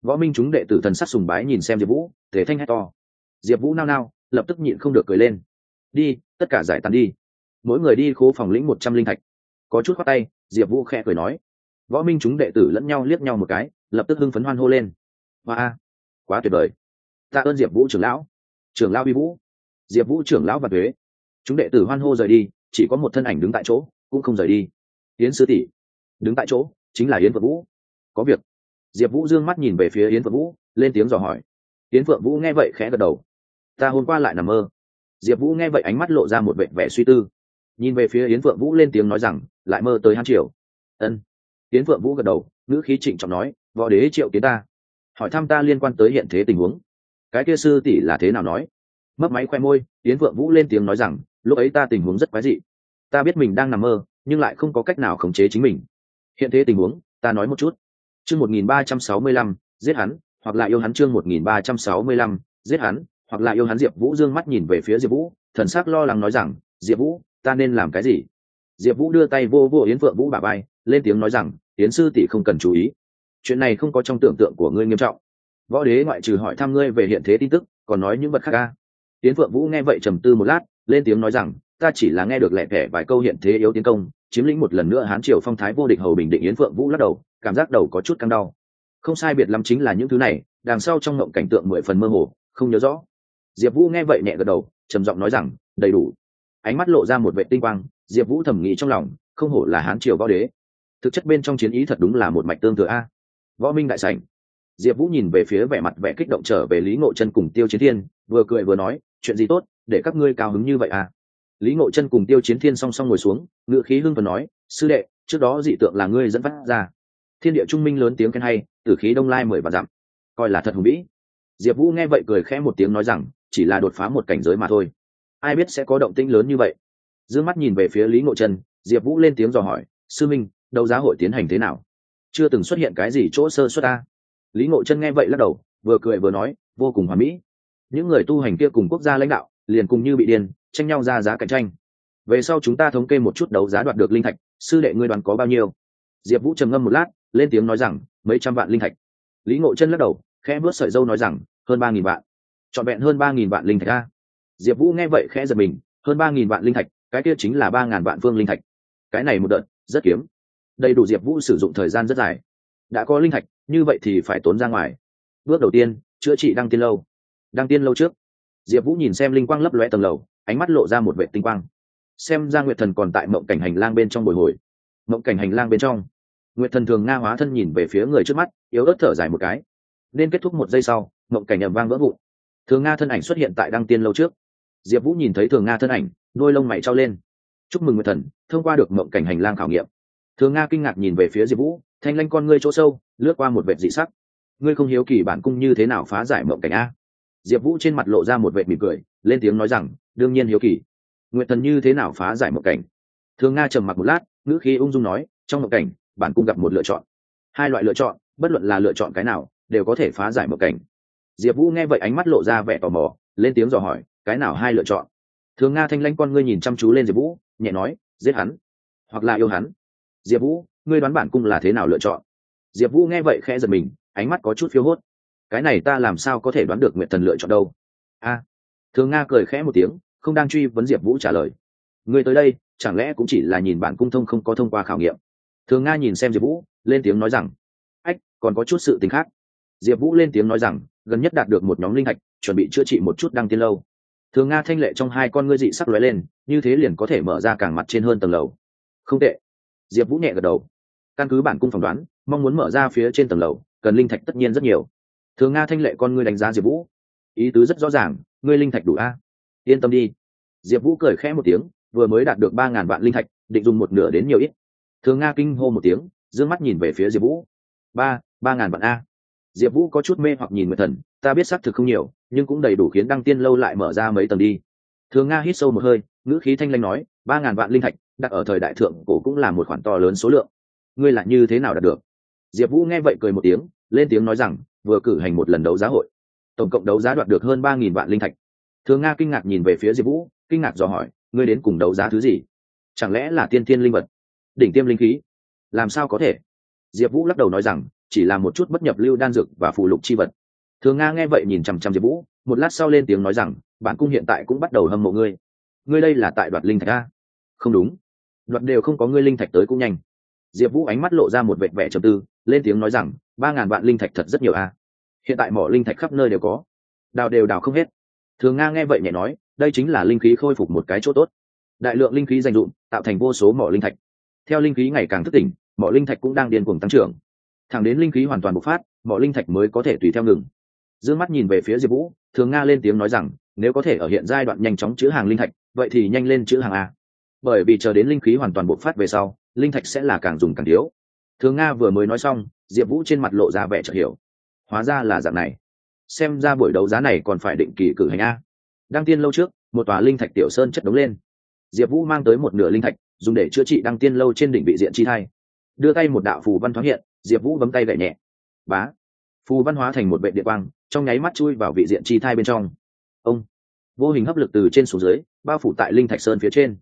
Võ minh chúng đệ tử thần sắc sùng bái nhìn xem diệp vũ thể thanh hét to. Diệp vũ nao nao, lập tức nhịn không được cười lên. Đi, tất cả giải tán đi. Mỗi người đi khố phòng lĩnh một trăm linh thạch. Có chút khoác tay, diệp vũ khẽ cười nói. Võ minh chúng đệ tử lẫn nhau liếc nhau một cái, lập tức hưng phấn hoan hô lên. Hoa quá tuyệt vời. Tạ ơn diệp vũ trưởng lão. Trưởng lão vi vũ. Diệp vũ trưởng lão và thuế. Chúng đệ tử hoan hô rời đi, chỉ có một thân ảnh đứng tại chỗ, cũng không rời đi. Yến sư tỷ. Đứng tại chỗ, chính là yến phượng vũ. Có việc diệp vũ d ư ơ n g mắt nhìn về phía yến phượng vũ, lên tiếng dò hỏi. Yến phượng vũ nghe vậy khẽ gật đầu. Ta hôm qua lại nằm mơ. Diệp vũ nghe vậy ánh mắt lộ ra một vệ vẻ suy tư. Nhìn về phía yến phượng vũ lên tiếng nói rằng, lại mơ tới hán triều ân. Yến phượng vũ gật đầu, ngữ khí trịnh trọng nói, võ đế triệu kiến ta. Hỏi thăm ta liên quan tới hiện thế tình huống. Cái kia sư tỷ là thế nào nói? Mấp máy khoe môi, yến phượng vũ lên tiếng nói rằng, lúc ấy ta tình huống rất quái dị. Ta biết mình đang nằm mơ, nhưng lại không có cách nào khống chế chính mình. Hiện thế tình huống, ta nói một chút chương một nghìn ba trăm sáu mươi lăm, giết hắn, hoặc là yêu hắn chương một nghìn ba trăm sáu mươi lăm, giết hắn, hoặc là yêu hắn diệp vũ dương mắt nhìn về phía diệp vũ, thần s ắ c lo lắng nói rằng, diệp vũ, ta nên làm cái gì? Diệp vũ đưa tay vô vô yến phượng vũ bà bay lên tiếng nói rằng, yến sư tỷ không cần chú ý. Chuyện này không có trong tưởng tượng của ngươi nghiêm trọng. Võ đế ngoại trừ hỏi thăm ngươi về hiện thế tin tức, còn nói những vật khác ca yến phượng vũ nghe vậy trầm tư một lát, lên tiếng nói rằng, ta chỉ là nghe được lẻ thẻ vài câu hiện thế yếu tiến công, chiếm lĩnh một lần nữa hán triều phong thái vô địch hầu bình định yến phượng vũ lắc đầu cảm giác đầu có chút căng đau. Không sai biệt lắm chính là những thứ này, đằng sau trong ngộng cảnh tượng mười phần mơ hồ, không nhớ rõ. Diệp vũ nghe vậy nhẹ gật đầu, trầm giọng nói rằng, đầy đủ. Ánh mắt lộ ra một vệ tinh quang, diệp vũ thầm nghĩ trong lòng, không hổ là hán triều võ đế. Thực chất bên trong chiến ý thật đúng là một mạch tương thừa a. Võ minh đại sảnh. Diệp vũ nhìn về phía vẻ mặt vẻ kích động trở về lý ngộ chân cùng tiêu chiến thiên, vừa cười vừa nói, chuyện gì tốt, để các ngươi cao hứng như vậy à? Lý ngộ chân cùng tiêu chiến thiên song song ngồi xuống ngự khí hưng phần nói, sư đệ, trước đó dị tượng là ngươi dẫn phát ra thiên địa trung minh lớn tiếng khen hay, tử khí đông lai mười và dặm. Coi là thật hùng vĩ. Diệp vũ nghe vậy cười khẽ một tiếng nói rằng, chỉ là đột phá một cảnh giới mà thôi. Ai biết sẽ có động tĩnh lớn như vậy? D ư ơ n g mắt nhìn về phía lý ngộ chân diệp vũ lên tiếng dò hỏi, sư minh, đấu giá hội tiến hành thế nào? Chưa từng xuất hiện cái gì chỗ sơ xuất ta lý ngộ chân nghe vậy lắc đầu, vừa cười vừa nói, vô cùng hoà mỹ. Những người tu hành kia cùng quốc gia lãnh đạo, liền cùng như bị điên, tranh nhau ra giá cạnh tranh. Về sau chúng ta thống kê một chút đấu giá đoạt được linh thạch, sư đệ ngươi đoàn có bao nhiêu? Diệp vũ trầm ngâm một lát lên tiếng nói rằng, mấy trăm vạn linh thạch. Lý ngộ chân lắc đầu, khẽ vớt sợi dâu nói rằng, hơn ba nghìn vạn. Trọn vẹn hơn ba nghìn vạn linh thạch a. Diệp vũ nghe vậy khẽ giật mình, hơn ba nghìn vạn linh thạch, cái kia chính là ba ngàn vạn phương linh thạch. Cái này một đợt, rất kiếm. Đầy đủ diệp vũ sử dụng thời gian rất dài. Đã có linh thạch, như vậy thì phải tốn ra ngoài. Bước đầu tiên, chữa trị đăng tiên lâu. Đăng tiên lâu trước. Diệp vũ nhìn xem linh quang lấp loe tầng lầu, ánh mắt lộ ra một vệ tinh quang. Xem ra nguyệt thần còn tại mộng cảnh hành lang bên trong bồi hồi. Mộng cảnh hành lang bên trong nguyệt thần thường nga hóa thân nhìn về phía người trước mắt, yếu ớt thở dài một cái. Nên kết thúc một giây sau, mộng cảnh ầm vang vỡ vụn. Thường nga thân ảnh xuất hiện tại đăng tiên lâu trước. Diệp vũ nhìn thấy thường nga thân ảnh, đôi lông mày trao lên. Chúc mừng nguyệt thần, thông qua được mộng cảnh hành lang khảo nghiệm. Thường nga kinh ngạc nhìn về phía diệp vũ, thanh lanh con ngươi chỗ sâu, lướt qua một vệ dị sắc. Ngươi không hiếu kỳ bản cung như thế nào phá giải mộng cảnh a? Diệp vũ trên mặt lộ ra một vệ mỉm cười, lên tiếng nói rằng, đương nhiên hiếu kỳ. Nguyện thần như thế nào phá giải mộng cảnh? Thường nga trầm mặc một lát, ngữ khí ung dung nói, trong mộng cảnh bản cung gặp một lựa chọn. Hai loại lựa chọn, bất luận là lựa chọn cái nào, đều có thể phá giải một cảnh. Diệp vũ nghe vậy ánh mắt lộ ra vẻ tò mò, lên tiếng dò hỏi, cái nào hai lựa chọn? Thường nga thanh lãnh con ngươi nhìn chăm chú lên diệp vũ, nhẹ nói, giết hắn, hoặc là yêu hắn. Diệp vũ, ngươi đoán bản cung là thế nào lựa chọn? Diệp vũ nghe vậy khẽ giật mình, ánh mắt có chút phiếu hốt. Cái này ta làm sao có thể đoán được nguyện thần lựa chọn đâu? A. Thường nga cười khẽ một tiếng, không đang truy vấn diệp vũ trả lời. Ngươi tới đây, chẳng lẽ cũng chỉ là nhìn bản cung thông không có thông qua khảo nghiệm? Thường nga nhìn xem diệp vũ, lên tiếng nói rằng, ách, còn có chút sự t ì n h khác. Diệp vũ lên tiếng nói rằng, gần nhất đạt được một nhóm linh hạch chuẩn bị chữa trị một chút đăng tiên lâu. Thường nga thanh lệ trong hai con ngươi dị sắc lóe lên, như thế liền có thể mở ra càng mặt trên hơn tầng lầu. Không tệ. Diệp vũ nhẹ gật đầu. Căn cứ bản cung phỏng đoán, mong muốn mở ra phía trên tầng lầu, cần linh thạch tất nhiên rất nhiều. Thường nga thanh lệ con ngươi đánh giá diệp vũ. Ý tứ rất rõ ràng, ngươi linh thạch đủ a. Yên tâm đi. Diệp vũ cười khẽ một tiếng, vừa mới đạt được ba ngàn vạn linh thạch, định dùng một nửa đến nhiều ít thường nga kinh hô một tiếng d ư ơ n g mắt nhìn về phía diệp vũ. Ba ba ngàn vạn a. Diệp vũ có chút mê hoặc nhìn nguyệt thần, ta biết xác thực không nhiều, nhưng cũng đầy đủ khiến đăng tiên lâu lại mở ra mấy tầng đi. Thường nga hít sâu một hơi, ngữ khí thanh lanh nói, ba ngàn vạn linh thạch, đặt ở thời đại thượng cổ cũng là một khoản to lớn số lượng. Ngươi là như thế nào đạt được? Diệp vũ nghe vậy cười một tiếng, lên tiếng nói rằng, vừa cử hành một lần đấu giá hội. Tổng cộng đấu giá đoạt được hơn ba nghìn vạn linh thạch. Thường nga kinh ngạc nhìn về phía diệp vũ, kinh ngạc dò hỏi, ngươi đến cùng đấu giá thứ gì? Chẳng lẽ là tiên tiên linh vật? Đỉnh tiêm linh khí. Làm sao có thể? Diệp vũ lắc đầu nói rằng, chỉ là một chút bất nhập lưu đan dược và phụ lục chi vật. Thường nga nghe vậy nhìn chằm chằm diệp vũ, một lát sau lên tiếng nói rằng, bản cung hiện tại cũng bắt đầu hâm mộ ngươi. Ngươi đây là tại đoạt linh thạch a? Không đúng. Đoạt đều không có ngươi linh thạch tới cũng nhanh. Diệp vũ ánh mắt lộ ra một vệ vẻ trầm tư, lên tiếng nói rằng, ba ngàn vạn linh thạch thật rất nhiều a. Hiện tại mỏ linh thạch khắp nơi đều có. Đào đều đào không hết. Thường nga nghe vậy nhẹ nói, đây chính là linh khí khôi phục một cái chỗ tốt. Đại lượng linh khí dành dụm tạo thành vô số mỏ linh thạch theo linh khí ngày càng thức tỉnh mỏ linh thạch cũng đang điên cuồng tăng trưởng. Thẳng đến linh khí hoàn toàn bộc phát mỏ linh thạch mới có thể tùy theo ngừng. D ư ơ n g mắt nhìn về phía diệp vũ, thường nga lên tiếng nói rằng, nếu có thể ở hiện giai đoạn nhanh chóng chữ hàng linh thạch, vậy thì nhanh lên chữ hàng a. Bởi vì chờ đến linh khí hoàn toàn bộc phát về sau, linh thạch sẽ là càng dùng càng thiếu. Thường nga vừa mới nói xong, diệp vũ trên mặt lộ ra vẻ chợ hiểu. Hóa ra là dạng này. Xem ra buổi đấu giá này còn phải định kỳ cử hành a. Đăng tiên lâu trước, một tòa linh thạch tiểu sơn chất đống lên. Diệp vũ mang tới một nửa linh thạch dùng để chữa trị đăng tiên lâu trên đỉnh vị diện chi thai. Đưa tay một đạo phù văn thoáng hiện, diệp vũ bấm tay gậy nhẹ. Bá. Phù văn hóa thành một vệ địa quang, trong nháy mắt chui vào vị diện chi thai bên trong. Ông. Vô hình hấp lực từ trên xuống dưới, bao phủ tại linh thạch sơn phía trên.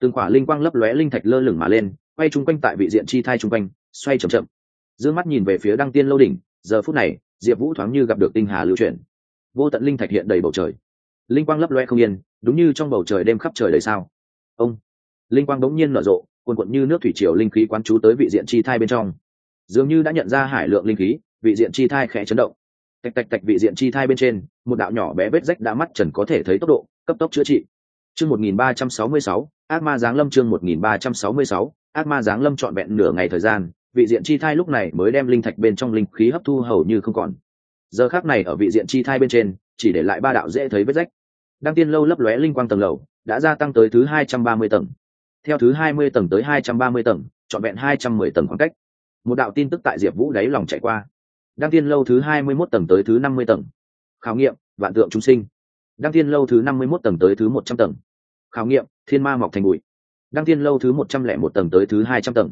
Từng quả linh quang lấp lóe linh thạch lơ lửng mà lên, quay chung quanh tại vị diện chi thai chung quanh, xoay chậm chậm. D ư ơ n g mắt nhìn về phía đăng tiên lâu đỉnh, giờ phút này, diệp vũ thoáng như gặp được tinh hà lưu chuyển. Vô tận linh thạch hiện đầy bầu trời. Linh quang lấp loe không yên, đúng như trong bầu trời đêm khắp trời đầy sao. Ông linh quang đống nhiên nở rộ quần quận như nước thủy triều linh khí quán chú tới vị diện chi thai bên trong. Dường như đã nhận ra hải lượng linh khí, vị diện chi thai khẽ chấn động. Tạch tạch tạch vị diện chi thai bên trên, một đạo nhỏ bé vết rách đã mắt trần có thể thấy tốc độ, cấp tốc chữa trị. Chương một nghìn ba trăm sáu mươi sáu, ác ma giáng lâm chương một nghìn ba trăm sáu mươi sáu, ác ma giáng lâm trọn vẹn nửa ngày thời gian, vị diện chi thai lúc này mới đem linh thạch bên trong linh khí hấp thu hầu như không còn. Giờ khác này ở vị diện chi thai bên trên, chỉ để lại ba đạo dễ thấy vết rách. Đăng tiên lâu lấp lóe linh quang tầng lầu, đã gia tăng tới thứ hai trăm ba mươi tầng theo thứ hai mươi tầng tới hai trăm ba mươi tầng, trọn vẹn hai trăm mười tầng khoảng cách. Một đạo tin tức tại diệp vũ đáy lòng chạy qua. Đăng tiên lâu thứ hai mươi mốt tầng tới thứ năm mươi tầng. Khảo nghiệm, vạn tượng chúng sinh. Đăng tiên lâu thứ năm mươi mốt tầng tới thứ một trăm tầng. Khảo nghiệm, thiên ma mọc thành bụi. Đăng tiên lâu thứ một trăm lẻ một tầng tới thứ hai trăm tầng.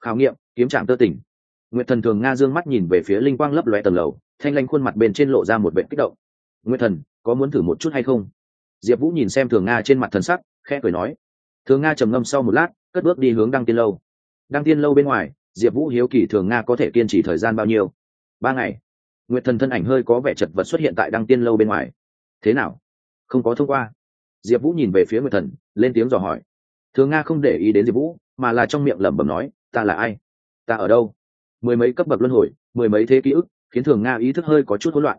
Khảo nghiệm, kiếm trạm tơ tỉnh. Nguyệt thần thường nga dương mắt nhìn về phía linh quang lấp loe tầng lầu, thanh lanh khuôn mặt bên trên lộ ra một vệ kích động. Nguyệt thần, có muốn thử một chút hay không? Diệp vũ nhìn xem thường nga trên mặt thần sắc, khẽ cười nói thường nga trầm ngâm sau một lát, cất bước đi hướng đăng tiên lâu. Đăng tiên lâu bên ngoài, diệp vũ hiếu kỳ thường nga có thể kiên trì thời gian bao nhiêu? Ba ngày. Nguyệt thần thân ảnh hơi có vẻ chật vật xuất hiện tại đăng tiên lâu bên ngoài. Thế nào? Không có thông qua. Diệp vũ nhìn về phía nguyệt thần, lên tiếng dò hỏi. Thường nga không để ý đến diệp vũ, mà là trong miệng lẩm bẩm nói, ta là ai? Ta ở đâu? Mười mấy cấp bậc luân hồi, mười mấy thế ký ức, khiến thường nga ý thức hơi có chút hỗn loạn.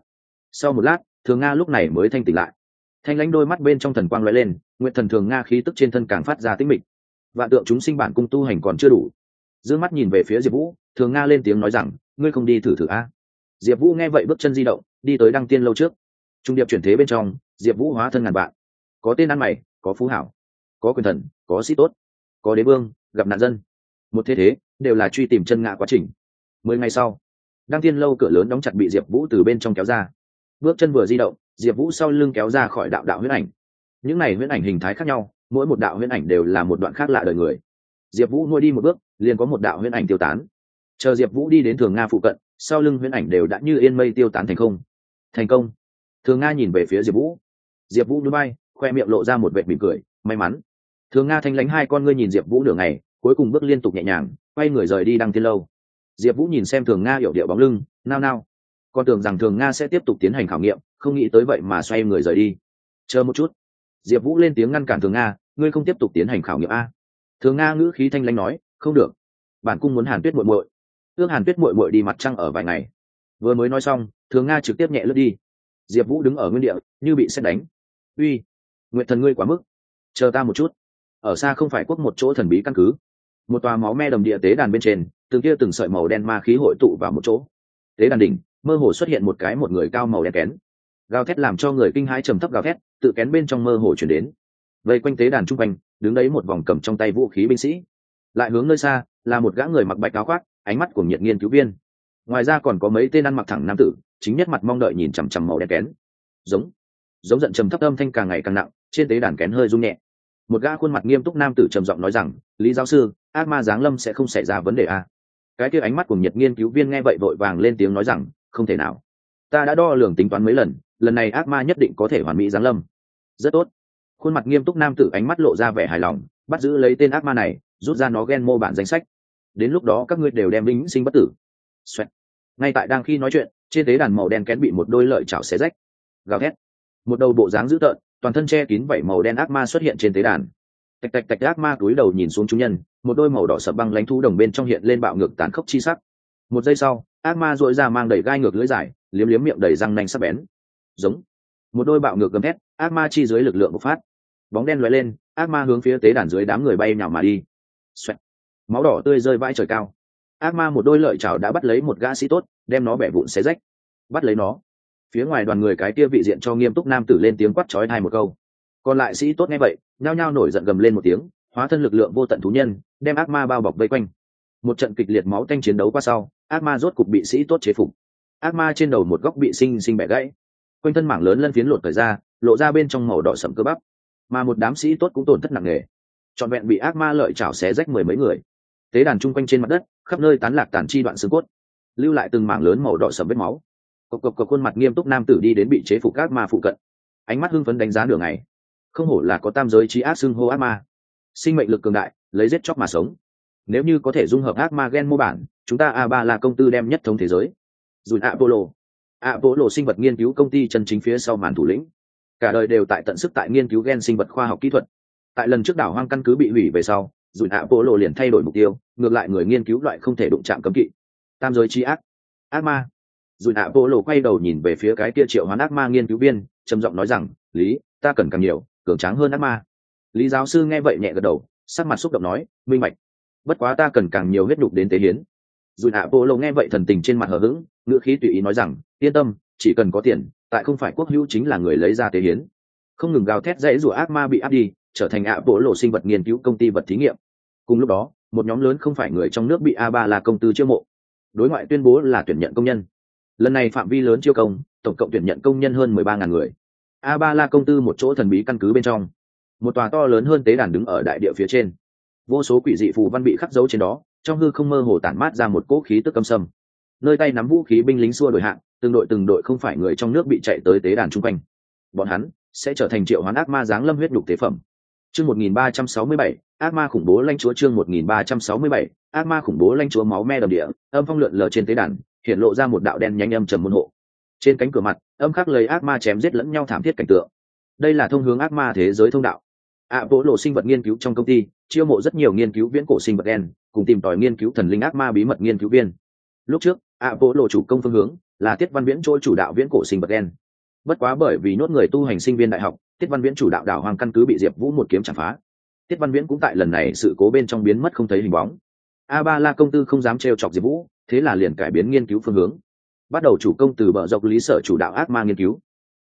Sau một lát, thường nga lúc này mới thanh tỉnh lại thanh lãnh đôi mắt bên trong thần quang lóe lên, nguyện thần thường nga khí tức trên thân càng phát ra tích mịch. Vạn tượng chúng sinh bản cung tu hành còn chưa đủ. D ư ơ n g mắt nhìn về phía diệp vũ, thường nga lên tiếng nói rằng, ngươi không đi thử thử a? Diệp vũ nghe vậy bước chân di động, đi tới đăng tiên lâu trước. Trung điệp chuyển thế bên trong, diệp vũ hóa thân ngàn vạn. Có tên ăn mày, có phú hảo, có quyền thần, có sĩ tốt, có đế vương, gặp nạn dân. Một thế thế, đều là truy tìm chân ngã quá trình. Mười ngày sau, đăng tiên lâu cửa lớn đóng chặt bị diệp vũ từ bên trong kéo ra. Bước chân vừa di động diệp vũ sau lưng kéo ra khỏi đạo đạo huyễn ảnh. Những này huyễn ảnh hình thái khác nhau, mỗi một đạo huyễn ảnh đều là một đoạn khác lạ đời người. Diệp vũ nuôi đi một bước, liền có một đạo huyễn ảnh tiêu tán. Chờ diệp vũ đi đến thường nga phụ cận, sau lưng huyễn ảnh đều đã như yên mây tiêu tán thành không. Thành công. Thường nga nhìn về phía diệp vũ. Diệp vũ núi bay khoe miệng lộ ra một vệ mỉm cười, may mắn. Thường nga thanh lánh hai con ngươi nhìn diệp vũ nửa ngày, cuối cùng bước liên tục nhẹ nhàng, quay người rời đi đăng tiên lâu. Diệp vũ nhìn xem thường nga hiểu điệu bóng lưng, nao nao. Con tưởng rằng thường nga sẽ tiếp tục tiến hành khảo nghiệm không nghĩ tới vậy mà xoay người rời đi. Chờ một chút. Diệp vũ lên tiếng ngăn cản thường nga, ngươi không tiếp tục tiến hành khảo nghiệm a. Thường nga ngữ khí thanh lãnh nói, không được. Bản cung muốn hàn tuyết muội muội. Ước hàn tuyết muội muội đi mặt trăng ở vài ngày. Vừa mới nói xong, thường nga trực tiếp nhẹ lướt đi. Diệp vũ đứng ở nguyên địa, như bị xét đánh. Uy nguyện thần ngươi quá mức. Chờ ta một chút. Ở xa không phải quốc một chỗ thần bí căn cứ. Một tòa máu me đầm địa tế đàn bên trên, từng kia từng sợi màu đen ma khí hội tụ vào một chỗ. Tế đàn đỉnh, mơ hồ xuất hiện một cái một người cao màu đen kén gào thét làm cho người kinh hãi trầm thấp gào thét, tự kén bên trong mơ hồ chuyển đến. Vây quanh tế đàn chung quanh, đứng đấy một vòng cầm trong tay vũ khí binh sĩ. Lại hướng nơi xa, là một gã người mặc bạch áo khoác, ánh mắt của nhiệt nghiên cứu viên. Ngoài ra còn có mấy tên ăn mặc thẳng nam tử, chính nhất mặt mong đợi nhìn chằm chằm màu đen kén. Giống giống giận trầm thấp âm thanh càng ngày càng nặng, trên tế đàn kén hơi rung nhẹ. Một gã khuôn mặt nghiêm túc nam tử trầm giọng nói rằng, lý giáo sư, ác ma giáng lâm sẽ không xảy ra vấn đề a cái kia ánh mắt của nhiệt nghiên cứu viên nghe vậy vội vàng lên tiếng nói rằng, không thể nào ta đã đo lường tính toán mấy lần lần này ác ma nhất định có thể hoàn mỹ giáng lâm. Rất tốt. Khuôn mặt nghiêm túc nam tử ánh mắt lộ ra vẻ hài lòng, bắt giữ lấy tên ác ma này, rút ra nó ghen mô bản danh sách. Đến lúc đó các ngươi đều đem lính sinh bất tử、Xoẹt. Ngay tại đang khi nói chuyện, trên tế đàn màu đen kén bị một đôi lợi chảo xé rách. Gào thét. Một đầu bộ dáng dữ tợn, toàn thân che kín vảy màu đen ác ma xuất hiện trên tế đàn. Tạch tạch tạch ác ma cúi đầu nhìn xuống chúng nhân, một đôi màu đỏ sập băng lánh thu đồng bên trong hiện lên bạo ngược tàn khốc chi sắc. Một giây sau, ác ma dội ra mang đầy gai ngược lưới dài liếm liếm miệng đầy răng nanh sắc bén. Giống. Một đôi bạo ngược gầm thét, ác ma chi dưới lực lượng bộc phát. Bóng đen lóe lên, ác ma hướng phía tế đàn dưới đám người bay nhào mà đi. Xoẹt. máu đỏ tươi rơi vãi trời cao. Ác ma một đôi lợi chảo đã bắt lấy một gã sĩ tốt, đem nó bẻ vụn xé rách. Bắt lấy nó. Phía ngoài đoàn người cái kia vị diện cho nghiêm túc nam tử lên tiếng quát chói hai một câu. Còn lại sĩ tốt nghe vậy, nhao nhao nổi giận gầm lên một tiếng, hóa thân lực lượng vô tận thú nhân, đem ác ma bao bọc vây quanh. Một trận kịch liệt máu tanh chiến đấu qua sau, ác ma rốt cục bị sĩ tốt chế phục ác ma trên đầu một góc bị sinh sinh bẻ gãy. Quanh thân mảng lớn lân phiến lột thời ra, lộ ra bên trong màu đỏ sậm cơ bắp. Mà một đám sĩ tốt cũng tổn thất nặng nề. Trọn vẹn bị ác ma lợi chảo xé rách mười mấy người. Tế đàn chung quanh trên mặt đất, khắp nơi tán lạc tàn chi đoạn xương cốt. Lưu lại từng mảng lớn màu đỏ sầm vết máu. Cộc cộc cộc khuôn mặt nghiêm túc nam tử đi đến bị chế phục ác ma phụ cận. Ánh mắt hưng phấn đánh giá nửa ngày. Không hổ là có tam giới trí ác xưng hô ác ma. Sinh mệnh lực cường đại, lấy giết chóc mà sống. Nếu như có thể dung hợp ác ma gen mô bản, chúng ta a ba là công tư đem nhất thống thế giới dùn apollo. Apollo sinh vật nghiên cứu công ty chân chính phía sau màn thủ lĩnh. Cả đời đều tại tận sức tại nghiên cứu gen sinh vật khoa học kỹ thuật. Tại lần trước đảo hoang căn cứ bị hủy về sau, dùn apollo liền thay đổi mục tiêu, ngược lại người nghiên cứu loại không thể đụng chạm cấm kỵ. Tam giới chi ác. Ác ma. Dùn apollo quay đầu nhìn về phía cái kia triệu hoán ác ma nghiên cứu viên, trầm giọng nói rằng, lý, ta cần càng nhiều, cường tráng hơn ác ma. Lý giáo sư nghe vậy nhẹ gật đầu, sắc mặt xúc động nói, minh mạch bất quá ta cần càng nhiều huyết nhục đến tế hiến dù ạ bộ lộ nghe vậy thần tình trên mặt hờ hững, ngữ khí tùy ý nói rằng, yên tâm, chỉ cần có tiền, tại không phải quốc hữu chính là người lấy ra tế hiến. Không ngừng gào thét dãy rủa ác ma bị áp đi, trở thành ạ bộ lộ sinh vật nghiên cứu công ty vật thí nghiệm. Cùng lúc đó, một nhóm lớn không phải người trong nước bị a ba là công tư chiêu mộ. Đối ngoại tuyên bố là tuyển nhận công nhân. Lần này phạm vi lớn chiêu công, tổng cộng tuyển nhận công nhân hơn mười ba ngàn người. A ba la công tư một chỗ thần bí căn cứ bên trong. Một tòa to lớn hơn tế đàn đứng ở đại địa phía trên. Vô số quỷ dị phù văn bị khắc dấu trên đó trong hư không mơ hồ tản mát ra một cỗ khí tức âm sâm. Nơi tay nắm vũ khí binh lính xua đổi hạng, từng đội từng đội không phải người trong nước bị chạy tới tế đàn chung quanh. Bọn hắn sẽ trở thành triệu hoán ác ma giáng lâm huyết đục tế phẩm. Chương một nghìn ba trăm sáu mươi bảy, ác ma khủng bố lãnh chúa chương một nghìn ba trăm sáu mươi bảy, ác ma khủng bố lãnh chúa máu me đầm địa, âm phong lượn lờ trên tế đàn, hiện lộ ra một đạo đen nhanh âm trầm môn hộ. Trên cánh cửa mặt, âm khắc lời ác ma chém giết lẫn nhau thảm thiết cảnh tượng. Đây là thông hướng ác ma thế giới thông đạo ạ bộ lộ sinh vật nghiên cứu trong công ty, chiêu mộ rất nhiều nghiên cứu viễn cổ sinh vật đen cùng tìm tòi nghiên cứu thần linh ác ma bí mật nghiên cứu viên. Lúc trước, ạ bộ lộ chủ công phương hướng là tiết văn viễn trôi chủ đạo viễn cổ sinh vật đen bất quá bởi vì nốt người tu hành sinh viên đại học, tiết văn viễn chủ đạo đảo hoàng căn cứ bị diệp vũ một kiếm chạm phá. Tiết văn viễn cũng tại lần này sự cố bên trong biến mất không thấy hình bóng. A ba la công tư không dám trêu chọc diệp vũ, thế là liền cải biến nghiên cứu phương hướng. Bắt đầu chủ công từ bờ dọc lý sở chủ đạo ác ma nghiên cứu.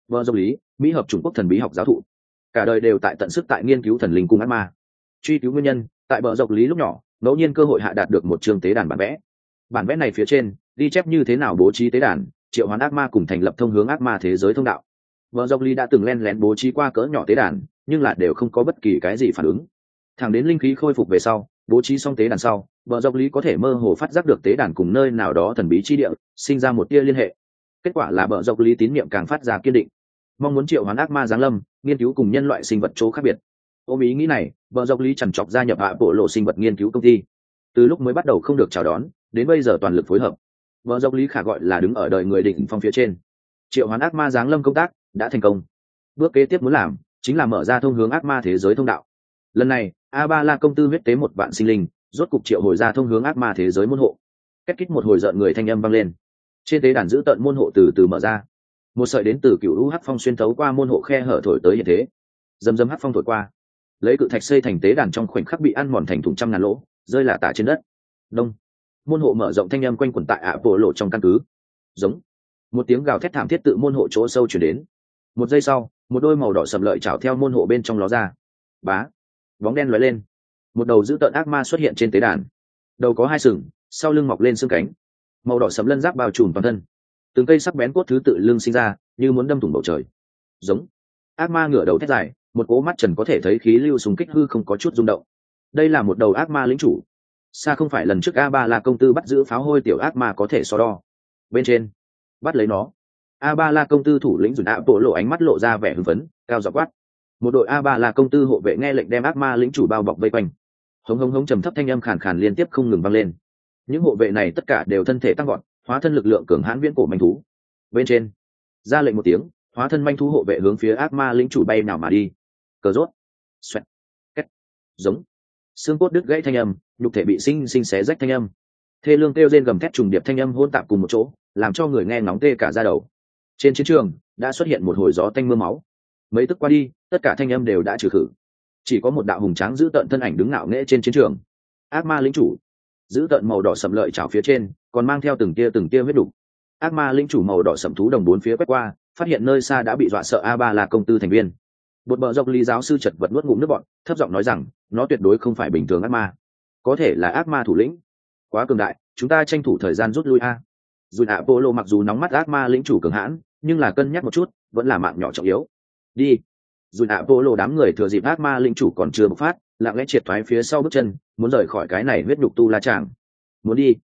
Bờ dọc lý, mỹ hợp trung quốc thần bí học giáo thụ cả đời đều tại tận sức tại nghiên cứu thần linh cung ác ma. Truy cứu nguyên nhân, tại bờ dọc lý lúc nhỏ, ngẫu nhiên cơ hội hạ đạt được một trường tế đàn bản vẽ. Bản vẽ này phía trên, ghi chép như thế nào bố trí tế đàn, triệu hoán ác ma cùng thành lập thông hướng ác ma thế giới thông đạo. Vợ dọc lý đã từng len lén bố trí qua cỡ nhỏ tế đàn, nhưng là đều không có bất kỳ cái gì phản ứng. Thẳng đến linh khí khôi phục về sau, bố trí xong tế đàn sau vợ dọc lý có thể mơ hồ phát giác được tế đàn cùng nơi nào đó thần bí chi địa, sinh ra một tia liên hệ. Kết quả là vợ dọc lý tín niệm càng phát ra kiên định mong muốn triệu hoán ác ma giáng lâm, nghiên cứu cùng nhân loại sinh vật chỗ khác biệt. Ôm ý nghĩ này, vợ dọc lý chẳng chọc gia nhập hạ bộ lộ sinh vật nghiên cứu công ty. Từ lúc mới bắt đầu không được chào đón, đến bây giờ toàn lực phối hợp. Vợ dọc lý khả gọi là đứng ở đời người đỉnh phong phía trên. Triệu hoán ác ma giáng lâm công tác đã thành công. Bước kế tiếp muốn làm chính là mở ra thông hướng ác ma thế giới thông đạo. Lần này, a ba la công tư huyết tế một vạn sinh linh, rốt cục triệu hồi ra thông hướng ác ma thế giới môn hộ. Cách kích một hồi rợn người thanh âm vang lên. Trên tế đàn giữ tận môn hộ từ từ mở ra một sợi đến từ cựu lũ hắc phong xuyên thấu qua môn hộ khe hở thổi tới hiện thế. Dầm dầm hắc phong thổi qua. Lấy cự thạch xây thành tế đàn trong khoảnh khắc bị ăn mòn thành thùng trăm ngàn lỗ, rơi lả tả trên đất. Đông. Môn hộ mở rộng thanh âm quanh quẩn tại ạ bộ lộ trong căn cứ. Giống. Một tiếng gào thét thảm thiết tự môn hộ chỗ sâu chuyển đến. Một giây sau, một đôi màu đỏ sầm lợi chảo theo môn hộ bên trong ló ra. Bá. Bóng đen lóe lên. Một đầu dữ tợn ác ma xuất hiện trên tế đàn. Đầu có hai sừng, sau lưng mọc lên xương cánh. Màu đỏ sầm lân giáp bao trùm toàn thân từng cây sắc bén cốt thứ tự lưng sinh ra, như muốn đâm thủng bầu trời. Giống. Ác ma ngửa đầu thét dài, một cỗ mắt trần có thể thấy khí lưu súng kích hư không có chút rung động. Đây là một đầu ác ma lính chủ. Xa không phải lần trước a ba là công tư bắt giữ pháo hôi tiểu ác ma có thể so đo. Bên trên, bắt lấy nó. A ba la công tư thủ lĩnh dùn ạ bộ lộ ánh mắt lộ ra vẻ hưng phấn, cao dọc quát. Một đội a ba la công tư hộ vệ nghe lệnh đem ác ma lĩnh chủ bao bọc vây quanh. Hống hống hống trầm thấp thanh âm khàn khàn liên tiếp không ngừng vang lên. Những hộ vệ này tất cả đều thân thể tăng gọn hóa thân lực lượng cường hãn viễn cổ manh thú. Bên trên, ra lệnh một tiếng, hóa thân manh thú hộ vệ hướng phía ác ma lính chủ bay nào mà đi. Cờ rốt, xoẹt, két, giống. Xương cốt đứt gãy thanh âm, nhục thể bị sinh sinh xé rách thanh âm. Thê lương kêu rên gầm thét trùng điệp thanh âm hôn tạp cùng một chỗ, làm cho người nghe nóng tê cả ra đầu. Trên chiến trường, đã xuất hiện một hồi gió tanh mưa máu. Mấy tức qua đi, tất cả thanh âm đều đã trừ khử. Chỉ có một đạo hùng tráng giữ tận thân ảnh đứng ngạo nghễ trên chiến trường. Ác ma lính chủ, giữ tận màu đỏ sầm lợi trào phía trên còn mang theo từng tia từng tia huyết đục. Ác ma linh chủ màu đỏ sẫm thú đồng bốn phía quét qua, phát hiện nơi xa đã bị dọa sợ a ba là công tư thành viên. Bột bờ dọc lý giáo sư chật vật nuốt ngụm nước bọn thấp giọng nói rằng, nó tuyệt đối không phải bình thường ác ma. Có thể là ác ma thủ lĩnh. Quá cường đại, chúng ta tranh thủ thời gian rút lui a. Dù ạ lô mặc dù nóng mắt ác ma lĩnh chủ cường hãn, nhưng là cân nhắc một chút, vẫn là mạng nhỏ trọng yếu. Đi. Dù ạ lô đám người thừa dịp ác ma lĩnh chủ còn chưa bộc phát, lặng lẽ triệt thoái phía sau bước chân, muốn rời khỏi cái này huyết nhục tu la tràng. Muốn đi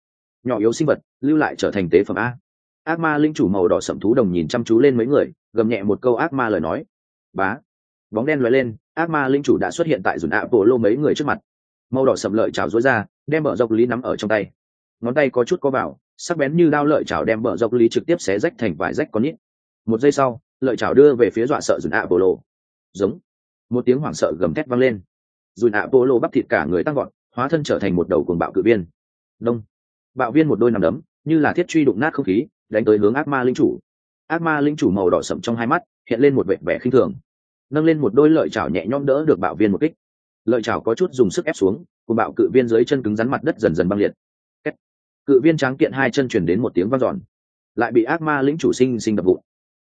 nhỏ yếu sinh vật, lưu lại trở thành tế phẩm a. Ác ma linh chủ màu đỏ sậm thú đồng nhìn chăm chú lên mấy người, gầm nhẹ một câu ác ma lời nói. Bá. Bóng đen lóe lên, ác ma linh chủ đã xuất hiện tại dùn ạ bộ lô mấy người trước mặt. Màu đỏ sậm lợi chảo dối ra, đem bờ dọc lý nắm ở trong tay. Ngón tay có chút có vào, sắc bén như đao lợi chảo đem bờ dọc lý trực tiếp xé rách thành vài rách con nít. Một giây sau, lợi chảo đưa về phía dọa sợ dùn ạ bộ lô giống. Một tiếng hoảng sợ gầm thét vang lên. Dùn ạ bộ lô bắp thịt cả người tăng gọn hóa thân trở thành một đầu cuồng bạo cự viên. Đông bạo viên một đôi nằm đấm, như là thiết truy đụng nát không khí, đánh tới hướng ác ma linh chủ. Ác ma linh chủ màu đỏ sậm trong hai mắt, hiện lên một vẻ vẻ khinh thường. Nâng lên một đôi lợi chảo nhẹ nhõm đỡ được bạo viên một kích. Lợi chảo có chút dùng sức ép xuống, cùng bạo cự viên dưới chân cứng rắn mặt đất dần dần băng liệt. Cự viên tráng kiện hai chân chuyển đến một tiếng vang giòn lại bị ác ma lĩnh chủ sinh sinh đập vụn.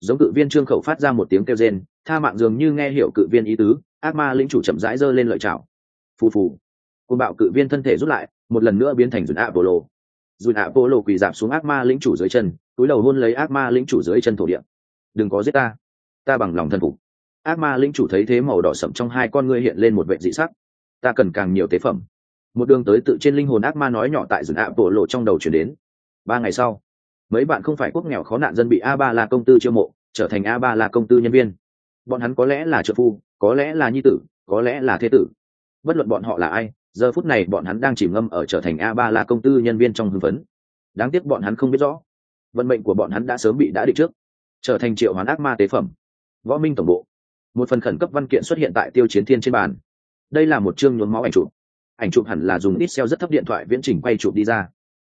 Giống cự viên trương khẩu phát ra một tiếng kêu rên, tha mạng dường như nghe hiểu cự viên ý tứ, ác ma lĩnh chủ chậm rãi giơ lên lợi chảo. Phù phù. Cùng bạo cự viên thân thể rút lại, một lần nữa biến thành dùn ạ bồ lô dùn ạ bồ lộ quỳ giảm xuống ác ma lĩnh chủ dưới chân, túi đầu hôn lấy ác ma lĩnh chủ dưới chân thổ địa. Đừng có giết ta. Ta bằng lòng thân phục. Ác ma lĩnh chủ thấy thế màu đỏ sậm trong hai con ngươi hiện lên một vệ dị sắc. Ta cần càng nhiều tế phẩm. Một đường tới tự trên linh hồn ác ma nói nhỏ tại rừng ạ bộ lộ trong đầu chuyển đến. Ba ngày sau, mấy bạn không phải quốc nghèo khó nạn dân bị a ba là công tư chiêu mộ, trở thành a ba là công tư nhân viên. Bọn hắn có lẽ là trợ phu, có lẽ là nhi tử, có lẽ là thế tử. Bất luận bọn họ là ai giờ phút này bọn hắn đang chìm ngâm ở trở thành a ba là công tư nhân viên trong hưng phấn. Đáng tiếc bọn hắn không biết rõ. Vận mệnh của bọn hắn đã sớm bị đã định trước. Trở thành triệu hoán ác ma tế phẩm. Võ minh tổng bộ. Một phần khẩn cấp văn kiện xuất hiện tại tiêu chiến thiên trên bàn. Đây là một chương nhuốm máu ảnh chụp. Ảnh chụp hẳn là dùng ít xeo rất thấp điện thoại viễn trình quay chụp đi ra.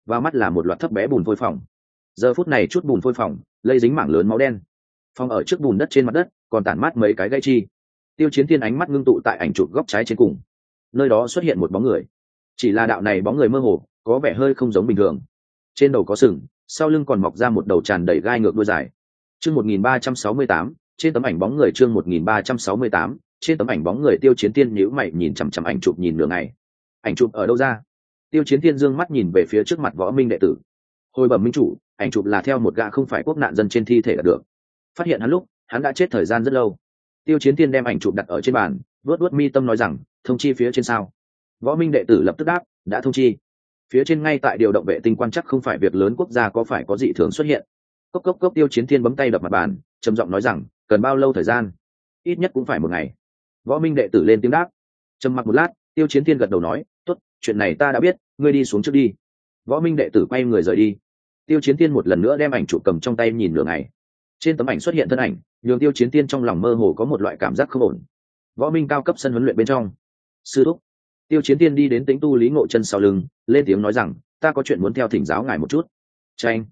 Và mắt là một loạt thấp bé bùn phôi phòng giờ phút này chút bùn phôi phòng lây dính mảng lớn máu đen. Phòng ở trước bùn đất trên mặt đất, còn tản mát mấy cái gây chi. Tiêu chiến thiên ánh mắt ngưng tụ tại ảnh chụp góc trái trên cùng nơi đó xuất hiện một bóng người. Chỉ là đạo này bóng người mơ hồ, có vẻ hơi không giống bình thường. Trên đầu có sừng, sau lưng còn mọc ra một đầu tràn đầy gai ngược đuôi dài. Chương một nghìn ba trăm sáu mươi tám, trên tấm ảnh bóng người chương một nghìn ba trăm sáu mươi tám, trên tấm ảnh bóng người tiêu chiến tiên nhữ mày nhìn chằm chằm ảnh chụp nhìn nửa ngày. Ảnh chụp ở đâu ra? Tiêu chiến tiên dương mắt nhìn về phía trước mặt võ minh đệ tử. Hồi bẩm minh chủ, ảnh chụp là theo một gã không phải quốc nạn dân trên thi thể đạt được. Phát hiện hắn lúc, hắn đã chết thời gian rất lâu. Tiêu chiến tiên đem ảnh chụp đặt ở trên bàn vớt vớt mi tâm nói rằng, thông chi phía trên sao? Võ minh đệ tử lập tức đáp, đã thông chi. Phía trên ngay tại điều động vệ tinh quan chắc không phải việc lớn quốc gia có phải có dị thường xuất hiện. Cốc cốc cốc tiêu chiến thiên bấm tay đập mặt bàn, trầm giọng nói rằng, cần bao lâu thời gian? Ít nhất cũng phải một ngày. Võ minh đệ tử lên tiếng đáp. Trầm mặc một lát, tiêu chiến thiên gật đầu nói t ố t chuyện này ta đã biết, ngươi đi xuống trước đi. Võ minh đệ tử quay người rời đi. Tiêu chiến thiên một lần nữa đem ảnh chụp cầm trong tay nhìn nửa ngày. Trên tấm ảnh xuất hiện thân ảnh, nhường tiêu chiến thiên trong lòng mơ hồ có một loại cảm giác không ổn võ minh cao cấp sân huấn luyện bên trong. Sư thúc, tiêu chiến thiên đi đến tính tu lý ngộ chân sau lưng, lên tiếng nói rằng, ta có chuyện muốn theo thỉnh giáo ngài một chút. Tranh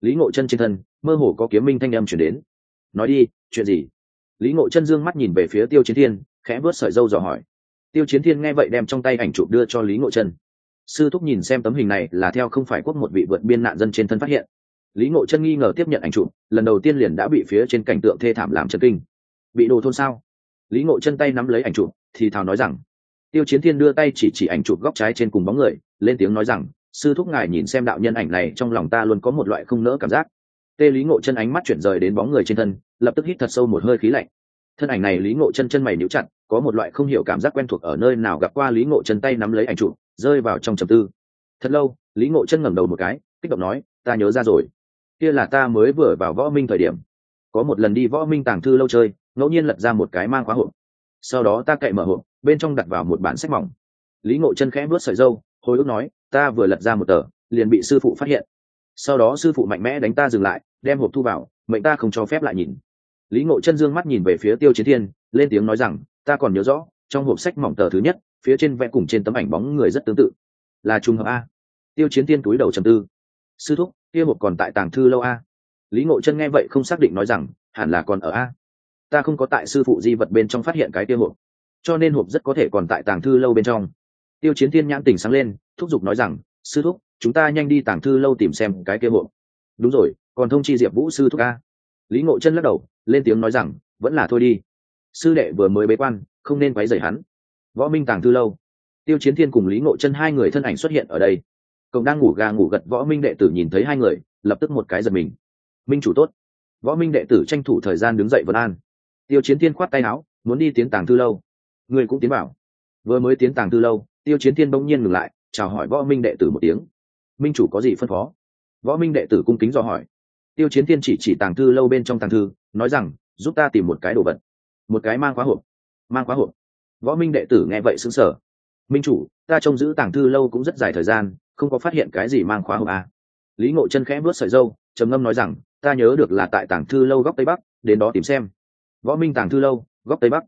lý ngộ chân trên thân, mơ hồ có kiếm minh thanh âm chuyển đến. Nói đi, chuyện gì? Lý ngộ chân dương mắt nhìn về phía tiêu chiến thiên khẽ vớt sợi dâu dò hỏi. Tiêu chiến thiên nghe vậy đem trong tay ảnh chụp đưa cho lý ngộ chân. Sư thúc nhìn xem tấm hình này là theo không phải quốc một vị vượt biên nạn dân trên thân phát hiện. Lý ngộ chân nghi ngờ tiếp nhận ảnh chụp, lần đầu tiên liền đã bị phía trên cảnh tượng thê thảm làm chân kinh. Bị đồ thôn sao? Lý ngộ chân tay nắm lấy ảnh chụp, thì thào nói rằng, tiêu chiến thiên đưa tay chỉ chỉ ảnh chụp góc trái trên cùng bóng người, lên tiếng nói rằng, sư thúc ngài nhìn xem đạo nhân ảnh này, trong lòng ta luôn có một loại không nỡ cảm giác. Tê lý ngộ chân ánh mắt chuyển rời đến bóng người trên thân, lập tức hít thật sâu một hơi khí lạnh. Thân ảnh này lý ngộ chân chân mày níu chặt, có một loại không hiểu cảm giác quen thuộc ở nơi nào gặp qua lý ngộ chân tay nắm lấy ảnh chụp, rơi vào trong trầm tư. Thật lâu, lý ngộ chân ngẩng đầu một cái, kích động nói, ta nhớ ra rồi. Kia là ta mới vừa vào võ minh thời điểm. Có một lần đi võ minh tàng thư lâu chơi ngẫu nhiên lật ra một cái mang khóa hộp. Sau đó ta cậy mở hộp, bên trong đặt vào một bản sách mỏng. Lý ngộ chân khẽ vớt sợi dâu, hồi ức nói, ta vừa lật ra một tờ, liền bị sư phụ phát hiện. Sau đó sư phụ mạnh mẽ đánh ta dừng lại, đem hộp thu vào, mệnh ta không cho phép lại nhìn. Lý ngộ chân dương mắt nhìn về phía tiêu chiến thiên, lên tiếng nói rằng, ta còn nhớ rõ, trong hộp sách mỏng tờ thứ nhất, phía trên vẽ cùng trên tấm ảnh bóng người rất tương tự. Là trùng hợp a? Tiêu chiến thiên túi đầu trầm tư. Sư thúc, kia hộp còn tại tàng thư lâu a? Lý ngộ chân nghe vậy không xác định nói rằng, hẳn là còn ở a ta không có tại sư phụ di vật bên trong phát hiện cái kia hộp. Cho nên hộp rất có thể còn tại tàng thư lâu bên trong. Tiêu chiến thiên nhãn tỉnh sáng lên, thúc giục nói rằng, sư thúc, chúng ta nhanh đi tàng thư lâu tìm xem cái kia hộp. Đúng rồi, còn thông chi diệp vũ sư thúc ca lý ngộ chân lắc đầu, lên tiếng nói rằng, vẫn là thôi đi. Sư đệ vừa mới bế quan, không nên quấy rầy hắn. Võ minh tàng thư lâu. Tiêu chiến thiên cùng lý ngộ chân hai người thân ảnh xuất hiện ở đây. Cộng đang ngủ gà ngủ gật, võ minh đệ tử nhìn thấy hai người, lập tức một cái giật mình. Minh chủ tốt. Võ minh đệ tử tranh thủ thời gian đứng dậy vân an tiêu chiến thiên khoát tay áo, muốn đi tiến tàng thư lâu. Người cũng tiến bảo vừa mới tiến tàng thư lâu, tiêu chiến thiên bỗng nhiên ngừng lại, chào hỏi võ minh đệ tử một tiếng. Minh chủ có gì phân phó? Võ minh đệ tử cung kính do hỏi. Tiêu chiến thiên chỉ chỉ tàng thư lâu bên trong tàng thư, nói rằng, giúp ta tìm một cái đồ vật. Một cái mang khóa hộp. Mang khóa hộp. Võ minh đệ tử nghe vậy xứng sở minh chủ, ta trông giữ tàng thư lâu cũng rất dài thời gian, không có phát hiện cái gì mang khóa hộp à. lý ngộ chân khẽ vớt sợi dâu trầm ngâm nói rằng, ta nhớ được là tại tàng thư lâu góc tây bắc, đến đó tìm xem võ minh tàng thư lâu, góc tây bắc.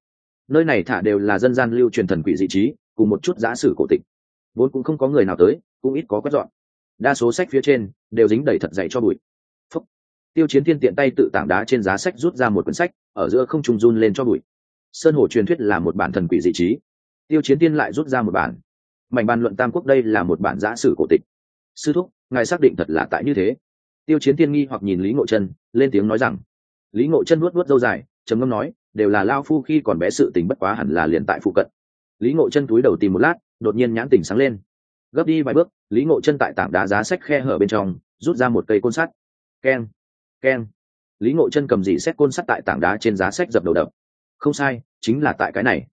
Nơi này thả đều là dân gian lưu truyền thần quỷ dị trí, cùng một chút giã sử cổ tịch. Vốn cũng không có người nào tới, cũng ít có quét dọn. Đa số sách phía trên, đều dính đầy thật dày cho bụi. Phúc. tiêu chiến thiên tiện tay tự tảng đá trên giá sách rút ra một cuốn sách, ở giữa không trùng run lên cho bụi. Sơn hồ truyền thuyết là một bản thần quỷ dị trí. Tiêu chiến tiên lại rút ra một bản. Mảnh bàn luận tam quốc đây là một bản giã sử cổ tịch. Sư thúc, ngài xác định thật là tại như thế. Tiêu chiến tiên nghi hoặc nhìn lý ngộ chân, lên tiếng nói rằng. Lý ngộ chân nuốt nuốt dâu dài trầm ngâm nói, đều là lao phu khi còn bé sự tình bất quá hẳn là liền tại phụ cận. Lý ngộ chân túi đầu tìm một lát, đột nhiên nhãn tỉnh sáng lên. Gấp đi vài bước, lý ngộ chân tại tảng đá giá sách khe hở bên trong, rút ra một cây côn sắt. Keng keng. Lý ngộ chân cầm dị xét côn sắt tại tảng đá trên giá sách dập đầu đập. Không sai, chính là tại cái này.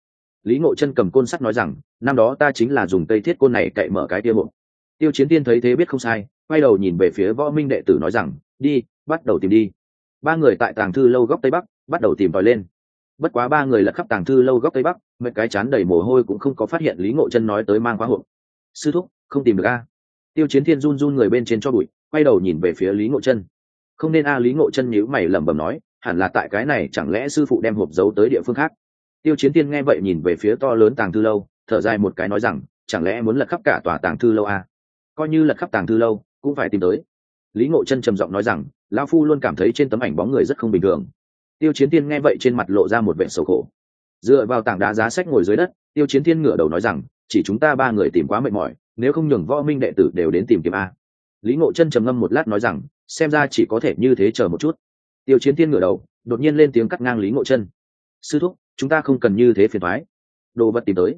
Lý ngộ chân cầm côn sắt nói rằng, năm đó ta chính là dùng cây thiết côn này cậy mở cái tia hộp. Tiêu chiến tiên thấy thế biết không sai, quay đầu nhìn về phía võ minh đệ tử nói rằng, đi, bắt đầu tìm đi. Ba người tại tàng thư lâu góc tây bắc bắt đầu tìm tòi lên. Bất quá ba người lật khắp tàng thư lâu góc tây bắc, mấy cái chán đầy mồ hôi cũng không có phát hiện lý ngộ chân nói tới mang khóa hộp. Sư thúc, không tìm được a. Tiêu chiến thiên run run người bên trên cho bụi, quay đầu nhìn về phía lý ngộ chân. Không nên a, lý ngộ chân nhíu mày lẩm bẩm nói, hẳn là tại cái này, chẳng lẽ sư phụ đem hộp giấu tới địa phương khác? Tiêu chiến thiên nghe vậy nhìn về phía to lớn tàng thư lâu, thở dài một cái nói rằng, chẳng lẽ muốn lật khắp cả tòa tàng thư lâu a? coi như lật khắp tàng thư lâu, cũng phải tìm tới. Lý ngộ chân trầm giọng nói rằng, lão phu luôn cảm thấy trên tấm ảnh bóng người rất không bình thường tiêu chiến Thiên nghe vậy trên mặt lộ ra một vẻ sầu khổ. Dựa vào tảng đá giá sách ngồi dưới đất, tiêu chiến Thiên ngửa đầu nói rằng, chỉ chúng ta ba người tìm quá mệt mỏi, nếu không nhường võ minh đệ tử đều đến tìm kiếm a. Lý ngộ chân trầm ngâm một lát nói rằng, xem ra chỉ có thể như thế chờ một chút. Tiêu chiến Thiên ngửa đầu, đột nhiên lên tiếng cắt ngang lý ngộ chân. Sư thúc, chúng ta không cần như thế phiền thoái đồ vật tìm tới.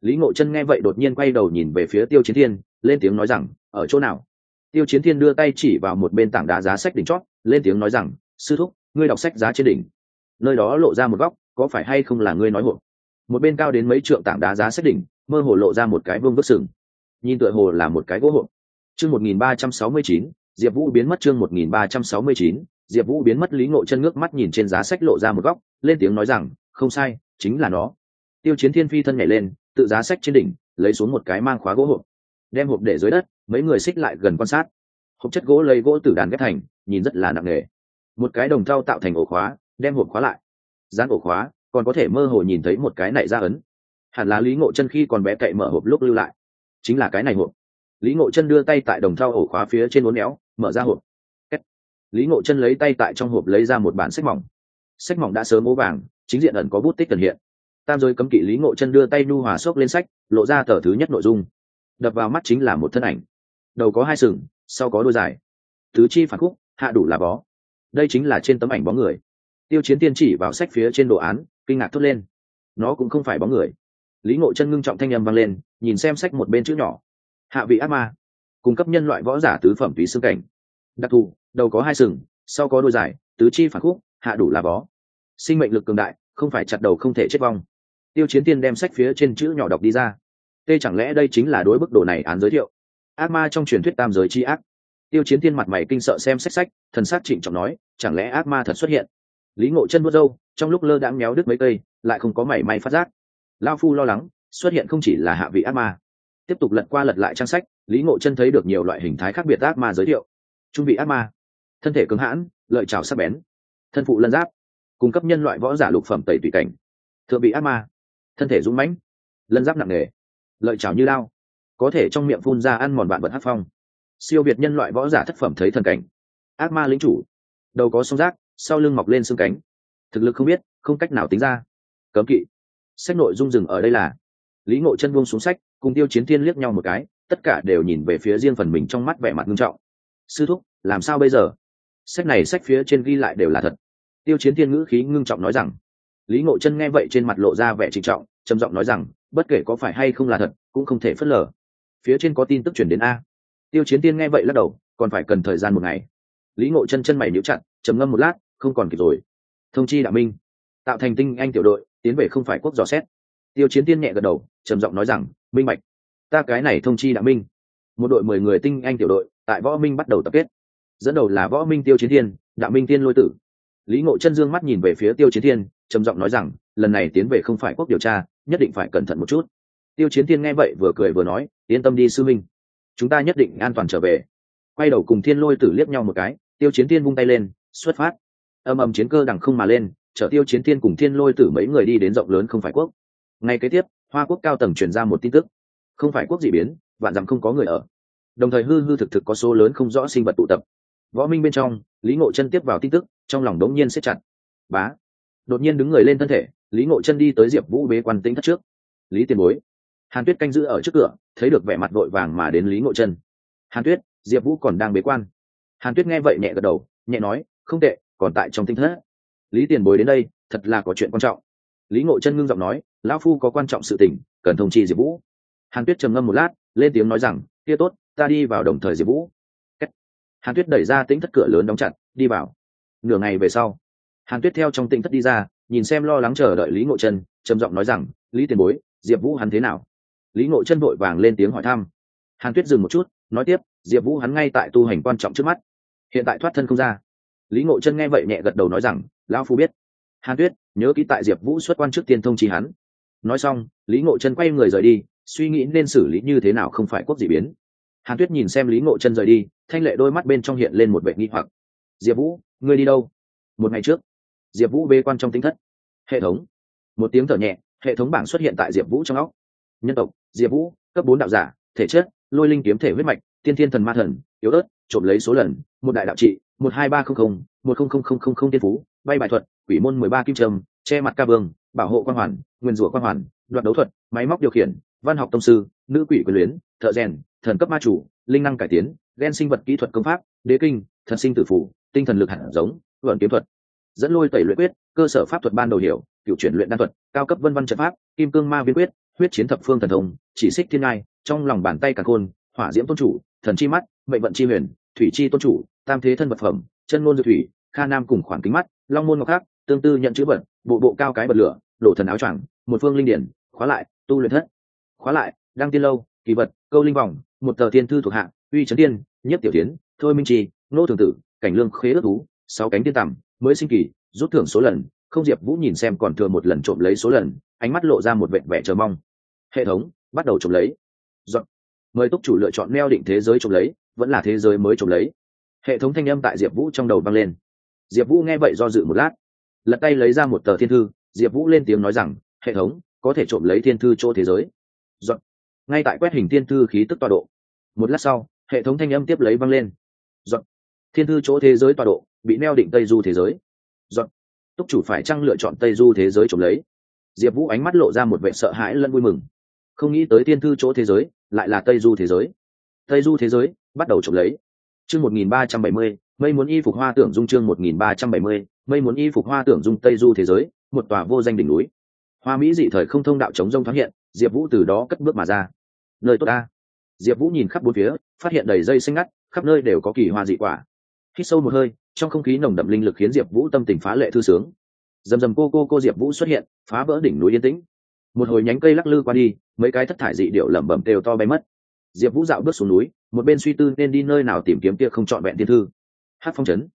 Lý ngộ chân nghe vậy đột nhiên quay đầu nhìn về phía tiêu chiến thiên, lên tiếng nói rằng, ở chỗ nào? Tiêu chiến thiên đưa tay chỉ vào một bên tảng đá giá sách đỉnh chót, lên tiếng nói rằng, sư thúc ngươi đọc sách giá trên đỉnh. Nơi đó lộ ra một góc, có phải hay không là ngươi nói hộ một bên cao đến mấy trượng tảng đá giá sách đỉnh, mơ hồ lộ ra một cái vương vức sừng. Nhìn tựa hồ là một cái gỗ hộp. Chương một nghìn ba trăm sáu mươi chín, diệp vũ biến mất chương một nghìn ba trăm sáu mươi chín, diệp vũ biến mất lý ngộ chân ngước mắt nhìn trên giá sách lộ ra một góc, lên tiếng nói rằng, không sai, chính là nó. Tiêu chiến thiên phi thân nhảy lên, tự giá sách trên đỉnh, lấy xuống một cái mang khóa gỗ hộp. Đem hộp để dưới đất, mấy người xích lại gần quan sát. Hộp chất gỗ lấy gỗ từ đàn ghép thành, nhìn rất là nặng nề một cái đồng thau tạo thành ổ khóa, đem hộp khóa lại. Dán ổ khóa, còn có thể mơ hồ nhìn thấy một cái này ra ấn. Hẳn là lý ngộ chân khi còn bé cậy mở hộp lúc lưu lại. Chính là cái này hộp. Lý ngộ chân đưa tay tại đồng thau ổ khóa phía trên uốn éo, mở ra hộp. Lý ngộ chân lấy tay tại trong hộp lấy ra một bản sách mỏng. Sách mỏng đã sớm ố vàng, chính diện ẩn có bút tích cần hiện. Tam giới cấm kỵ lý ngộ chân đưa tay nu hòa xốc lên sách, lộ ra tờ thứ nhất nội dung. Đập vào mắt chính là một thân ảnh. Đầu có hai sừng, sau có đôi dài. Tứ chi phản khúc, hạ đủ là bó đây chính là trên tấm ảnh bóng người. Tiêu chiến tiên chỉ vào sách phía trên đồ án, kinh ngạc thốt lên. Nó cũng không phải bóng người. Lý ngộ chân ngưng trọng thanh â m vang lên, nhìn xem sách một bên chữ nhỏ. Hạ vị ác ma. Cung cấp nhân loại võ giả tứ phẩm tùy xương cảnh. Đặc thù, đầu có hai sừng, sau có đôi dài, tứ chi phản khúc, hạ đủ là bó. Sinh mệnh lực cường đại, không phải chặt đầu không thể chết vong. Tiêu chiến tiên đem sách phía trên chữ nhỏ đọc đi ra. Tê chẳng lẽ đây chính là đối bức đồ này án giới thiệu? Ác ma trong truyền thuyết tam giới chi ác tiêu chiến Thiên mặt mày kinh sợ xem sách sách, thần s á c trịnh trọng nói, chẳng lẽ ác ma thật xuất hiện? Lý ngộ chân vớt râu, trong lúc lơ đãng méo đứt mấy cây, lại không có mảy may phát giác. Lao phu lo lắng, xuất hiện không chỉ là hạ vị ác ma. Tiếp tục lật qua lật lại trang sách, lý ngộ chân thấy được nhiều loại hình thái khác biệt ác ma giới thiệu. Trung vị ác ma, thân thể cứng hãn, lợi trào sắc bén, thân phụ lân giáp, cung cấp nhân loại võ giả lục phẩm tẩy tùy cảnh. Thượng vị ác ma, thân thể dũng mãnh, lân giáp nặng nề, lợi trào như lao, có thể trong miệng phun ra ăn mòn bạn vật hát phong siêu việt nhân loại võ giả thất phẩm thấy thần cảnh. Ác ma lính chủ. Đầu có sông rác sau lưng mọc lên xương cánh. Thực lực không biết, không cách nào tính ra. Cấm kỵ. Sách nội dung dừng ở đây là, lý ngộ chân buông xuống sách, cùng tiêu chiến thiên liếc nhau một cái, tất cả đều nhìn về phía riêng phần mình trong mắt vẻ mặt nghiêm trọng. Sư thúc, làm sao bây giờ? Sách này sách phía trên ghi lại đều là thật. Tiêu chiến thiên ngữ khí ngưng trọng nói rằng, lý ngộ chân nghe vậy trên mặt lộ ra vẻ trịnh trọng, trầm giọng nói rằng, bất kể có phải hay không là thật, cũng không thể phớt lờ. Phía trên có tin tức chuyển đến a tiêu chiến tiên nghe vậy lắc đầu, còn phải cần thời gian một ngày. Lý ngộ chân chân mày níu chặt, trầm ngâm một lát, không còn kịp rồi. Thông chi đạo minh. Tạo thành tinh anh tiểu đội, tiến về không phải quốc dò xét. Tiêu chiến tiên nhẹ gật đầu, trầm giọng nói rằng, minh bạch, ta cái này thông chi đạo minh. Một đội mười người tinh anh tiểu đội, tại võ minh bắt đầu tập kết. Dẫn đầu là võ minh tiêu chiến thiên đạo minh tiên lôi tử. Lý ngộ chân dương mắt nhìn về phía tiêu chiến thiên trầm giọng nói rằng, lần này tiến về không phải quốc điều tra, nhất định phải cẩn thận một chút. Tiêu chiến thiên nghe vậy vừa cười vừa nói, yên tâm đi sư minh chúng ta nhất định an toàn trở về. Quay đầu cùng thiên lôi tử liếc nhau một cái, tiêu chiến thiên vung tay lên, xuất phát. Âm ầm chiến cơ đằng không mà lên, chở tiêu chiến thiên cùng thiên lôi tử mấy người đi đến rộng lớn không phải quốc. Ngay kế tiếp, hoa quốc cao tầng truyền ra một tin tức. Không phải quốc dị biến, vạn rằng không có người ở. Đồng thời hư hư thực thực có số lớn không rõ sinh vật tụ tập. Võ minh bên trong, lý ngộ chân tiếp vào tin tức, trong lòng đống nhiên xếp chặt. Bá. Đột nhiên đứng người lên thân thể, lý ngộ chân đi tới diệp vũ bế quan tĩnh thất trước. Lý tiền bối hàn tuyết canh giữ ở trước cửa, thấy được vẻ mặt vội vàng mà đến lý ngộ chân. Hàn tuyết, diệp vũ còn đang bế quan. Hàn tuyết nghe vậy nhẹ gật đầu, nhẹ nói, không tệ, còn tại trong tinh thất. Lý tiền bối đến đây, thật là có chuyện quan trọng. Lý ngộ chân ngưng giọng nói, lão phu có quan trọng sự tình, cần thông chi diệp vũ. Hàn tuyết trầm ngâm một lát, lên tiếng nói rằng, kia tốt, ta đi vào đồng thời diệp vũ. Hàn tuyết đẩy ra tính thất cửa lớn đóng chặt, đi vào. Nửa ngày về sau, hàn tuyết theo trong tinh thất đi ra, nhìn xem lo lắng chờ đợi lý ngộ chân, trầm giọng nói rằng, lý tiền bối, diệp vũ hắn thế nào? Lý ngộ chân vội vàng lên tiếng hỏi thăm. Hàn tuyết dừng một chút, nói tiếp, diệp vũ hắn ngay tại tu hành quan trọng trước mắt. Hiện tại thoát thân không ra. Lý ngộ chân nghe vậy nhẹ gật đầu nói rằng, lão phu biết. Hàn tuyết, nhớ kỹ tại diệp vũ xuất quan trước tiên thông chi hắn. Nói xong, lý ngộ chân quay người rời đi, suy nghĩ nên xử lý như thế nào không phải quốc d ị biến. Hàn tuyết nhìn xem lý ngộ chân rời đi, thanh lệ đôi mắt bên trong hiện lên một vệ nghi hoặc. Diệp vũ, ngươi đi đâu? Một ngày trước. Diệp vũ bê quan trong tính thất. Hệ thống. Một tiếng thở nhẹ, hệ thống bảng xuất hiện tại diệp vũ trong óc. Nhân tộc diệp vũ, cấp bốn đạo giả, thể chất, lôi linh kiếm thể huyết mạch, tiên thiên thần ma thần, yếu ớt, trộm lấy số lần, một đại đạo trị, một hai ba không không, một không không không không không tiên phú, bay bài thuật, quỷ môn mười ba kim trâm, che mặt ca vương, bảo hộ quan hoàn, nguyên rủa quan hoàn, đoạt đấu thuật, máy móc điều khiển, văn học tông sư, nữ quỷ quyền luyến, thợ rèn, thần cấp ma chủ, linh năng cải tiến ghen sinh vật kỹ thuật công pháp, đế kinh, thần sinh tử phủ, tinh thần lực hạt giống vận kiếm thuật. Dẫn lôi tẩy luyện quyết, cơ sở pháp thuật ban đầu hiểu, cựu chuyển luyện đan thuật, cao cấp vân văn trận pháp, kim cương ma viên quyết huyết chiến thập phương thần thông, chỉ xích thiên ngai, trong lòng bàn tay cả khôn, hỏa diễm tôn chủ, thần chi mắt, mệnh vận chi huyền, thủy chi tôn chủ, tam thế thân vật phẩm, chân ngôn dược thủy, kha nam cùng khoản kính mắt, long môn ngọc khác tương tư nhận chữ vật, bộ bộ cao cái bật lửa lộ thần áo choàng, một phương linh điển, khóa lại, tu luyện thất. Khóa lại, đăng tiên lâu, kỳ vật, câu linh vòng, một tờ thiên thư thuộc hạng uy trấn tiên, nhất tiểu tiến, thôi minh trì nô thường tử, cảnh lương khế ước thú sáu cánh tiên tằm, mới sinh kỳ, rút thưởng số lần, không diệp vũ nhìn xem còn thừa một lần trộm lấy số lần, ánh mắt lộ ra một vẹn vẻ chờ mong hệ thống bắt đầu trộm lấy. Dọn. mời túc chủ lựa chọn neo định thế giới trộm lấy, vẫn là thế giới mới trộm lấy. Hệ thống thanh âm tại diệp vũ trong đầu vang lên. Diệp vũ nghe vậy do dự một lát. Lật tay lấy ra một tờ thiên thư, diệp vũ lên tiếng nói rằng, hệ thống, có thể trộm lấy thiên thư chỗ thế giới. Dọn. ngay tại quét hình thiên thư khí tức tọa độ. Một lát sau, hệ thống thanh âm tiếp lấy vang lên. Dọn. thiên thư chỗ thế giới tọa độ, bị neo định tây du thế giới. Dọn. túc chủ phải chăng lựa chọn tây du thế giới trộm lấy? Diệp vũ ánh mắt lộ ra một vệ sợ hãi lẫn vui mừng không nghĩ tới thiên thư chỗ thế giới, lại là tây du thế giới. Tây du thế giới, bắt đầu trộm lấy. Chương một nghìn ba trăm bảy mươi, mây muốn y phục hoa tưởng dung chương một nghìn ba trăm bảy mươi, mây muốn y phục hoa tưởng dung tây du thế giới, một tòa vô danh đỉnh núi. Hoa mỹ dị thời không thông đạo chống rông thoáng hiện, diệp vũ từ đó cất bước mà ra. Nơi tốt ta. Diệp vũ nhìn khắp bốn phía, phát hiện đầy dây xanh ngắt, khắp nơi đều có kỳ hoa dị quả. Hít sâu một hơi, trong không khí nồng đậm linh lực khiến diệp vũ tâm tình phá lệ thư sướng. Dầm dầm cô cô cô diệp vũ xuất hiện, phá vỡ đỉnh núi yên tĩnh một hồi nhánh cây lắc lư qua đi, mấy cái thất thải dị điệu lẩm bẩm đều to bay mất. Diệp vũ dạo bước xuống núi, một bên suy tư nên đi nơi nào tìm kiếm kia không trọn vẹn thiên thư. Hát phong trấn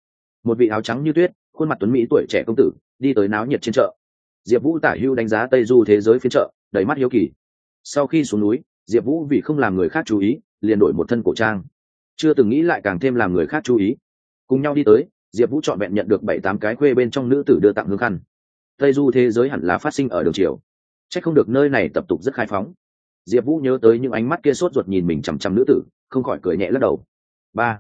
một vị áo trắng như tuyết, khuôn mặt tuấn mỹ tuổi trẻ công tử, đi tới náo nhiệt trên chợ. Diệp vũ tả hưu đánh giá tây du thế giới phiên chợ, đầy mắt hiếu kỳ. Sau khi xuống núi, diệp vũ vì không làm người khác chú ý, liền đổi một thân cổ trang. Chưa từng nghĩ lại càng thêm làm người khác chú ý. Cùng nhau đi tới, diệp vũ trọn vẹn nhận được bảy tám cái khuê bên trong nữ tử đưa tặng hương khăn. Tây du thế giới hẳn là phát sinh ở đường triều chắc không được nơi này tập tục rất khai phóng. Diệp vũ nhớ tới những ánh mắt kia sốt ruột nhìn mình chằm chằm nữ tử, không khỏi cười nhẹ lắc đầu. Ba.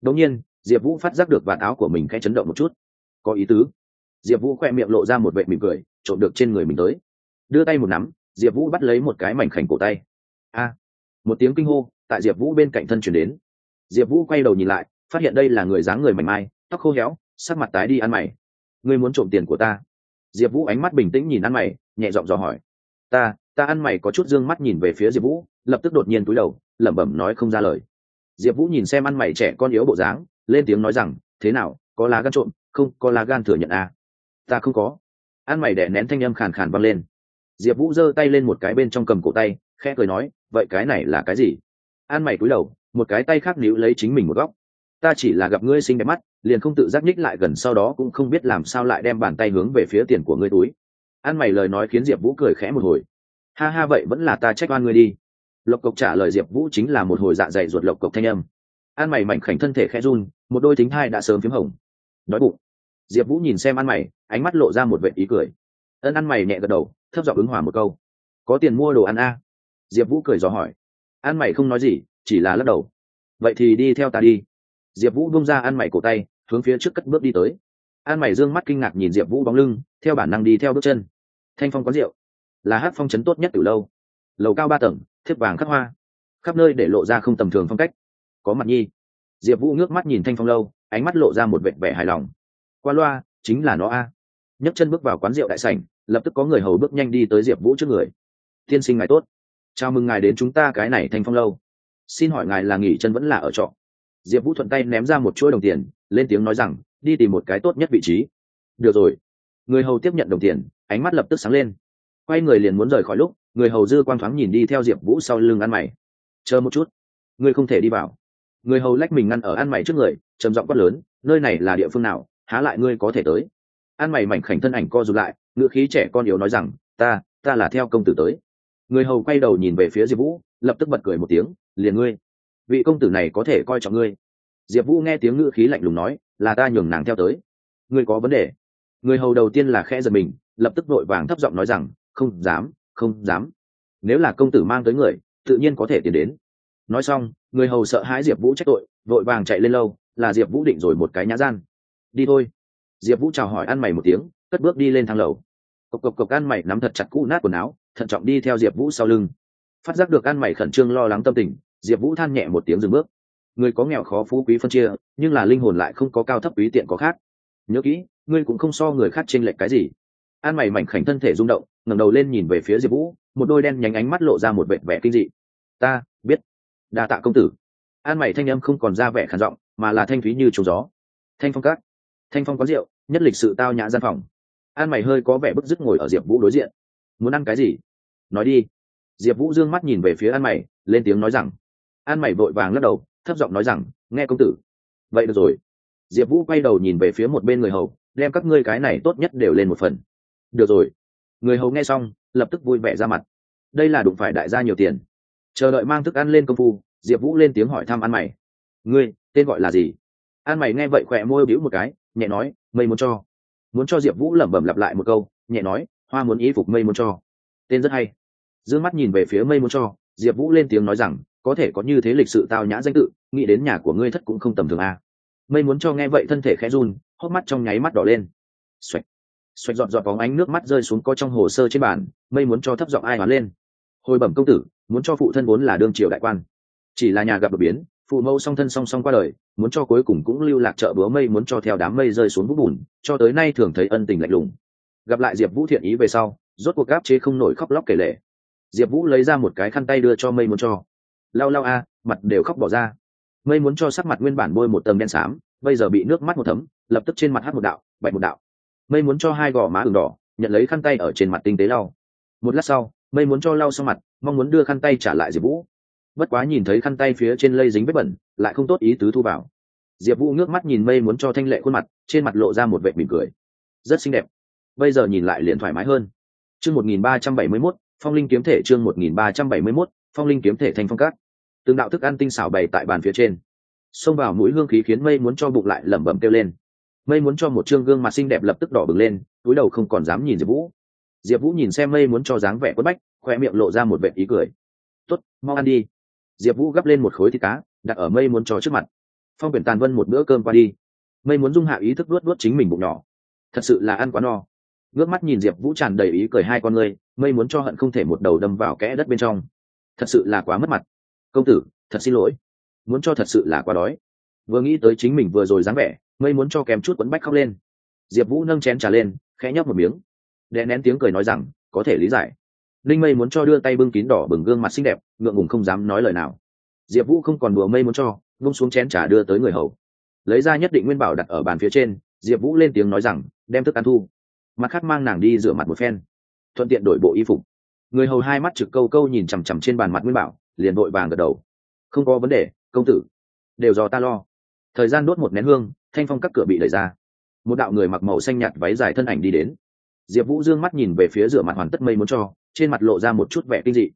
Đống nhiên, diệp vũ phát giác được vạt áo của mình khẽ chấn động một chút. Có ý tứ. Diệp vũ khoe miệng lộ ra một vệt mỉm cười, trộm được trên người mình tới. Đưa tay một nắm, diệp vũ bắt lấy một cái mảnh khảnh cổ tay. A. Một tiếng kinh hô tại diệp vũ bên cạnh thân chuyển đến. Diệp vũ quay đầu nhìn lại, phát hiện đây là người dáng người mảnh mai, tóc khô héo, sắc mặt tái đi ăn mày. Ngươi muốn trộm tiền của ta? Diệp vũ ánh mắt bình tĩnh nhìn ăn mày, nhẹ giọng dò hỏi ta ta ăn mày có chút d ư ơ n g mắt nhìn về phía diệp vũ, lập tức đột nhiên túi đầu, lẩm bẩm nói không ra lời. Diệp vũ nhìn xem ăn mày trẻ con yếu bộ dáng, lên tiếng nói rằng, thế nào, có lá gan trộm, không, có lá gan thừa nhận à. ta không có. Ăn mày đẻ nén thanh âm khàn khàn văng lên. Diệp vũ giơ tay lên một cái bên trong cầm cổ tay, khẽ cười nói, vậy cái này là cái gì? Ăn mày cúi đầu, một cái tay khác níu lấy chính mình một góc. Ta chỉ là gặp ngươi xinh đẹp mắt, liền không tự giác nhích lại gần sau đó cũng không biết làm sao lại đem bàn tay hướng về phía tiền của ngươi túi ăn mày lời nói khiến diệp vũ cười khẽ một hồi. Ha ha, vậy vẫn là ta trách oan ngươi đi. Lộc cộc trả lời diệp vũ chính là một hồi dạ dày ruột lộc cộc thanh âm. Ăn mày mảnh khảnh thân thể khẽ run, một đôi thính hai đã sớm p h í m hồng. Đói bụng. Diệp vũ nhìn xem ăn mày, ánh mắt lộ ra một vệ ý cười. Ân ăn mày nhẹ gật đầu, thấp giọng ứng hòa một câu. Có tiền mua đồ ăn a? Diệp vũ cười dò hỏi. Ăn mày không nói gì, chỉ là lắc đầu. Vậy thì đi theo ta đi. Diệp vũ bung ra ăn mày cổ tay, hướng phía trước cất bước đi tới. An mày d ư ơ n g mắt kinh ngạc nhìn diệp vũ bóng lưng, theo bản năng đi theo bước chân thanh phong quán rượu. Là hát phong chấn tốt nhất từ lâu. Lầu cao ba tầng, thiếp vàng khắc hoa. Khắp nơi để lộ ra không tầm thường phong cách. Có mặt nhi. Diệp vũ ngước mắt nhìn thanh phong lâu, ánh mắt lộ ra một vẻ vẻ hài lòng. Qua loa, chính là nó a. Nhấc chân bước vào quán rượu đại sảnh, lập tức có người hầu bước nhanh đi tới diệp vũ trước người. Tiên sinh ngài tốt. Chào mừng ngài đến chúng ta cái này thanh phong lâu. Xin hỏi ngài là nghỉ chân vẫn là ở trọ? Diệp vũ thuận tay ném ra một chuỗi đồng tiền, lên tiếng nói rằng, đi tìm một cái tốt nhất vị trí. Được rồi. Người hầu tiếp nhận đồng tiền ánh mắt lập tức sáng lên. Quay người liền muốn rời khỏi lúc, người hầu dư quang thoáng nhìn đi theo diệp vũ sau lưng ăn mày. Chờ một chút, ngươi không thể đi vào. Người hầu lách mình ngăn ở ăn mày trước người, trầm giọng quát lớn, nơi này là địa phương nào? Há lại ngươi có thể tới? Ăn mày mảnh khảnh thân ảnh co rụt lại ngựa khí trẻ con yếu nói rằng, ta ta là theo công tử tới. Người hầu quay đầu nhìn về phía diệp vũ, lập tức bật cười một tiếng, liền ngươi, vị công tử này có thể coi trọng ngươi. Diệp vũ nghe tiếng ngữ khí lạnh lùng nói, là ta nhường nàng theo tới. Ngươi có vấn đề? Người hầu đầu tiên là khẽ giật mình, lập tức vội vàng thấp giọng nói rằng, không dám không dám. Nếu là công tử mang tới người, tự nhiên có thể tiến đến. Nói xong, người hầu sợ hãi diệp vũ trách tội, vội vàng chạy lên lâu, là diệp vũ định rồi một cái nhã gian. Đi thôi. Diệp vũ chào hỏi ăn mày một tiếng, cất bước đi lên thang lầu. Cộc cộc cộc, ăn mày nắm thật chặt cũ nát quần áo, thận trọng đi theo diệp vũ sau lưng. Phát giác được ăn mày khẩn trương lo lắng tâm tình, diệp vũ than nhẹ một tiếng dừng bước. Người có nghèo khó phú quý phân chia, nhưng là linh hồn lại không có cao thấp quý tiện có khác. Nhớ kỹ ngươi cũng không so người khác chênh lệch cái gì. An mày mảnh khảnh thân thể rung động, ngẩng đầu lên nhìn về phía diệp vũ, một đôi đen nhánh ánh mắt lộ ra một vẻ vẻ kinh dị. Ta, biết. Đa tạ công tử. An mày thanh âm không còn ra vẻ khản giọng, mà là thanh thúy như trống gió. Thanh phong cát. Thanh phong có rượu, nhất lịch sự tao nhã gian phòng. An mày hơi có vẻ bức dứt ngồi ở diệp vũ đối diện. Muốn ăn cái gì? Nói đi. Diệp vũ d ư ơ n g mắt nhìn về phía an mày, lên tiếng nói rằng. An mày vội vàng lắc đầu, thấp giọng nói rằng, nghe công tử. Vậy được rồi. Diệp vũ quay đầu nhìn về phía một bên người hầu đem các ngươi cái này tốt nhất đều lên một phần. Được rồi. Người hầu nghe xong, lập tức vui vẻ ra mặt. Đây là đụng phải đại gia nhiều tiền. Chờ đợi mang thức ăn lên công phu, diệp vũ lên tiếng hỏi thăm ăn mày. Ngươi, tên gọi là gì? An mày nghe vậy khỏe môi bĩu một cái, nhẹ nói, mây muốn cho. Muốn cho diệp vũ lẩm bẩm lặp lại một câu, nhẹ nói, hoa muốn ý phục mây muốn cho. Tên rất hay. D ư ơ n g mắt nhìn về phía mây muốn cho, diệp vũ lên tiếng nói rằng, có thể có như thế lịch sự tao nhã danh tự, nghĩ đến nhà của ngươi thất cũng không tầm thường à. mây muốn cho nghe vậy thân thể khẽ run hốc mắt trong nháy mắt đỏ lên. Xoạch xoạch dọn dọn bóng ánh nước mắt rơi xuống có trong hồ sơ trên bàn, mây muốn cho thấp giọng ai hoán lên. Hồi bẩm công tử, muốn cho phụ thân vốn là đương triều đại quan. Chỉ là nhà gặp đột biến, phụ mẫu song thân song song qua đời, muốn cho cuối cùng cũng lưu lạc chợ búa mây muốn cho theo đám mây rơi xuống vũng bùn, cho tới nay thường thấy ân tình lạnh lùng. Gặp lại diệp vũ thiện ý về sau, rốt cuộc gáp chế không nổi khóc lóc kể lệ diệp vũ lấy ra một cái khăn tay đưa cho mây muốn cho. Lau lau a, mặt đều khóc bỏ ra. Mây muốn cho sắc mặt nguyên bản bôi một tầng đen xám bây giờ bị nước mắt một thấm, lập tức trên mặt hát một đạo, bạch một đạo. Mây muốn cho hai gò má ửng đỏ, nhận lấy khăn tay ở trên mặt tinh tế lau. Một lát sau, mây muốn cho lau xong mặt, mong muốn đưa khăn tay trả lại diệp vũ. Bất quá nhìn thấy khăn tay phía trên lây dính vết bẩn, lại không tốt ý tứ thu vào. Diệp vũ nước mắt nhìn mây muốn cho thanh lệ khuôn mặt, trên mặt lộ ra một vệ mỉm cười. Rất xinh đẹp. Bây giờ nhìn lại liền thoải mái hơn. Chương một nghìn ba trăm bảy mươi mốt, phong linh kiếm thể chương một nghìn ba trăm bảy mươi mốt, phong linh kiếm thể thành phong cát. Từng đạo thức ăn tinh xảo bày tại bàn phía trên xông vào mũi hương khí khiến mây muốn cho bụng lại lẩm bẩm kêu lên. Mây muốn cho một chương gương mặt xinh đẹp lập tức đỏ bừng lên túi đầu không còn dám nhìn diệp vũ. Diệp vũ nhìn xem mây muốn cho dáng vẻ quất bách khoe miệng lộ ra một vệ ý cười. Tốt, mau ăn đi. Diệp vũ gắp lên một khối thịt cá đặt ở mây muốn cho trước mặt. Phong quyển tàn vân một bữa cơm qua đi. Mây muốn dung hạ ý thức luốt luốt chính mình bụng nhỏ. Thật sự là ăn quá no. Ngước mắt nhìn diệp vũ tràn đầy ý cười hai con ngươi mây muốn cho hận không thể một đầu đâm vào kẽ đất bên trong. Thật sự là quá mất mặt. Công tử thật xin lỗi muốn cho thật sự là quá đói. Vừa nghĩ tới chính mình vừa rồi dáng vẻ mây muốn cho kèm chút quấn bách khóc lên. Diệp vũ nâng chén trà lên, khẽ nhấp một miếng. Đè nén tiếng cười nói rằng, có thể lý giải. Linh mây muốn cho đưa tay bưng kín đỏ bừng gương mặt xinh đẹp, ngượng ngùng không dám nói lời nào. Diệp vũ không còn đùa mây muốn cho vung xuống chén trà đưa tới người hầu. Lấy ra nhất định nguyên bảo đặt ở bàn phía trên, diệp vũ lên tiếng nói rằng, đem thức ăn thu. Mặt khác mang nàng đi rửa mặt một phen. Thuận tiện đổi bộ y phục. Người hầu hai mắt trực câu câu nhìn chằm chằm trên bàn mặt nguyên bảo, liền vội vàng gật đầu. Không có vấn đề công tử, đều do ta lo. Thời gian đốt một nén hương, thanh phong các cửa bị đẩy ra. Một đạo người mặc màu xanh nhạt váy dài thân ảnh đi đến. Diệp vũ d ư ơ n g mắt nhìn về phía rửa mặt hoàn tất mây muốn cho, trên mặt lộ ra một chút vẻ kinh dị.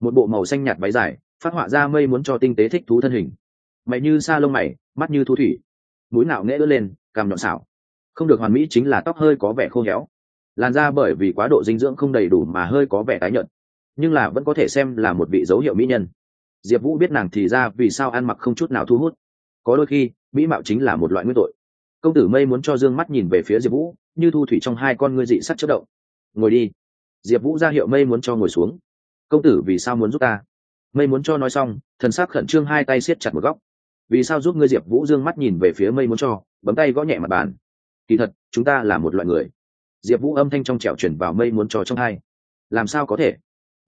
Một bộ màu xanh nhạt váy dài, phát họa ra mây muốn cho tinh tế thích thú thân hình. Mày như sa lông mày, mắt như thu thủy. Mũi nạo nghễ ớt lên, cằm nhọn xảo. Không được hoàn mỹ chính là tóc hơi có vẻ khô héo. Làn da bởi vì quá độ dinh dưỡng không đầy đủ mà hơi có vẻ tái nhợt. Nhưng là vẫn có thể xem là một vị dấu hiệu mỹ nhân diệp vũ biết nàng thì ra vì sao ăn mặc không chút nào thu hút. Có đôi khi, mỹ mạo chính là một loại nguyên tội. Công tử mây muốn cho dương mắt nhìn về phía diệp vũ, như thu thủy trong hai con ngươi dị sắt chất động. Ngồi đi. Diệp vũ ra hiệu mây muốn cho ngồi xuống. Công tử vì sao muốn giúp ta? Mây muốn cho nói xong, thần sắc khẩn trương hai tay siết chặt một góc. Vì sao giúp ngươi diệp vũ dương mắt nhìn về phía mây muốn cho, bấm tay gõ nhẹ mặt bàn. Kỳ thật, chúng ta là một loại người. Diệp vũ âm thanh trong trẻo chuyển vào mây muốn cho trong hai. Làm sao có thể?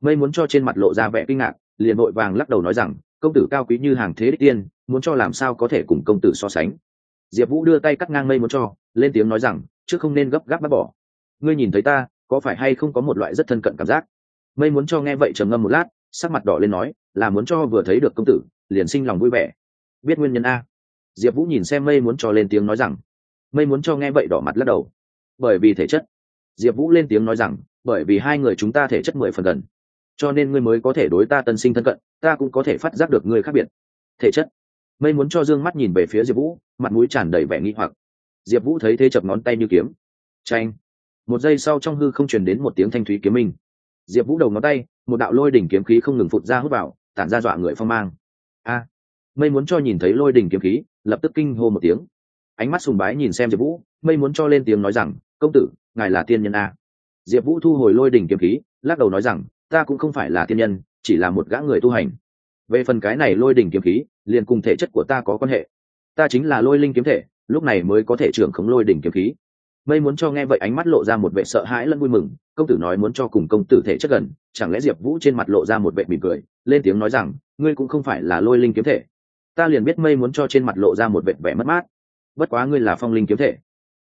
Mây muốn cho trên mặt lộ ra vẻ kinh ngạc liền vội vàng lắc đầu nói rằng, công tử cao quý như hàng thế đích tiên, muốn cho làm sao có thể cùng công tử so sánh? Diệp vũ đưa tay cắt ngang mây muốn cho, lên tiếng nói rằng chứ không nên gấp gáp bắt bỏ. Ngươi nhìn thấy ta, có phải hay không có một loại rất thân cận cảm giác? Mây muốn cho nghe vậy trầm ngâm một lát, sắc mặt đỏ lên nói, là muốn cho vừa thấy được công tử, liền sinh lòng vui vẻ. Biết nguyên nhân a. Diệp vũ nhìn xem mây muốn cho lên tiếng nói rằng, mây muốn cho nghe vậy đỏ mặt lắc đầu. Bởi vì thể chất. Diệp vũ lên tiếng nói rằng, bởi vì hai người chúng ta thể chất mười phần gần cho nên ngươi mới có thể đối ta tân sinh thân cận, ta cũng có thể phát giác được ngươi khác biệt. Thể chất. Mây muốn cho dương mắt nhìn về phía diệp vũ, mặt mũi tràn đầy vẻ nghi hoặc. Diệp vũ thấy thế chập ngón tay như kiếm. Tranh một giây sau trong hư không truyền đến một tiếng thanh thúy kiếm minh. Diệp vũ đầu ngón tay, một đạo lôi đỉnh kiếm khí không ngừng phụt ra hút vào, tản ra dọa người phong mang. A. Mây muốn cho nhìn thấy lôi đỉnh kiếm khí, lập tức kinh hô một tiếng. Ánh mắt sùng bái nhìn xem diệp vũ, mây muốn cho lên tiếng nói rằng, công tử, ngài là tiên nhân a. Diệp vũ thu hồi lôi đỉnh kiếm khí, lắc đầu nói rằng ta cũng không phải là tiên nhân, chỉ là một gã người tu hành. Về phần cái này lôi đỉnh kiếm khí, liền cùng thể chất của ta có quan hệ. Ta chính là lôi linh kiếm thể, lúc này mới có thể trưởng khống lôi đỉnh kiếm khí. Mây muốn cho nghe vậy ánh mắt lộ ra một vệ sợ hãi lẫn vui mừng, công tử nói muốn cho cùng công tử thể chất gần, chẳng lẽ diệp vũ trên mặt lộ ra một vệ mỉm cười, lên tiếng nói rằng, ngươi cũng không phải là lôi linh kiếm thể. Ta liền biết mây muốn cho trên mặt lộ ra một vệ vẻ mất mát. Bất quá ngươi là phong linh kiếm thể.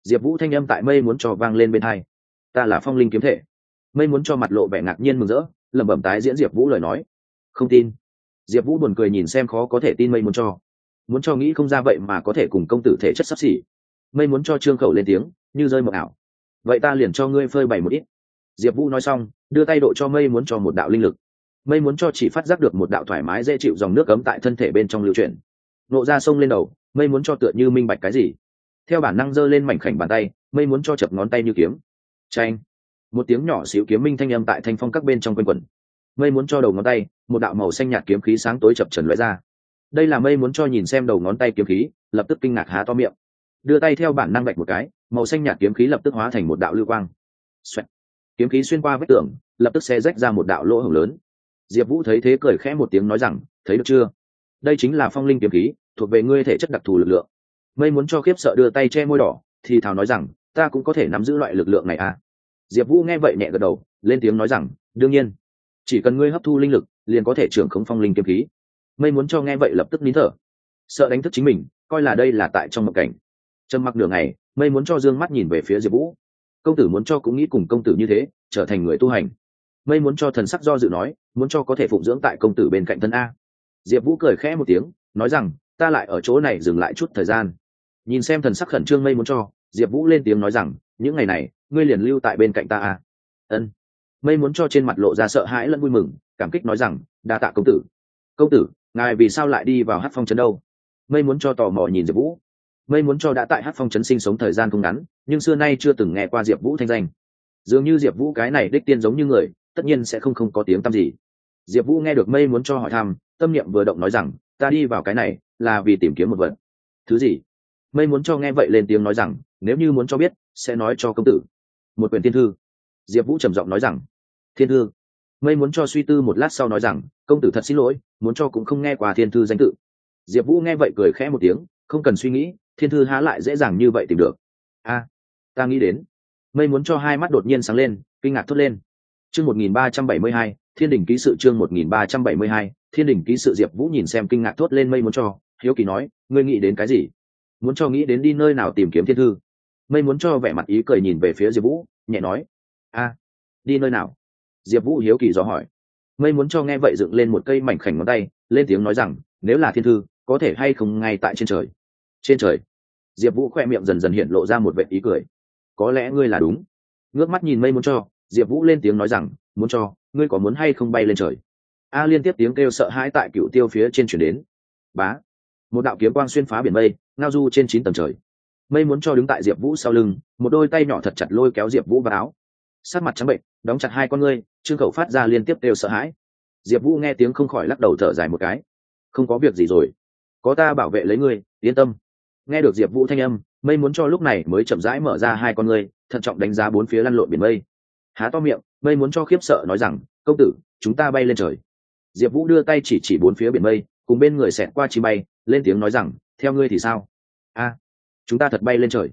Diệp vũ thanh âm tại mây muốn cho vang lên bên hai. Ta là phong linh kiếm thể mây muốn cho mặt lộ vẻ ngạc nhiên mừng rỡ, lẩm bẩm tái diễn diệp vũ lời nói. Không tin. Diệp vũ buồn cười nhìn xem khó có thể tin mây muốn cho. Muốn cho nghĩ không ra vậy mà có thể cùng công tử thể chất sắp xỉ. Mây muốn cho trương khẩu lên tiếng, như rơi mờ ảo. Vậy ta liền cho ngươi phơi bày một ít. Diệp vũ nói xong, đưa tay độ cho mây muốn cho một đạo linh lực. Mây muốn cho chỉ phát giác được một đạo thoải mái dễ chịu dòng nước cấm tại thân thể bên trong lưu chuyển. Nộ ra sông lên đầu, mây muốn cho tựa như minh bạch cái gì. Theo bản năng giơ lên mảnh khảnh bàn tay, mây muốn cho chập ngón tay như kiếm. Tranh một tiếng nhỏ xíu kiếm minh thanh âm tại thanh phong các bên trong quanh quẩn. Mây muốn cho đầu ngón tay, một đạo màu xanh nhạt kiếm khí sáng tối chập trần lóe ra. Đây là mây muốn cho nhìn xem đầu ngón tay kiếm khí, lập tức kinh ngạc há to miệng. Đưa tay theo bản năng bạch một cái, màu xanh nhạt kiếm khí lập tức hóa thành một đạo lưu quang. Xoẹt. kiếm khí xuyên qua vết tường, lập tức xe rách ra một đạo lỗ hổng lớn. Diệp vũ thấy thế cười khẽ một tiếng nói rằng, thấy được chưa? Đây chính là phong linh kiếm khí, thuộc về ngươi thể chất đặc thù lực lượng. Mây muốn cho khiếp sợ đưa tay che môi đỏ, thì thào nói rằng, ta cũng có thể nắm giữ loại lực lượng này à? Diệp vũ nghe vậy nhẹ gật đầu, lên tiếng nói rằng, đương nhiên, chỉ cần ngươi hấp thu linh lực, liền có thể trưởng khống phong linh kiếm khí. Mây muốn cho nghe vậy lập tức nín thở. Sợ đánh thức chính mình, coi là đây là tại trong mộng cảnh. Trầm mặc nửa ngày, mây muốn cho dương mắt nhìn về phía diệp vũ. Công tử muốn cho cũng nghĩ cùng công tử như thế, trở thành người tu hành. Mây muốn cho thần sắc do dự nói, muốn cho có thể phụng dưỡng tại công tử bên cạnh thân a. Diệp vũ cười khẽ một tiếng, nói rằng, ta lại ở chỗ này dừng lại chút thời gian. Nhìn xem thần sắc khẩn trương mây muốn cho, diệp vũ lên tiếng nói rằng, những ngày này ngươi liền lưu tại bên cạnh ta à? ân. Mây muốn cho trên mặt lộ ra sợ hãi lẫn vui mừng, cảm kích nói rằng, đa tạ công tử. Công tử, ngài vì sao lại đi vào hát phong trấn đâu? Mây muốn cho tò mò nhìn diệp vũ. Mây muốn cho đã tại hát phong trấn sinh sống thời gian không ngắn, nhưng xưa nay chưa từng nghe qua diệp vũ thanh danh. Dường như diệp vũ cái này đích tiên giống như người, tất nhiên sẽ không không có tiếng tăm gì. Diệp vũ nghe được mây muốn cho hỏi thăm, tâm niệm vừa động nói rằng, ta đi vào cái này, là vì tìm kiếm một vật. Thứ gì? Mây muốn cho nghe vậy lên tiếng nói rằng, nếu như muốn cho biết, sẽ nói cho công tử một quyển thiên thư. Diệp vũ trầm giọng nói rằng, thiên thư mây muốn cho suy tư một lát sau nói rằng, công tử thật xin lỗi, muốn cho cũng không nghe qua thiên thư danh tự. Diệp vũ nghe vậy cười khẽ một tiếng, không cần suy nghĩ, thiên thư há lại dễ dàng như vậy tìm được. A, ta nghĩ đến mây muốn cho hai mắt đột nhiên sáng lên, kinh ngạc thốt lên. Chương một nghìn ba trăm bảy mươi hai, thiên đình ký sự chương một nghìn ba trăm bảy mươi hai, thiên đình ký sự diệp vũ nhìn xem kinh ngạc thốt lên mây muốn cho, hiếu kỳ nói, ngươi nghĩ đến cái gì? Muốn cho nghĩ đến đi nơi nào tìm kiếm thiên thư? Mây muốn cho vẻ mặt ý cười nhìn về phía diệp vũ, nhẹ nói, a, đi nơi nào? Diệp vũ hiếu kỳ dò hỏi. Mây muốn cho nghe vậy dựng lên một cây mảnh khảnh ngón tay, lên tiếng nói rằng, nếu là thiên thư, có thể hay không ngay tại trên trời? Trên trời? Diệp vũ khoe miệng dần dần hiện lộ ra một vệ ý cười. Có lẽ ngươi là đúng. Ngước mắt nhìn mây muốn cho, diệp vũ lên tiếng nói rằng, muốn cho, ngươi có muốn hay không bay lên trời? A liên tiếp tiếng kêu sợ hãi tại cựu tiêu phía trên chuyển đến. Bá, một đạo kiếm quang xuyên phá biển mây, ngao du trên chín tầng trời mây muốn cho đứng tại diệp vũ sau lưng, một đôi tay nhỏ thật chặt lôi kéo diệp vũ vào áo. Sát mặt trắng bệnh, đóng chặt hai con ngươi, trương khẩu phát ra liên tiếp kêu sợ hãi. Diệp vũ nghe tiếng không khỏi lắc đầu thở dài một cái. Không có việc gì rồi. Có ta bảo vệ lấy ngươi, yên tâm. Nghe được diệp vũ thanh âm, mây muốn cho lúc này mới chậm rãi mở ra hai con ngươi, thận trọng đánh giá bốn phía lăn lộn biển mây. Há to miệng, mây muốn cho khiếp sợ nói rằng, công tử, chúng ta bay lên trời. Diệp vũ đưa tay chỉ chỉ bốn phía biển mây, cùng bên người xẹt qua chi bay, lên tiếng nói rằng, theo ngươi thì sao? A chúng ta thật bay lên trời.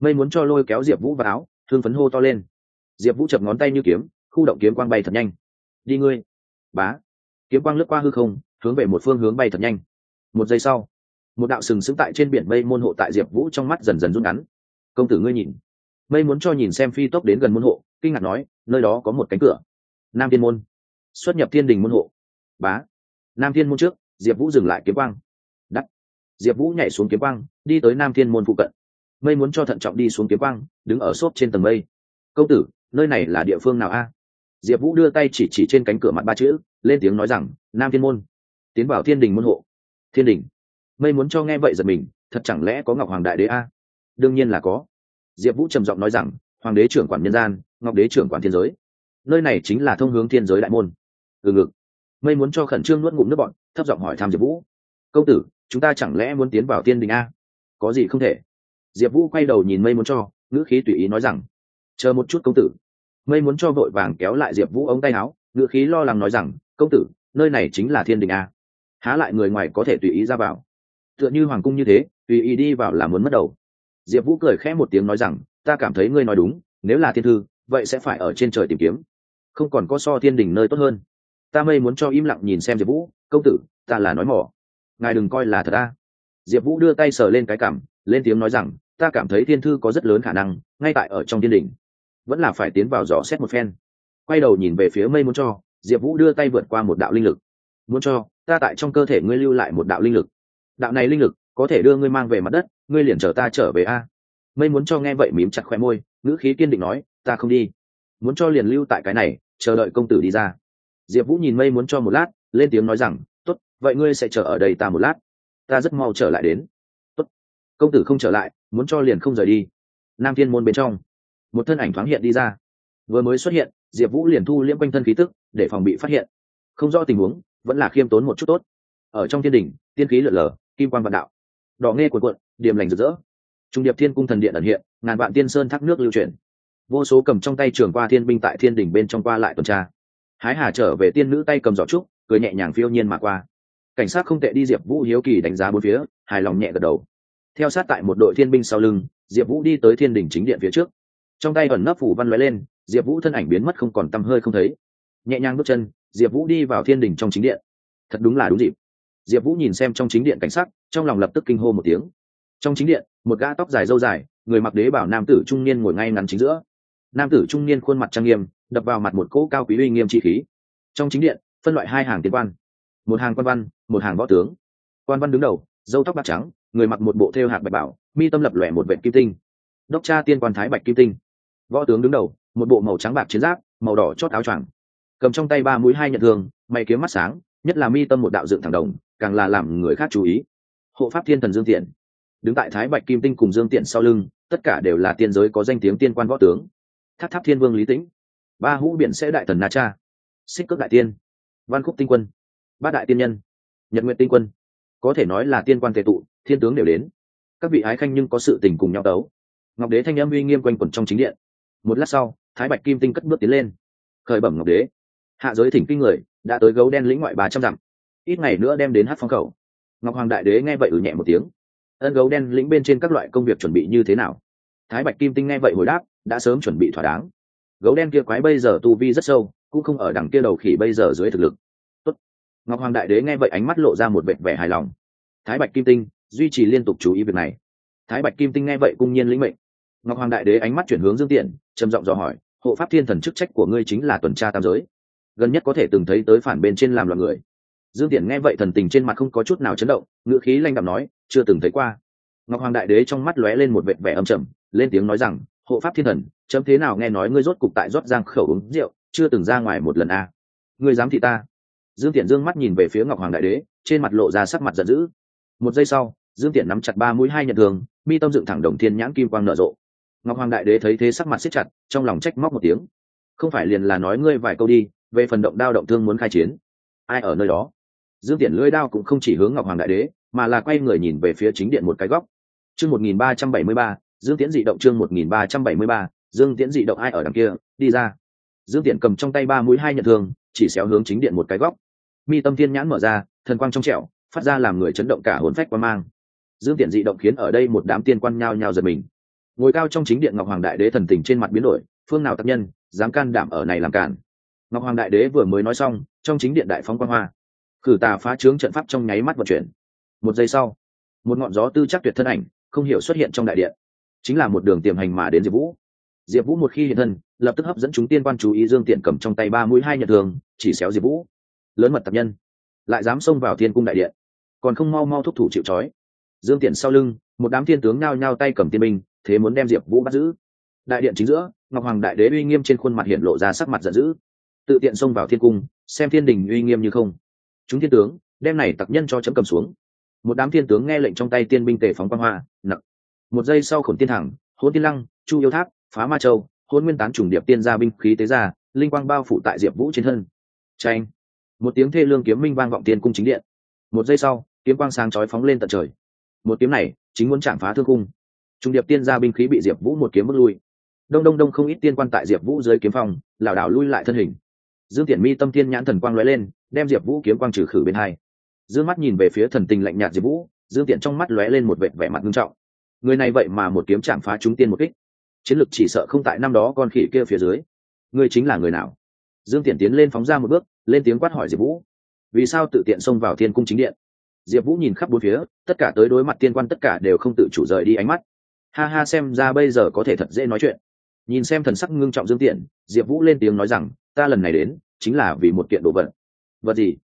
Mây muốn cho lôi kéo diệp vũ vào áo, thương phấn hô to lên. Diệp vũ chập ngón tay như kiếm, khu động kiếm quang bay thật nhanh. Đi ngươi. Bá. Kiếm quang lướt qua hư không, hướng về một phương hướng bay thật nhanh. Một giây sau, một đạo sừng sững tại trên biển mây môn hộ tại diệp vũ trong mắt dần dần rút ngắn. Công tử ngươi nhìn. Mây muốn cho nhìn xem phi tốc đến gần môn hộ, kinh ngạc nói, nơi đó có một cánh cửa. Nam thiên môn. Xuất nhập thiên đình môn hộ. Bá. Nam thiên môn trước, diệp vũ dừng lại kiếm quang diệp vũ nhảy xuống kiếm quang, đi tới nam thiên môn phụ cận. Mây muốn cho thận trọng đi xuống kiếm quang, đứng ở xốp trên tầng mây. Công tử, nơi này là địa phương nào a? Diệp vũ đưa tay chỉ chỉ trên cánh cửa mặt ba chữ, lên tiếng nói rằng, nam thiên môn. Tiến vào thiên đình môn hộ. Thiên đình? Mây muốn cho nghe vậy giật mình, thật chẳng lẽ có ngọc hoàng đại đế a? Đương nhiên là có. Diệp vũ trầm giọng nói rằng, hoàng đế trưởng quản nhân gian, ngọc đế trưởng quản thiên giới. Nơi này chính là thông hướng thiên giới đại môn. Từ ngực mây muốn cho khẩn trương nuốt ngụm nước bọn thấp giọng hỏi tham diệp vũ công tử, chúng ta chẳng lẽ muốn tiến vào thiên đình a? Có gì không thể? Diệp vũ quay đầu nhìn mây muốn cho, ngữ khí tùy ý nói rằng, chờ một chút công tử. Mây muốn cho vội vàng kéo lại diệp vũ ống tay áo, ngữ khí lo lắng nói rằng, công tử, nơi này chính là thiên đình a. Há lại người ngoài có thể tùy ý ra vào? Tựa như hoàng cung như thế, tùy ý đi vào là muốn mất đầu. Diệp vũ cười khẽ một tiếng nói rằng, ta cảm thấy ngươi nói đúng, nếu là thiên thư, vậy sẽ phải ở trên trời tìm kiếm. Không còn có so thiên đình nơi tốt hơn. Ta mây muốn cho im lặng nhìn xem diệp vũ, công tử, ta là nói mỏ ngài đừng coi là thật ta diệp vũ đưa tay sờ lên cái cảm, lên tiếng nói rằng, ta cảm thấy thiên thư có rất lớn khả năng, ngay tại ở trong thiên đình. Vẫn là phải tiến vào dò xét một phen. Quay đầu nhìn về phía mây muốn cho, diệp vũ đưa tay vượt qua một đạo linh lực. Muốn cho, ta tại trong cơ thể ngươi lưu lại một đạo linh lực. Đạo này linh lực, có thể đưa ngươi mang về mặt đất, ngươi liền chở ta trở về a. Mây muốn cho nghe vậy mím chặt khoe môi, ngữ khí kiên định nói, ta không đi. Muốn cho liền lưu tại cái này, chờ đợi công tử đi ra. Diệp vũ nhìn mây muốn cho một lát, lên tiếng nói rằng vậy ngươi sẽ chờ ở đây ta một lát. Ta rất mau trở lại đến. Tốt. Công tử không trở lại, muốn cho liền không rời đi. Nam thiên môn bên trong, một thân ảnh thoáng hiện đi ra. Vừa mới xuất hiện, diệp vũ liền thu liễm quanh thân khí tức, để phòng bị phát hiện. Không rõ tình huống, vẫn là khiêm tốn một chút tốt. Ở trong thiên đình tiên khí lượn lờ, kim quan vạn đạo. Đỏ nghe quần cuộn, điểm lành rực rỡ. Trung điệp thiên cung thần điện ẩn hiện, ngàn vạn tiên sơn thác nước lưu chuyển. Vô số cầm trong tay trường qua thiên binh tại thiên đình bên trong qua lại tuần tra. Hái hà trở về tiên nữ tay cầm giỏ trúc, cười nhẹ nhàng phiêu nhiên mà qua cảnh sát không tệ đi diệp vũ hiếu kỳ đánh giá bốn phía, hài lòng nhẹ gật đầu. Theo sát tại một đội thiên binh sau lưng, diệp vũ đi tới thiên đình chính điện phía trước. Trong tay ẩn nấp phủ văn lóe lên, diệp vũ thân ảnh biến mất không còn t hơi không thấy. Nhẹ nhàng bước chân, diệp vũ đi vào thiên đình trong chính điện. Thật đúng là đúng dịp. Diệp vũ nhìn xem trong chính điện cảnh sắc trong lòng lập tức kinh hô một tiếng. Trong chính điện, một gã tóc dài dâu dài, người mặc đế bảo nam tử trung niên ngồi ngay ngắn chính giữa. Nam tử trung niên khuôn mặt trang nghiêm, đập vào mặt một cỗ cao quý uy nghiêm trị khí. Trong chính điện, phân loại hai hàng tiến quan. Một hàng quan văn một hàng võ tướng. Quan văn đứng đầu dâu tóc bạc trắng, người mặc một bộ thêu hạt bạch bảo, mi tâm lập lòe một vệ kim tinh. Đốc cha tiên quan thái bạch kim tinh. Võ tướng đứng đầu, một bộ màu trắng bạc chiến giáp, màu đỏ chót áo choàng. Cầm trong tay ba mũi hai nhận thương mày kiếm mắt sáng, nhất là mi tâm một đạo dựng thẳng đồng, càng là làm người khác chú ý. Hộ pháp thiên thần dương tiện. Đứng tại thái bạch kim tinh cùng dương tiện sau lưng, tất cả đều là tiên giới có danh tiếng tiên quan võ tướng. Tháp tháp thiên vương lý tĩnh. Ba hũ biển sẽ đại thần na cha. Xích cước đại tiên. Văn khúc tinh quân. Bát đại tiên nhân nhật nguyện tinh quân. Có thể nói là tiên quan tệ tụ, thiên tướng đều đến. Các vị ái khanh nhưng có sự tình cùng nhau tấu ngọc đế thanh âm uy nghiêm quanh quẩn trong chính điện. Một lát sau, thái bạch kim tinh cất bước tiến lên. Khởi bẩm ngọc đế. Hạ giới thỉnh kinh người, đã tới gấu đen lĩnh ngoại ba trăm dặm. Ít ngày nữa đem đến hát phong khẩu ngọc hoàng đại đế nghe vậy ử nhẹ một tiếng. Ân gấu đen lĩnh bên trên các loại công việc chuẩn bị như thế nào? Thái bạch kim tinh nghe vậy hồi đáp, đã sớm chuẩn bị thỏa đáng. Gấu đen kia quái bây giờ tu vi rất sâu, cũng không ở đằng kia đầu khỉ bây giờ dưới thực lực ngọc hoàng đại đế nghe vậy ánh mắt lộ ra một vẻ vẻ hài lòng. Thái bạch kim tinh, duy trì liên tục chú ý việc này. Thái bạch kim tinh nghe vậy cung nhiên lĩnh mệnh. Ngọc hoàng đại đế ánh mắt chuyển hướng dương tiện trầm giọng dò hỏi, hộ pháp thiên thần chức trách của ngươi chính là tuần tra tam giới. Gần nhất có thể từng thấy tới phản bên trên làm loạn người. Dương tiện nghe vậy thần tình trên mặt không có chút nào chấn động, ngữ khí lanh đạm nói, chưa từng thấy qua. Ngọc hoàng đại đế trong mắt lóe lên một vệ vẻ âm trầm, lên tiếng nói rằng, hộ pháp thiên thần, chấm thế nào nghe nói ngươi rốt cục tại rót giang khẩu uống rượu, chưa từng ra ngoài một lần a à. ngươi dám thị ta dương tiện dương mắt nhìn về phía ngọc hoàng đại đế, trên mặt lộ ra sắc mặt giận dữ. Một giây sau, dương tiện nắm chặt ba mũi hai nhận thường, mi tâm dựng thẳng đồng thiên nhãn kim quang nở rộ. Ngọc hoàng đại đế thấy thế sắc mặt xích chặt, trong lòng trách móc một tiếng. Không phải liền là nói ngươi vài câu đi, về phần động đao động thương muốn khai chiến. Ai ở nơi đó? Dương tiện lưỡi đao cũng không chỉ hướng ngọc hoàng đại đế, mà là quay người nhìn về phía chính điện một cái góc. Chương một nghìn ba trăm bảy mươi ba, dương tiễn dị động chương một nghìn ba trăm bảy mươi ba, dương tiễn dị động ai ở đằng kia? Đi ra. Dương tiện cầm trong tay ba mũi hai nhận thương chỉ xéo hướng chính điện một cái góc. Mi tâm thiên nhãn mở ra, thần quang trong trẻo, phát ra làm người chấn động cả hồn phách quan mang. Dương tiện dị động khiến ở đây một đám tiên quan nhao nhao giật mình. Ngồi cao trong chính điện ngọc hoàng đại đế thần tình trên mặt biến đổi, phương nào tác nhân, dám can đảm ở này làm cản. Ngọc hoàng đại đế vừa mới nói xong, trong chính điện đại phóng quan hoa. Khử tà phá trướng trận pháp trong nháy mắt vận chuyển. Một giây sau, một ngọn gió tư chắc tuyệt thân ảnh, không hiểu xuất hiện trong đại điện. Chính là một đường tiềm hành mà đến diệp vũ diệp vũ một khi hiện thân, lập tức hấp dẫn chúng tiên quan chú ý dương tiện cầm trong tay ba mũi hai nhật thường, chỉ xéo diệp vũ. Lớn mật tập nhân. Lại dám xông vào thiên cung đại điện. Còn không mau mau thúc thủ chịu trói. Dương tiện sau lưng, một đám thiên tướng nhao nhao tay cầm tiên binh, thế muốn đem diệp vũ bắt giữ. Đại điện chính giữa, ngọc hoàng đại đế uy nghiêm trên khuôn mặt hiện lộ ra sắc mặt giận dữ. Tự tiện xông vào thiên cung, xem thiên đình uy nghiêm như không. Chúng thiên tướng, đem này tặc nhân cho chấm cầm xuống. Một đám thiên tướng nghe lệnh trong tay tiên binh tề phóng quang hoa, nặng. Một giây sau khổn tiên thẳng hôn tiên lăng, chu yêu tháp phá ma châu, hôn nguyên tán trùng điệp tiên gia binh khí tế ra linh quang bao phủ tại diệp vũ trên thân. Tranh một tiếng thê lương kiếm minh vang vọng tiên cung chính điện. Một giây sau, kiếm quang sáng chói phóng lên tận trời. Một kiếm này, chính muốn chạm phá thương cung. Trùng điệp tiên gia binh khí bị diệp vũ một kiếm bước lui. Đông đông đông không ít tiên quan tại diệp vũ dưới kiếm phòng, lảo đảo lui lại thân hình. Dương tiển mi tâm tiên nhãn thần quang lóe lên, đem diệp vũ kiếm quang trừ khử bên hai. Dương mắt nhìn về phía thần tình lạnh nhạt diệp vũ, dương tiện trong mắt lóe lên một vẻ vẻ mặt nghiêm trọng. Người này vậy mà một kiếm chạm phá chúng tiên một kích chiến lược chỉ sợ không tại năm đó con khỉ kia phía dưới. Ngươi chính là người nào? Dương tiện tiến lên phóng ra một bước, lên tiếng quát hỏi diệp vũ. Vì sao tự tiện xông vào thiên cung chính điện? Diệp vũ nhìn khắp bốn phía, tất cả tới đối mặt tiên quan tất cả đều không tự chủ rời đi ánh mắt. Ha ha, xem ra bây giờ có thể thật dễ nói chuyện. Nhìn xem thần sắc ngưng trọng dương tiện diệp vũ lên tiếng nói rằng, ta lần này đến, chính là vì một kiện đồ vật. Vật gì?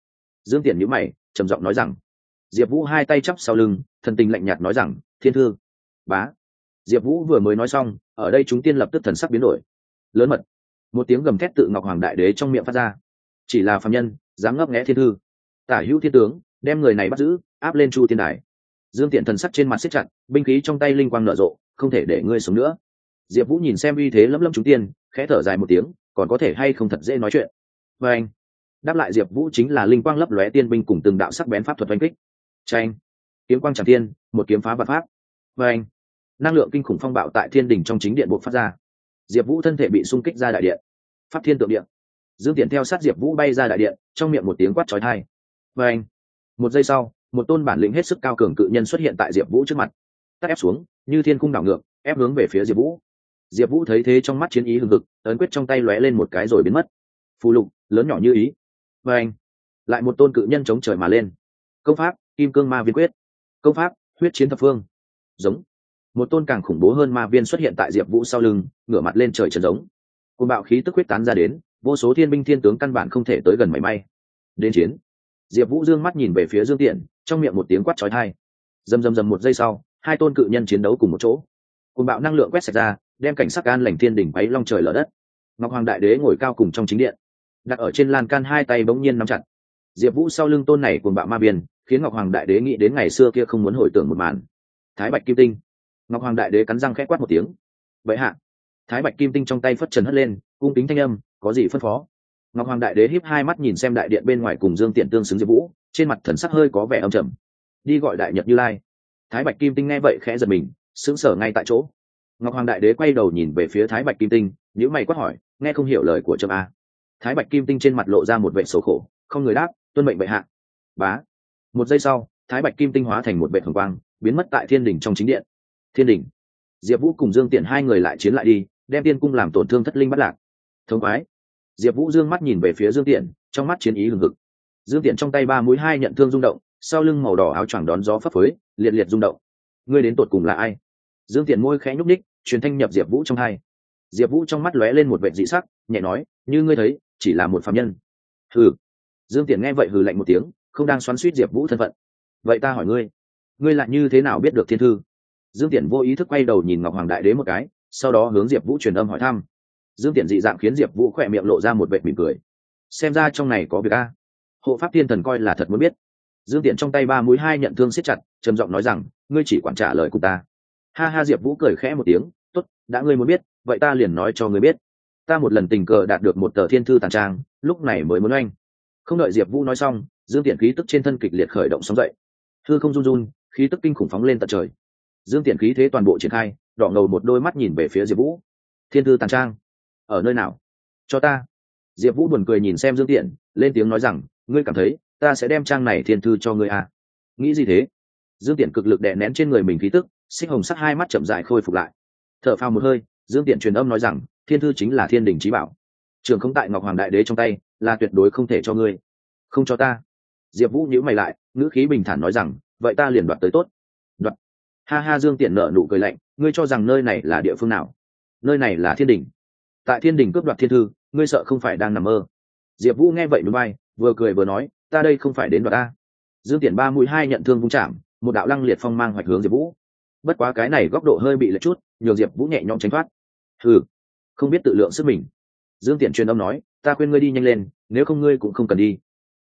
Dương tiện nhữ mày, trầm giọng nói rằng. Diệp vũ hai tay chắp sau lưng, thần tình lạnh nhạt nói rằng, thiên thư. Bá diệp vũ vừa mới nói xong, ở đây chúng tiên lập tức thần sắc biến đổi. Lớn mật. Một tiếng gầm thét tự ngọc hoàng đại đế trong miệng phát ra. Chỉ là phạm nhân, dám ngấp nghẽ thiên thư. Tả hữu thiên tướng, đem người này bắt giữ, áp lên chu thiên đài. Dương tiện thần sắc trên mặt xếp chặt, binh khí trong tay linh quang nở rộ, không thể để ngươi sống nữa. Diệp vũ nhìn xem uy thế lấm lấm chúng tiên, khẽ thở dài một tiếng, còn có thể hay không thật dễ nói chuyện. Và anh, đáp lại diệp vũ chính là linh quang lấp lóe tiên binh cùng từng đạo sắc bén pháp thuật oanh kích. Tranh kiếm quang tràng tiên một kiếm phá vật pháp. Và anh năng lượng kinh khủng phong bạo tại thiên đình trong chính điện buộc phát ra. Diệp vũ thân thể bị xung kích ra đại điện. Pháp thiên tượng điện. Dương tiện theo sát diệp vũ bay ra đại điện, trong miệng một tiếng quát trói thai và anh, một giây sau, một tôn bản lĩnh hết sức cao cường cự nhân xuất hiện tại diệp vũ trước mặt. Tắt ép xuống, như thiên cung đảo ngược, ép hướng về phía diệp vũ. Diệp vũ thấy thế trong mắt chiến ý hừng hực, ấn quyết trong tay lóe lên một cái rồi biến mất. Phù lục, lớn nhỏ như ý. Và anh, lại một tôn cự nhân chống trời mà lên. Công pháp, kim cương ma viên quyết. Công pháp, huyết chiến thập phương. Giống một tôn càng khủng bố hơn ma viên xuất hiện tại diệp vũ sau lưng, ngửa mặt lên trời trần giống cùng bạo khí tức huyết tán ra đến, vô số thiên binh thiên tướng căn bản không thể tới gần mảy may. Đến chiến. Diệp vũ dương mắt nhìn về phía dương tiện, trong miệng một tiếng quát trói thai dầm dầm dầm một giây sau, hai tôn cự nhân chiến đấu cùng một chỗ. Cùng bạo năng lượng quét sạch ra, đem cảnh sắc an lành thiên đỉnh quấy long trời lở đất. Ngọc hoàng đại đế ngồi cao cùng trong chính điện. Đặt ở trên lan can hai tay bỗng nhiên nắm chặt. Diệp vũ sau lưng tôn này cùng bạo ma viên, khiến ngọc hoàng đại đế nghĩ đến ngày xưa kia không muốn hồi tưởng một màn. Thái bạch kim tinh ngọc hoàng đại đế cắn răng khẽ quát một tiếng. Vậy hạ. Thái bạch kim tinh trong tay phất trần hất lên, cung kính thanh âm, có gì phân phó? Ngọc hoàng đại đế híp hai mắt nhìn xem đại điện bên ngoài cùng dương tiện tương xứng diệp vũ, trên mặt thần sắc hơi có vẻ âm trầm. Đi gọi đại nhật như lai. Thái bạch kim tinh nghe vậy khẽ giật mình, sững sờ ngay tại chỗ. Ngọc hoàng đại đế quay đầu nhìn về phía thái bạch kim tinh nhữ mày quát hỏi, nghe không hiểu lời của trâm a. Thái bạch kim tinh trên mặt lộ ra một vệ sầu khổ, không người đáp, tuân mệnh bệ hạ. Bá. Một giây sau, thái bạch kim tinh hóa thành một vệ thường quang, biến mất tại thiên đình trong chính điện thiên đình. Diệp vũ cùng dương tiện hai người lại chiến lại đi, đem tiên cung làm tổn thương thất linh bắt lạc. Thống quái diệp vũ dương mắt nhìn về phía dương tiện, trong mắt chiến ý hừng hực. Dương tiện trong tay ba mũi hai nhận thương rung động, sau lưng màu đỏ áo choàng đón gió phấp phới, liệt liệt rung động. Ngươi đến tột cùng là ai? Dương tiện môi khẽ nhúc ních truyền thanh nhập diệp vũ trong hai. Diệp vũ trong mắt lóe lên một vệ dị sắc, nhẹ nói, như ngươi thấy, chỉ là một phạm nhân. Hừ. Dương tiện nghe vậy hừ lạnh một tiếng, không đang xoắn suýt diệp vũ thân phận. Vậy ta hỏi ngươi ngươi lại như thế nào biết được thiên thư? Dương tiện vô ý thức quay đầu nhìn ngọc hoàng đại đế một cái, sau đó hướng diệp vũ truyền âm hỏi thăm. Dương tiện dị dạng khiến diệp vũ khỏe miệng lộ ra một vệ mỉm cười. Xem ra trong này có việc a. Hộ pháp thiên thần coi là thật muốn biết. Dương tiện trong tay ba mũi hai nhận thương siết chặt, trầm giọng nói rằng, ngươi chỉ quản trả lời cùng ta. Ha ha, diệp vũ cười khẽ một tiếng t ố t đã ngươi muốn biết, vậy ta liền nói cho ngươi biết. Ta một lần tình cờ đạt được một tờ thiên thư tàn trang, lúc này mới muốn oanh. Không đợi diệp vũ nói xong, dương tiện khí tức trên thân kịch liệt khởi động sóng dậy. Thư không run run, khí tức kinh khủng phóng lên tận trời dương tiện khí thế toàn bộ triển khai, đỏ ngầu một đôi mắt nhìn về phía diệp vũ. Thiên thư tàn trang, ở nơi nào? Cho ta. Diệp vũ buồn cười nhìn xem dương tiện lên tiếng nói rằng, ngươi cảm thấy, ta sẽ đem trang này thiên thư cho ngươi à. nghĩ gì thế? Dương tiện cực lực đè nén trên người mình khí tức, xích hồng sắc hai mắt chậm dại khôi phục lại. T h ở phao một hơi, dương tiện truyền âm nói rằng, thiên thư chính là thiên đình trí bảo. Trường không tại ngọc hoàng đại đế trong tay, là tuyệt đối không thể cho ngươi. Không cho ta. Diệp vũ nhữ mày lại, ngữ khí bình thản nói rằng, vậy ta liền đoạt tới tốt ha ha, dương tiện nợ nụ cười lạnh, ngươi cho rằng nơi này là địa phương nào? Nơi này là thiên đình tại thiên đình cướp đoạt thiên thư, ngươi sợ không phải đang nằm mơ. Diệp vũ nghe vậy núi bay, vừa cười vừa nói, ta đây không phải đến đoạt ta. Dương tiện ba mũi hai nhận thương vung chạm, một đạo lăng liệt phong mang hoạch hướng diệp vũ. Bất quá cái này góc độ hơi bị lệch chút, nhường diệp vũ nhẹ nhõm tránh thoát. Ừ không biết tự lượng sức mình. Dương tiện truyền âm nói, ta khuyên ngươi đi nhanh lên, nếu không ngươi cũng không cần đi.